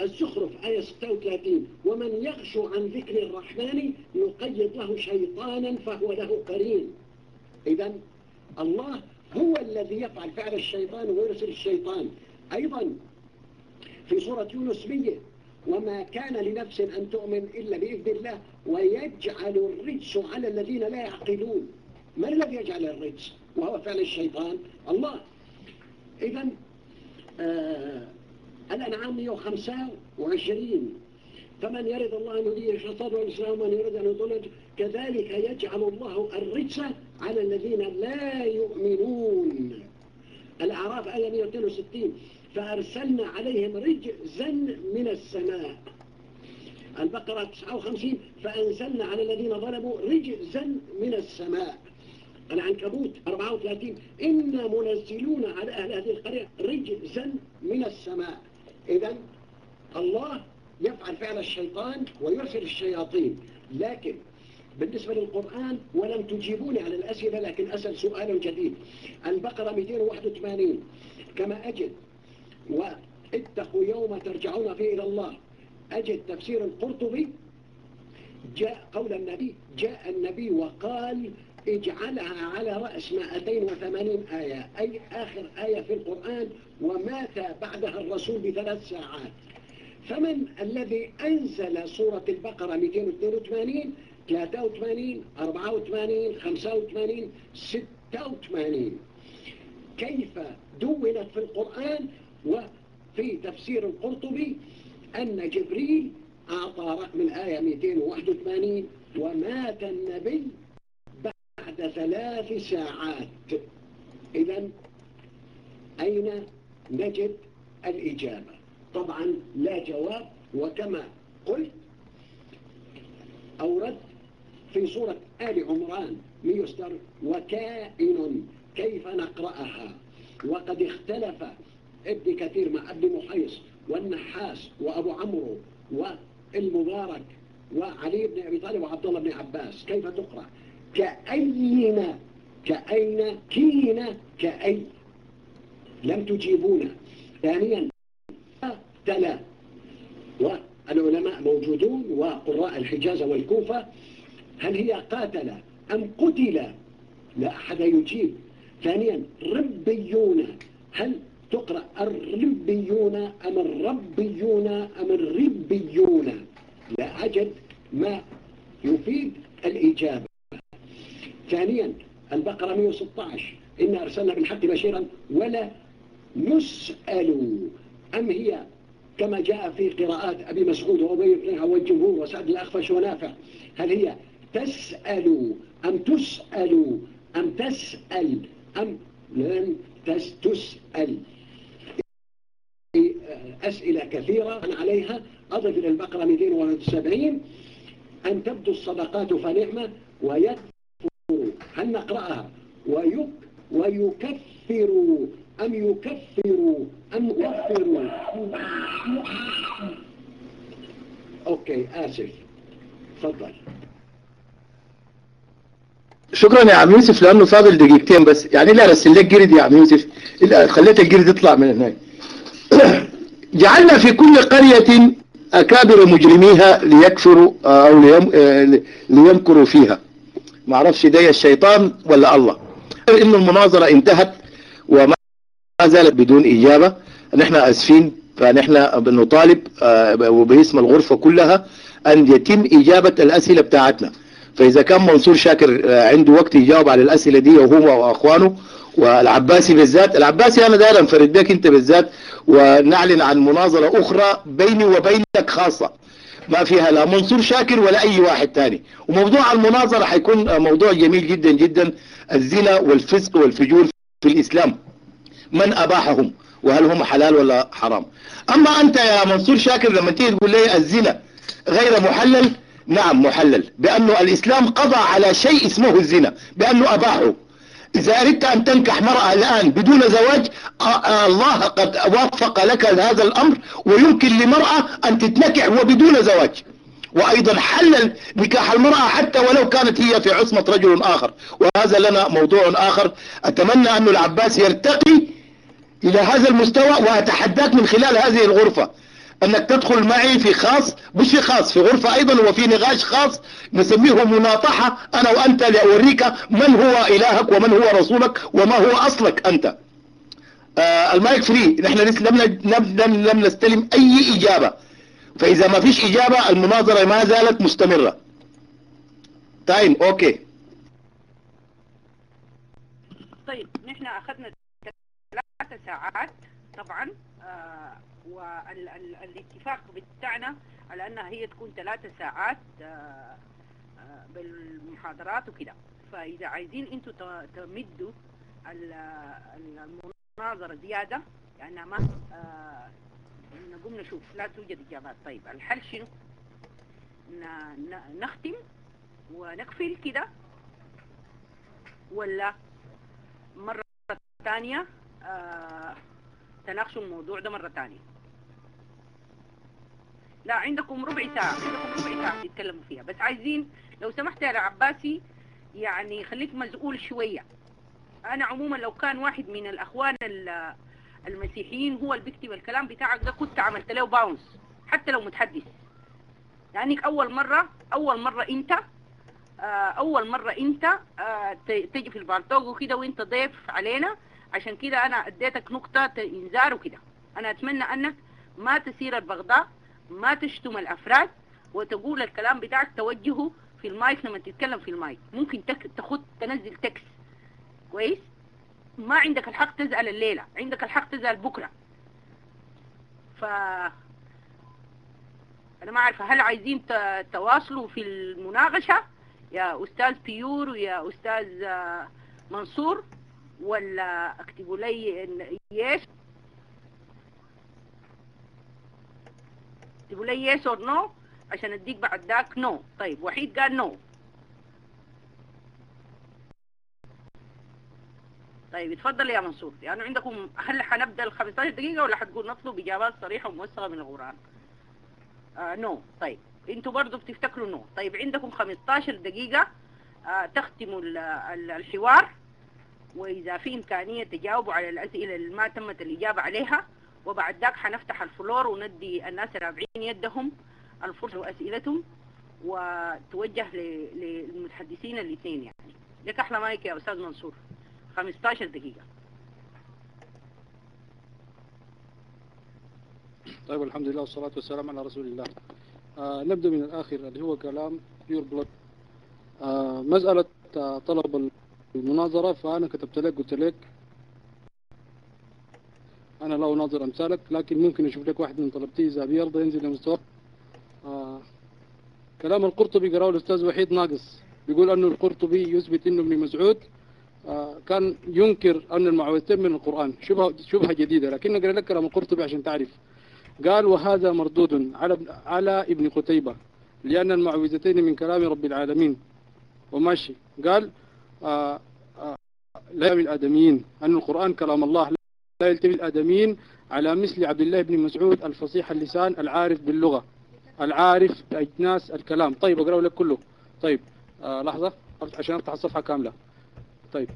الزخرف آية 36 ومن يغشو عن ذكر الرحمن يقيد له شيطانا فهو له قرين. إذا الله هو الذي يفعل فعل الشيطان ويرسل الشيطان. أيضا في سورة يونس بيه وما كان لنفس أن تؤمن إلا بإذن الله ويجعل الرجس على الذين لا يعقلون. من الذي يجعل الرجس؟ وهو فعل الشيطان. الله. إذا آه الأنعام 125 فمن يرد الله أن يهديه الشيطان والإسلام ومن يرد أن يضل كذلك يجعل الله الرجس على الذين لا يؤمنون. الأعراف آية 162 فأرسلنا عليهم رجزا من السماء. البقرة 59 فأنزلنا على الذين ظلموا رجزا من السماء. العنكبوت 34 إنا منزلون على أهل هذه القرية رجزا من السماء. إذا الله يفعل فعل الشيطان ويرسل الشياطين. لكن بالنسبة للقرآن ولم تجيبوني على الأسئلة لكن أسأل سؤال جديد. البقرة 281 كما أجد واتقوا يوم ترجعون فيه إلى الله. أجد تفسير القرطبي جاء قول النبي جاء النبي وقال اجعلها على رأس 280 آية. أي آخر آية في القرآن؟ ومات بعدها الرسول بثلاث ساعات. فمن الذي أنزل سورة البقرة 282 83 84 85 86 كيف دونت في القرآن وفي تفسير القرطبي أن جبريل أعطى رقم الآية 281 ومات النبي بعد ثلاث ساعات. إذا أين نجد الإجابة؟ طبعا لا جواب وكما قلت أورد في سورة آل عمران ميستر وكائن كيف نقرأها؟ وقد اختلف ابن كثير مع ابن محيص والنحاس وأبو عمرو والمبارك وعلي بن أبي طالب وعبد الله بن عباس كيف تقرأ؟ كأين كأين كين كأي. لم تجيبونا. ثانيا تلا. والعلماء موجودون وقراء الحجاز والكوفة. هل هي قاتل أم قتل لا أحد يجيب. ثانيا ربيون. هل تقرأ الربيون أم الربيون أم الربيون؟ لا أجد. ما يفيد الإجابة. ثانيا البقرة 116 إنا أرسلنا بالحق بشيرا ولا نسأل. أم هي كما جاء في قراءات أبي مسعود وأبي بن والجمهور وسعد الأخفش ونافع هل هي تسأل أم تسأل؟ أم تسأل؟ أم لن تس تسأل. أسئلة كثيرة عليها. أضف إلى البقرة 271 أن تبدو الصدقات فنعمة ويكفر هل نقرأها. ويك ويكفر أم يكفر أم يكفر. okay آسف. تفضل. شكرا يا عم يوسف لأنه فاضل دقيقتين بس. يعني لا ارسل لك جرد يا عم يوسف. خليت الجرد يطلع من هناك جعلنا في كل قرية أكابر مجرميها ليكفروا ليم آه، ليمكروا فيها. ما أعرفش ده الشيطان ولا الله. إن المناظرة انتهت وما زالت بدون إجابة. نحن آسفين فنحن بنطالب آه، وباسم الغرفة كلها أن يتم إجابة الأسئلة بتاعتنا. فإذا كان منصور شاكر آه، عنده وقت يجاوب على الأسئلة دي وهو وأخوانه والعباسي بالذات. العباسي أنا داير أنفرد بك أنت بالذات ونعلن عن مناظرة أخرى بيني وبينك خاصة. ما فيها لا منصور شاكر ولا أي واحد تاني. وموضوع المناظرة حيكون موضوع جميل جدا جدا. الزنا والفسق والفجور في الإسلام من أباحهم؟ وهل هم حلال ولا حرام؟ أما أنت يا منصور شاكر لما تيجي تقول لي الزنا غير محلل نعم محلل بأنه الإسلام قضى على شيء اسمه الزنا بأنه أباحه. إذا أردت أن تنكح مرأة الآن بدون زواج آه، آه، الله قد وفق لك هذا الأمر ويمكن لمرأة أن تتنكح وبدون زواج. وأيضا حلل نكاح المرأة حتى ولو كانت هي في عصمة رجل آخر. وهذا لنا موضوع آخر. أتمنى أن العباس يرتقي إلى هذا المستوى وأتحداك من خلال هذه الغرفة. أنك تدخل معي في خاص مش في خاص في غرفة أيضا وفي نقاش خاص نسميه مناطحة أنا وأنت لأوريك من هو إلهك ومن هو رسولك وما هو أصلك أنت. آه ال mic free. نحن لسه لم, لم, لم نستلم أي إجابة. فإذا ما فيش إجابة المناظرة ما زالت مستمرة. Time okay. طيب نحن أخذنا ثلاثة ساعات طبعا. آه والاتفاق بتاعنا على أنها هي تكون ثلاثة ساعات آه، آه، بالمحاضرات وكده. فإذا عايزين إنتوا تمدوا المناظرة زيادة لانها ما آه، نقوم نشوف. لا توجد إجابات. طيب الحل شنو؟ نختم ونقفل كده ولا مرة ثانية تناقشوا الموضوع ده مرة ثانية. لا عندكم ربع ساعة عندكم ربع ساعة تتكلموا فيها. بس عايزين لو سمحت يا عباسي يعني خليك مزقول شوية. أنا عموما لو كان واحد من الأخوان المسيحيين هو اللي بيكتب الكلام بتاعك ده كنت عملت له bounce حتى لو متحدث. لأنك أول مرة أول مرة أنت آه، أول مرة أنت آه، تجي في ال Paltalk وكده وأنت ضيف علينا. عشان كده أنا أديتك نقطة إنذار وكده. أنا أتمنى أنك ما تثير البغضاء ما تشتم الأفراد وتقول الكلام بتاعك توجهه في المايك لما تتكلم في المايك. ممكن. تخد تنزل تكس. كويس؟ ما عندك الحق تزعل الليلة. عندك الحق تزعل بكرة. ف أنا ما أعرف هل عايزين تواصلوا في المناقشة؟ يا أستاذ Pure ويا أستاذ آه، منصور ولا أكتبوا لي yes اكتبوا لي yes or no عشان أديك بعد ذاك no طيب وحيد قال no طيب اتفضل يا منصور. يعني عندكم هل حنبدأ ال 15 دقيقة ولا حتقول نطلب إجابات صريحة وموثقه من القرآن؟ آه no طيب أنتوا برضو بتفتكروا نو طيب عندكم 15 دقيقة آه تختموا الحوار وإذا في إمكانية تجاوبوا على الأسئلة اللي ما تمت الإجابة عليها وبعد ذاك حنفتح الفلور وندي الناس الرابعين يدهم الفرصة وأسئلتهم وتوجه للمتحدثين الاثنين يعني. لك أحلى مايك يا أستاذ منصور. 15 دقيقة. طيب الحمد لله والصلاة والسلام على رسول الله. آه نبدأ من الآخر اللي هو كلام بيور بلد آه مسألة آه طلب المناظرة فأنا كتبت لك قلت لك أنا لا أناظر أمثالك لكن ممكن أشوف لك واحد من طلبتي إذا بيرضى ينزل لمستوى آه كلام القرطبي قرأه الأستاذ وحيد ناقص. بيقول أنه القرطبي يثبت أنه ابن مسعود. آه كان ينكر أن المعوذتين من القرآن. شبهة, شبهة جديدة لكن نقرأ لك كلام القرطبي عشان تعرف. قال وهذا مردود على على ابن قتيبة لأن المعوذتين من كلام رب العالمين. وماشي. قال آه آه لا من الآدميين أن القرآن كلام الله لا يلتمي الآدميين على مثل عبد الله بن مسعود الفصيح اللسان العارف باللغة. العارف بأجناس الكلام. طيب أقرأ لك كله. طيب آه لحظة عشان أفتح الصفحة كاملة. طيب.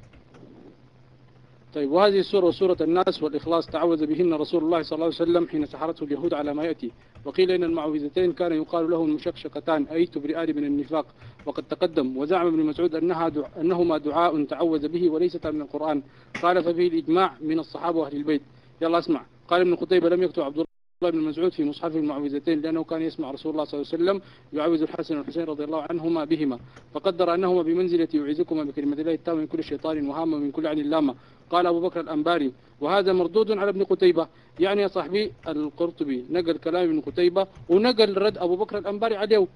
طيب وهذه السورة سورة الناس والإخلاص تعوذ بهن رسول الله صلى الله عليه وسلم حين سحرته اليهود على ما يأتي. وقيل إن المعوذتين كان يقال له المشكشكتان أي تبرئان من النفاق وقد تقدم. وزعم ابن مسعود أنها دع... أنهما دعاء تعوذ به وليستا من القرآن. قال ففيه الإجماع من الصحابة وأهل البيت. يلا اسمع. قال ابن قتيبة لم يكتب عبد الله بن مسعود في مصحف المعوذتين لأنه كان يسمع رسول الله صلى الله عليه وسلم يعوذ الحسن والحسين رضي الله عنهما بهما. فقدر أنهما بمنزلة يعيذكما بكلمة الله التامة من كل شيطان وهامة من كل عين لامة. قال أبو بكر الأنباري وهذا مردود على ابن قتيبة. يعني يا صاحبي القرطبي نقل كلام ابن قتيبة ونقل رد أبو بكر الأنباري عليه.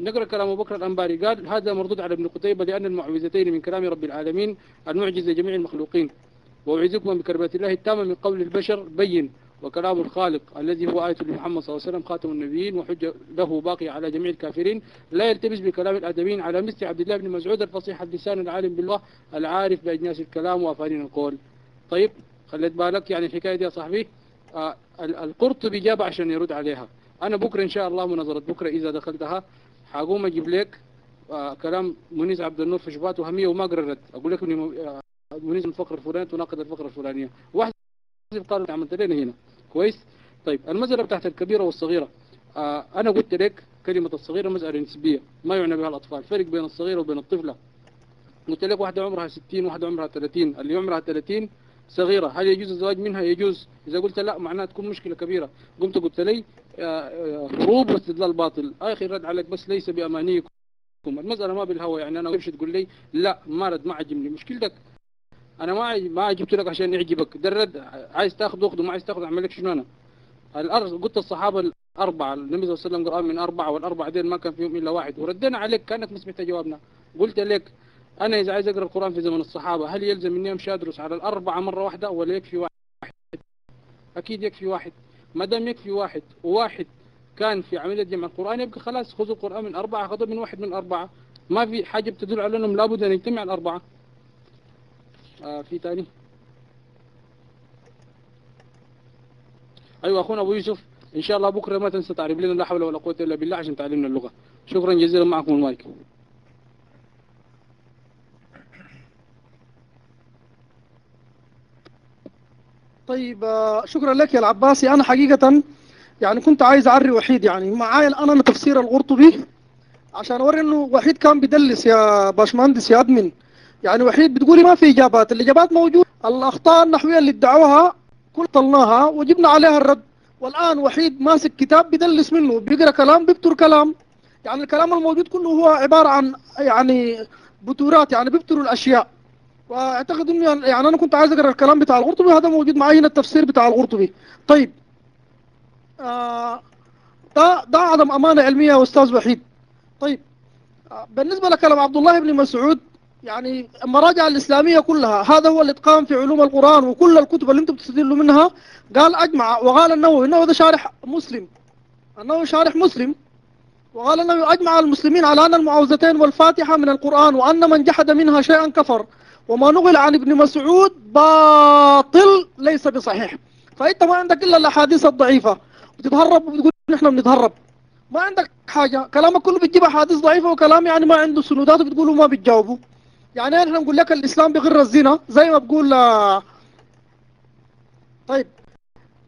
نقرأ كلام أبو بكر الأنباري قال هذا مردود على ابن قتيبة لأن المعوذتين من كلام رب العالمين المعجز لجميع المخلوقين. وأعيذكم بكلمات الله التامة من قول البشر بين. وكلام الخالق الذي هو آية لمحمد صلى الله عليه وسلم خاتم النبيين وحجة له باقي على جميع الكافرين. لا يلتبس بكلام الآدمين على مثل عبد الله بن مسعود الفصيح اللسان العالم بالله العارف بأجناس الكلام وأفانين القول. طيب خليت بالك يعني الحكاية دي يا صاحبي؟ آه ال- القرطبي جاب عشان يرد عليها. أنا بكرة إن شاء الله مناظرة بكرة إذا دخلتها حقوم أجيب لك آه كلام منيس عبد النور في شبهات وهمية وما قررت. أقول لك آه، منيس من الفقرة الفلانية تناقض الفقرة الفلانية. واحد قال عملت لنا هنا. كويس؟ طيب المسألة بتاعت الكبيرة والصغيرة. آه أنا قلت لك كلمة الصغيرة مسألة نسبية. ما يعنى بها الأطفال؟ فرق بين الصغيرة وبين الطفلة. قلت لك واحدة عمرها 60 واحدة عمرها 30 اللي عمرها 30 صغيرة. هل يجوز الزواج منها؟ يجوز. إذا قلت لا معناها تكون مشكلة كبيرة. قمت قلت لي آه، آه، هروب واستدلال باطل. آخر رد عليك بس ليس بأمانيكم. المسألة ما بالهوى يعني. أنا تمشي تقول لي لا ما رد ما عجبني. مشكلتك أنا ما ما جبت لك عشان يعجبك. ده الرد عايز تاخذ اخذه ما عايز تاخذ. أعمل لك شنو أنا؟ الأرض قلت الصحابة الأربعة. النبي صلى الله عليه وسلم قال من أربعة والأربعة دين ما كان فيهم إلا واحد. وردينا عليك. كأنك ما سمعت جوابنا. قلت لك أنا إذا عايز أقرأ القرآن في زمن الصحابة هل يلزم إني أمشي أدرس على الأربعة مرة واحدة ولا يكفي واحد؟ أكيد يكفي واحد. ما دام يكفي واحد وواحد كان في عملية جمع القرآن يبقى خلاص خذوا القرآن من أربعة خذوا من واحد من أربعة ما في حاجة بتدل على أنهم لابد أن يجتمع الأربعة. آه في تاني. أيوة أخونا أبو يوسف إن شاء الله بكرة ما تنسى تعرف لنا لا حول ولا قوة إلا بالله عشان تعلمنا اللغة. شكرا جزيلا معكم المايك. طيب آه، شكرا لك يا العباسي. أنا حقيقة يعني كنت عايز اعري وحيد يعني معايا أنا تفسير القرطبي عشان أوري إنه وحيد كان بيدلس يا باشمهندس يا أدمن. يعني وحيد بتقولي ما في إجابات الاجابات موجوده الأخطاء النحويه اللي ادعوها كل طلناها وجبنا عليها الرد. والآن وحيد ماسك كتاب بيدلس منه بيقرأ كلام بيبتر كلام. يعني الكلام الموجود كله هو عبارة عن يعني بتورات يعني بيبتروا الأشياء. وأعتقد إنه يعني أنا كنت عايز أقرأ الكلام بتاع القرطبي هذا موجود معي هنا التفسير بتاع القرطبي. طيب. آه ده ده عدم أمانة علمية يا أستاذ وحيد. طيب. آه بالنسبة لكلام عبد الله بن مسعود يعني المراجع الإسلامية كلها هذا هو الاتقان في علوم القرآن وكل الكتب اللي أنتم بتستدلوا منها. قال أجمع وقال النووي النووي ده شارح مسلم. النووي شارح مسلم. وقال انه أجمع المسلمين على أن المعوذتين والفاتحة من القرآن وأن من جحد منها شيئا كفر. وما نقل عن ابن مسعود باطل ليس بصحيح. فإنت ما عندك إلا الأحاديث الضعيفة. بتتهرب وبتقول نحن بنتهرب. ما عندك حاجة. كلامك كله بتجيب أحاديث ضعيفة وكلام يعني ما عنده سنودات وبتقولوا ما بتجاوبوا يعني إحنا نقول لك الإسلام بغر الزنا زي ما بقول آه، طيب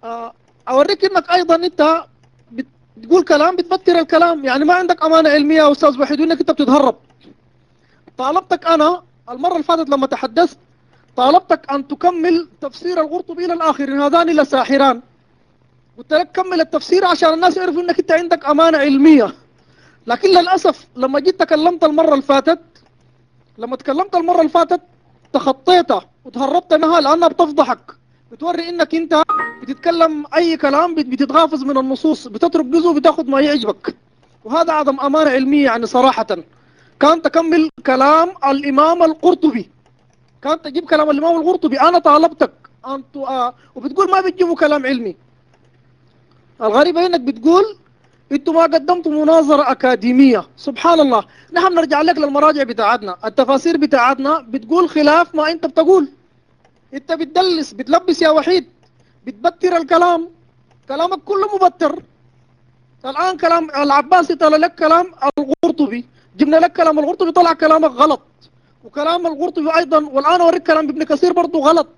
آه، أوريك إنك أيضا أنت بت- بتقول كلام بتبتر الكلام يعني ما عندك أمانة علمية يا أستاذ وحيد وانك أنت بتتهرب. طالبتك أنا المرة اللي فاتت لما تحدثت طالبتك أن تكمل تفسير القرطبي إلى الآخر ان هذان لساحران قلت لك كمل التفسير عشان الناس يعرفوا إنك أنت عندك أمانة علمية. لكن للأسف لما جيت تكلمت المرة اللي فاتت لما تكلمت المرة اللي فاتت تخطيتها وتهربت منها لأنها بتفضحك. بتوري إنك أنت بتتكلم أي كلام بت- بتتغافز من النصوص بتترك جزء بتاخذ ما يعجبك. وهذا عدم أمانة علمية يعني صراحة. كان تكمل كلام الإمام القرطبي. كان تجيب كلام الإمام القرطبي. أنا طالبتك أن ت- آه، وبتقول ما بتجيبوا كلام علمي. الغريب إنك بتقول أنتوا ما قدمتوا مناظرة أكاديمية. سبحان الله. نحن نرجع لك للمراجع بتاعتنا. التفاسير بتاعتنا بتقول خلاف ما انت بتقول. انت بتدلس بتلبس يا وحيد. بتبتر الكلام. كلامك كله مبتر. الآن كلام العباسي طلع لك كلام القرطبي. جبنا لك كلام القرطبي طلع كلامك غلط. وكلام القرطبي أيضا والآن أوريك كلام ابن كثير برضه غلط.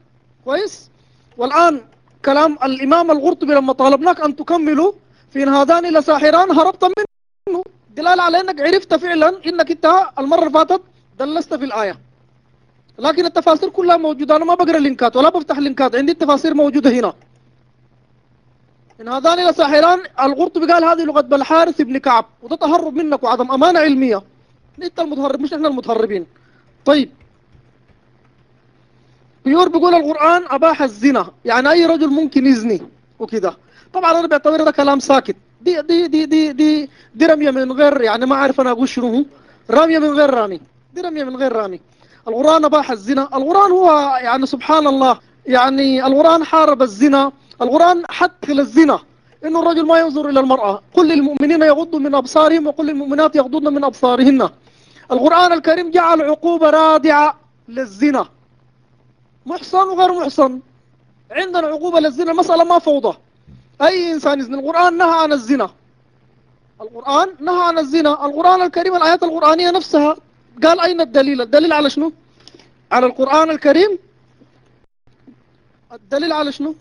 كويس؟ والآن كلام الإمام القرطبي لما طالبناك أن تكملوا في هذان لساحران هربت منه. دلالة على إنك عرفت فعلا إنك أنت المرة اللي فاتت دلست في الآية. لكن التفاسير كلها موجودة. أنا ما بقرأ اللينكات ولا بفتح اللينكات عندي التفاسير موجودة هنا. إن هذان لساحران القرطبي قال هذه لغة بالحارث بن كعب. وده تهرب منك وعدم أمانة علمية. أنت المتهرب مش إحنا المتهربين. طيب. بيور بيقول القرآن أباح الزنا. يعني أي رجل ممكن يزني وكده. طبعا أنا بعتبر ده كلام ساكت. دي دي دي دي دي, دي رمية من غير يعني ما أعرف أنا أقول شنو هو. رمية من غير رامي. دي رمية من غير رامي. القرآن أباح الزنا. القرآن هو يعني سبحان الله يعني القرآن حارب الزنا. القرآن حث للزنا إنه الرجل ما ينظر إلى المرأة. قل للمؤمنين يغضوا من أبصارهم وقل للمؤمنات يغضضن من أبصارهن. القرآن الكريم جعل عقوبة رادعة للزنا. محصن وغير محصن. عندنا عقوبة للزنا. المسألة ما فوضى. أي إنسان يزني القرآن نهى عن الزنا. القرآن نهى عن الزنا. القرآن الكريم الآيات القرآنية نفسها. قال أين الدليل؟ الدليل على شنو؟ على القرآن الكريم. الدليل على شنو؟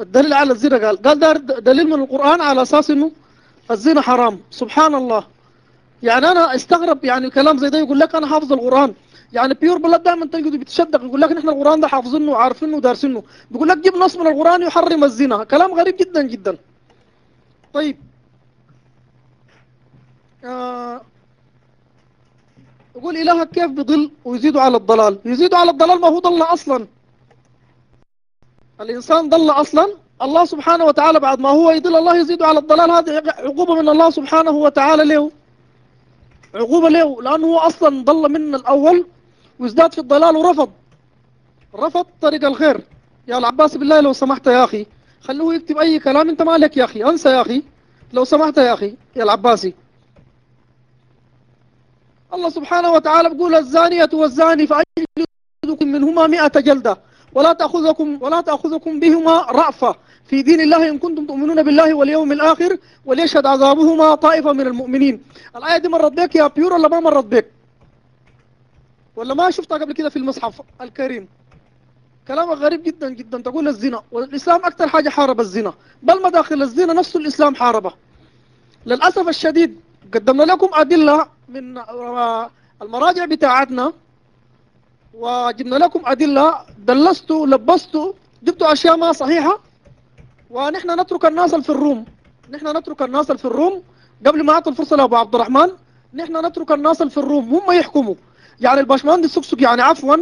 الدليل على الزنا قال. قال ده دليل من القرآن على أساس إنه الزنا حرام. سبحان الله. يعني أنا أستغرب يعني كلام زي ده يقول لك أنا حافظ القرآن. يعني بيور بلد دائما تجده بيتشدق يقول لك نحن القرآن ده حافظينه وعارفينه ودارسينه. بيقول لك جيب نص من القرآن يحرم الزنا. كلام غريب جدا جدا. طيب. آه يقول إلهك كيف بضل ويزيد على الضلال؟ يزيد على الضلال ما هو ضل أصلا. الإنسان ضل أصلا. الله سبحانه وتعالى بعد ما هو يضل الله يزيد على الضلال. هذه عقوبة من الله سبحانه وتعالى له. عقوبة له لأنه هو أصلا ضل من الأول. وازداد في الضلال ورفض. رفض طريق الخير. يا العباس بالله لو سمحت يا أخي خلوه يكتب أي كلام أنت مالك يا أخي. أنسى يا أخي. لو سمحت يا أخي يا العباسي. الله سبحانه وتعالى بيقول الزانية والزاني فأجلدكم منهما مئة جلدة. ولا تأخذكم ولا تأخذكم بهما رأفة. في دين الله إن كنتم تؤمنون بالله واليوم الآخر وليشهد عذابهما طائفة من المؤمنين. الآية دي مرت بك يا بيور ولا ما مرت بك ولا ما شفتها قبل كده في المصحف الكريم؟ كلامك غريب جدا جدا. تقول الزنا والإسلام أكثر حاجة حارب الزنا. بل مداخل الزنا نفسه الإسلام حاربه. للأسف الشديد قدمنا لكم أدلة من المراجع بتاعتنا وجبنا لكم أدلة دلستوا لبستوا جبتوا أشياء ما صحيحة. ونحن نترك الناس في الروم. نحن نترك الناس في الروم. قبل ما أعطي الفرصة لأبو عبد الرحمن نحن نترك الناس في ال room. هم يحكموا. يعني الباشمهندس سكسك يعني عفوا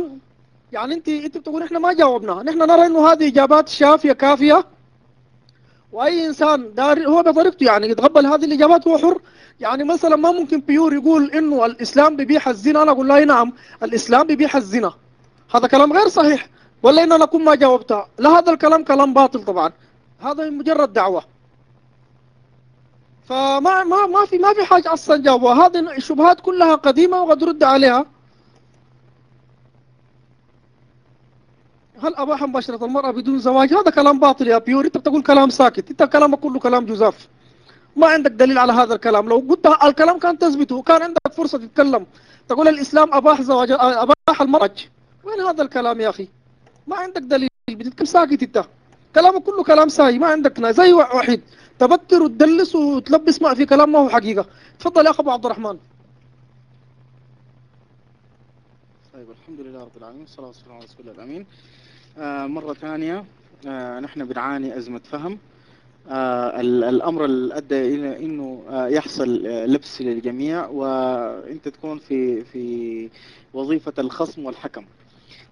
يعني انت انت بتقول إحنا ما جاوبنا. نحن نرى انه هذه إجابات شافية كافية. وأي إنسان دار هو بطريقته يعني يتقبل هذه الإجابات هو حر. يعني مثلا ما ممكن Pure يقول إنه الإسلام بيبيح الزنا أنا أقول له نعم الإسلام بيبيح الزنا. هذا كلام غير صحيح. ولا إن أنا أكون ما جاوبتها لا هذا الكلام كلام باطل طبعا. هذا مجرد دعوة. فما ما ما في ما في حاجة أصلا جاوبوها هذه الشبهات كلها قديمة وقد رد عليها. هل أباح مباشرة المرأة بدون زواج؟ هذا كلام باطل يا بيور أنت بتقول كلام ساكت. أنت كلامك كله كلام جزاف. ما عندك دليل على هذا الكلام. لو قلت الكلام كان تثبته. كان عندك فرصة تتكلم. تقول الإسلام أباح زواج أباح المرأة. وين هذا الكلام يا أخي؟ ما عندك دليل. بتتكلم ساكت أنت. كلامك كله كلام ساي ما عندك زي وحيد تبتر وتدلس وتلبس ما في كلام ما هو حقيقة. تفضل يا أخ أبو عبد الرحمن. طيب الحمد لله رب العالمين. والصلاة والسلام على رسول الله الأمين. آه مرة ثانية آه نحن بنعاني أزمة فهم. آه الأمر اللي أدى إلى أنه آه يحصل آه لبس للجميع وأنت تكون في في وظيفة الخصم والحكم.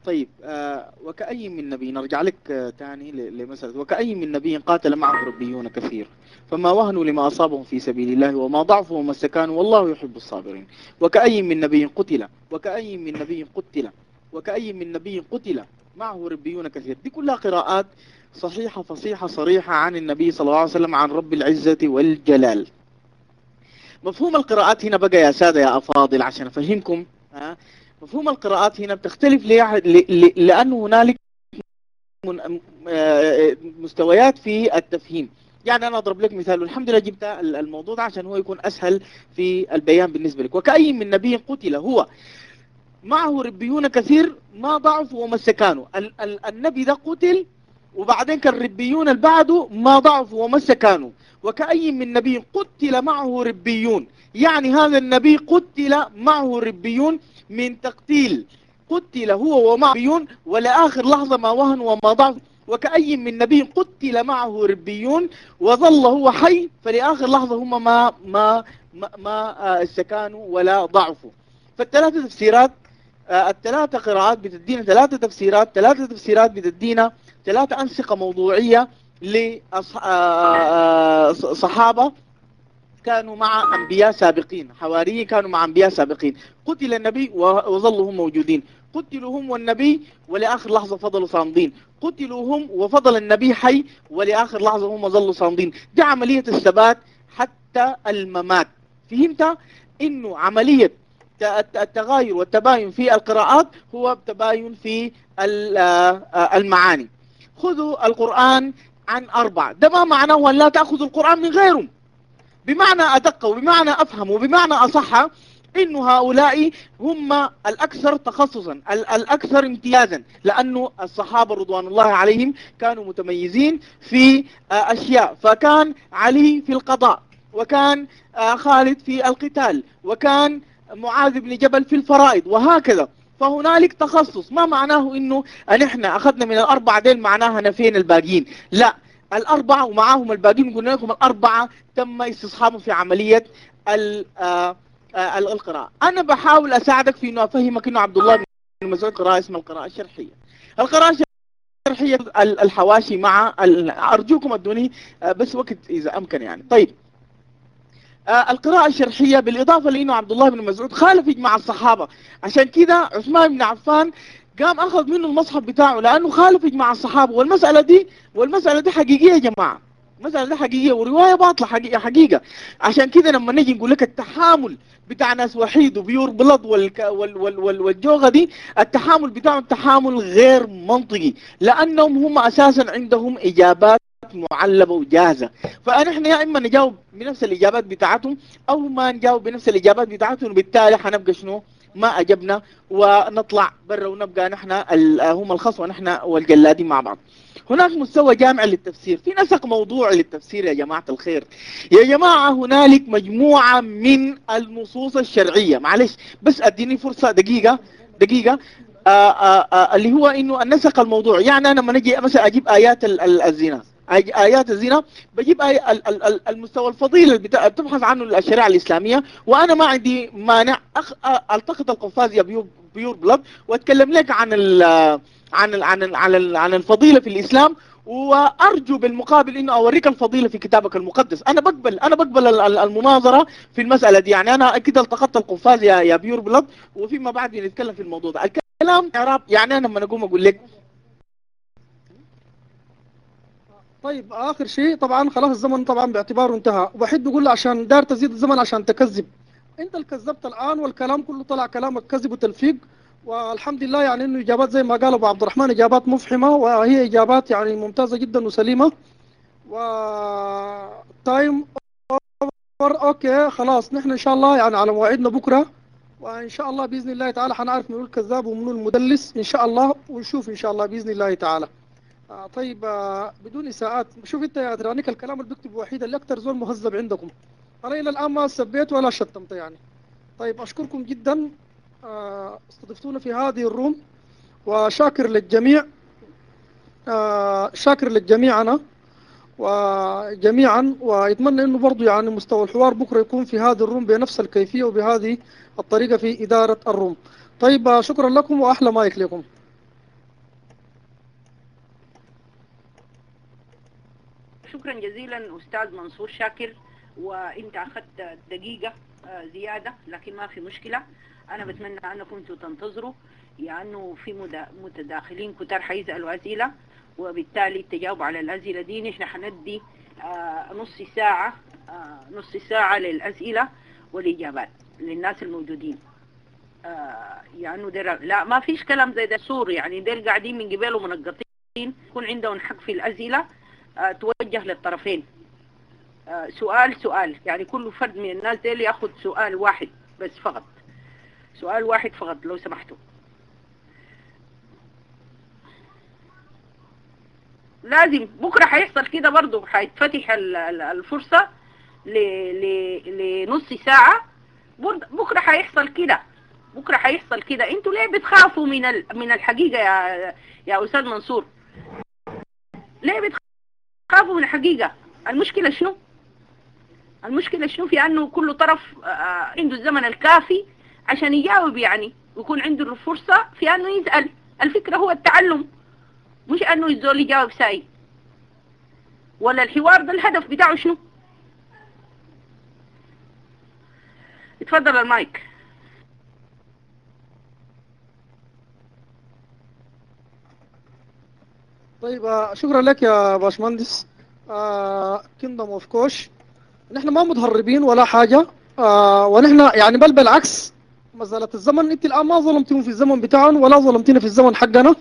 طيب آه وكأي من نبي نرجع لك آه ل- لمسألة. وكأي من نبي قاتل معه ربيون كثير فما وهنوا لما أصابهم في سبيل الله وما ضعفوا وما استكانوا والله يحب الصابرين. وكأي من نبي قتل وكأي من نبي قتل وكأي من نبي قتل معه ربيون كثير؟ دي كلها قراءات صحيحة فصيحة صريحة عن النبي صلى الله عليه وسلم عن رب العزة والجلال. مفهوم القراءات هنا بقى يا سادة يا أفاضل عشان أفهمكم مفهوم القراءات هنا بتختلف ليه- ل- ل- لأنه هنالك آه، مستويات في التفهيم. يعني أنا أضرب لك مثال والحمد لله جبت ال- الموضوع ده عشان هو يكون أسهل في البيان بالنسبة لك. وكأي من نبي قتل هو معه ربيون كثير ما ضعفوا وما استكانوا ال- ال- النبي ده قتل وبعدين كان ربيون اللي بعده ما ضعفوا وما استكانوا وكأي من نبي قتل معه ربيون. يعني هذا النبي قتل معه ربيون من تقتيل. قتل هو ومعه ربيون ولآخر لحظة ما وهن وما ضعف. وكأي من نبي قتل معه ربيون وظل هو حي فلآخر لحظة هم ما ما ما, ما آه، استكانوا ولا ضعفوا. فالثلاثة تفسيرات آه، الثلاثة قراءات بتدينا ثلاثة تفسيرات ثلاثة تفسيرات بتدينا ثلاثة أنسقة موضوعية لصحابة كانوا مع أنبياء سابقين حواريين كانوا مع أنبياء سابقين. قتل النبي وظلوا هم موجودين. قتلوا هم والنبي ولآخر لحظة فضلوا صامدين. قتلوا هم وفضل النبي حي ولآخر لحظة هم ظلوا صامدين. دي عملية الثبات حتى الممات. فهمت؟ إنه عملية التغاير والتباين في القراءات هو تباين في آه، المعاني. خذوا القرآن عن أربع ده ما معناه أن لا تأخذوا القرآن من غيرهم. بمعنى أدق وبمعنى أفهم وبمعنى أصح إنه هؤلاء هم الأكثر تخصصا ال- الأكثر امتيازا لأنه الصحابة رضوان الله عليهم كانوا متميزين في آه، أشياء. فكان علي في القضاء وكان آه، خالد في القتال وكان معاذ بن جبل في الفرائض وهكذا. فهنالك تخصص. ما معناه إنه ان إحنا أخذنا من الأربعة ديل معناها نفينا الباقيين؟ لا. الأربعة ومعاهم الباقيين قلنا لكم الأربعة تم استصحابهم في عملية آه، آه، القراءة. أنا بحاول أساعدك في إنه أفهمك إنه عبد الله بن مسعود قراءة اسمها القراءة الشرحية. القراءة الشرحية ال- الحواشي مع أرجوكم أدوني آه، بس وقت إذا أمكن يعني. طيب. القراءة الشرحية بالإضافة لأنه عبد الله بن مسعود خالف إجماع الصحابة. عشان كده عثمان بن عفان قام أخذ منه المصحف بتاعه لأنه خالف إجماع الصحابة. والمسألة دي والمسألة دي حقيقية يا جماعة. المسألة دي حقيقية ورواية باطلة حقيقة, حقيقة. عشان كده لما نجي نقول لك التحامل بتاع ناس وحيد وبيور بلد وال وال وال والجوغة دي التحامل بتاعهم تحامل غير منطقي. لأنهم هم أساسا عندهم إجابات معلبة وجاهزة. فنحن يا إما نجاوب بنفس الإجابات بتاعتهم أو ما نجاوب بنفس الإجابات بتاعتهم وبالتالي حنبقى شنو؟ ما أجبنا ونطلع برا ونبقى نحن هم الخصم ونحن والجلادين مع بعض. هناك مستوى جامع للتفسير. في نسق موضوعي للتفسير يا جماعة الخير. يا جماعة هنالك مجموعة من النصوص الشرعية. معلش بس أديني فرصة دقيقة دقيقة. آآ آآ اللي هو إنه النسق الموضوعي يعني أنا لما نجي مثلا أجيب آيات ال- ال- الزنا. آيات الزنا. بجيب آي ال- ال- ال- المستوى الفضيل اللي بتبحث عنه الشريعه الإسلامية وأنا ما عندي مانع أخ... ألتقط القفاز يا Pure Pure Blood وأتكلم لك عن ال عن ال عن ال عن, ال عن الفضيلة في الإسلام وأرجو بالمقابل إنه أوريك الفضيلة في كتابك المقدس. أنا بقبل أنا بقبل ال- ال- المناظرة في المسألة دي. يعني أنا كده التقطت القفاز يا يا Pure Blood وفيما بعد بنتكلم في الموضوع ده. الكلام اعراب يعني أنا لما اقوم أقول لك طيب آخر شيء طبعا خلاص الزمن طبعا باعتباره انتهى. وبحب أقول له عشان دار تزيد الزمن عشان تكذب. أنت اللي كذبت الآن والكلام كله طلع كلامك كذب وتلفيق. والحمد لله يعني إنه إجابات زي ما قال أبو عبد الرحمن إجابات مفحمة وهي إجابات يعني ممتازة جدا وسليمة. و تايم over أوكي خلاص نحن إن شاء الله يعني على موعدنا بكرة. وإن شاء الله بإذن الله تعالى حنعرف منو الكذاب ومنو المدلس إن شاء الله. ونشوف إن شاء الله بإذن الله تعالى. آه طيب آه بدون إساءات. شوف أنت يا أترانيك الكلام اللي بكتبه وحيد اللي أكثر زول مهذب عندكم. أنا إلى الآن ما سبيت ولا شتمت يعني. طيب أشكركم جدا آه استضفتونا في هذه الروم وشاكر للجميع آه شاكر للجميع أنا وجميعا ويتمنى إنه برضو يعني مستوى الحوار بكرة يكون في هذه الروم بنفس الكيفية وبهذه الطريقة في إدارة الروم. طيب آه، شكرا لكم وأحلى مايك لكم. شكرا جزيلا أستاذ منصور شاكر وإنت أخذت دقيقة آه، زيادة لكن ما في مشكلة. أنا بتمنى أنكم تنتظروا لأنه في متداخلين كتار حيسألوا اسئلة وبالتالي التجاوب على الاسئلة دي. نحن حندي آه، نص ساعة آه، نص ساعة للاسئلة والإجابات للناس الموجودين. يعني دير لا ما فيش كلام زي ده. sorry يعني ديل قاعدين من قبل ومنقطين. يكون عندهم حق في الاسئلة آه، توجه للطرفين. آه، سؤال سؤال. يعني كل فرد من الناس ديل ياخذ سؤال واحد بس فقط. سؤال واحد فقط لو سمحتوا. لازم بكرة حيحصل كده برضو حيتفتح ال- ال- الفرصة ل- ل- لنص ساعة. برد- بكرة حيحصل كده. بكرة حيحصل كده. أنتوا ليه بتخافوا من من الحقيقة يا يا أستاذ منصور؟ ليه بتخافوا؟ من الحقيقة المشكلة شنو المشكلة شنو في أنه كل طرف آه، عنده الزمن الكافي عشان يجاوب يعني ويكون عنده الفرصة في أنه يسأل. الفكرة هو التعلم مش أنه الزول يجاوب ساي. ولا الحوار ده الهدف بتاعه شنو اتفضل المايك. طيب آه، شكرا لك يا باشمهندس. Kingdom of Kush نحن ما متهربين ولا حاجة. آه، ونحن يعني بل بالعكس مسألة الزمن إنت الآن ما ظلمتهم في الزمن بتاعهم ولا ظلمتنا في الزمن حقنا.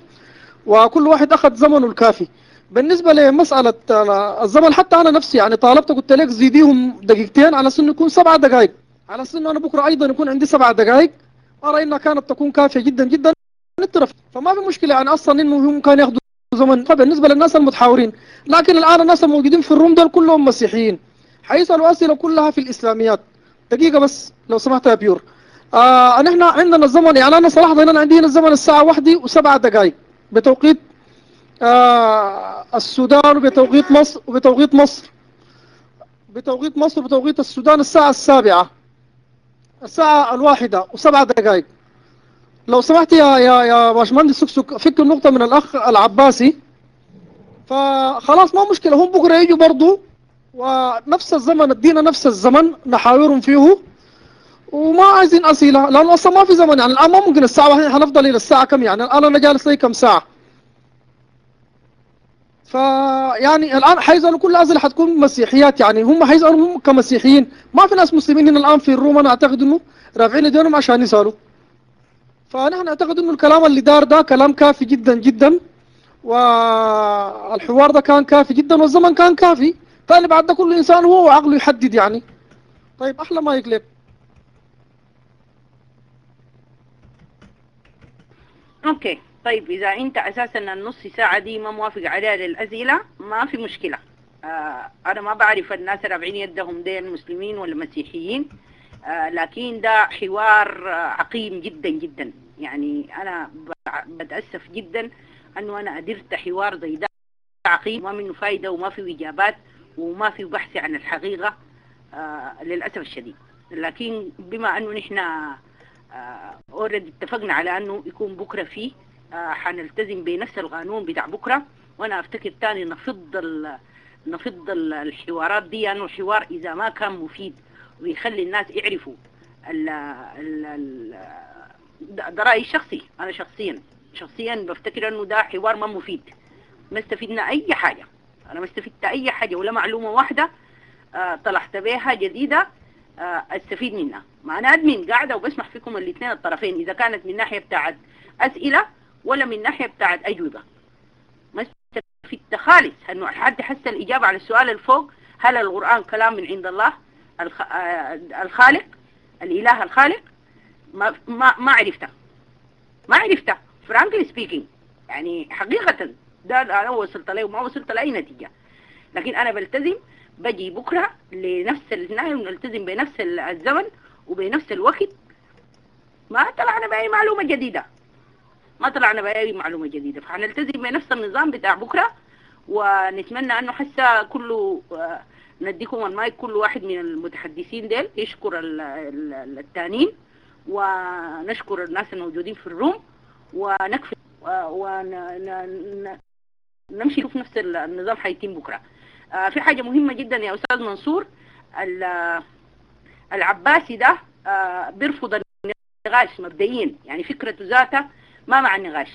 وكل واحد أخذ زمنه الكافي. بالنسبة لمسألة آه، الزمن حتى أنا نفسي يعني طالبت قلت لك زيديهم دقيقتين على إنه يكون سبعة دقائق على أساس إنه أنا بكرة أيضا يكون عندي سبعة دقائق أرى إنها كانت تكون كافية جدا جدا. فما في مشكلة يعني أصلا إنه هم كانوا ياخذوا زمن. بالنسبة للناس المتحاورين لكن الآن الناس الموجودين في الروم دول كلهم مسيحيين. حيسألوا أسئلة كلها في الإسلاميات. دقيقة بس لو سمحت يا بيور. آه نحن عندنا الزمن يعني أنا صراحة أنا عندي هنا الزمن الساعة واحدة وسبعة دقائق بتوقيت آه السودان وبتوقيت مصر وبتوقيت مصر. بتوقيت مصر وبتوقيت السودان الساعة السابعة. الساعة الواحدة وسبعة دقائق لو سمحت يا يا يا باشمهندس سكسك فك النقطة من الأخ العباسي. فخلاص ما مشكلة هم بكرة يجوا برضو ونفس الزمن ادينا نفس الزمن نحاورهم فيه. وما عايزين أسئلة لأنه أصلا ما في زمن يعني الآن ما ممكن الساعة واحدة حنفضل إلى الساعة كم يعني؟ الآن أنا جالس لي كم ساعة؟ فيعني الآن حيسألوا كل الأسئلة حتكون مسيحيات يعني هم حيسألوا هم كمسيحيين. ما في ناس مسلمين هنا الآن في الروم أنا أعتقد إنه رافعين ايديهم عشان يسألوا. فنحن نعتقد إنه الكلام اللي دار ده كلام كافي جدا جدا والحوار ده كان كافي جدا والزمن كان كافي فاللي بعد ده كل إنسان هو وعقله يحدد يعني. طيب أحلى ما يقلب. أوكي. طيب إذا أنت أساسا النص ساعة دي ما موافق عليها للأسئلة ما في مشكلة. آه أنا ما بعرف الناس رافعين يدهم دين مسلمين ولا مسيحيين آه لكن ده حوار آه عقيم جدا جدا. يعني أنا ب- بتأسف جدا أنه أنا قدرت حوار زي ده. عقيم ما منه فايدة وما فيه إجابات وما فيه بحث عن الحقيقة آه للأسف الشديد. لكن بما أنه نحن اوريدي اتفقنا على أنه يكون بكرة فيه آه، حنلتزم بنفس القانون بتاع بكرة وأنا أفتكر تاني نفض نفض ال- الحوارات دي يعني الحوار إذا ما كان مفيد ويخلي الناس يعرفوا ال ال ال ده رأيي الشخصي. أنا شخصيا شخصيا بفتكر أنه ده حوار ما مفيد. ما استفدنا أي حاجة. أنا ما استفدت أي حاجة ولا معلومة واحدة آه، طلعت بها جديدة آه، استفيد منها. معناه أدمن قاعدة وبسمع فيكم الاثنين الطرفين إذا كانت من ناحية بتاعت أسئلة ولا من ناحية بتاعت أجوبة. ما استفدت خالص. انه حد حس الإجابة على السؤال الفوق هل القرآن كلام من عند الله. آه، الخالق؟ الإله الخالق؟ ما ما ما عرفته ما عرفته frankly speaking يعني حقيقة. ده أنا وصلت له وما وصلت لأي نتيجة. لكن أنا بلتزم. بجي بكرة لنفس النهي ونلتزم بنفس الزمن وبنفس الوقت. ما طلعنا بأي معلومة جديدة. ما طلعنا بأي معلومة جديدة. فحنلتزم بنفس النظام بتاع بكرة ونتمنى أنه حسا كله آه، نديكم المايك كل واحد من المتحدثين ديل يشكر ال- ال- التانيين. ونشكر الناس الموجودين في الروم ونكفي ونمشي نشوف نفس النظام حيتم بكرة. آه، في حاجة مهمة جدا يا أستاذ منصور ال- العباسي ده آه، بيرفض النقاش مبدئيا. يعني فكرته ذاتها ما مع النقاش.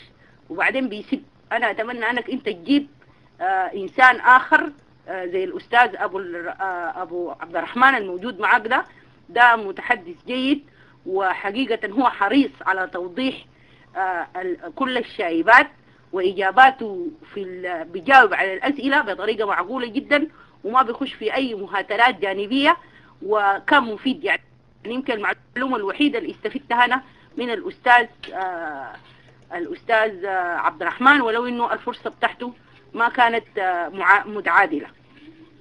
وبعدين بيسب أنا أتمنى أنك أنت تجيب آه، إنسان آخر آه، زي الر- آه، أبو عبد الرحمن الموجود معك ده. ده متحدث جيد. وحقيقة هو حريص على توضيح آه، كل الشائبات وإجاباته في بيجاوب على الأسئلة بطريقة معقولة جدا وما بيخش في أي مهاترات جانبية وكان مفيد يعني يمكن المعلومة الوحيدة اللي استفدتها أنا من الأستاذ آه الأستاذ آه عبد الرحمن ولو إنه الفرصة بتاعته ما كانت متعادلة.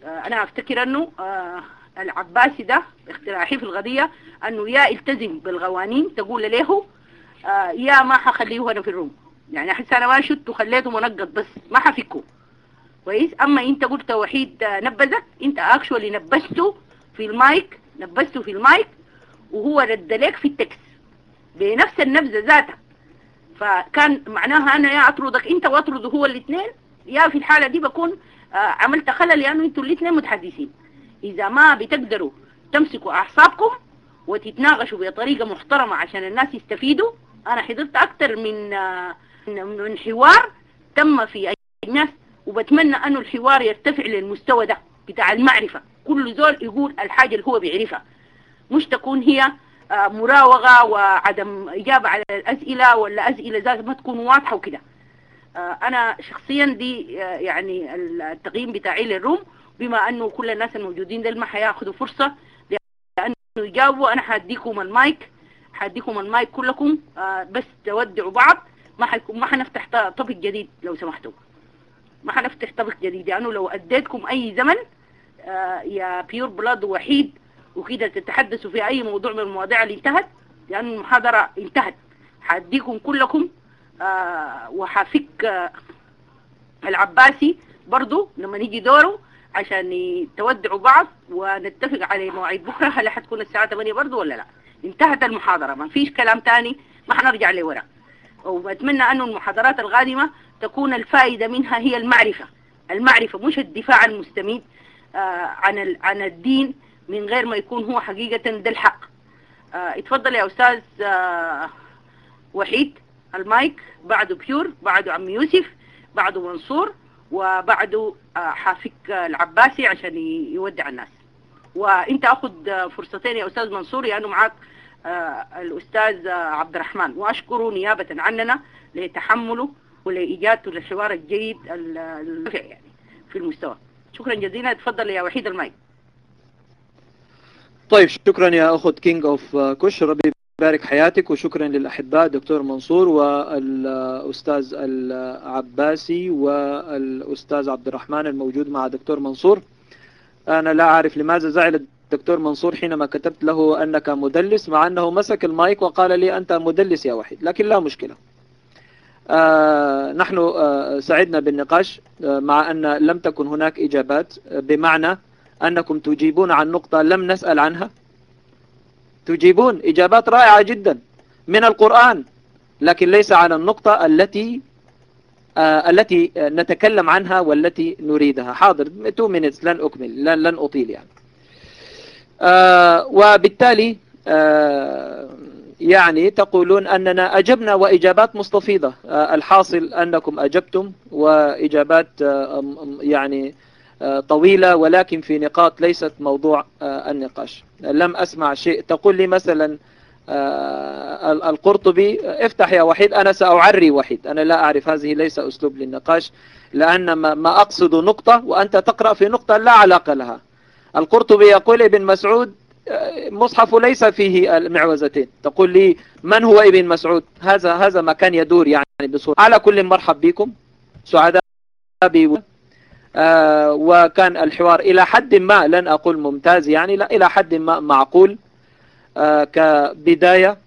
أنا أفتكر أنه العباسي ده اقتراحي في القضية أنه يا التزم بالقوانين تقول له آه يا ما حخليه هنا في الروم. يعني أحس أنا ما شت وخليته منقط بس ما حفكه. كويس؟ أما أنت قلت وحيد آه، نبذك أنت أكشولي نبذته في المايك نبذته في المايك وهو رد لك في التكست بنفس النبذة ذاتها. فكان معناها أنا يا أطردك أنت وأطرده هو الاثنين يا في الحالة دي بكون آه، عملت خلل لأنه أنتوا الاثنين متحدثين. إذا ما بتقدروا تمسكوا أعصابكم وتتناقشوا بطريقة محترمة عشان الناس يستفيدوا أنا حضرت أكثر من آه، من حوار تم في الناس وبتمنى أنه الحوار يرتفع للمستوى ده بتاع المعرفة. كل زول يقول الحاجة اللي هو بيعرفها. مش تكون هي آه، مراوغة وعدم إجابة على الأسئلة ولا أسئلة ذات ما تكون واضحة وكده. آه، أنا شخصيا دي يعني التقييم بتاعي للروم. بما أنه كل الناس الموجودين دول ما حياخدوا فرصة لأنه يجاوبوا. أنا حأديكم المايك حأديكم المايك كلكم. آه، بس تودعوا بعض. ما حيكون ما حنفتح topic جديد لو سمحتوا. ما حنفتح topic جديد. لأنه لو أديتكم أي زمن آه، يا Pure Blood وحيد وكده تتحدثوا في أي موضوع من المواضيع اللي انتهت لأن المحاضرة انتهت. حأديكم كلكم. وحافك آه، العباسي برضو لما نيجي دوره. عشان يتودعوا بعض ونتفق على مواعيد. بكرة هل حتكون الساعة 8 برضو ولا لا؟ انتهت المحاضرة ما فيش كلام تاني ما حنرجع لورا. وبتمنى أنه المحاضرات القادمة تكون الفائدة منها هي المعرفة. المعرفة مش الدفاع المستميت آه، عن عن الدين من غير ما يكون هو حقيقة ده الحق. آه، اتفضل يا أستاذ آه، وحيد المايك بعده Pure بعده عم يوسف بعده منصور وبعده حافك آه، العباسي عشان يودع الناس. وانت اخذ آه، فرصتين يا أستاذ منصور لأنه معك آه، الأستاذ آه، عبد الرحمن وأشكره نيابة عننا لتحمله ولايجادته للحوار الجيد يعني في المستوى. شكرا جزيلا. تفضل يا وحيد المايك. طيب شكرا يا أخت Kingdom of Kush. ربي يبارك حياتك وشكرا للأحباء دكتور منصور والأستاذ العباسي والأستاذ عبد الرحمن الموجود مع دكتور منصور. أنا لا أعرف لماذا زعل الدكتور منصور حينما كتبت له أنك مدلس مع أنه مسك المايك وقال لي أنت مدلس يا وحيد لكن لا مشكلة. آه نحن آه سعدنا بالنقاش آه مع أن لم تكن هناك إجابات بمعنى أنكم تجيبون عن نقطة لم نسأل عنها. تجيبون إجابات رائعة جدا من القرآن لكن ليس على النقطة التي آه التي نتكلم عنها والتي نريدها. حاضر 2 minutes لن أكمل لن, لن أطيل يعني. آه وبالتالي آه يعني تقولون أننا أجبنا وإجابات مستفيضة. آه الحاصل أنكم أجبتم وإجابات آه يعني آه طويلة ولكن في نقاط ليست موضوع النقاش. لم أسمع شيء. تقول لي مثلا آه القرطبي افتح يا وحيد أنا سأعري وحيد. أنا لا أعرف هذه ليس أسلوب للنقاش لأن ما أقصد نقطة وأنت تقرأ في نقطة لا علاقة لها. القرطبي يقول ابن مسعود مصحف ليس فيه المعوزتين تقول لي من هو ابن مسعود؟ هذا هذا ما كان يدور يعني بصورة. على كل مرحب بكم. سعداء بي آه وكان الحوار إلى حد ما لن أقول ممتاز يعني لا إلى حد ما معقول آه كبداية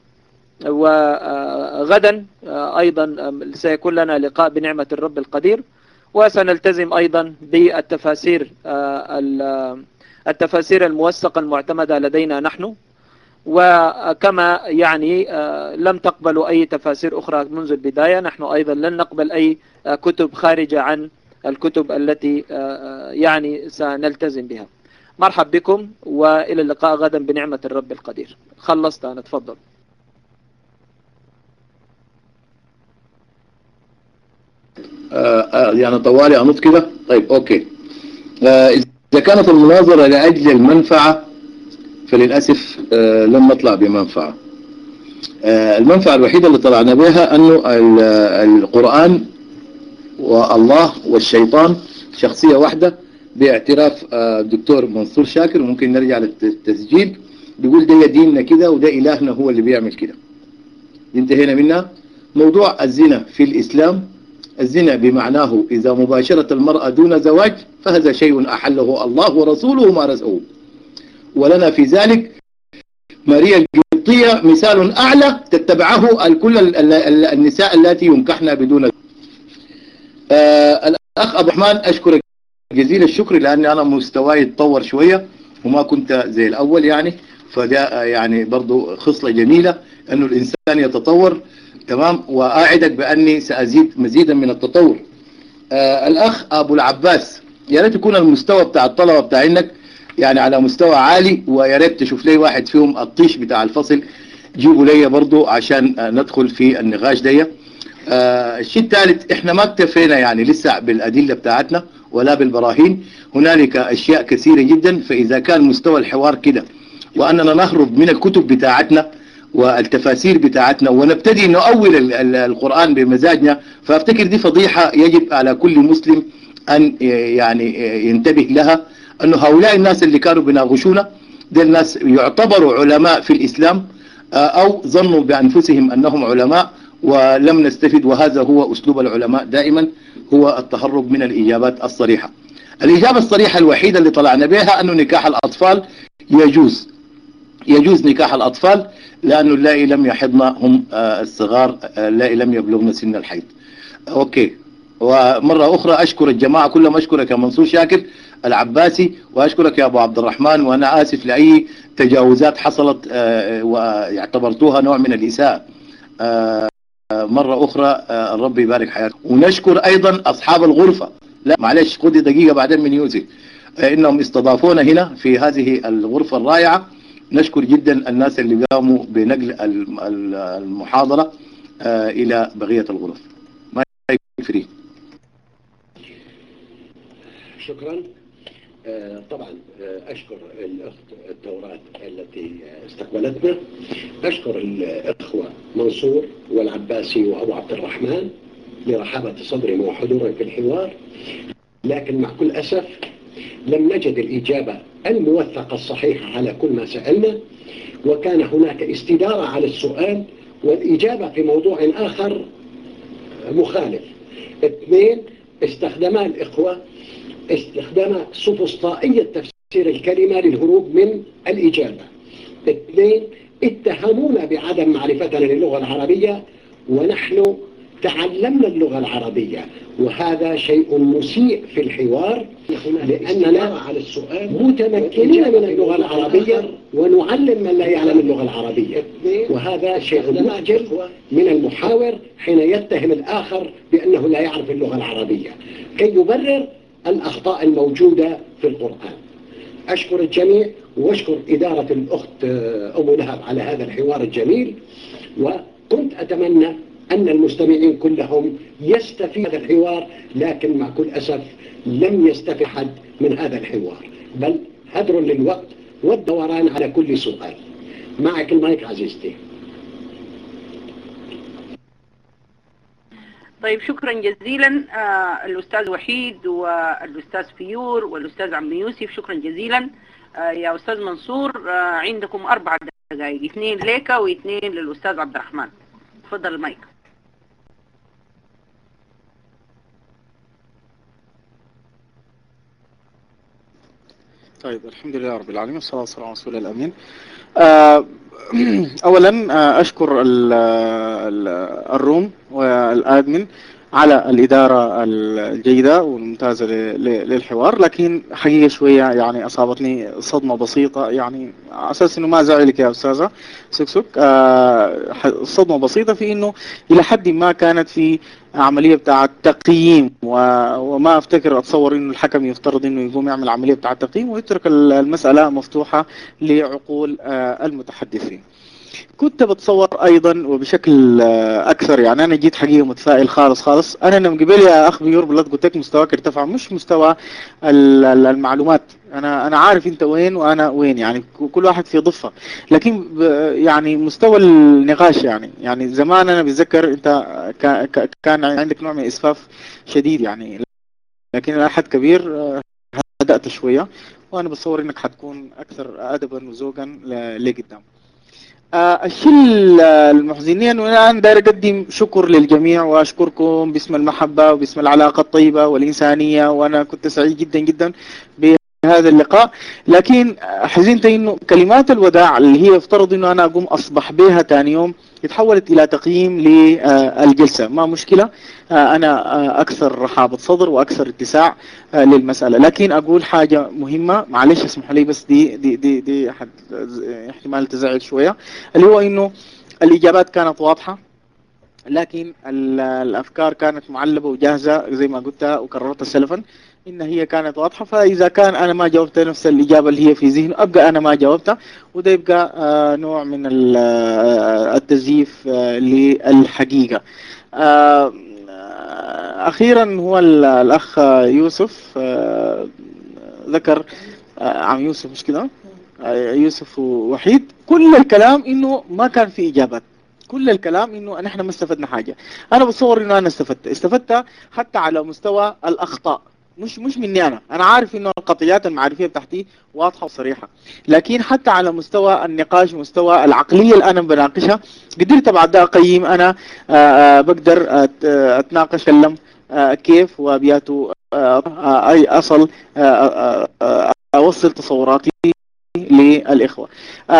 وغدا آه أيضا سيكون لنا لقاء بنعمة الرب القدير وسنلتزم أيضا بالتفاسير التفاسير الموثقة المعتمدة لدينا نحن وكما يعني لم تقبلوا أي تفاسير أخرى منذ البداية نحن أيضا لن نقبل أي كتب خارجة عن الكتب التي آه، آه، يعني سنلتزم بها. مرحب بكم وإلى اللقاء غدا بنعمة الرب القدير. خلصت أنا تفضل. آه، يعني طوالي أنط كده؟ طيب أوكي. إذا كانت المناظرة لأجل المنفعة فللأسف لم نطلع بمنفعة. المنفعة الوحيدة اللي طلعنا بها أنه ال- القرآن والله والشيطان شخصية واحدة باعتراف آه، الدكتور منصور شاكر. وممكن نرجع للتسجيل. بيقول ده ديننا كده وده إلهنا هو اللي بيعمل كده. انتهينا منها. موضوع الزنا في الإسلام. الزنا بمعناه إذا مباشرة المرأة دون زواج فهذا شيء أحله الله ورسوله مارسه ولنا في ذلك ماريا القبطية مثال أعلى تتبعه ال- النساء اللاتي ينكحن بدون آه الأخ أبو رحمن أشكرك جزيل الشكر لأني أنا مستواي اتطور شوية وما كنت زي الأول يعني فده يعني برضو خصلة جميلة أنه الإنسان يتطور تمام؟ وأعدك بأني سأزيد مزيدا من التطور. آه الأخ أبو العباس يا ريت يكون المستوى بتاع الطلبة بتاع إنك يعني على مستوى عالي ويا ريت تشوف لي واحد فيهم الطيش بتاع الفصل جيبوا لي برضو عشان ندخل في النقاش دي آه الشيء الثالث إحنا ما اكتفينا يعني لسه بالأدلة بتاعتنا ولا بالبراهين. هنالك أشياء كثيرة جدا فإذا كان مستوى الحوار كده وأننا نهرب من الكتب بتاعتنا والتفاسير بتاعتنا ونبتدي نؤول ال- ال- القرآن بمزاجنا فأفتكر دي فضيحة يجب على كل مسلم أن يعني ينتبه لها أنه هؤلاء الناس اللي كانوا بيناقشونا دي الناس يعتبروا علماء في الإسلام آه، أو ظنوا بأنفسهم أنهم علماء. ولم نستفد وهذا هو أسلوب العلماء دائما هو التهرب من الإجابات الصريحة. الإجابة الصريحة الوحيدة اللي طلعنا بها أنه نكاح الأطفال يجوز. يجوز نكاح الأطفال لأنه اللائي لم يحضن هم آه، الصغار آه، اللائي لم يبلغن سن الحيض. أوكي. ومرة أخرى أشكر الجماعة كلهم أشكرك يا منصور شاكر العباسي وأشكرك يا أبو عبد الرحمن وأنا آسف لأي تجاوزات حصلت آه، واعتبرتوها نوع من الإساءة. مرة أخرى آه، الرب يبارك حياتكم ونشكر أيضا أصحاب الغرفة. لا معلش خذي دقيقة بعدين من يوسف آه، إنهم استضافونا هنا في هذه الغرفة الرائعة. نشكر جدا الناس اللي قاموا بنقل الم- ال- المحاضرة آه، إلى بقية الغرف. ما يكفري شكرا. طبعا آه، أشكر الأخت التوراة التي آه، استقبلتنا أشكر الإخوة منصور والعباسي وأبو عبد الرحمن لرحابة صدرهم وحضورهم في الحوار. لكن مع كل أسف لم نجد الإجابة الموثقة الصحيحة على كل ما سألنا. وكان هناك استدارة على السؤال والإجابة في موضوع آخر مخالف. اثنين استخدما الإخوة استخدام سفسطائية تفسير الكلمة للهروب من الإجابة. اثنين اتهمونا بعدم معرفتنا للغة العربية ونحن تعلمنا اللغة العربية وهذا شيء مسيء في الحوار لأننا على السؤال متمكنين من اللغة العربية ونعلم من لا يعلم اللغة العربية. وهذا شيء مخجل من المحاور حين يتهم الآخر بأنه لا يعرف اللغة العربية. كي يبرر الأخطاء الموجودة في القرآن. أشكر الجميع وأشكر إدارة الأخت أم لهب على هذا الحوار الجميل. وكنت أتمنى أن المستمعين كلهم يستفيد هذا الحوار لكن مع كل أسف لم يستفد حد من هذا الحوار. بل هدر للوقت والدوران على كل سؤال. معك المايك عزيزتي. طيب شكرا جزيلا آه الأستاذ وحيد والأستاذ فيور والأستاذ عم يوسف شكرا جزيلا. آه يا أستاذ منصور آه عندكم أربع دقائق اثنين ليك واثنين للأستاذ عبد الرحمن. تفضل المايك. طيب الحمد لله رب العالمين والصلاة والسلام على رسول الأمين. آه، أولا آه، ال- ال- الروم والآدمن على الإدارة الجيدة والممتازة للحوار لكن حقيقة شوية يعني أصابتني صدمة بسيطة. يعني على أساس إنه ما زعلك يا أستاذة سكسك آه، صدمة بسيطة في إنه إلى حد ما كانت في عملية بتاعة تقييم وما أفتكر أتصور إنه الحكم يفترض إنه يقوم يعمل عملية بتاعة تقييم ويترك ال- المسألة مفتوحة لعقول آه، المتحدثين. كنت بتصور أيضا وبشكل آه، أكثر. يعني أنا جيت حقيقه متفائل خالص خالص. أنا من قبل يا اخ Pure Blood قلت لك مستواك ارتفع مش مستوى ال- ال- المعلومات. أنا أنا عارف أنت وين وأنا وين يعني كل واحد في ضفة. لكن يعني مستوى النقاش يعني يعني زمان أنا بتذكر أنت كا- كا- كان عندك نوع من الاسفاف شديد يعني. لكن إلى حد كبير آه، هدأت شوية. وأنا بتصور إنك حتكون أكثر ادبا وذوقا لقدام. آه، الشيء المحزنين انه أنا داير أقدم شكر للجميع وأشكركم باسم المحبة وباسم العلاقة الطيبة والإنسانية وأنا كنت سعيد جدا جدا بهذا اللقاء. لكن حزنت إنه كلمات الوداع اللي هي يفترض إنه أنا أقوم أصبح بها ثاني يوم اتحولت إلى تقييم للجلسة. ما مشكلة. آه، أنا آه، أكثر رحابة صدر وأكثر اتساع آه، للمسألة. لكن أقول حاجة مهمة. معلش اسمحوا لي بس دي دي دي, دي احتمال تزعل شوية. اللي هو إنه الإجابات كانت واضحة لكن ال- الأفكار كانت معلبة وجاهزة زي ما قلت وكررت سلفا. إن هي كانت واضحة. فإذا كان أنا ما جاوبت نفس الإجابة اللي هي في ذهنه أبقى أنا ما جاوبتها وده يبقى آه، نوع من آه، التزييف آه، للحقيقة. آه، أخيرا هو ال- الأخ يوسف ذكر عم يوسف مش كده؟ يوسف ووحيد كل الكلام إنه ما كان في إجابات. كل الكلام إنه نحن ما استفدنا حاجة. أنا بتصور إنه أنا استفدت. استفدت حتى على مستوى الأخطاء. مش مش مني أنا أنا عارف إنه القطيات المعرفية بتاعتي واضحة وصريحة. لكن حتى على مستوى النقاش مستوى العقلية اللي أنا بناقشها قدرت بعد ده أقيم أنا آه، آه، بقدر آه، أتناقش أتكلم كيف وابياته أي أصل آه، أوصل تصوراتي. للإخوة. آه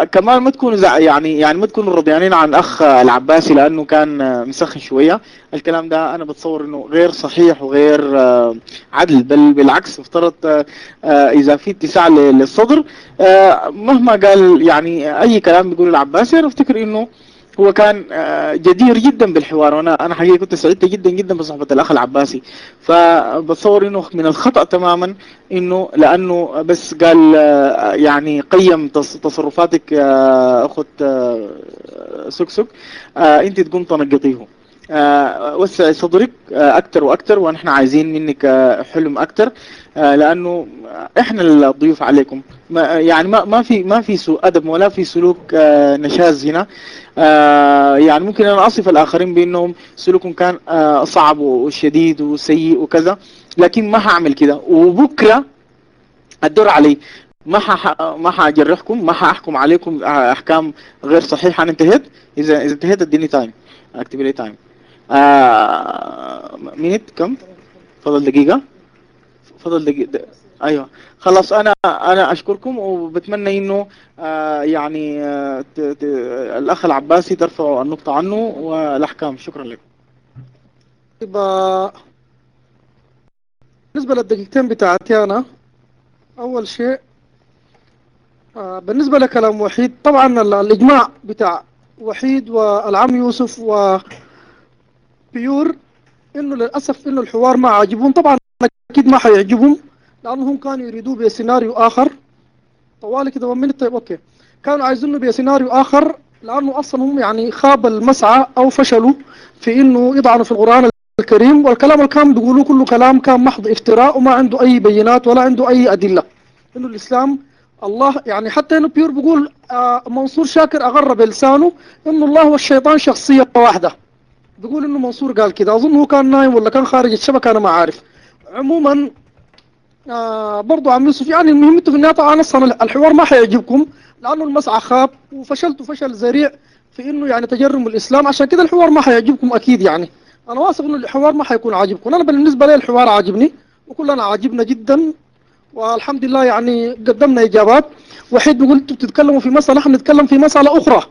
آه، كمان ما تكونوا يعني يعني ما تكونوا رضيانين عن أخ آه، العباسي لأنه كان مسخن شوية. الكلام ده أنا بتصور إنه غير صحيح وغير آه، عدل بل بالعكس مفترض آه، آه، إذا في اتساع للصدر آه، مهما قال يعني أي كلام بيقوله العباسي أنا أفتكر إنه هو كان آه، جدير جدا بالحوار. وأنا أنا حقيقة كنت سعيد جدا جدا بصحبة الأخ العباسي. فبتصور إنه من الخطأ تماما إنه لأنه بس قال آه، يعني قيم تص- تصرفاتك يا أخت آه، سكسك آه، أنت تقوم تنقطيه. آه، وسع صدرك آه، أكتر وأكتر ونحن عايزين منك آه، حلم أكتر آه، لأنه إحنا الضيوف عليكم. ما يعني ما ما في ما في سوء أدب ولا في سلوك آه، نشاز هنا. آه، يعني ممكن أنا أصف الآخرين بأنهم سلوكهم كان آه، صعب وشديد وسيء وكذا لكن ما هعمل كده. وبكرة الدور علي. ما ح... ما حجرحكم ما حأحكم عليكم أحكام غير صحيحة. أنا انتهيت؟ اذا إذا انتهيت اديني time أكتب لي time آه... minute كم؟ فضل دقيقة. فضل دقيقه د... أيوه. خلاص أنا أنا أشكركم وبتمنى إنه آه يعني آه ت... ت... الأخ العباسي ترفعوا النقطة عنه والأحكام. شكرا لكم يبقى بالنسبة للدقيقتين بتاعتي أنا أول شيء بالنسبة لكلام وحيد طبعا ال- الإجماع بتاع وحيد والعم يوسف وبيور إنه للأسف إنه الحوار ما عاجبهم. طبعا أكيد ما حيعجبهم لأنهم كانوا يريدوه بسيناريو آخر. طوالي كده ومن طيب أوكي. كانوا عايزينه بسيناريو آخر لأنه أصلا هم يعني خاب المسعى أو فشلوا في إنه يضعنوا في القرآن الكريم. والكلام اللي كان بيقولوه كله كلام كان محض افتراء وما عنده أي بينات ولا عنده أي أدلة. إنه الإسلام الله يعني حتى إنه بيور بيقول آه منصور شاكر أغر بلسانه إنه الله والشيطان شخصية واحدة. بيقول إنه منصور قال كده. أظن هو كان نايم ولا كان خارج الشبكة أنا ما عارف. عموما آه برضو عم يوسف يعني مهمته في النهاية طبعا أصلا الحوار ما حيعجبكم لأنه المسعى خاب وفشلتوا فشل ذريع في إنه يعني تجرم الإسلام. عشان كده الحوار ما حيعجبكم أكيد يعني. أنا واثق إنه الحوار ما حيكون عاجبكم. أنا بالنسبة لي الحوار عاجبني وكلنا عاجبنا جدا والحمد لله يعني قدمنا إجابات. وحيد بيقول أنتوا بتتكلموا في مسألة نحن نتكلم في مسألة أخرى.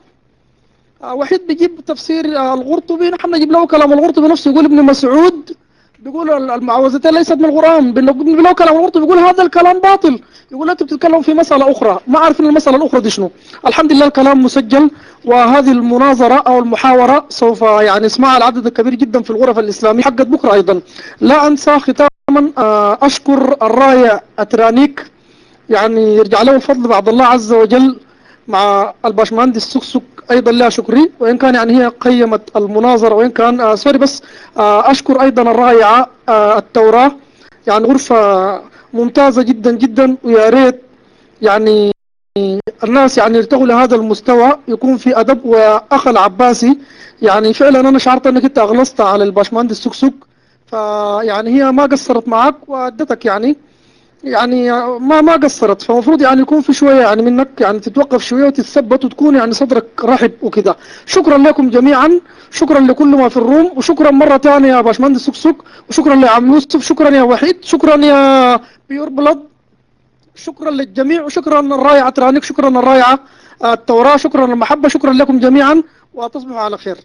آه، وحيد بيجيب تفسير آه، القرطبي. نحن نجيب له كلام القرطبي نفسه. يقول ابن مسعود بيقول ال- المعوذتين ليست من القرآن. بنجيب له كلام القرطبي بيقول هذا الكلام باطل. يقول أنتوا بتتكلموا في مسألة أخرى. ما عارفين المسألة الأخرى دي شنو. الحمد لله الكلام مسجل وهذه المناظرة أو المحاورة سوف يعني اسمعها العدد الكبير جدا في الغرف الإسلامية حقت بكرة أيضا. لا أنسى ختاما آه، أشكر الراية أترانيك. يعني يرجع له الفضل بعد الله عز وجل مع الباشمهندس سكسك أيضا لها شكري. وإن كان يعني هي قيمت المناظرة وإن كان آه sorry بس آه أشكر أيضا الرائعة آه التوراة. يعني غرفة ممتازة جدا جدا ويا ريت يعني الناس يعني يرتقوا لهذا المستوى يكون في أدب. وأخ العباسي يعني فعلا أنا شعرت إنك أنت اغلظت على الباشمهندس سكسك فيعني هي ما قصرت معك وأدتك يعني. يعني ما ما قصرت. فالمفروض يعني يكون في شوية يعني منك يعني تتوقف شوية وتتثبت وتكون يعني صدرك رحب وكذا. شكرا لكم جميعا. شكرا لكل ما في الروم. وشكرا مرة ثانية يا باشمهندس سكسك وشكرا لعم يوسف. شكرا يا وحيد. شكرا يا بيور بلد شكرا للجميع. وشكرا الرايعه ترانيك. شكرا الرايعه التوراة. شكرا المحبة. شكرا لكم جميعا. وتصبحوا على خير.